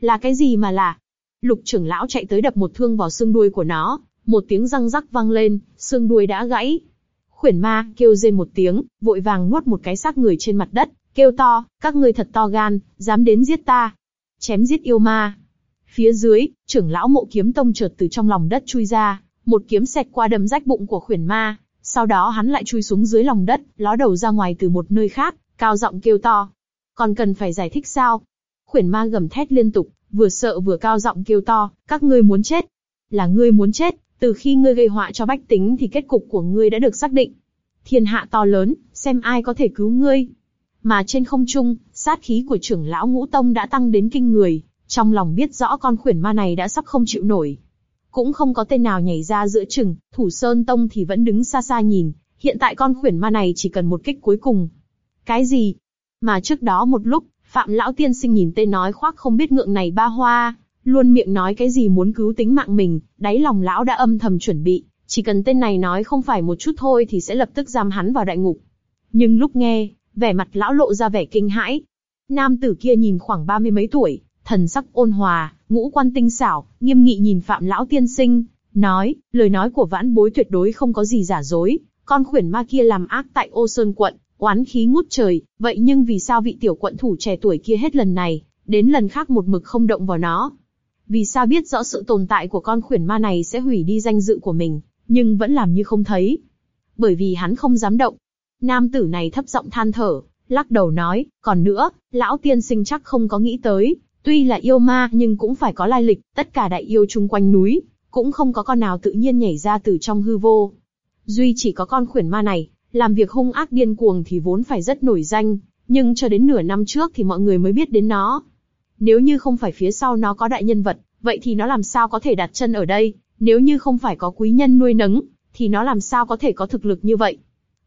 Là cái gì mà là? Lục trưởng lão chạy tới đập một thương vào xương đuôi của nó, một tiếng răng rắc vang lên, xương đuôi đã gãy. Khuyển ma kêu rên một tiếng, vội vàng nuốt một cái xác người trên mặt đất, kêu to, các ngươi thật to gan, dám đến giết ta chém giết yêu ma. Phía dưới, trưởng lão mộ kiếm tông chợt từ trong lòng đất chui ra, một kiếm sẹt qua đâm rách bụng của khuyển ma, sau đó hắn lại chui xuống dưới lòng đất, ló đầu ra ngoài từ một nơi khác, cao giọng kêu to. Còn cần phải giải thích sao? Khuyển ma gầm thét liên tục, vừa sợ vừa cao giọng kêu to, các ngươi muốn chết. Là ngươi muốn chết, từ khi ngươi gây họa cho bách tính thì kết cục của ngươi đã được xác định. Thiên hạ to lớn, xem ai có thể cứu ngươi. Mà trên không trung, sát khí của trưởng lão ngũ tông đã tăng đến kinh người, trong lòng biết rõ con khuyển ma này đã sắp không chịu nổi. Cũng không có tên nào nhảy ra giữa chừng, thủ sơn tông thì vẫn đứng xa xa nhìn, hiện tại con khuyển ma này chỉ cần một kích cuối cùng. Cái gì? Mà trước đó một lúc, Phạm Lão Tiên Sinh nhìn tên nói khoác không biết ngượng này ba hoa, luôn miệng nói cái gì muốn cứu tính mạng mình, đáy lòng lão đã âm thầm chuẩn bị, chỉ cần tên này nói không phải một chút thôi thì sẽ lập tức giam hắn vào đại ngục. Nhưng lúc nghe, vẻ mặt lão lộ ra vẻ kinh hãi, Nam tử kia nhìn khoảng ba mươi mấy tuổi, thần sắc ôn hòa, ngũ quan tinh xảo, nghiêm nghị nhìn Phạm Lão Tiên Sinh, nói, lời nói của vãn bối tuyệt đối không có gì giả dối, con khuyển ma kia làm ác tại ô sơn quận, oán khí ngút trời, vậy nhưng vì sao vị tiểu quận thủ trẻ tuổi kia hết lần này, đến lần khác một mực không động vào nó? Vì sao biết rõ sự tồn tại của con khuyển ma này sẽ hủy đi danh dự của mình, nhưng vẫn làm như không thấy? Bởi vì hắn không dám động. Nam tử này thấp giọng than thở, lắc đầu nói, còn nữa, lão tiên sinh chắc không có nghĩ tới, tuy là yêu ma nhưng cũng phải có lai lịch, tất cả đại yêu chung quanh núi, cũng không có con nào tự nhiên nhảy ra từ trong hư vô. Duy chỉ có con khuyển ma này, làm việc hung ác điên cuồng thì vốn phải rất nổi danh, nhưng cho đến nửa năm trước thì mọi người mới biết đến nó. Nếu như không phải phía sau nó có đại nhân vật, vậy thì nó làm sao có thể đặt chân ở đây, nếu như không phải có quý nhân nuôi nấng, thì nó làm sao có thể có thực lực như vậy.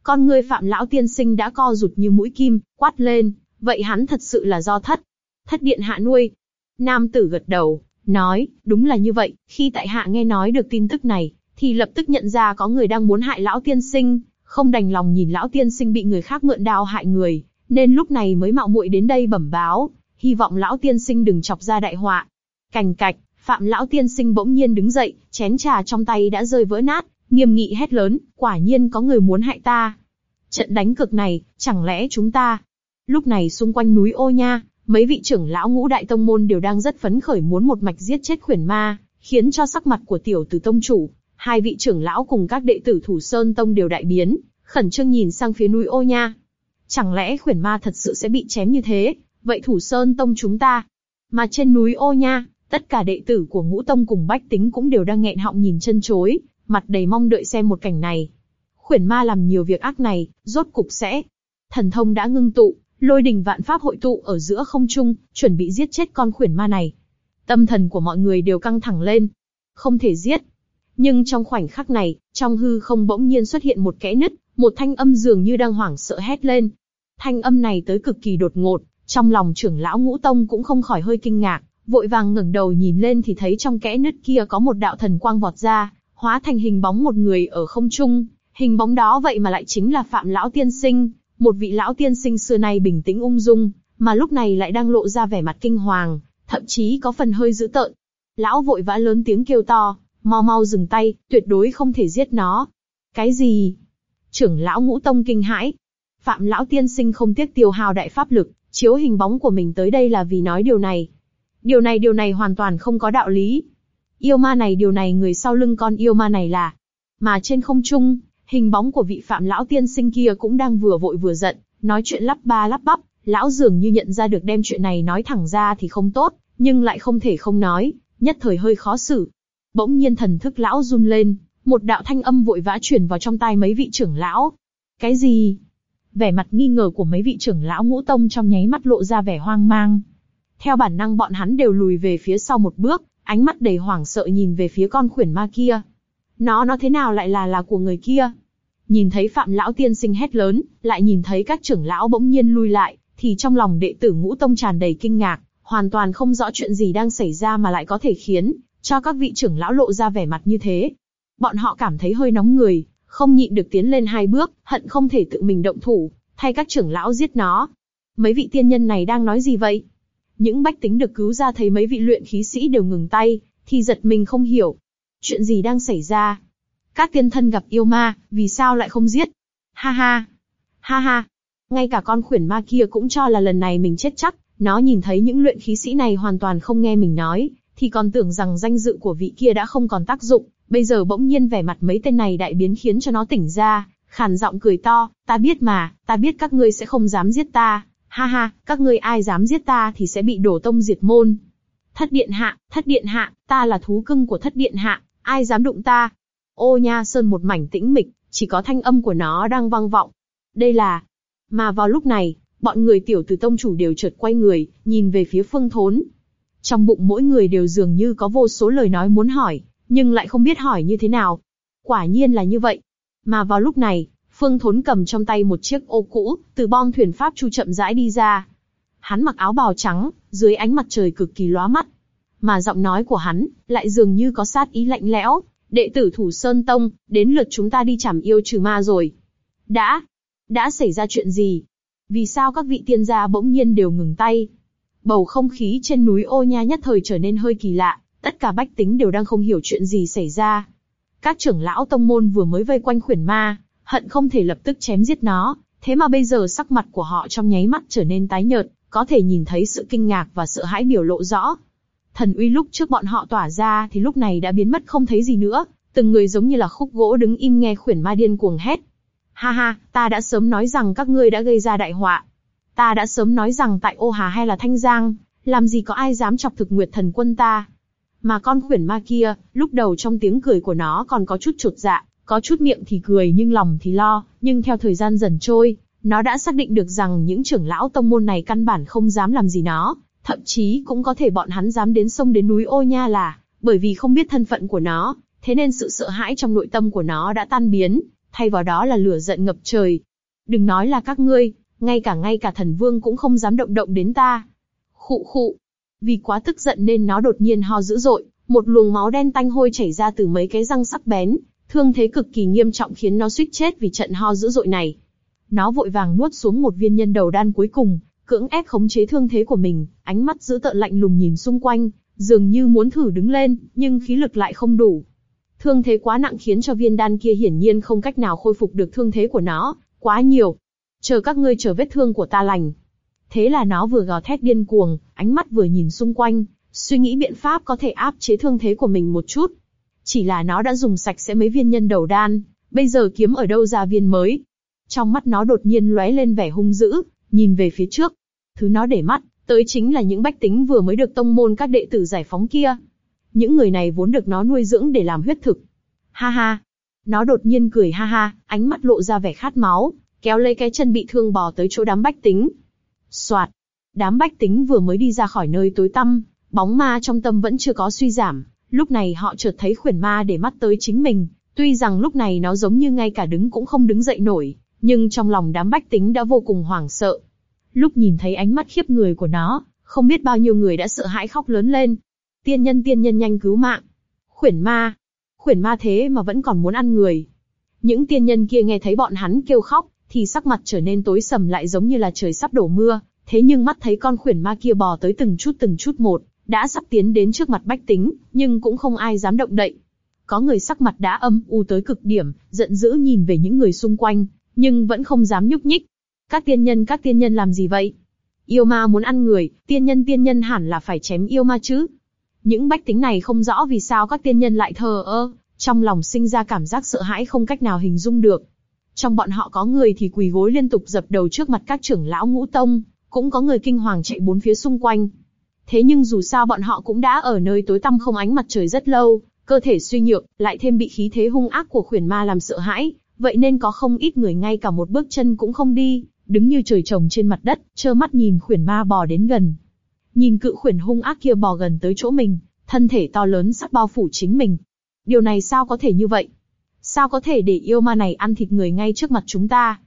Con người phạm lão tiên sinh đã co rụt như mũi kim, quát lên, vậy hắn thật sự là do thất. Thất điện hạ nuôi. Nam tử gật đầu, nói, đúng là như vậy, khi tại hạ nghe nói được tin tức này, thì lập tức nhận ra có người đang muốn hại lão tiên sinh, không đành lòng nhìn lão tiên sinh bị người khác mượn đao hại người, nên lúc này mới mạo muội đến đây bẩm báo, hy vọng lão tiên sinh đừng chọc ra đại họa. Cành cạch, phạm lão tiên sinh bỗng nhiên đứng dậy, chén trà trong tay đã rơi vỡ nát, nghiêm nghị hét lớn, quả nhiên có người muốn hại ta. Trận đánh cực này, chẳng lẽ chúng ta... Lúc này xung quanh núi ô nha, mấy vị trưởng lão ngũ đại tông môn đều đang rất phấn khởi muốn một mạch giết chết khuyển ma, khiến cho sắc mặt của tiểu tử tông chủ, hai vị trưởng lão cùng các đệ tử thủ sơn tông đều đại biến, khẩn trương nhìn sang phía núi ô nha. Chẳng lẽ khuyển ma thật sự sẽ bị chém như thế, vậy thủ sơn tông chúng ta? Mà trên núi ô nha, tất cả đệ tử của ngũ tông cùng bách tính cũng đều đang nghẹn họng nhìn chân chối, mặt đầy mong đợi xem một cảnh này. Khuyển ma làm nhiều việc ác này, rốt cục sẽ. Thần thông đã ngưng tụ, lôi đình vạn pháp hội tụ ở giữa không trung, chuẩn bị giết chết con khuyển ma này. Tâm thần của mọi người đều căng thẳng lên. Không thể giết. Nhưng trong khoảnh khắc này, trong hư không bỗng nhiên xuất hiện một kẽ nứt, một thanh âm dường như đang hoảng sợ hét lên. Thanh âm này tới cực kỳ đột ngột, trong lòng trưởng lão ngũ tông cũng không khỏi hơi kinh ngạc, vội vàng ngẩng đầu nhìn lên thì thấy trong kẽ nứt kia có một đạo thần quang vọt ra, hóa thành hình bóng một người ở không trung. Hình bóng đó vậy mà lại chính là Phạm Lão Tiên Sinh, một vị lão tiên sinh xưa nay bình tĩnh ung dung, mà lúc này lại đang lộ ra vẻ mặt kinh hoàng, thậm chí có phần hơi dữ tợn. Lão vội vã lớn tiếng kêu to, mau mau dừng tay, tuyệt đối không thể giết nó. Cái gì? Trưởng lão ngũ tông kinh hãi. Phạm lão tiên sinh không tiếc tiêu hào đại pháp lực, chiếu hình bóng của mình tới đây là vì nói điều này. Điều này điều này hoàn toàn không có đạo lý. Yêu ma này điều này người sau lưng con yêu ma này là. Mà trên không trung, hình bóng của vị phạm lão tiên sinh kia cũng đang vừa vội vừa giận, nói chuyện lắp ba lắp bắp, lão dường như nhận ra được đem chuyện này nói thẳng ra thì không tốt, nhưng lại không thể không nói, nhất thời hơi khó xử. Bỗng nhiên thần thức lão run lên, một đạo thanh âm vội vã truyền vào trong tai mấy vị trưởng lão. Cái gì? Vẻ mặt nghi ngờ của mấy vị trưởng lão ngũ tông trong nháy mắt lộ ra vẻ hoang mang. Theo bản năng bọn hắn đều lùi về phía sau một bước, ánh mắt đầy hoảng sợ nhìn về phía con khuyển ma kia. Nó nó thế nào lại là là của người kia? Nhìn thấy phạm lão tiên sinh hét lớn, lại nhìn thấy các trưởng lão bỗng nhiên lui lại, thì trong lòng đệ tử ngũ tông tràn đầy kinh ngạc, hoàn toàn không rõ chuyện gì đang xảy ra mà lại có thể khiến cho các vị trưởng lão lộ ra vẻ mặt như thế. Bọn họ cảm thấy hơi nóng người, không nhịn được tiến lên hai bước, hận không thể tự mình động thủ, thay các trưởng lão giết nó. Mấy vị tiên nhân này đang nói gì vậy? Những bách tính được cứu ra thấy mấy vị luyện khí sĩ đều ngừng tay, thì giật mình không hiểu. Chuyện gì đang xảy ra? Các tiên thân gặp yêu ma, vì sao lại không giết? Ha ha! Ha ha! Ngay cả con khuyển ma kia cũng cho là lần này mình chết chắc, nó nhìn thấy những luyện khí sĩ này hoàn toàn không nghe mình nói, thì còn tưởng rằng danh dự của vị kia đã không còn tác dụng, bây giờ bỗng nhiên vẻ mặt mấy tên này đại biến khiến cho nó tỉnh ra, khàn giọng cười to, ta biết mà, ta biết các ngươi sẽ không dám giết ta, ha ha, các ngươi ai dám giết ta thì sẽ bị đổ tông diệt môn. Thất điện hạ, thất điện hạ, ta là thú cưng của thất điện hạ, ai dám đụng ta? Ô nha sơn một mảnh tĩnh mịch, chỉ có thanh âm của nó đang vang vọng. Đây là... Mà vào lúc này, bọn người tiểu tử tông chủ đều chợt quay người, nhìn về phía phương thốn. Trong bụng mỗi người đều dường như có vô số lời nói muốn hỏi, nhưng lại không biết hỏi như thế nào. Quả nhiên là như vậy. Mà vào lúc này, Phương Thốn cầm trong tay một chiếc ô cũ, từ bom thuyền pháp chu chậm rãi đi ra. Hắn mặc áo bào trắng, dưới ánh mặt trời cực kỳ lóa mắt. Mà giọng nói của hắn, lại dường như có sát ý lạnh lẽo. Đệ tử Thủ Sơn Tông, đến lượt chúng ta đi chảm yêu trừ ma rồi. Đã, đã xảy ra chuyện gì? Vì sao các vị tiên gia bỗng nhiên đều ngừng tay? Bầu không khí trên núi ô nha nhất thời trở nên hơi kỳ lạ, tất cả bách tính đều đang không hiểu chuyện gì xảy ra. Các trưởng lão tông môn vừa mới vây quanh khuyển ma, hận không thể lập tức chém giết nó, thế mà bây giờ sắc mặt của họ trong nháy mắt trở nên tái nhợt, có thể nhìn thấy sự kinh ngạc và sợ hãi biểu lộ rõ. Thần uy lúc trước bọn họ tỏa ra thì lúc này đã biến mất không thấy gì nữa, từng người giống như là khúc gỗ đứng im nghe khuyển ma điên cuồng hét. Ha ha, ta đã sớm nói rằng các ngươi đã gây ra đại họa. Ta đã sớm nói rằng tại ô hà hay là thanh giang, làm gì có ai dám chọc thực nguyệt thần quân ta. Mà con khuyển ma kia, lúc đầu trong tiếng cười của nó còn có chút chột dạ, có chút miệng thì cười nhưng lòng thì lo, nhưng theo thời gian dần trôi, nó đã xác định được rằng những trưởng lão tông môn này căn bản không dám làm gì nó, thậm chí cũng có thể bọn hắn dám đến sông đến núi ô nha là, bởi vì không biết thân phận của nó, thế nên sự sợ hãi trong nội tâm của nó đã tan biến, thay vào đó là lửa giận ngập trời. Đừng nói là các ngươi, ngay cả ngay cả thần vương cũng không dám động động đến ta. Khụ khụ. Vì quá tức giận nên nó đột nhiên ho dữ dội, một luồng máu đen tanh hôi chảy ra từ mấy cái răng sắc bén, thương thế cực kỳ nghiêm trọng khiến nó suýt chết vì trận ho dữ dội này. Nó vội vàng nuốt xuống một viên nhân đầu đan cuối cùng, cưỡng ép khống chế thương thế của mình, ánh mắt giữ tợn lạnh lùng nhìn xung quanh, dường như muốn thử đứng lên, nhưng khí lực lại không đủ. Thương thế quá nặng khiến cho viên đan kia hiển nhiên không cách nào khôi phục được thương thế của nó, quá nhiều. Chờ các ngươi chờ vết thương của ta lành. Thế là nó vừa gào thét điên cuồng, ánh mắt vừa nhìn xung quanh, suy nghĩ biện pháp có thể áp chế thương thế của mình một chút. Chỉ là nó đã dùng sạch sẽ mấy viên nhân đầu đan, bây giờ kiếm ở đâu ra viên mới. Trong mắt nó đột nhiên lóe lên vẻ hung dữ, nhìn về phía trước. Thứ nó để mắt, tới chính là những bách tính vừa mới được tông môn các đệ tử giải phóng kia. Những người này vốn được nó nuôi dưỡng để làm huyết thực. Ha ha. Nó đột nhiên cười ha ha, ánh mắt lộ ra vẻ khát máu, kéo lấy cái chân bị thương bò tới chỗ đám bách tính. Soạt. Đám bách tính vừa mới đi ra khỏi nơi tối tăm, bóng ma trong tâm vẫn chưa có suy giảm, Lúc này họ chợt thấy khuyển ma để mắt tới chính mình, tuy rằng lúc này nó giống như ngay cả đứng cũng không đứng dậy nổi, nhưng trong lòng đám bách tính đã vô cùng hoảng sợ. Lúc nhìn thấy ánh mắt khiếp người của nó, không biết bao nhiêu người đã sợ hãi khóc lớn lên. Tiên nhân tiên nhân nhanh cứu mạng. Khuyển ma. Khuyển ma thế mà vẫn còn muốn ăn người. Những tiên nhân kia nghe thấy bọn hắn kêu khóc, thì sắc mặt trở nên tối sầm lại giống như là trời sắp đổ mưa, Thế nhưng mắt thấy con khuyển ma kia bò tới từng chút từng chút một, đã sắp tiến đến trước mặt bách tính, nhưng cũng không ai dám động đậy. Có người sắc mặt đã âm u tới cực điểm, giận dữ nhìn về những người xung quanh, nhưng vẫn không dám nhúc nhích. Các tiên nhân các tiên nhân làm gì vậy? Yêu ma muốn ăn người, tiên nhân tiên nhân hẳn là phải chém yêu ma chứ. Những bách tính này không rõ vì sao các tiên nhân lại thờ ơ, trong lòng sinh ra cảm giác sợ hãi không cách nào hình dung được. Trong bọn họ có người thì quỳ gối liên tục dập đầu trước mặt các trưởng lão ngũ tông, cũng có người kinh hoàng chạy bốn phía xung quanh. Thế nhưng dù sao bọn họ cũng đã ở nơi tối tăm không ánh mặt trời rất lâu, cơ thể suy nhược, lại thêm bị khí thế hung ác của khuyển ma làm sợ hãi, vậy nên có không ít người ngay cả một bước chân cũng không đi, đứng như trời trồng trên mặt đất, trơ mắt nhìn khuyển ma bò đến gần. Nhìn cự khuyển hung ác kia bò gần tới chỗ mình, thân thể to lớn sắp bao phủ chính mình. Điều này sao có thể như vậy? Sao có thể để yêu ma này ăn thịt người ngay trước mặt chúng ta?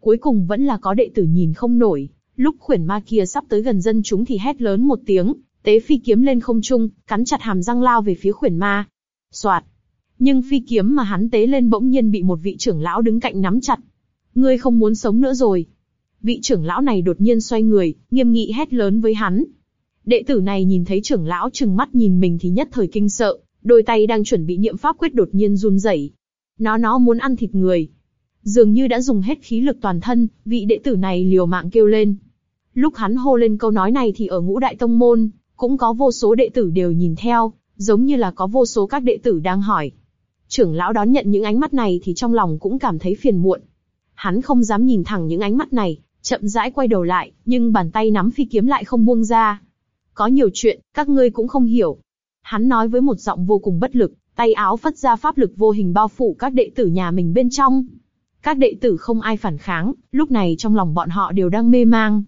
Cuối cùng vẫn là có đệ tử nhìn không nổi, lúc khuyển ma kia sắp tới gần dân chúng thì hét lớn một tiếng, tế phi kiếm lên không trung, cắn chặt hàm răng lao về phía khuyển ma. Soạt. Nhưng phi kiếm mà hắn tế lên bỗng nhiên bị một vị trưởng lão đứng cạnh nắm chặt. Ngươi không muốn sống nữa rồi. Vị trưởng lão này đột nhiên xoay người, nghiêm nghị hét lớn với hắn. Đệ tử này nhìn thấy trưởng lão trừng mắt nhìn mình thì nhất thời kinh sợ, đôi tay đang chuẩn bị niệm pháp quyết đột nhiên run rẩy. Nó nó muốn ăn thịt người. Dường như đã dùng hết khí lực toàn thân, vị đệ tử này liều mạng kêu lên. Lúc hắn hô lên câu nói này thì ở ngũ đại tông môn, cũng có vô số đệ tử đều nhìn theo, giống như là có vô số các đệ tử đang hỏi. Trưởng lão đón nhận những ánh mắt này thì trong lòng cũng cảm thấy phiền muộn. Hắn không dám nhìn thẳng những ánh mắt này, chậm rãi quay đầu lại, nhưng bàn tay nắm phi kiếm lại không buông ra. Có nhiều chuyện, các ngươi cũng không hiểu. Hắn nói với một giọng vô cùng bất lực, tay áo phất ra pháp lực vô hình bao phủ các đệ tử nhà mình bên trong. Các đệ tử không ai phản kháng, lúc này trong lòng bọn họ đều đang mê mang.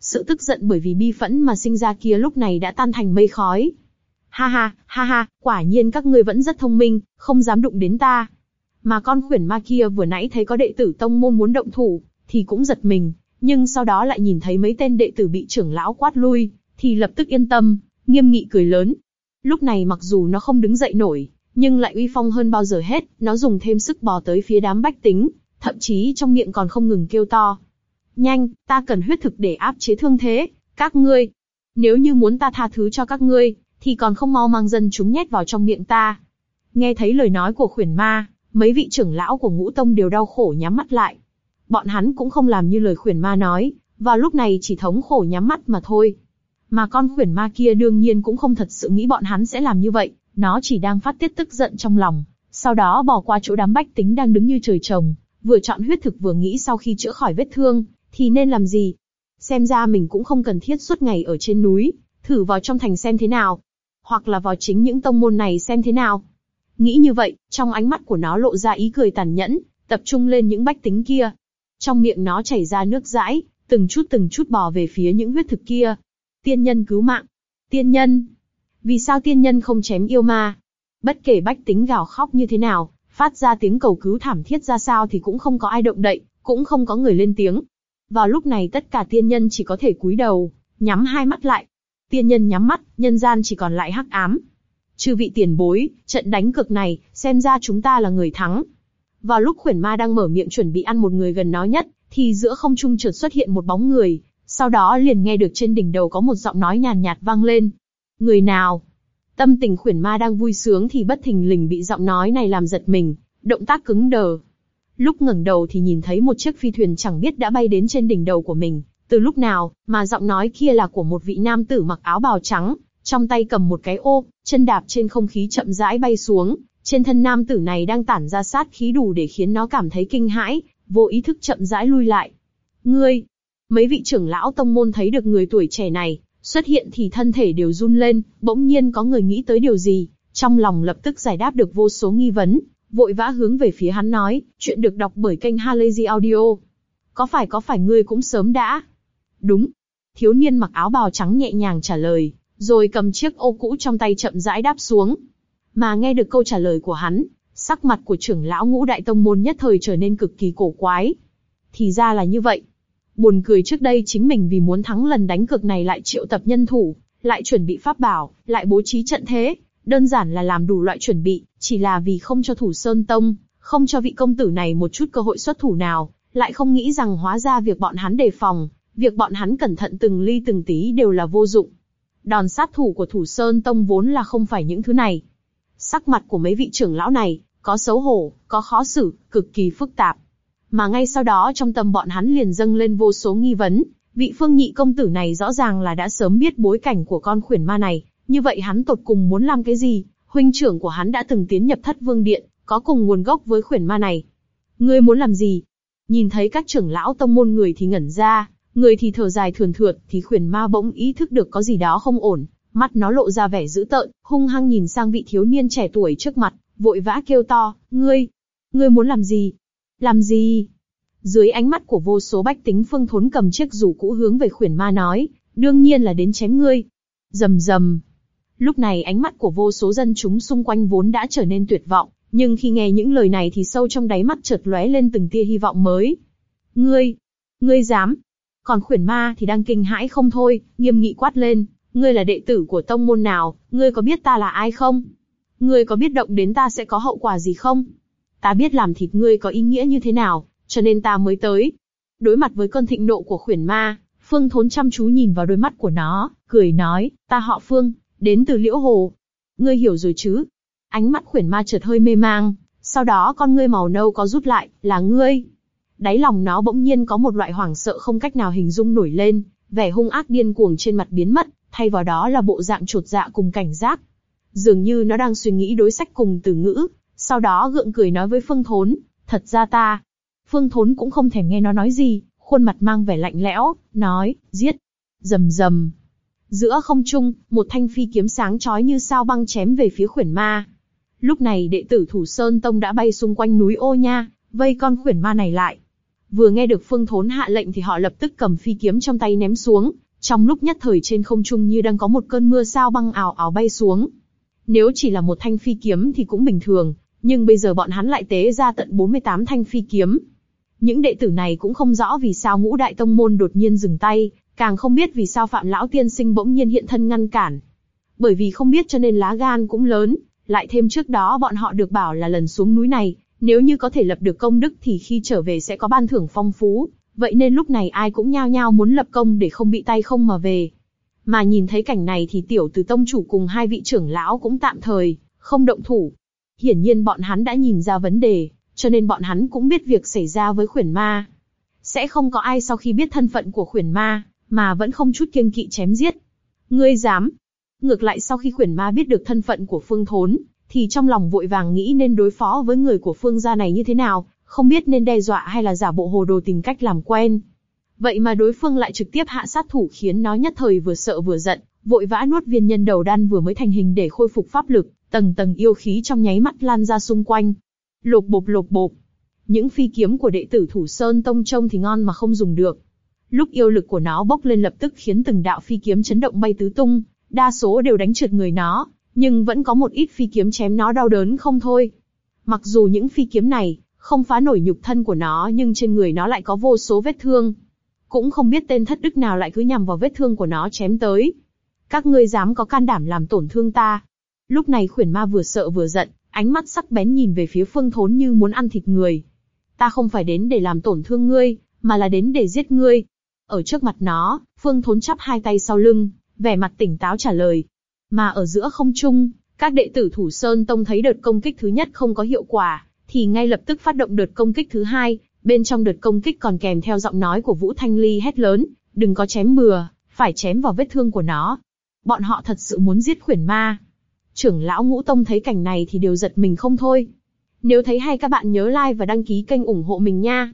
Sự tức giận bởi vì bi phẫn mà sinh ra kia lúc này đã tan thành mây khói. Ha ha, ha ha, quả nhiên các ngươi vẫn rất thông minh, không dám đụng đến ta. Mà con khuyển ma kia vừa nãy thấy có đệ tử tông môn muốn động thủ, thì cũng giật mình, nhưng sau đó lại nhìn thấy mấy tên đệ tử bị trưởng lão quát lui, thì lập tức yên tâm, nghiêm nghị cười lớn. Lúc này mặc dù nó không đứng dậy nổi, nhưng lại uy phong hơn bao giờ hết, nó dùng thêm sức bò tới phía đám bách tính, thậm chí trong miệng còn không ngừng kêu to. Nhanh, ta cần huyết thực để áp chế thương thế, các ngươi. Nếu như muốn ta tha thứ cho các ngươi, thì còn không mau mang dân chúng nhét vào trong miệng ta. Nghe thấy lời nói của khuyển ma, mấy vị trưởng lão của ngũ tông đều đau khổ nhắm mắt lại. Bọn hắn cũng không làm như lời khuyển ma nói, vào lúc này chỉ thống khổ nhắm mắt mà thôi. Mà con khuyển ma kia đương nhiên cũng không thật sự nghĩ bọn hắn sẽ làm như vậy, nó chỉ đang phát tiết tức giận trong lòng, sau đó bỏ qua chỗ đám bách tính đang đứng như trời trồng, vừa chọn huyết thực vừa nghĩ sau khi chữa khỏi vết thương, thì nên làm gì. Xem ra mình cũng không cần thiết suốt ngày ở trên núi, thử vào trong thành xem thế nào, hoặc là vào chính những tông môn này xem thế nào. Nghĩ như vậy, trong ánh mắt của nó lộ ra ý cười tàn nhẫn, tập trung lên những bách tính kia. Trong miệng nó chảy ra nước dãi, từng chút từng chút bò về phía những huyết thực kia. Tiên nhân cứu mạng. Tiên nhân. Vì sao tiên nhân không chém yêu ma? Bất kể bách tính gào khóc như thế nào, phát ra tiếng cầu cứu thảm thiết ra sao thì cũng không có ai động đậy, cũng không có người lên tiếng. Vào lúc này tất cả tiên nhân chỉ có thể cúi đầu, nhắm hai mắt lại. Tiên nhân nhắm mắt, nhân gian chỉ còn lại hắc ám. Chư vị tiền bối, trận đánh cực này, xem ra chúng ta là người thắng. Vào lúc khuyển ma đang mở miệng chuẩn bị ăn một người gần nó nhất, thì giữa không trung chợt xuất hiện một bóng người, sau đó liền nghe được trên đỉnh đầu có một giọng nói nhàn nhạt vang lên. Người nào? Tâm tình khuyển ma đang vui sướng thì bất thình lình bị giọng nói này làm giật mình, động tác cứng đờ. Lúc ngẩng đầu thì nhìn thấy một chiếc phi thuyền chẳng biết đã bay đến trên đỉnh đầu của mình, từ lúc nào, mà giọng nói kia là của một vị nam tử mặc áo bào trắng, trong tay cầm một cái ô, chân đạp trên không khí chậm rãi bay xuống, trên thân nam tử này đang tản ra sát khí đủ để khiến nó cảm thấy kinh hãi, vô ý thức chậm rãi lui lại. Ngươi! Mấy vị trưởng lão tông môn thấy được người tuổi trẻ này, xuất hiện thì thân thể đều run lên, bỗng nhiên có người nghĩ tới điều gì, trong lòng lập tức giải đáp được vô số nghi vấn, vội vã hướng về phía hắn nói, chuyện được đọc bởi kênh Halazy Audio. Có phải có phải ngươi cũng sớm đã? Đúng. Thiếu niên mặc áo bào trắng nhẹ nhàng trả lời, rồi cầm chiếc ô cũ trong tay chậm rãi đáp xuống. Mà nghe được câu trả lời của hắn, sắc mặt của trưởng lão ngũ đại tông môn nhất thời trở nên cực kỳ cổ quái. Thì ra là như vậy. Buồn cười trước đây chính mình vì muốn thắng lần đánh cược này lại triệu tập nhân thủ, lại chuẩn bị pháp bảo, lại bố trí trận thế, đơn giản là làm đủ loại chuẩn bị, chỉ là vì không cho thủ sơn tông, không cho vị công tử này một chút cơ hội xuất thủ nào, lại không nghĩ rằng hóa ra việc bọn hắn đề phòng, việc bọn hắn cẩn thận từng ly từng tí đều là vô dụng. Đòn sát thủ của Thủ Sơn Tông vốn là không phải những thứ này. Sắc mặt của mấy vị trưởng lão này, có xấu hổ, có khó xử, cực kỳ phức tạp. Mà ngay sau đó trong tâm bọn hắn liền dâng lên vô số nghi vấn, vị phương nhị công tử này rõ ràng là đã sớm biết bối cảnh của con khuyển ma này, như vậy hắn tột cùng muốn làm cái gì? Huynh trưởng của hắn đã từng tiến nhập thất vương điện, có cùng nguồn gốc với khuyển ma này. Ngươi muốn làm gì? Nhìn thấy các trưởng lão tông môn người thì ngẩn ra, người thì thở dài thườn thượt, thì khuyển ma bỗng ý thức được có gì đó không ổn, mắt nó lộ ra vẻ dữ tợn, hung hăng nhìn sang vị thiếu niên trẻ tuổi trước mặt, vội vã kêu to, ngươi, ngươi muốn làm gì? Làm gì? Dưới ánh mắt của vô số bách tính phương thốn cầm chiếc rủ cũ hướng về khuyển ma nói, đương nhiên là đến chém ngươi. Rầm rầm. Lúc này ánh mắt của vô số dân chúng xung quanh vốn đã trở nên tuyệt vọng, nhưng khi nghe những lời này thì sâu trong đáy mắt chợt lóe lên từng tia hy vọng mới. Ngươi, ngươi dám? Còn khuyển ma thì đang kinh hãi không thôi, nghiêm nghị quát lên, ngươi là đệ tử của tông môn nào, ngươi có biết ta là ai không? Ngươi có biết động đến ta sẽ có hậu quả gì không? Ta biết làm thịt ngươi có ý nghĩa như thế nào, cho nên ta mới tới. Đối mặt với cơn thịnh nộ của khuyển ma, Phương Thốn chăm chú nhìn vào đôi mắt của nó, cười nói, ta họ Phương, đến từ Liễu Hồ. Ngươi hiểu rồi chứ? Ánh mắt khuyển ma chợt hơi mê mang, sau đó con ngươi màu nâu có rút lại, là ngươi. Đáy lòng nó bỗng nhiên có một loại hoảng sợ không cách nào hình dung nổi lên, vẻ hung ác điên cuồng trên mặt biến mất, thay vào đó là bộ dạng trột dạ cùng cảnh giác. Dường như nó đang suy nghĩ đối sách cùng từ ngữ, sau đó gượng cười nói với Phương Thốn, thật ra ta, Phương Thốn cũng không thèm nghe nó nói gì, khuôn mặt mang vẻ lạnh lẽo, nói, giết. rầm rầm. Giữa không trung, một thanh phi kiếm sáng chói như sao băng chém về phía khuyển ma. Lúc này đệ tử Thủ Sơn Tông đã bay xung quanh núi ô nha, vây con khuyển ma này lại. Vừa nghe được Phương Thốn hạ lệnh thì họ lập tức cầm phi kiếm trong tay ném xuống, trong lúc nhất thời trên không trung như đang có một cơn mưa sao băng ảo ảo bay xuống. Nếu chỉ là một thanh phi kiếm thì cũng bình thường, nhưng bây giờ bọn hắn lại tế ra tận 48 thanh phi kiếm, những đệ tử này cũng không rõ vì sao ngũ đại tông môn đột nhiên dừng tay, càng không biết vì sao phạm lão tiên sinh bỗng nhiên hiện thân ngăn cản. Bởi vì không biết cho nên lá gan cũng lớn, lại thêm trước đó bọn họ được bảo là lần xuống núi này, nếu như có thể lập được công đức thì khi trở về sẽ có ban thưởng phong phú, vậy nên lúc này ai cũng nhao nhao muốn lập công để không bị tay không mà về. Mà nhìn thấy cảnh này thì tiểu từ tông chủ cùng hai vị trưởng lão cũng tạm thời, không động thủ. Hiển nhiên bọn hắn đã nhìn ra vấn đề, cho nên bọn hắn cũng biết việc xảy ra với khuyển ma. Sẽ không có ai sau khi biết thân phận của khuyển ma, mà vẫn không chút kiêng kỵ chém giết. Ngươi dám? Ngược lại sau khi khuyển ma biết được thân phận của Phương Thốn, thì trong lòng vội vàng nghĩ nên đối phó với người của Phương gia này như thế nào, không biết nên đe dọa hay là giả bộ hồ đồ tìm cách làm quen. Vậy mà đối phương lại trực tiếp hạ sát thủ khiến nó nhất thời vừa sợ vừa giận, vội vã nuốt viên nhân đầu đan vừa mới thành hình để khôi phục pháp lực, tầng tầng yêu khí trong nháy mắt lan ra xung quanh, Lột bộp lột bộp. Những phi kiếm của đệ tử Thủ Sơn Tông trông thì ngon mà không dùng được. Lúc yêu lực của nó bốc lên lập tức khiến từng đạo phi kiếm chấn động bay tứ tung, đa số đều đánh trượt người nó, nhưng vẫn có một ít phi kiếm chém nó đau đớn không thôi. Mặc dù những phi kiếm này không phá nổi nhục thân của nó nhưng trên người nó lại có vô số vết thương. Cũng không biết tên thất đức nào lại cứ nhằm vào vết thương của nó chém tới. Các ngươi dám có can đảm làm tổn thương ta. Lúc này khuyển ma vừa sợ vừa giận, ánh mắt sắc bén nhìn về phía Phương Thốn như muốn ăn thịt người. Ta không phải đến để làm tổn thương ngươi, mà là đến để giết ngươi. Ở trước mặt nó, Phương Thốn chắp hai tay sau lưng, vẻ mặt tỉnh táo trả lời. Mà ở giữa không trung, các đệ tử Thủ Sơn Tông thấy đợt công kích thứ nhất không có hiệu quả, thì ngay lập tức phát động đợt công kích thứ hai. Bên trong đợt công kích còn kèm theo giọng nói của Vũ Thanh Ly hét lớn, đừng có chém bừa, phải chém vào vết thương của nó. Bọn họ thật sự muốn giết khuyển ma. Trưởng lão ngũ tông thấy cảnh này thì đều giật mình không thôi. Nếu thấy hay các bạn nhớ like và đăng ký kênh ủng hộ mình nha.